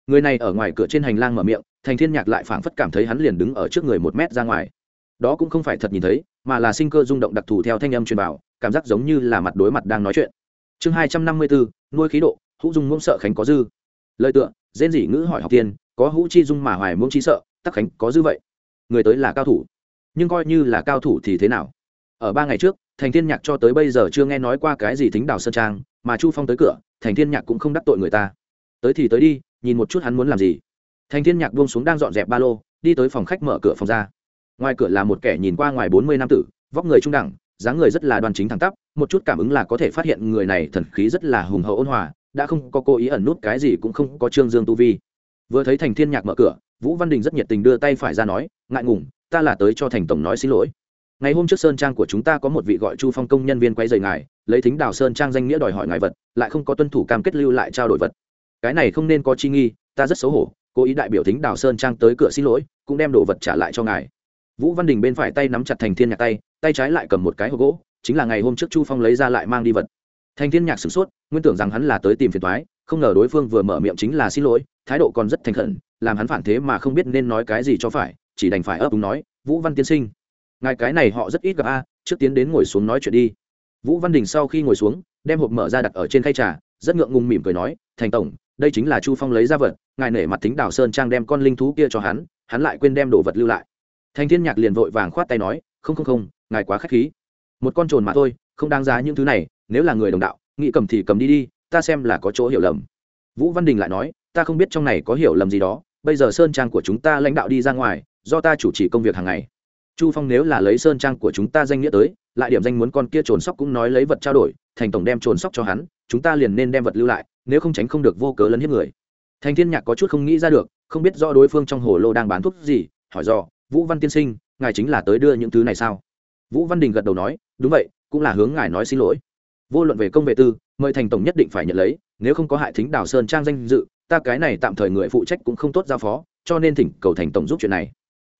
Người này ở ngoài cửa trên hành lang mở miệng, thành thiên nhạc lại phảng phất cảm thấy hắn liền đứng ở trước người một mét ra ngoài. Đó cũng không phải thật nhìn thấy, mà là sinh cơ rung động đặc thù theo thanh âm truyền bảo cảm giác giống như là mặt đối mặt đang nói chuyện chương hai trăm năm mươi bốn nuôi khí độ, hữu dung ngỗng sợ khánh có dư. Lời tựa, rên dỉ ngữ hỏi học tiên, có hữu chi dung mà hoài muông chi sợ, tắc khánh có dư vậy? Người tới là cao thủ. Nhưng coi như là cao thủ thì thế nào? Ở ba ngày trước, thành thiên nhạc cho tới bây giờ chưa nghe nói qua cái gì thính đào sơn trang, mà chu phong tới cửa, thành thiên nhạc cũng không đắc tội người ta. Tới thì tới đi, nhìn một chút hắn muốn làm gì. Thành thiên nhạc buông xuống đang dọn dẹp ba lô, đi tới phòng khách mở cửa phòng ra. Ngoài cửa là một kẻ nhìn qua ngoài bốn mươi năm tử, vóc người trung đẳng dáng người rất là đoan chính thẳng tắp, một chút cảm ứng là có thể phát hiện người này thần khí rất là hùng hậu ôn hòa, đã không có cố ý ẩn nút cái gì cũng không có trương dương tu vi. Vừa thấy thành thiên nhạc mở cửa, vũ văn đình rất nhiệt tình đưa tay phải ra nói, ngại ngùng, ta là tới cho thành tổng nói xin lỗi. Ngày hôm trước sơn trang của chúng ta có một vị gọi chu phong công nhân viên quay dày ngài, lấy thính đào sơn trang danh nghĩa đòi hỏi ngài vật, lại không có tuân thủ cam kết lưu lại trao đổi vật. Cái này không nên có chi nghi, ta rất xấu hổ, cố ý đại biểu thính đào sơn trang tới cửa xin lỗi, cũng đem đồ vật trả lại cho ngài vũ văn đình bên phải tay nắm chặt thành thiên nhạc tay tay trái lại cầm một cái hộp gỗ, chính là ngày hôm trước chu phong lấy ra lại mang đi vật. Thành thiên nhạc sửng sốt, nguyên tưởng rằng hắn là tới tìm phiền thoái không ngờ đối phương vừa mở miệng chính là xin lỗi, thái độ còn rất thành khẩn, làm hắn phản thế mà không biết nên nói cái gì cho phải, chỉ đành phải ấp úng nói, vũ văn tiên sinh, ngài cái này họ rất ít gặp a, trước tiến đến ngồi xuống nói chuyện đi. Vũ văn đình sau khi ngồi xuống, đem hộp mở ra đặt ở trên khay trà, rất ngượng ngùng mỉm cười nói, thành tổng, đây chính là chu phong lấy ra vật, ngài nể mặt thính đào sơn trang đem con linh thú kia cho hắn hắn lại quên đem đồ vật lưu lại thành thiên nhạc liền vội vàng khoát tay nói, không không không, ngài quá khách khí. Một con trồn mà thôi, không đáng giá những thứ này, nếu là người đồng đạo, nghĩ cầm thì cầm đi đi, ta xem là có chỗ hiểu lầm. Vũ văn đình lại nói, ta không biết trong này có hiểu lầm gì đó, bây giờ sơn trang của chúng ta lãnh đạo đi ra ngoài, do ta chủ trì công việc hàng ngày. Chu phong nếu là lấy sơn trang của chúng ta danh nghĩa tới, lại điểm danh muốn con kia trồn sóc cũng nói lấy vật trao đổi, thành tổng đem trồn sóc cho hắn, chúng ta liền nên đem vật lưu lại, nếu không tránh không được vô cớ lấn hiếp người. Thành thiên nhạc có chút không nghĩ ra được, không biết do đối phương trong hồ lô đang bán thuốc gì, hỏi do vũ văn tiên sinh, ngài chính là tới đưa những thứ này sao? Vũ văn đình gật đầu nói, đúng vậy, cũng là hướng ngài nói xin lỗi. Vô luận về công vệ tư, mời thành tổng nhất định phải nhận lấy, nếu không có hại thính đào sơn trang danh dự, ta cái này tạm thời người phụ trách cũng không tốt giao phó, cho nên thỉnh cầu thành tổng giúp chuyện này.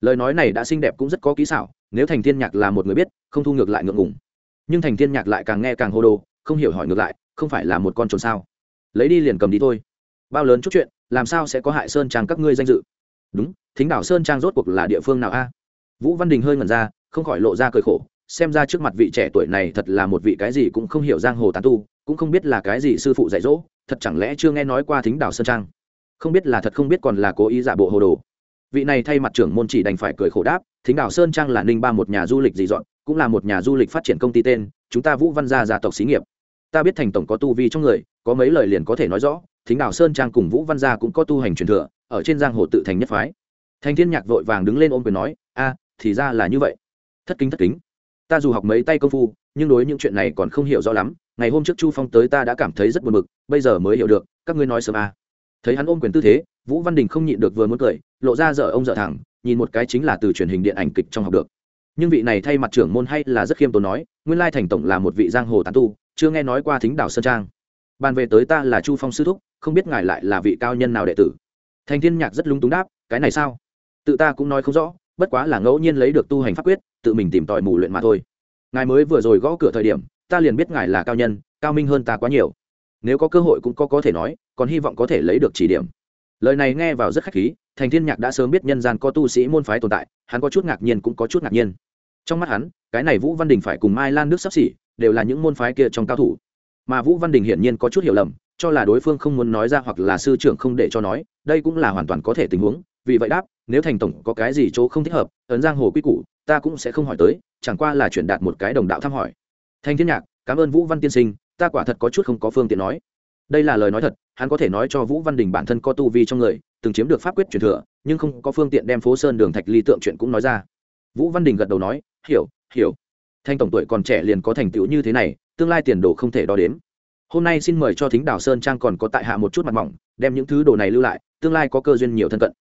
Lời nói này đã xinh đẹp cũng rất có kỹ xảo, nếu thành thiên nhạc là một người biết, không thu ngược lại ngượng ngùng. Nhưng thành thiên nhạc lại càng nghe càng hô đồ, không hiểu hỏi ngược lại, không phải là một con trồn sao? Lấy đi liền cầm đi thôi. Bao lớn chút chuyện, làm sao sẽ có hại sơn trang các ngươi danh dự? Đúng, thính đảo sơn trang rốt cuộc là địa phương nào a? Vũ văn đình hơi ngẩn ra, không khỏi lộ ra cười khổ, xem ra trước mặt vị trẻ tuổi này thật là một vị cái gì cũng không hiểu giang hồ tán tu, cũng không biết là cái gì sư phụ dạy dỗ, thật chẳng lẽ chưa nghe nói qua thính đảo sơn trang? Không biết là thật không biết còn là cố ý giả bộ hồ đồ. Vị này thay mặt trưởng môn chỉ đành phải cười khổ đáp, thính đảo sơn trang là ninh ba một nhà du lịch dị dọn, cũng là một nhà du lịch phát triển công ty tên, chúng ta vũ văn gia gia tộc xí nghiệp. Ta biết thành tổng có tu vi trong người, có mấy lời liền có thể nói rõ thính đảo sơn trang cùng vũ văn gia cũng có tu hành truyền thừa, ở trên giang hồ tự thành nhất phái. Thành thiên nhạc vội vàng đứng lên ôm quyền nói, a, thì ra là như vậy. Thất kính thất kính. Ta dù học mấy tay công phu, nhưng đối những chuyện này còn không hiểu rõ lắm. Ngày hôm trước chu phong tới ta đã cảm thấy rất buồn bực, bây giờ mới hiểu được, các ngươi nói sớm a thấy hắn ôm quyền tư thế, vũ văn đình không nhịn được vừa muốn cười, lộ ra dở ông dở thẳng nhìn một cái chính là từ truyền hình điện ảnh kịch trong học được. Nhưng vị này thay mặt trưởng môn hay là rất khiêm tốn nói, nguyên lai thành tổng là một vị giang hồ tán tu, chưa nghe nói qua thính đảo sơn trang bàn về tới ta là chu phong sư thúc, không biết ngài lại là vị cao nhân nào đệ tử. Thành thiên nhạc rất lúng túng đáp, cái này sao? Tự ta cũng nói không rõ, bất quá là ngẫu nhiên lấy được tu hành pháp quyết, tự mình tìm tòi mù luyện mà thôi. Ngài mới vừa rồi gõ cửa thời điểm, ta liền biết ngài là cao nhân, cao minh hơn ta quá nhiều. Nếu có cơ hội cũng có có thể nói, còn hy vọng có thể lấy được chỉ điểm. Lời này nghe vào rất khách khí, thành thiên nhạc đã sớm biết nhân gian có tu sĩ môn phái tồn tại, hắn có chút ngạc nhiên cũng có chút ngạc nhiên. Trong mắt hắn, cái này vũ văn đình phải cùng mai lan nước sắp xỉ, đều là những môn phái kia trong cao thủ mà vũ văn đình hiển nhiên có chút hiểu lầm, cho là đối phương không muốn nói ra hoặc là sư trưởng không để cho nói, đây cũng là hoàn toàn có thể tình huống, vì vậy đáp, nếu thành tổng có cái gì chỗ không thích hợp, ấn giang hồ quy củ, ta cũng sẽ không hỏi tới, chẳng qua là chuyển đạt một cái đồng đạo thăm hỏi. Thanh thiên nhạc, cảm ơn vũ văn tiên sinh, ta quả thật có chút không có phương tiện nói. Đây là lời nói thật, hắn có thể nói cho vũ văn đình bản thân có tu vi trong người, từng chiếm được pháp quyết truyền thừa, nhưng không có phương tiện đem phố sơn đường thạch ly tượng chuyện cũng nói ra. Vũ văn đình gật đầu nói, hiểu hiểu. Thanh tổng tuổi còn trẻ liền có thành tựu như thế này tương lai tiền đồ không thể đo đếm. Hôm nay xin mời cho thính đảo sơn trang còn có tại hạ một chút mặt mỏng, đem những thứ đồ này lưu lại, tương lai có cơ duyên nhiều thân cận.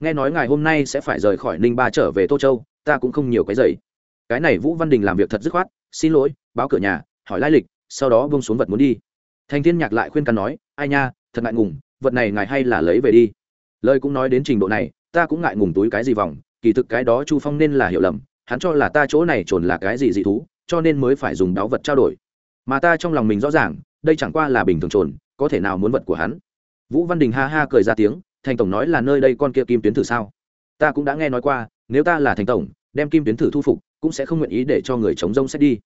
Nghe nói ngài hôm nay sẽ phải rời khỏi ninh ba trở về tô châu, ta cũng không nhiều cái giày cái này vũ văn đình làm việc thật dứt khoát, xin lỗi, báo cửa nhà, hỏi lai lịch, sau đó bông xuống vật muốn đi. Thành thiên nhạc lại khuyên can nói, ai nha, thật ngại ngùng, vật này ngài hay là lấy về đi. Lời cũng nói đến trình độ này, ta cũng ngại ngùng túi cái gì vòng, kỳ thực cái đó chu phong nên là hiểu lầm, hắn cho là ta chỗ này trồn là cái gì dị thú, cho nên mới phải dùng đáo vật trao đổi mà ta trong lòng mình rõ ràng, đây chẳng qua là bình thường trồn, có thể nào muốn vật của hắn? Vũ văn đình ha ha cười ra tiếng, thành tổng nói là nơi đây con kia kim tuyến thử sao? Ta cũng đã nghe nói qua, nếu ta là thành tổng, đem kim tuyến thử thu phục, cũng sẽ không nguyện ý để cho người chống rông xét đi.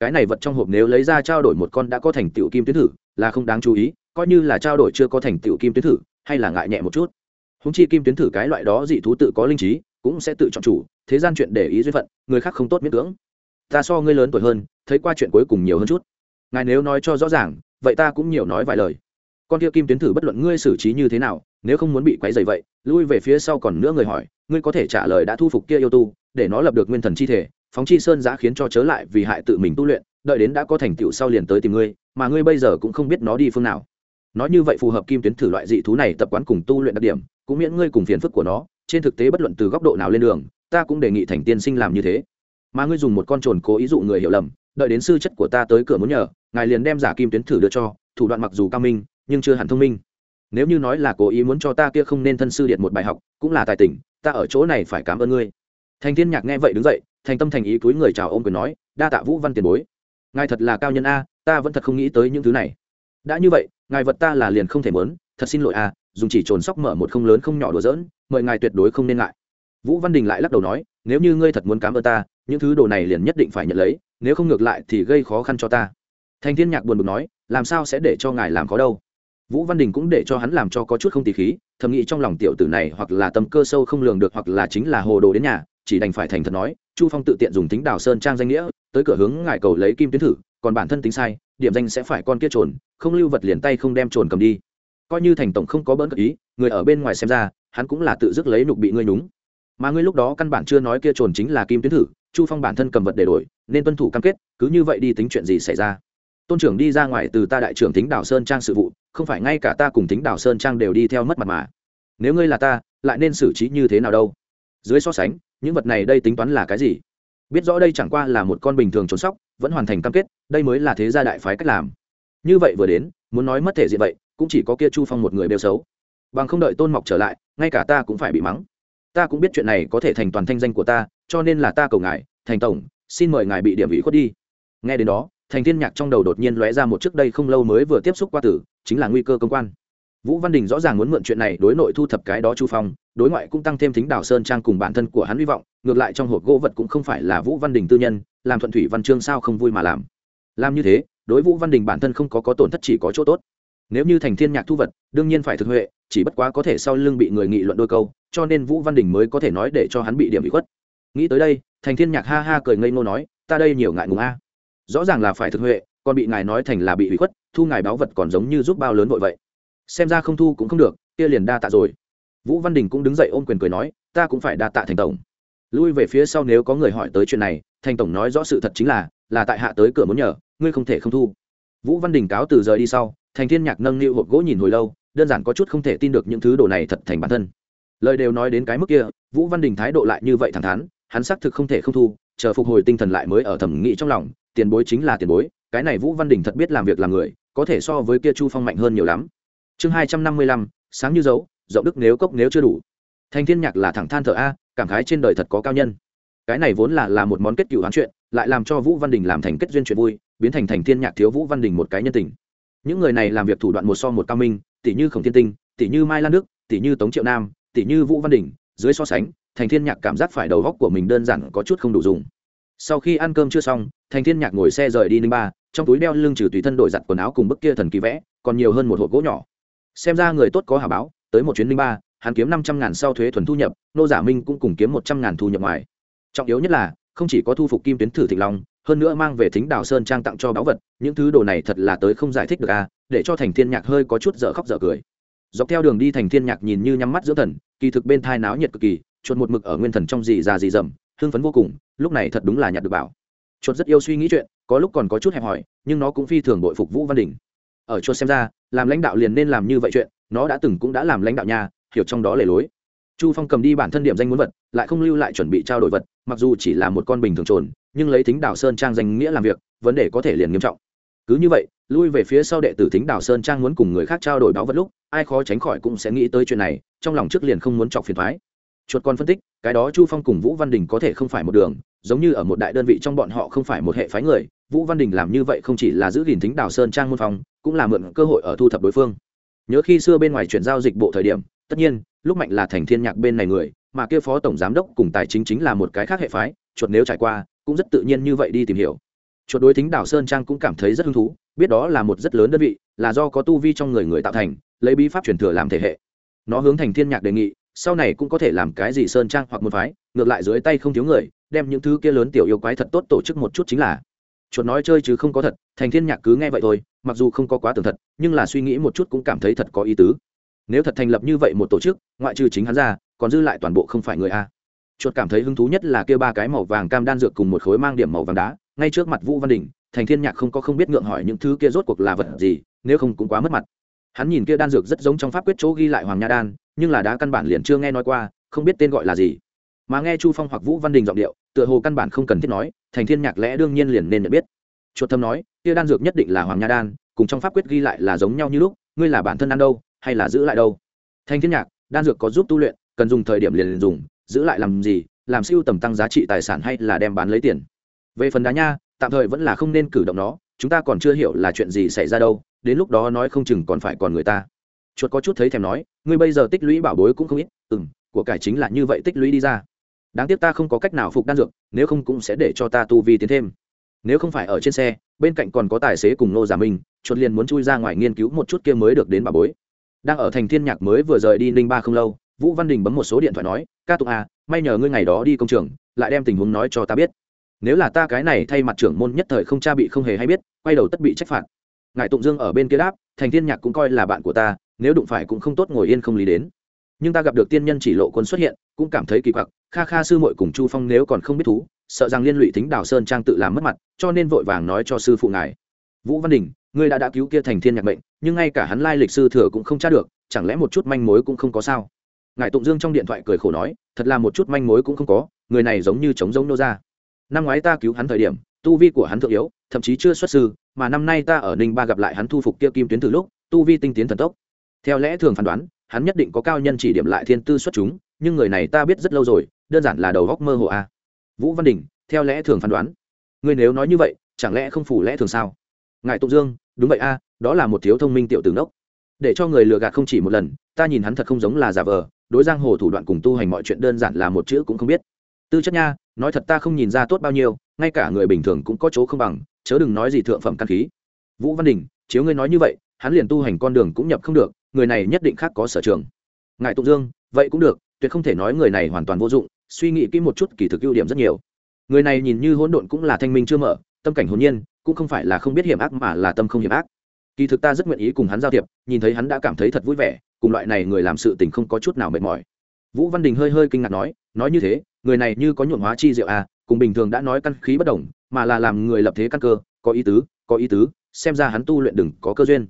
Cái này vật trong hộp nếu lấy ra trao đổi một con đã có thành tựu kim tuyến thử, là không đáng chú ý, coi như là trao đổi chưa có thành tựu kim tuyến thử, hay là ngại nhẹ một chút. Húng chi kim tuyến thử cái loại đó dị thú tự có linh trí, cũng sẽ tự chọn chủ, thế gian chuyện để ý duyên phận, người khác không tốt miễn cưỡng. Ta so ngươi lớn tuổi hơn, thấy qua chuyện cuối cùng nhiều hơn chút ngài nếu nói cho rõ ràng, vậy ta cũng nhiều nói vài lời. Con kia kim tuyến thử bất luận ngươi xử trí như thế nào, nếu không muốn bị quấy dày vậy, lui về phía sau còn nữa người hỏi, ngươi có thể trả lời đã thu phục kia yêu tu, để nó lập được nguyên thần chi thể, phóng chi sơn giã khiến cho chớ lại vì hại tự mình tu luyện, đợi đến đã có thành tựu sau liền tới tìm ngươi, mà ngươi bây giờ cũng không biết nó đi phương nào. Nói như vậy phù hợp kim tuyến thử loại dị thú này tập quán cùng tu luyện đặc điểm, cũng miễn ngươi cùng phiền phức của nó, trên thực tế bất luận từ góc độ nào lên đường, ta cũng đề nghị thành tiên sinh làm như thế. Mà ngươi dùng một con trồn cố ý dụ người hiểu lầm, đợi đến sư chất của ta tới cửa muốn nhờ ngài liền đem giả kim tuyến thử đưa cho, thủ đoạn mặc dù cao minh, nhưng chưa hẳn thông minh. Nếu như nói là cố ý muốn cho ta kia không nên thân sư điện một bài học, cũng là tài tình, ta ở chỗ này phải cảm ơn ngươi. Thành thiên nhạc nghe vậy đứng dậy, thành tâm thành ý túi người chào ôm quyền nói, đa tạ vũ văn tiền bối. Ngài thật là cao nhân a, ta vẫn thật không nghĩ tới những thứ này. Đã như vậy, ngài vật ta là liền không thể mớn, thật xin lỗi a, dùng chỉ trồn sóc mở một không lớn không nhỏ đùa dỡn mời ngài tuyệt đối không nên ngại. Vũ văn đình lại lắc đầu nói, nếu như ngươi thật muốn cảm ơn ta, những thứ đồ này liền nhất định phải nhận lấy, nếu không ngược lại thì gây khó khăn cho ta thành thiên nhạc buồn bực nói, làm sao sẽ để cho ngài làm khó đâu? Vũ văn đình cũng để cho hắn làm cho có chút không tỉ khí, thầm nghĩ trong lòng tiểu tử này hoặc là tâm cơ sâu không lường được hoặc là chính là hồ đồ đến nhà, chỉ đành phải thành thật nói, chu phong tự tiện dùng tính đào sơn trang danh nghĩa, tới cửa hướng ngài cầu lấy kim tuyến thử, còn bản thân tính sai, điểm danh sẽ phải con kia trồn, không lưu vật liền tay không đem trồn cầm đi. Coi như thành tổng không có bỡn ý, người ở bên ngoài xem ra, hắn cũng là tự dứt lấy nục bị ngươi nhúng. Mà ngươi lúc đó căn bản chưa nói kia trồn chính là kim tuyến thử, chu phong bản thân cầm vật để đổi, nên tuân thủ cam kết, cứ như vậy đi tính chuyện gì xảy ra tôn trưởng đi ra ngoài từ ta đại trưởng thính đảo sơn trang sự vụ, không phải ngay cả ta cùng thính đảo sơn trang đều đi theo mất mặt mà. Nếu ngươi là ta, lại nên xử trí như thế nào đâu? Dưới so sánh, những vật này đây tính toán là cái gì? Biết rõ đây chẳng qua là một con bình thường trốn sóc, vẫn hoàn thành cam kết, đây mới là thế gia đại phái cách làm. Như vậy vừa đến, muốn nói mất thể diện vậy, cũng chỉ có kia chu phong một người bêu xấu. Bằng không đợi tôn mọc trở lại, ngay cả ta cũng phải bị mắng. Ta cũng biết chuyện này có thể thành toàn thanh danh của ta, cho nên là ta cầu ngài, thành tổng, xin mời ngài bị điểm ủy khuất đi. Nghe đến đó thành thiên nhạc trong đầu đột nhiên lóe ra một trước đây không lâu mới vừa tiếp xúc qua tử, chính là nguy cơ công quan. Vũ văn đình rõ ràng muốn mượn chuyện này đối nội thu thập cái đó chu phong, đối ngoại cũng tăng thêm thính đào sơn trang cùng bản thân của hắn hy vọng, ngược lại trong hộp gỗ vật cũng không phải là vũ văn đình tư nhân, làm thuận thủy văn chương sao không vui mà làm. Làm như thế, đối vũ văn đình bản thân không có có tổn thất chỉ có chỗ tốt. Nếu như thành thiên nhạc thu vật, đương nhiên phải thực huệ, chỉ bất quá có thể sau lưng bị người nghị luận đôi câu, cho nên vũ văn đình mới có thể nói để cho hắn bị điểm bị khuất. Nghĩ tới đây, thành thiên nhạc ha ha cười ngây ngô nói, ta đây nhiều ngại ngùng a rõ ràng là phải thực huệ, còn bị ngài nói thành là bị hủy khuất, thu ngài báo vật còn giống như giúp bao lớn vội vậy. Xem ra không thu cũng không được, kia liền đa tạ rồi. Vũ văn đình cũng đứng dậy ôm quyền cười nói, ta cũng phải đa tạ thành tổng. Lui về phía sau nếu có người hỏi tới chuyện này, thành tổng nói rõ sự thật chính là là tại hạ tới cửa muốn nhờ, ngươi không thể không thu. Vũ văn đình cáo từ rời đi sau, thành thiên nhạc nâng niu hộp gỗ nhìn hồi lâu, đơn giản có chút không thể tin được những thứ đồ này thật thành bản thân. Lời đều nói đến cái mức kia, vũ văn đình thái độ lại như vậy thẳng thắn, hắn xác thực không thể không thu chờ phục hồi tinh thần lại mới ở thẩm nghĩ trong lòng, tiền bối chính là tiền bối, cái này vũ văn đình thật biết làm việc làm người, có thể so với kia chu phong mạnh hơn nhiều lắm. Chương hai trăm năm mươi lăm, sáng như dấu, rộng đức nếu cốc nếu chưa đủ. Thanh thiên nhạc là thẳng than thở a, cảm khái trên đời thật có cao nhân. Cái này vốn là là một món kết cựu hán chuyện, lại làm cho vũ văn đình làm thành kết duyên chuyện vui, biến thành thành thiên nhạc thiếu vũ văn đình một cái nhân tình. Những người này làm việc thủ đoạn một so một cao minh tỷ như khổng thiên tinh tỷ như mai lan đức tỷ như tống triệu nam tỷ như vũ văn đình, dưới so sánh thành thiên nhạc cảm giác phải đầu góc của mình đơn giản có chút không đủ dùng. Sau khi ăn cơm chưa xong, thành thiên nhạc ngồi xe rời đi ninh ba, trong túi đeo lưng trừ tùy thân đổi giặt quần áo cùng bức kia thần kỳ vẽ, còn nhiều hơn một hộp gỗ nhỏ. Xem ra người tốt có hà báo, tới một chuyến ninh ba, hắn kiếm năm trăm ngàn sau thuế thuần thu nhập, nô giả minh cũng cùng kiếm một trăm ngàn thu nhập ngoài. Trọng yếu nhất là, không chỉ có thu phục kim tuyến thử thịnh long, hơn nữa mang về thính đào sơn trang tặng cho báu vật, những thứ đồ này thật là tới không giải thích được à để cho thành thiên nhạc hơi có chút dở khóc dở cười. Dọc theo đường đi thành thiên nhạc nhìn như nhắm mắt giữa thần, kỳ thực bên thai náo nhiệt cực kỳ chuột một mực ở nguyên thần trong gì già gì dầm, hưng phấn vô cùng, lúc này thật đúng là nhặt được bảo. Chuột rất yêu suy nghĩ chuyện, có lúc còn có chút hẹp hòi, nhưng nó cũng phi thường bội phục vũ văn đình. Ở chuột xem ra, làm lãnh đạo liền nên làm như vậy chuyện, nó đã từng cũng đã làm lãnh đạo nhà, hiểu trong đó lề lối. Chu phong cầm đi bản thân điểm danh muốn vật, lại không lưu lại chuẩn bị trao đổi vật, mặc dù chỉ là một con bình thường trồn, nhưng lấy thính đào sơn trang danh nghĩa làm việc, vấn đề có thể liền nghiêm trọng. Cứ như vậy, lui về phía sau đệ tử thính đào sơn trang muốn cùng người khác trao đổi báo vật lúc, ai khó tránh khỏi cũng sẽ nghĩ tới chuyện này, trong lòng trước liền không muốn chọc phiền thoái chuột con phân tích, cái đó chu phong cùng vũ văn đình có thể không phải một đường, giống như ở một đại đơn vị trong bọn họ không phải một hệ phái người, vũ văn đình làm như vậy không chỉ là giữ gìn thính đào sơn trang môn phong cũng là mượn cơ hội ở thu thập đối phương. Nhớ khi xưa bên ngoài chuyển giao dịch bộ thời điểm, tất nhiên, lúc mạnh là thành thiên nhạc bên này người, mà kia phó tổng giám đốc cùng tài chính chính là một cái khác hệ phái, chuột nếu trải qua, cũng rất tự nhiên như vậy đi tìm hiểu. Chuột đối thính đảo sơn trang cũng cảm thấy rất hứng thú, biết đó là một rất lớn đơn vị, là do có tu vi trong người người tạo thành, lấy bí pháp truyền thừa làm thể hệ. Nó hướng thành thiên nhạc đề nghị sau này cũng có thể làm cái gì sơn trang hoặc một phái, ngược lại dưới tay không thiếu người, đem những thứ kia lớn tiểu yêu quái thật tốt tổ chức một chút chính là. Chuột nói chơi chứ không có thật, thành thiên nhạc cứ nghe vậy thôi, mặc dù không có quá tường thật, nhưng là suy nghĩ một chút cũng cảm thấy thật có ý tứ. Nếu thật thành lập như vậy một tổ chức, ngoại trừ chính hắn ra, còn dư lại toàn bộ không phải người a. Chuột cảm thấy hứng thú nhất là kêu ba cái màu vàng cam đan dược cùng một khối mang điểm màu vàng đá, ngay trước mặt vũ văn đình, thành thiên nhạc không có không biết ngượng hỏi những thứ kia rốt cuộc là vật gì, nếu không cũng quá mất mặt hắn nhìn kia đan dược rất giống trong pháp quyết chỗ ghi lại hoàng nha đan nhưng là đá căn bản liền chưa nghe nói qua không biết tên gọi là gì. Mà nghe chu phong hoặc vũ văn đình giọng điệu tựa hồ căn bản không cần thiết nói thành thiên nhạc lẽ đương nhiên liền nên nhận biết. Chuột thâm nói kia đan dược nhất định là hoàng nha đan cùng trong pháp quyết ghi lại là giống nhau như lúc ngươi là bản thân ăn đâu hay là giữ lại đâu? Thành thiên nhạc đan dược có giúp tu luyện cần dùng thời điểm liền, liền dùng giữ lại làm gì làm siêu tầm tăng giá trị tài sản hay là đem bán lấy tiền? Về phần đá nha tạm thời vẫn là không nên cử động nó chúng ta còn chưa hiểu là chuyện gì xảy ra đâu đến lúc đó nói không chừng còn phải còn người ta. Chuột có chút thấy thèm nói, ngươi bây giờ tích lũy bảo bối cũng không ít ừ m của cải chính là như vậy tích lũy đi ra. Đáng tiếc ta không có cách nào phục đan dược, nếu không cũng sẽ để cho ta tu vi tiến thêm. Nếu không phải ở trên xe, bên cạnh còn có tài xế cùng nô giả minh chuột liền muốn chui ra ngoài nghiên cứu một chút kia mới được đến bảo bối. Đang ở thành thiên nhạc mới vừa rời đi ninh ba không lâu, vũ văn đình bấm một số điện thoại nói, ca tụng à may nhờ ngươi ngày đó đi công trường, lại đem tình huống nói cho ta biết. Nếu là ta cái này thay mặt trưởng môn nhất thời không cha bị không hề hay biết, quay đầu tất bị trách phạt ngài tụng dương ở bên kia đáp, thành thiên nhạc cũng coi là bạn của ta, nếu đụng phải cũng không tốt ngồi yên không lý đến. Nhưng ta gặp được tiên nhân chỉ lộ quân xuất hiện, cũng cảm thấy kỳ quặc, kha kha sư muội cùng chu phong nếu còn không biết thú, sợ rằng liên lụy Thính đào sơn trang tự làm mất mặt, cho nên vội vàng nói cho sư phụ ngài. Vũ văn đình, ngươi đã đã cứu kia thành thiên nhạc bệnh nhưng ngay cả hắn lai lịch sư thừa cũng không tra được, chẳng lẽ một chút manh mối cũng không có sao? Ngài tụng dương trong điện thoại cười khổ nói, thật là một chút manh mối cũng không có, người này giống như trống giống nô ra. Năm ngoái ta cứu hắn thời điểm, tu vi của hắn thượng yếu, thậm chí chưa xuất sư mà năm nay ta ở ninh ba gặp lại hắn thu phục kia kim tuyến từ lúc, tu vi tinh tiến thần tốc. Theo lẽ thường phán đoán, hắn nhất định có cao nhân chỉ điểm lại thiên tư xuất chúng, nhưng người này ta biết rất lâu rồi, đơn giản là đầu góc mơ hồ a. À. vũ văn đình, theo lẽ thường phán đoán ngươi nếu nói như vậy, chẳng lẽ không phủ lẽ thường sao? Ngài tụng dương, đúng vậy a, đó là một thiếu thông minh tiểu tướng đốc để cho người lừa gạt không chỉ một lần, ta nhìn hắn thật không giống là giả vờ, đối giang hồ thủ đoạn cùng tu hành mọi chuyện đơn giản là một chữ cũng không biết. Tư chất nha, nói thật ta không nhìn ra tốt bao nhiêu ngay cả người bình thường cũng có chỗ không bằng, chớ đừng nói gì thượng phẩm căn khí. Vũ văn đình, chiếu ngươi nói như vậy, hắn liền tu hành con đường cũng nhập không được, người này nhất định khác có sở trường. Ngài tụng dương, vậy cũng được, tuyệt không thể nói người này hoàn toàn vô dụng, suy nghĩ kỹ một chút kỳ thực ưu điểm rất nhiều. Người này nhìn như hỗn độn cũng là thanh minh chưa mở, tâm cảnh hồn nhiên, cũng không phải là không biết hiểm ác mà là tâm không hiểm ác. Kỳ thực ta rất nguyện ý cùng hắn giao thiệp, nhìn thấy hắn đã cảm thấy thật vui vẻ, cùng loại này người làm sự tình không có chút nào mệt mỏi. Vũ văn đình hơi hơi kinh ngạc nói nói như thế, người này như có nhuộm hóa chi diệu à cùng bình thường đã nói căn khí bất đồng, mà là làm người lập thế căn cơ, có ý tứ, có ý tứ, xem ra hắn tu luyện đừng có cơ duyên.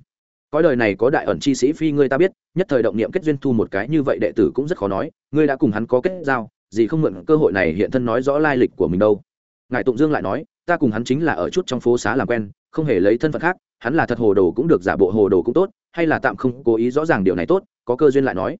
Cõi đời này có đại ẩn chi sĩ phi ngươi ta biết, nhất thời động niệm kết duyên thu một cái như vậy đệ tử cũng rất khó nói, ngươi đã cùng hắn có kết giao, gì không mượn cơ hội này hiện thân nói rõ lai lịch của mình đâu. Ngài tụng dương lại nói, ta cùng hắn chính là ở chút trong phố xá làm quen, không hề lấy thân phận khác, hắn là thật hồ đồ cũng được giả bộ hồ đồ cũng tốt, hay là tạm không cố ý rõ ràng điều này tốt, có cơ duyên lại nói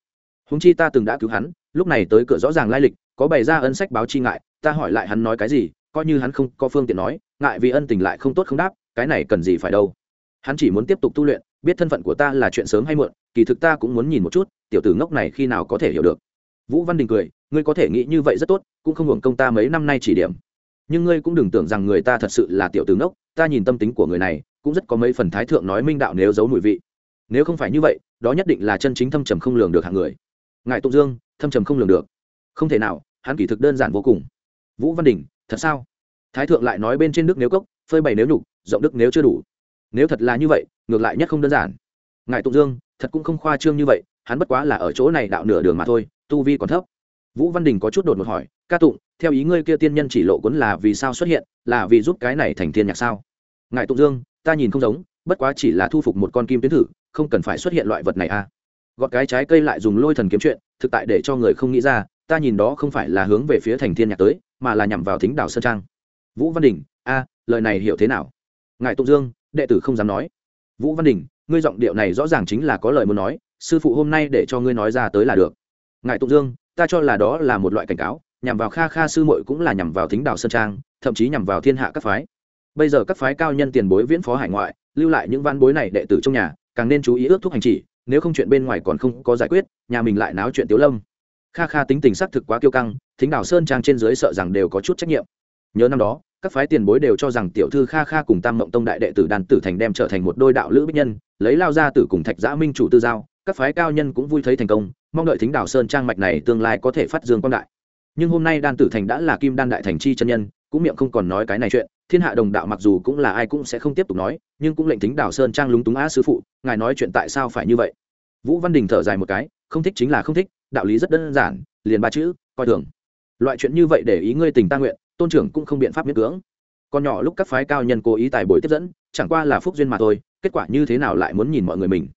húng chi ta từng đã cứu hắn, lúc này tới cửa rõ ràng lai lịch, có bày ra ân sách báo chi ngại, ta hỏi lại hắn nói cái gì, coi như hắn không có phương tiện nói, ngại vì ân tình lại không tốt không đáp, cái này cần gì phải đâu. Hắn chỉ muốn tiếp tục tu luyện, biết thân phận của ta là chuyện sớm hay muộn, kỳ thực ta cũng muốn nhìn một chút, tiểu tử ngốc này khi nào có thể hiểu được. Vũ văn đình cười, ngươi có thể nghĩ như vậy rất tốt, cũng không hưởng công ta mấy năm nay chỉ điểm. Nhưng ngươi cũng đừng tưởng rằng người ta thật sự là tiểu tử ngốc, ta nhìn tâm tính của người này, cũng rất có mấy phần thái thượng nói minh đạo nếu giấu mùi vị. Nếu không phải như vậy, đó nhất định là chân chính thâm trầm không lường được hạng người ngài tụng dương, thâm trầm không lường được. Không thể nào, hắn kỳ thực đơn giản vô cùng. Vũ văn đình, thật sao? Thái thượng lại nói bên trên đức nếu cốc, phơi bày nếu nhục, rộng đức nếu chưa đủ. Nếu thật là như vậy, ngược lại nhất không đơn giản. Ngài tụng dương, thật cũng không khoa trương như vậy, hắn bất quá là ở chỗ này đạo nửa đường mà thôi, tu vi còn thấp. Vũ văn đình có chút đột một hỏi, ca tụng, theo ý ngươi kia tiên nhân chỉ lộ cuốn là vì sao xuất hiện, là vì giúp cái này thành thiên nhạc sao? Ngài tụng dương, ta nhìn không giống, bất quá chỉ là thu phục một con kim tuyến thử, không cần phải xuất hiện loại vật này a à gọt cái trái cây lại dùng lôi thần kiếm chuyện, thực tại để cho người không nghĩ ra, ta nhìn đó không phải là hướng về phía thành thiên nhạc tới, mà là nhằm vào thính đảo sơn trang. Vũ văn đình, a, lời này hiểu thế nào? Ngài tụng dương, đệ tử không dám nói. Vũ văn đình, ngươi giọng điệu này rõ ràng chính là có lời muốn nói, sư phụ hôm nay để cho ngươi nói ra tới là được. Ngài tụng dương, ta cho là đó là một loại cảnh cáo, nhằm vào kha kha sư muội cũng là nhằm vào thính đảo sơn trang, thậm chí nhằm vào thiên hạ các phái. Bây giờ các phái cao nhân tiền bối viễn phó hải ngoại, lưu lại những văn bối này đệ tử trong nhà, càng nên chú ý ước thúc hành chỉ nếu không chuyện bên ngoài còn không có giải quyết, nhà mình lại náo chuyện tiếu lâm. Kha kha tính tình xác thực quá kiêu căng, thính đảo sơn trang trên dưới sợ rằng đều có chút trách nhiệm. Nhớ năm đó, các phái tiền bối đều cho rằng tiểu thư kha kha cùng tam mộng tông đại đệ tử đàn tử thành đem trở thành một đôi đạo lữ bích nhân, lấy lao ra tử cùng thạch giã minh chủ tư giao, các phái cao nhân cũng vui thấy thành công, mong đợi thính đảo sơn trang mạch này tương lai có thể phát dương quan đại. Nhưng hôm nay đan tử thành đã là kim đan đại thành chi chân nhân, cũng miệng không còn nói cái này chuyện, thiên hạ đồng đạo mặc dù cũng là ai cũng sẽ không tiếp tục nói, nhưng cũng lệnh thính đảo sơn trang lúng túng á sư phụ, ngài nói chuyện tại sao phải như vậy? Vũ văn đình thở dài một cái, không thích chính là không thích, đạo lý rất đơn giản, liền ba chữ, coi thường. Loại chuyện như vậy để ý ngươi tình ta nguyện, tôn trưởng cũng không biện pháp miễn cưỡng. Còn nhỏ lúc các phái cao nhân cố ý tài bồi tiếp dẫn, chẳng qua là phúc duyên mà thôi, kết quả như thế nào lại muốn nhìn mọi người mình.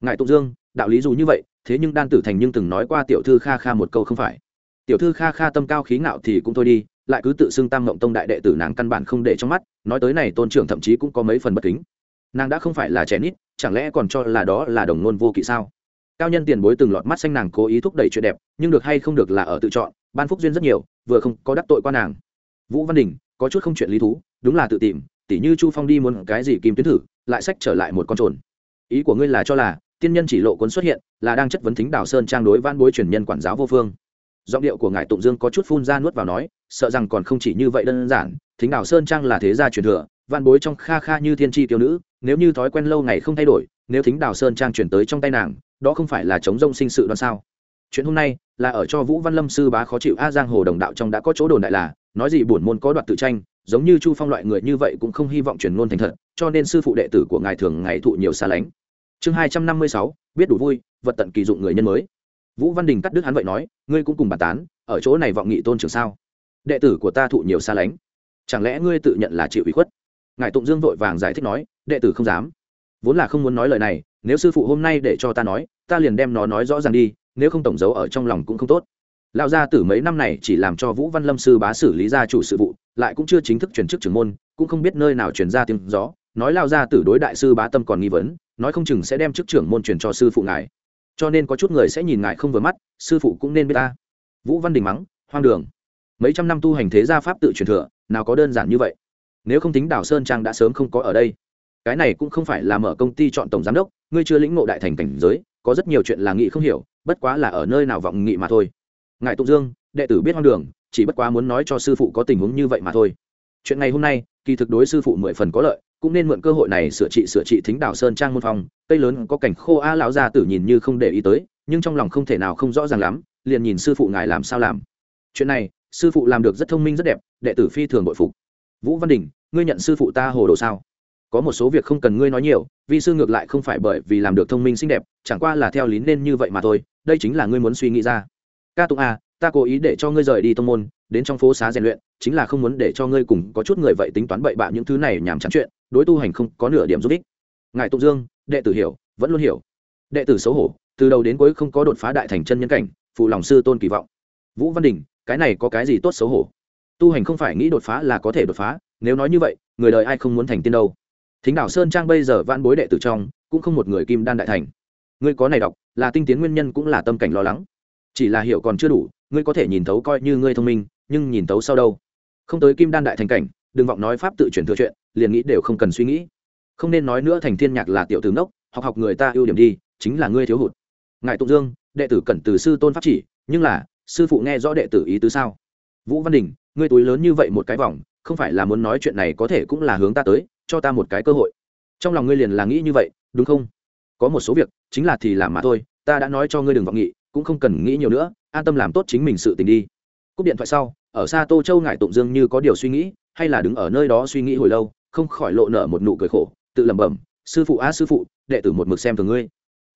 Ngài tụng dương, đạo lý dù như vậy, thế nhưng đan tử thành nhưng từng nói qua tiểu thư kha kha một câu không phải. Tiểu thư kha kha tâm cao khí ngạo thì cũng thôi đi, lại cứ tự xưng tam ngộng tông đại đệ tử nàng căn bản không để trong mắt, nói tới này tôn trưởng thậm chí cũng có mấy phần bất kính nàng đã không phải là trẻ nít, chẳng lẽ còn cho là đó là đồng nôn vô kỵ sao? Cao nhân tiền bối từng lọt mắt xanh nàng cố ý thúc đẩy chuyện đẹp, nhưng được hay không được là ở tự chọn, ban phúc duyên rất nhiều, vừa không có đắc tội qua nàng. Vũ văn đình, có chút không chuyện lý thú, đúng là tự tìm, tỉ như chu phong đi muốn cái gì kim tuyến thử, lại sách trở lại một con trồn. Ý của ngươi là cho là, tiên nhân chỉ lộ cuốn xuất hiện, là đang chất vấn thính Đào sơn trang đối văn bối truyền nhân quản giáo vô phương. Giọng điệu của ngài tụng dương có chút phun ra nuốt vào nói, sợ rằng còn không chỉ như vậy đơn giản, thính Đào sơn trang là thế gia truyền thừa van bối trong kha kha như thiên tri tiểu nữ, nếu như thói quen lâu ngày không thay đổi, nếu thính đào sơn trang chuyển tới trong tay nàng, đó không phải là chống rông sinh sự đoan sao? Chuyện hôm nay là ở cho vũ văn lâm sư bá khó chịu a giang hồ đồng đạo trong đã có chỗ đồn đại là, nói gì buồn môn có đoạt tự tranh, giống như chu phong loại người như vậy cũng không hy vọng truyền ngôn thành thật, cho nên sư phụ đệ tử của ngài thường ngày thụ nhiều xa lánh. Chương hai trăm năm mươi sáu, biết đủ vui, vật tận kỳ dụng người nhân mới. Vũ văn đình cắt đứt hắn vậy nói, ngươi cũng cùng bàn tán, ở chỗ này vọng nghị tôn trưởng sao? Đệ tử của ta thụ nhiều xa lánh. Chẳng lẽ ngươi tự nhận là chịu ủy khuất? Ngài tụng dương vội vàng giải thích nói, đệ tử không dám. Vốn là không muốn nói lời này, nếu sư phụ hôm nay để cho ta nói, ta liền đem nó nói rõ ràng đi, nếu không tổng giấu ở trong lòng cũng không tốt. Lão gia tử mấy năm này chỉ làm cho vũ văn lâm sư bá xử lý gia chủ sự vụ, lại cũng chưa chính thức chuyển chức trưởng môn, cũng không biết nơi nào chuyển ra tiếng gió. Nói lao gia tử đối đại sư bá tâm còn nghi vấn, nói không chừng sẽ đem chức trưởng môn truyền cho sư phụ ngài. Cho nên có chút người sẽ nhìn ngài không vừa mắt, sư phụ cũng nên biết ta. Vũ văn đình mắng, hoang đường. Mấy trăm năm tu hành thế gia pháp tự truyền thừa, nào có đơn giản như vậy nếu không tính đảo sơn trang đã sớm không có ở đây. Cái này cũng không phải là mở công ty chọn tổng giám đốc, ngươi chưa lĩnh ngộ đại thành cảnh giới, có rất nhiều chuyện là nghị không hiểu, bất quá là ở nơi nào vọng nghị mà thôi. Ngài tụng dương, đệ tử biết hoang đường, chỉ bất quá muốn nói cho sư phụ có tình huống như vậy mà thôi. Chuyện ngày hôm nay, kỳ thực đối sư phụ mười phần có lợi, cũng nên mượn cơ hội này sửa trị sửa trị thính đảo sơn trang môn phong cây lớn có cảnh khô a lão gia tử nhìn như không để ý tới, nhưng trong lòng không thể nào không rõ ràng lắm, liền nhìn sư phụ ngài làm sao làm. Chuyện này, sư phụ làm được rất thông minh rất đẹp, đệ tử phi thường bội phục vũ văn đình, ngươi nhận sư phụ ta hồ đồ sao? Có một số việc không cần ngươi nói nhiều, vi sư ngược lại không phải bởi vì làm được thông minh xinh đẹp, chẳng qua là theo lý nên như vậy mà thôi, đây chính là ngươi muốn suy nghĩ ra. Ca tụng a ta cố ý để cho ngươi rời đi tông môn, đến trong phố xá rèn luyện, chính là không muốn để cho ngươi cùng có chút người vậy tính toán bậy bạ những thứ này nhàm chán chuyện, đối tu hành không có nửa điểm giúp ích. Ngài tụng dương, đệ tử hiểu, vẫn luôn hiểu. Đệ tử xấu hổ, từ đầu đến cuối không có đột phá đại thành chân nhân cảnh, phụ lòng sư tôn kỳ vọng. Vũ văn đình, cái này có cái gì tốt xấu hổ? Tu hành không phải nghĩ đột phá là có thể đột phá, nếu nói như vậy, người đời ai không muốn thành tiên đâu. Thính đảo sơn trang bây giờ vãn bối đệ tử trong, cũng không một người kim đan đại thành. Ngươi có này đọc, là tinh tiến nguyên nhân cũng là tâm cảnh lo lắng. Chỉ là hiểu còn chưa đủ, ngươi có thể nhìn thấu coi như ngươi thông minh, nhưng nhìn thấu sau đâu? Không tới kim đan đại thành cảnh, đừng vọng nói pháp tự chuyển thừa chuyện, liền nghĩ đều không cần suy nghĩ. Không nên nói nữa thành thiên nhạc là tiểu tướng đốc học học người ta ưu điểm đi, chính là ngươi thiếu hụt. Ngài tụng dương, đệ tử cẩn từ sư tôn pháp chỉ, nhưng là, sư phụ nghe rõ đệ tử ý tứ sao? Vũ văn đình ngươi túi lớn như vậy một cái vòng, không phải là muốn nói chuyện này có thể cũng là hướng ta tới, cho ta một cái cơ hội. Trong lòng ngươi liền là nghĩ như vậy, đúng không? Có một số việc, chính là thì làm mà thôi, ta đã nói cho ngươi đừng vọng nghị, cũng không cần nghĩ nhiều nữa, an tâm làm tốt chính mình sự tình đi. Cúp điện thoại sau, ở xa tô châu ngại tụng dương như có điều suy nghĩ, hay là đứng ở nơi đó suy nghĩ hồi lâu, không khỏi lộ nở một nụ cười khổ, tự lẩm bẩm, sư phụ a sư phụ, đệ tử một mực xem thường ngươi.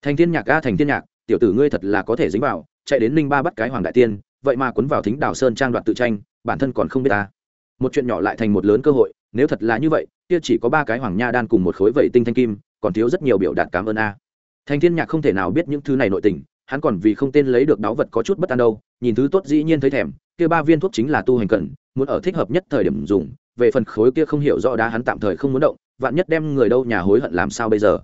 Thành thiên nhạc a thành thiên nhạc, tiểu tử ngươi thật là có thể dính vào, chạy đến ninh ba bắt cái hoàng đại tiên, vậy mà quấn vào thính đào sơn trang đoạt tự tranh bản thân còn không biết ta. Một chuyện nhỏ lại thành một lớn cơ hội, nếu thật là như vậy, kia chỉ có ba cái hoàng nha đan cùng một khối vẩy tinh thanh kim, còn thiếu rất nhiều biểu đạt cảm ơn a. Thành thiên nhạc không thể nào biết những thứ này nội tình, hắn còn vì không tên lấy được đáo vật có chút bất an đâu, nhìn thứ tốt dĩ nhiên thấy thèm, kia ba viên thuốc chính là tu hành cần muốn ở thích hợp nhất thời điểm dùng, về phần khối kia không hiểu rõ đá hắn tạm thời không muốn động, vạn nhất đem người đâu nhà hối hận làm sao bây giờ.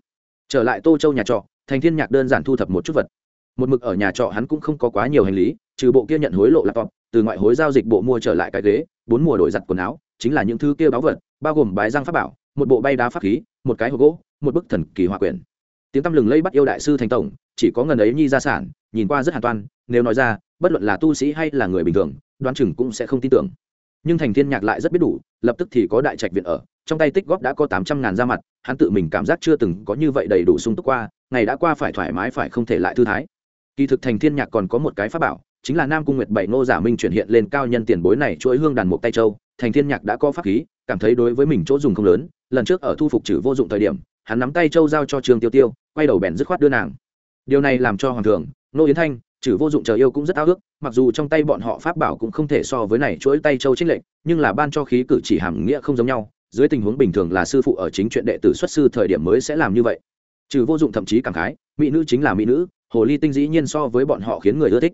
Trở lại tô châu nhà trọ thành thiên nhạc đơn giản thu thập một chút vật. Một mực ở nhà trọ hắn cũng không có quá nhiều hành lý, trừ bộ kia nhận hối lộ laptop từ ngoại hối giao dịch bộ mua trở lại cái ghế, bốn mùa đổi giặt quần áo, chính là những thứ kia báu vật, bao gồm bái răng pháp bảo, một bộ bay đá pháp khí, một cái hộp gỗ, một bức thần kỳ hòa quyển. Tiếng tăm lừng lây bắt yêu đại sư thành tổng, chỉ có ngần ấy nhi gia sản, nhìn qua rất hàn toan, nếu nói ra, bất luận là tu sĩ hay là người bình thường, đoán chừng cũng sẽ không tin tưởng. Nhưng thành thiên nhạc lại rất biết đủ, lập tức thì có đại trạch viện ở, trong tay tích góp đã có tám trăm ngàn ra mặt, hắn tự mình cảm giác chưa từng có như vậy đầy đủ sung túc qua, ngày đã qua phải thoải mái phải không thể lại thư thái. Kỳ thực thành thiên nhạc còn có một cái pháp bảo chính là nam cung nguyệt bảy ngô giả minh chuyển hiện lên cao nhân tiền bối này chuỗi hương đàn một tay châu, thành thiên nhạc đã có pháp khí, cảm thấy đối với mình chỗ dùng không lớn, lần trước ở thu phục trừ vô dụng thời điểm, hắn nắm tay châu giao cho trường tiêu tiêu, quay đầu bèn dứt khoát đưa nàng. Điều này làm cho hoàng thượng nô yến thanh, trừ vô dụng chờ yêu cũng rất ao ước, mặc dù trong tay bọn họ pháp bảo cũng không thể so với này chuỗi tay châu trích lệnh nhưng là ban cho khí cử chỉ hàm nghĩa không giống nhau, dưới tình huống bình thường là sư phụ ở chính chuyện đệ tử xuất sư thời điểm mới sẽ làm như vậy. Trừ vô dụng thậm chí cảm khái, mỹ nữ chính là mỹ nữ, hồ ly tinh dĩ nhiên so với bọn họ khiến người ưa thích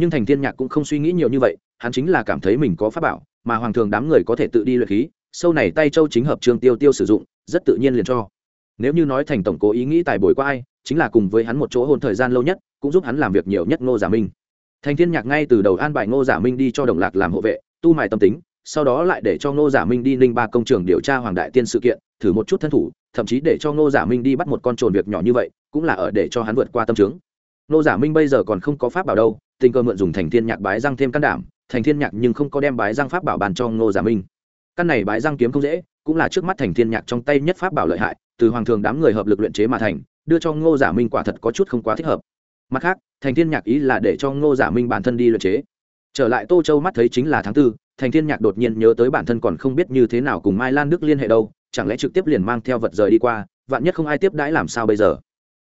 nhưng thành thiên nhạc cũng không suy nghĩ nhiều như vậy, hắn chính là cảm thấy mình có pháp bảo, mà hoàng thường đám người có thể tự đi luyện khí sâu này tay châu chính hợp trương tiêu tiêu sử dụng, rất tự nhiên liền cho. Nếu như nói thành tổng cố ý nghĩ tài bồi qua ai, chính là cùng với hắn một chỗ hôn thời gian lâu nhất, cũng giúp hắn làm việc nhiều nhất ngô giả minh. Thành thiên nhạc ngay từ đầu an bài ngô giả minh đi cho đồng lạc làm hộ vệ, tu mài tâm tính, sau đó lại để cho ngô giả minh đi ninh ba công trường điều tra hoàng đại tiên sự kiện, thử một chút thân thủ, thậm chí để cho ngô giả minh đi bắt một con trồn việc nhỏ như vậy, cũng là ở để cho hắn vượt qua tâm trướng. Ngô giả minh bây giờ còn không có pháp bảo đâu tình cơ mượn dùng thành thiên nhạc bái răng thêm can đảm, thành thiên nhạc nhưng không có đem bái răng pháp bảo bàn cho ngô giả minh. Căn này bái răng kiếm không dễ, cũng là trước mắt thành thiên nhạc trong tay nhất pháp bảo lợi hại, từ hoàng thường đám người hợp lực luyện chế mà thành, đưa cho ngô giả minh quả thật có chút không quá thích hợp. Mặt khác, thành thiên nhạc ý là để cho ngô giả minh bản thân đi luyện chế. Trở lại tô châu mắt thấy chính là tháng tư, thành thiên nhạc đột nhiên nhớ tới bản thân còn không biết như thế nào cùng mai lan đức liên hệ đâu, chẳng lẽ trực tiếp liền mang theo vật rời đi qua, vạn nhất không ai tiếp đãi làm sao bây giờ?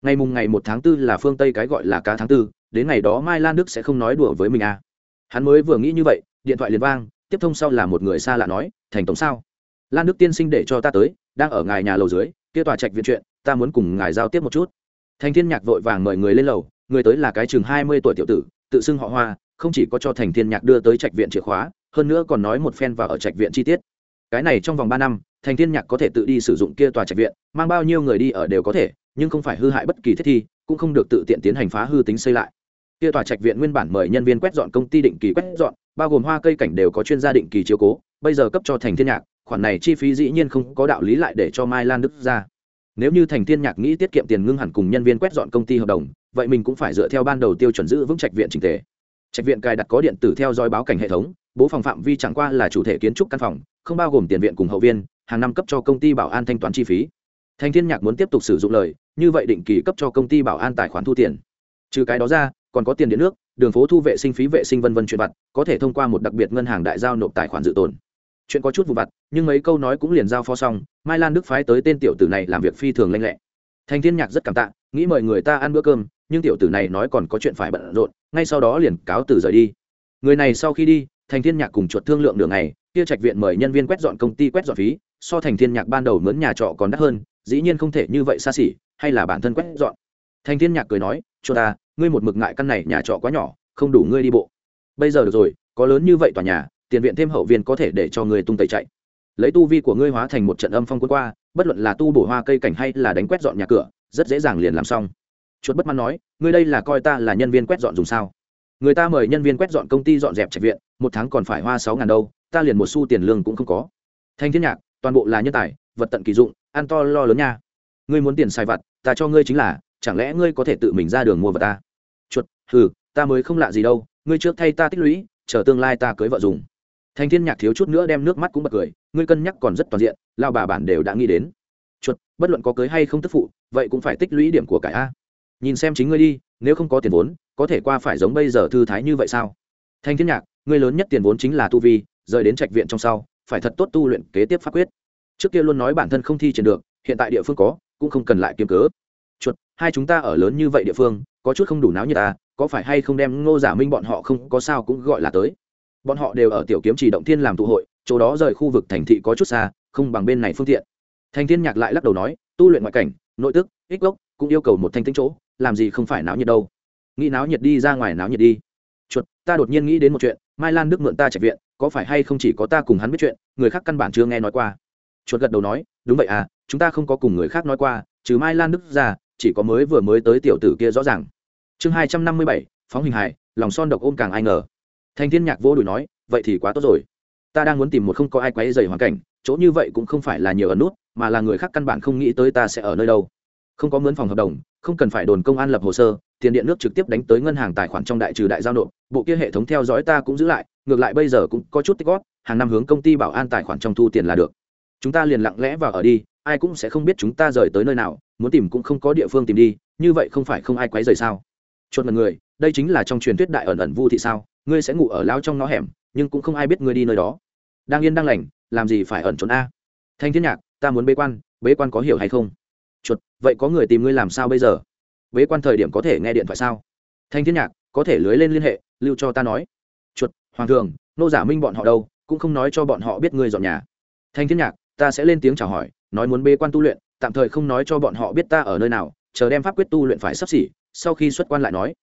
Ngày mùng ngày một tháng tư là phương tây cái gọi là cá tháng tư, đến ngày đó mai lan đức sẽ không nói đùa với mình à. Hắn mới vừa nghĩ như vậy, điện thoại liền vang, tiếp thông sau là một người xa lạ nói, thành tổng sao? Lan đức tiên sinh để cho ta tới, đang ở ngài nhà lầu dưới, kia tòa trạch viện chuyện, ta muốn cùng ngài giao tiếp một chút. Thành thiên nhạc vội vàng mời người lên lầu, người tới là cái chừng hai mươi tuổi tiểu tử, tự xưng họ hoa, không chỉ có cho thành thiên nhạc đưa tới trạch viện chìa khóa, hơn nữa còn nói một phen vào ở trạch viện chi tiết. Cái này trong vòng ba năm, thành thiên nhạc có thể tự đi sử dụng kia tòa trạch viện, mang bao nhiêu người đi ở đều có thể nhưng không phải hư hại bất kỳ thiết thi, cũng không được tự tiện tiến hành phá hư tính xây lại. Kia tòa trạch viện nguyên bản mời nhân viên quét dọn công ty định kỳ quét dọn, bao gồm hoa cây cảnh đều có chuyên gia định kỳ chiếu cố, bây giờ cấp cho thành thiên nhạc, khoản này chi phí dĩ nhiên không có đạo lý lại để cho mai lan đức ra. Nếu như thành thiên nhạc nghĩ tiết kiệm tiền ngưng hẳn cùng nhân viên quét dọn công ty hợp đồng, vậy mình cũng phải dựa theo ban đầu tiêu chuẩn giữ vững trạch viện trình thể trạch viện cài đặt có điện tử theo dõi báo cảnh hệ thống, bố phòng phạm vi chẳng qua là chủ thể kiến trúc căn phòng, không bao gồm tiền viện cùng hậu viên, hàng năm cấp cho công ty bảo an thanh toán chi phí thành thiên nhạc muốn tiếp tục sử dụng lời, như vậy định kỳ cấp cho công ty bảo an tài khoản thu tiền. Trừ cái đó ra, còn có tiền điện nước, đường phố thu vệ sinh phí vệ sinh vân vân chuyện vặt, có thể thông qua một đặc biệt ngân hàng đại giao nộp tài khoản dự tồn. Chuyện có chút vụ vặt, nhưng mấy câu nói cũng liền giao phó xong, mai lan đức phái tới tên tiểu tử này làm việc phi thường lanh lẹ. Thành thiên nhạc rất cảm tạ, nghĩ mời người ta ăn bữa cơm, nhưng tiểu tử này nói còn có chuyện phải bận rộn, ngay sau đó liền cáo từ rời đi. Người này sau khi đi thành thiên nhạc cùng chuột thương lượng đường này kia trạch viện mời nhân viên quét dọn công ty quét dọn phí, so thành thiên nhạc ban đầu mướn nhà trọ còn đắt hơn dĩ nhiên không thể như vậy xa xỉ, hay là bản thân quét dọn. Thành thiên nhạc cười nói, cho ta, ngươi một mực ngại căn này nhà trọ quá nhỏ, không đủ ngươi đi bộ. Bây giờ được rồi, có lớn như vậy tòa nhà, tiền viện thêm hậu viên có thể để cho ngươi tung tẩy chạy. Lấy tu vi của ngươi hóa thành một trận âm phong quân qua, bất luận là tu bổ hoa cây cảnh hay là đánh quét dọn nhà cửa, rất dễ dàng liền làm xong. Chuột bất mãn nói, ngươi đây là coi ta là nhân viên quét dọn dùng sao? Người ta mời nhân viên quét dọn công ty dọn dẹp trạch viện, một tháng còn phải hoa sáu ngàn đâu, ta liền một xu tiền lương cũng không có. Thanh thiên nhạc, toàn bộ là nhân tài, vật tận kỳ dụng ăn to lo lớn nha. Ngươi muốn tiền xài vặt, ta cho ngươi chính là, chẳng lẽ ngươi có thể tự mình ra đường mua vật ta? Chuột, hừ, ta mới không lạ gì đâu, ngươi trước thay ta tích lũy, chờ tương lai ta cưới vợ dùng. Thành thiên nhạc thiếu chút nữa đem nước mắt cũng bật cười, ngươi cân nhắc còn rất toàn diện, lao bà bản đều đã nghĩ đến. Chuột, bất luận có cưới hay không tức phụ, vậy cũng phải tích lũy điểm của cải a. Nhìn xem chính ngươi đi, nếu không có tiền vốn, có thể qua phải giống bây giờ thư thái như vậy sao? Thanh thiên nhạc, ngươi lớn nhất tiền vốn chính là tu vi, rời đến trạch viện trong sau, phải thật tốt tu luyện kế tiếp pháp quyết trước kia luôn nói bản thân không thi triển được, hiện tại địa phương có, cũng không cần lại kiếm cớ. Chuột, hai chúng ta ở lớn như vậy địa phương, có chút không đủ náo như ta à, có phải hay không đem ngô giả minh bọn họ không có sao cũng gọi là tới? Bọn họ đều ở tiểu kiếm chỉ động thiên làm tụ hội, chỗ đó rời khu vực thành thị có chút xa, không bằng bên này phương tiện. Thành thiên nhạc lại lắc đầu nói, tu luyện ngoại cảnh, nội tức, ích gốc, cũng yêu cầu một thanh tính chỗ, làm gì không phải náo nhiệt đâu. Nghĩ náo nhiệt đi, ra ngoài náo nhiệt đi. Chuột, ta đột nhiên nghĩ đến một chuyện, mai lan đức mượn ta chạy viện, có phải hay không chỉ có ta cùng hắn biết chuyện, người khác căn bản chưa nghe nói qua chuột gật đầu nói, đúng vậy à chúng ta không có cùng người khác nói qua, trừ mai lan đức ra, chỉ có mới vừa mới tới tiểu tử kia rõ ràng. Chương hai trăm năm mươi bảy, phóng hình hài lòng son độc ôm càng ai ngờ. Thành thiên nhạc vô đùi nói, vậy thì quá tốt rồi. Ta đang muốn tìm một không có ai quấy dày hoàn cảnh, chỗ như vậy cũng không phải là nhiều ở nút, mà là người khác căn bản không nghĩ tới ta sẽ ở nơi đâu. Không có mướn phòng hợp đồng, không cần phải đồn công an lập hồ sơ, tiền điện nước trực tiếp đánh tới ngân hàng tài khoản trong đại trừ đại giao nộp, bộ kia hệ thống theo dõi ta cũng giữ lại, ngược lại bây giờ cũng có chút tích góp, hàng năm hướng công ty bảo an tài khoản trong thu tiền là được chúng ta liền lặng lẽ vào ở đi, ai cũng sẽ không biết chúng ta rời tới nơi nào, muốn tìm cũng không có địa phương tìm đi, như vậy không phải không ai quấy rời sao? Chuột mật người, đây chính là trong truyền thuyết đại ẩn ẩn vu thị sao, ngươi sẽ ngủ ở lao trong ngõ hẻm, nhưng cũng không ai biết ngươi đi nơi đó. Đang yên đang lành, làm gì phải ẩn trốn a? Thanh thiên nhạc, ta muốn bế quan bế quan có hiểu hay không? Chuột vậy có người tìm ngươi làm sao bây giờ? Bế quan thời điểm có thể nghe điện thoại sao? Thanh thiên nhạc, có thể lưới lên liên hệ, lưu cho ta nói. Chuột hoàng thường, nô giả minh bọn họ đâu, cũng không nói cho bọn họ biết ngươi dọn nhà. Thanh thiên nhạc ta sẽ lên tiếng chào hỏi, nói muốn bê quan tu luyện, tạm thời không nói cho bọn họ biết ta ở nơi nào, chờ đem pháp quyết tu luyện phải sắp xỉ, sau khi xuất quan lại nói.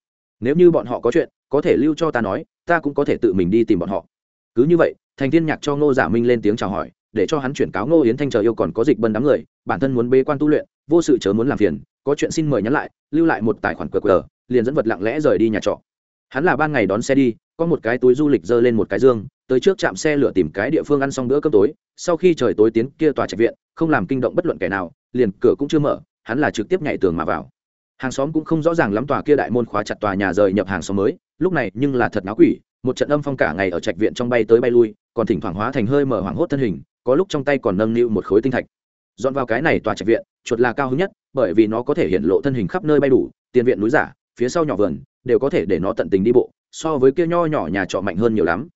Nếu như bọn họ có chuyện, có thể lưu cho ta nói, ta cũng có thể tự mình đi tìm bọn họ. Cứ như vậy, thành thiên nhạc cho ngô giả minh lên tiếng chào hỏi, để cho hắn chuyển cáo ngô yến thanh chờ yêu còn có dịch bân đám người, bản thân muốn bế quan tu luyện, vô sự chớ muốn làm phiền, có chuyện xin mời nhắn lại, lưu lại một tài khoản qr, liền dẫn vật lặng lẽ rời đi nhà trọ. Hắn là ban ngày đón xe đi, có một cái túi du lịch dơ lên một cái dương tới trước trạm xe lửa tìm cái địa phương ăn xong bữa cơm tối, sau khi trời tối tiến kia tòa trạch viện, không làm kinh động bất luận kẻ nào, liền cửa cũng chưa mở, hắn là trực tiếp nhảy tường mà vào. Hàng xóm cũng không rõ ràng lắm tòa kia đại môn khóa chặt tòa nhà rời nhập hàng xóm mới, lúc này nhưng là thật náo quỷ, một trận âm phong cả ngày ở trạch viện trong bay tới bay lui, còn thỉnh thoảng hóa thành hơi mở hoảng hốt thân hình, có lúc trong tay còn nâng niu một khối tinh thạch. Dọn vào cái này tòa trạch viện, chuột là cao hứng nhất, bởi vì nó có thể hiện lộ thân hình khắp nơi bay đủ, tiền viện núi giả, phía sau nhỏ vườn, đều có thể để nó tận tình đi bộ, so với kia nho nhỏ nhà trọ mạnh hơn nhiều lắm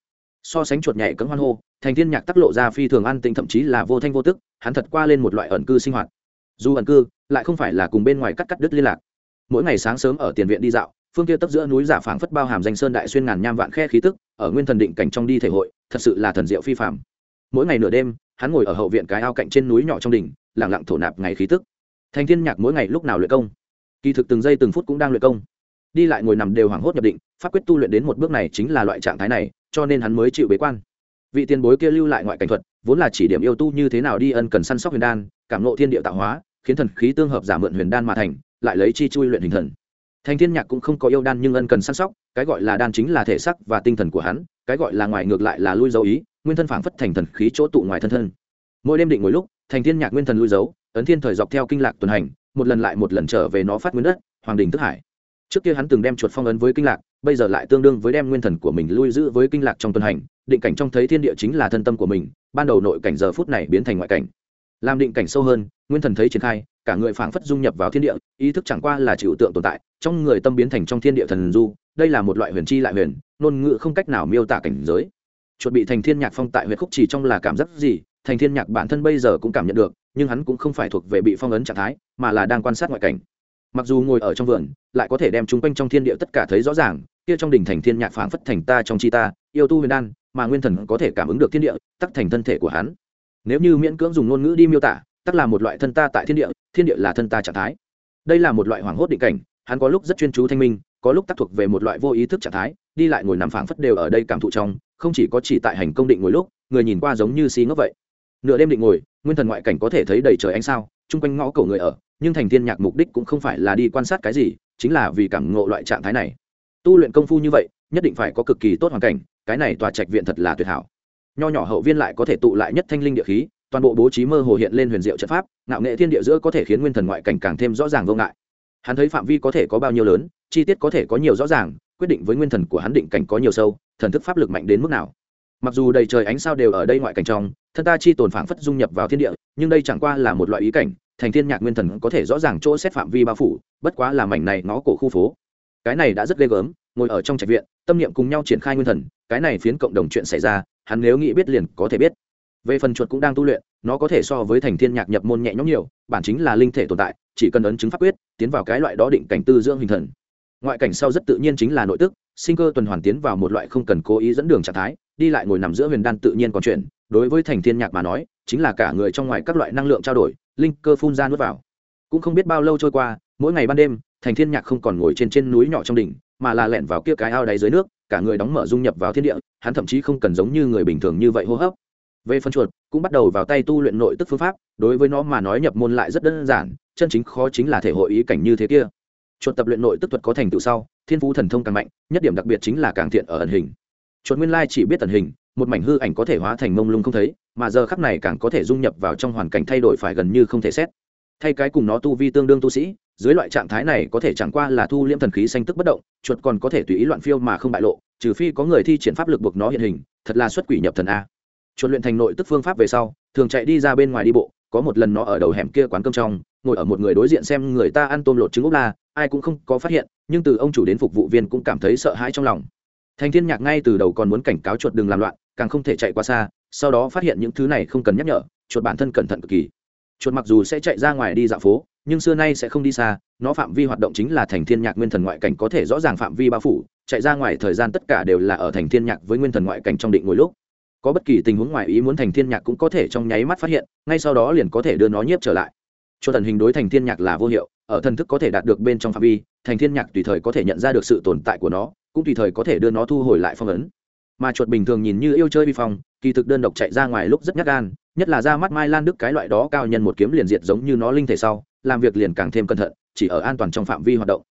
so sánh chuột nhảy cấm hoan hô, thành thiên nhạc tắc lộ ra phi thường an tĩnh, thậm chí là vô thanh vô tức, hắn thật qua lên một loại ẩn cư sinh hoạt. Dù ẩn cư, lại không phải là cùng bên ngoài cắt cắt đứt liên lạc. Mỗi ngày sáng sớm ở tiền viện đi dạo, phương kia tấp giữa núi giả phảng phất bao hàm danh sơn đại xuyên ngàn nham vạn khe khí tức, ở nguyên thần định cảnh trong đi thể hội, thật sự là thần diệu phi phàm. Mỗi ngày nửa đêm, hắn ngồi ở hậu viện cái ao cạnh trên núi nhỏ trong đỉnh, lặng lặng thổ nạp ngày khí tức. Thành thiên nhạc mỗi ngày lúc nào luyện công? Kỳ thực từng giây từng phút cũng đang luyện công. Đi lại ngồi nằm đều hoảng hốt nhập định, pháp quyết tu luyện đến một bước này chính là loại trạng thái này cho nên hắn mới chịu bế quan. Vị tiền bối kia lưu lại ngoại cảnh thuật, vốn là chỉ điểm yêu tu như thế nào đi ân cần săn sóc huyền đan, cảm nộ thiên địa tạo hóa, khiến thần khí tương hợp giả mượn huyền đan mà thành, lại lấy chi chui luyện hình thần. Thành thiên nhạc cũng không có yêu đan nhưng ân cần săn sóc, cái gọi là đan chính là thể sắc và tinh thần của hắn, cái gọi là ngoài ngược lại là lui dấu ý, nguyên thân phảng phất thành thần khí chỗ tụ ngoài thân thân. Mỗi đêm định ngồi lúc thành thiên nhạc nguyên thần lui dấu, ấn thiên thời dọc theo kinh lạc tuần hành, một lần lại một lần trở về nó phát nguyên đất, hoàng đình tức hải. Trước kia hắn từng đem chuột phong ấn với kinh lạc bây giờ lại tương đương với đem nguyên thần của mình lui giữ với kinh lạc trong tuần hành, định cảnh trong thấy thiên địa chính là thân tâm của mình, ban đầu nội cảnh giờ phút này biến thành ngoại cảnh. Làm định cảnh sâu hơn, nguyên thần thấy triển khai, cả người phảng phất dung nhập vào thiên địa, ý thức chẳng qua là chịu tượng tồn tại, trong người tâm biến thành trong thiên địa thần du, đây là một loại huyền chi lại huyền, ngôn ngữ không cách nào miêu tả cảnh giới. Chuột bị thành thiên nhạc phong tại huyệt khúc chỉ trong là cảm giác gì, thành thiên nhạc bản thân bây giờ cũng cảm nhận được, nhưng hắn cũng không phải thuộc về bị phong ấn trạng thái, mà là đang quan sát ngoại cảnh. Mặc dù ngồi ở trong vườn, lại có thể đem chúng quanh trong thiên địa tất cả thấy rõ ràng kia trong đỉnh thành thiên nhạc phảng phất thành ta trong chi ta, yêu tu huyền đan, mà nguyên thần có thể cảm ứng được thiên địa, tắc thành thân thể của hắn. Nếu như miễn cưỡng dùng ngôn ngữ đi miêu tả, tắc là một loại thân ta tại thiên địa thiên địa là thân ta trạng thái. Đây là một loại hoảng hốt định cảnh, hắn có lúc rất chuyên chú thanh minh, có lúc tác thuộc về một loại vô ý thức trạng thái, đi lại ngồi nằm phảng phất đều ở đây cảm thụ trong, không chỉ có chỉ tại hành công định ngồi lúc, người nhìn qua giống như xí ngốc vậy. Nửa đêm định ngồi, nguyên thần ngoại cảnh có thể thấy đầy trời ánh sao, chung quanh ngõ cầu người ở, nhưng thành thiên nhạc mục đích cũng không phải là đi quan sát cái gì, chính là vì cảm ngộ loại trạng thái này tu luyện công phu như vậy, nhất định phải có cực kỳ tốt hoàn cảnh, cái này tòa trạch viện thật là tuyệt hảo. Nho nhỏ hậu viên lại có thể tụ lại nhất thanh linh địa khí, toàn bộ bố trí mơ hồ hiện lên huyền diệu trận pháp, ngạo nghệ thiên địa giữa có thể khiến nguyên thần ngoại cảnh càng thêm rõ ràng vô ngại. Hắn thấy phạm vi có thể có bao nhiêu lớn, chi tiết có thể có nhiều rõ ràng, quyết định với nguyên thần của hắn định cảnh có nhiều sâu, thần thức pháp lực mạnh đến mức nào. Mặc dù đầy trời ánh sao đều ở đây ngoại cảnh trong, thân ta chi tồn phảng phất dung nhập vào thiên địa, nhưng đây chẳng qua là một loại ý cảnh, thành thiên nhạc nguyên thần có thể rõ ràng chỗ xét phạm vi bao phủ, bất quá là mảnh này ngõ cổ khu phố cái này đã rất ghê gớm, ngồi ở trong trạch viện, tâm niệm cùng nhau triển khai nguyên thần, cái này phiến cộng đồng chuyện xảy ra, hắn nếu nghĩ biết liền có thể biết. Về phần chuột cũng đang tu luyện, nó có thể so với thành thiên nhạc nhập môn nhẹ nhõm nhiều, bản chính là linh thể tồn tại, chỉ cần ấn chứng pháp quyết, tiến vào cái loại đó định cảnh tư dưỡng hình thần. Ngoại cảnh sau rất tự nhiên chính là nội tức, sinh cơ tuần hoàn tiến vào một loại không cần cố ý dẫn đường trạng thái, đi lại ngồi nằm giữa huyền đan tự nhiên còn chuyện, đối với thành thiên nhạc mà nói, chính là cả người trong ngoài các loại năng lượng trao đổi, linh cơ phun ra nuốt vào. Cũng không biết bao lâu trôi qua, mỗi ngày ban đêm thành thiên nhạc không còn ngồi trên trên núi nhỏ trong đỉnh, mà là lẻn vào kia cái ao đáy dưới nước, cả người đóng mở dung nhập vào thiên địa, hắn thậm chí không cần giống như người bình thường như vậy hô hấp. Về phân chuột, cũng bắt đầu vào tay tu luyện nội tức phương pháp, đối với nó mà nói nhập môn lại rất đơn giản, chân chính khó chính là thể hội ý cảnh như thế kia. Chuột tập luyện nội tức thuật có thành tựu sau, thiên phú thần thông càng mạnh, nhất điểm đặc biệt chính là càng thiện ở ẩn hình. Chuột nguyên lai chỉ biết ẩn hình, một mảnh hư ảnh có thể hóa thành mông lung không thấy, mà giờ khắp này càng có thể dung nhập vào trong hoàn cảnh thay đổi phải gần như không thể xét. Thay cái cùng nó tu vi tương đương tu sĩ dưới loại trạng thái này có thể chẳng qua là thu liễm thần khí xanh tức bất động, chuột còn có thể tùy ý loạn phiêu mà không bại lộ, trừ phi có người thi triển pháp lực buộc nó hiện hình, thật là xuất quỷ nhập thần a. Chuột luyện thành nội tức phương pháp về sau, thường chạy đi ra bên ngoài đi bộ, có một lần nó ở đầu hẻm kia quán cơm trong, ngồi ở một người đối diện xem người ta ăn tôm lột trứng ốc la, ai cũng không có phát hiện, nhưng từ ông chủ đến phục vụ viên cũng cảm thấy sợ hãi trong lòng. Thành thiên nhạc ngay từ đầu còn muốn cảnh cáo chuột đừng làm loạn, càng không thể chạy quá xa, sau đó phát hiện những thứ này không cần nhắc nhở, chuột bản thân cẩn thận cực kỳ. Chuột mặc dù sẽ chạy ra ngoài đi dạo phố nhưng xưa nay sẽ không đi xa, nó phạm vi hoạt động chính là thành thiên nhạc nguyên thần ngoại cảnh có thể rõ ràng phạm vi bao phủ, chạy ra ngoài thời gian tất cả đều là ở thành thiên nhạc với nguyên thần ngoại cảnh trong định ngồi lúc. Có bất kỳ tình huống ngoài ý muốn thành thiên nhạc cũng có thể trong nháy mắt phát hiện, ngay sau đó liền có thể đưa nó nhiếp trở lại. Cho thần hình đối thành thiên nhạc là vô hiệu, ở thần thức có thể đạt được bên trong phạm vi, thành thiên nhạc tùy thời có thể nhận ra được sự tồn tại của nó, cũng tùy thời có thể đưa nó thu hồi lại phong ấn. Mà chuột bình thường nhìn như yêu chơi vi phong, kỳ thực đơn độc chạy ra ngoài lúc rất nhát gan, nhất là ra mắt mai lan đức cái loại đó cao nhân một kiếm liền diệt giống như nó linh thể sau làm việc liền càng thêm cẩn thận, chỉ ở an toàn trong phạm vi hoạt động.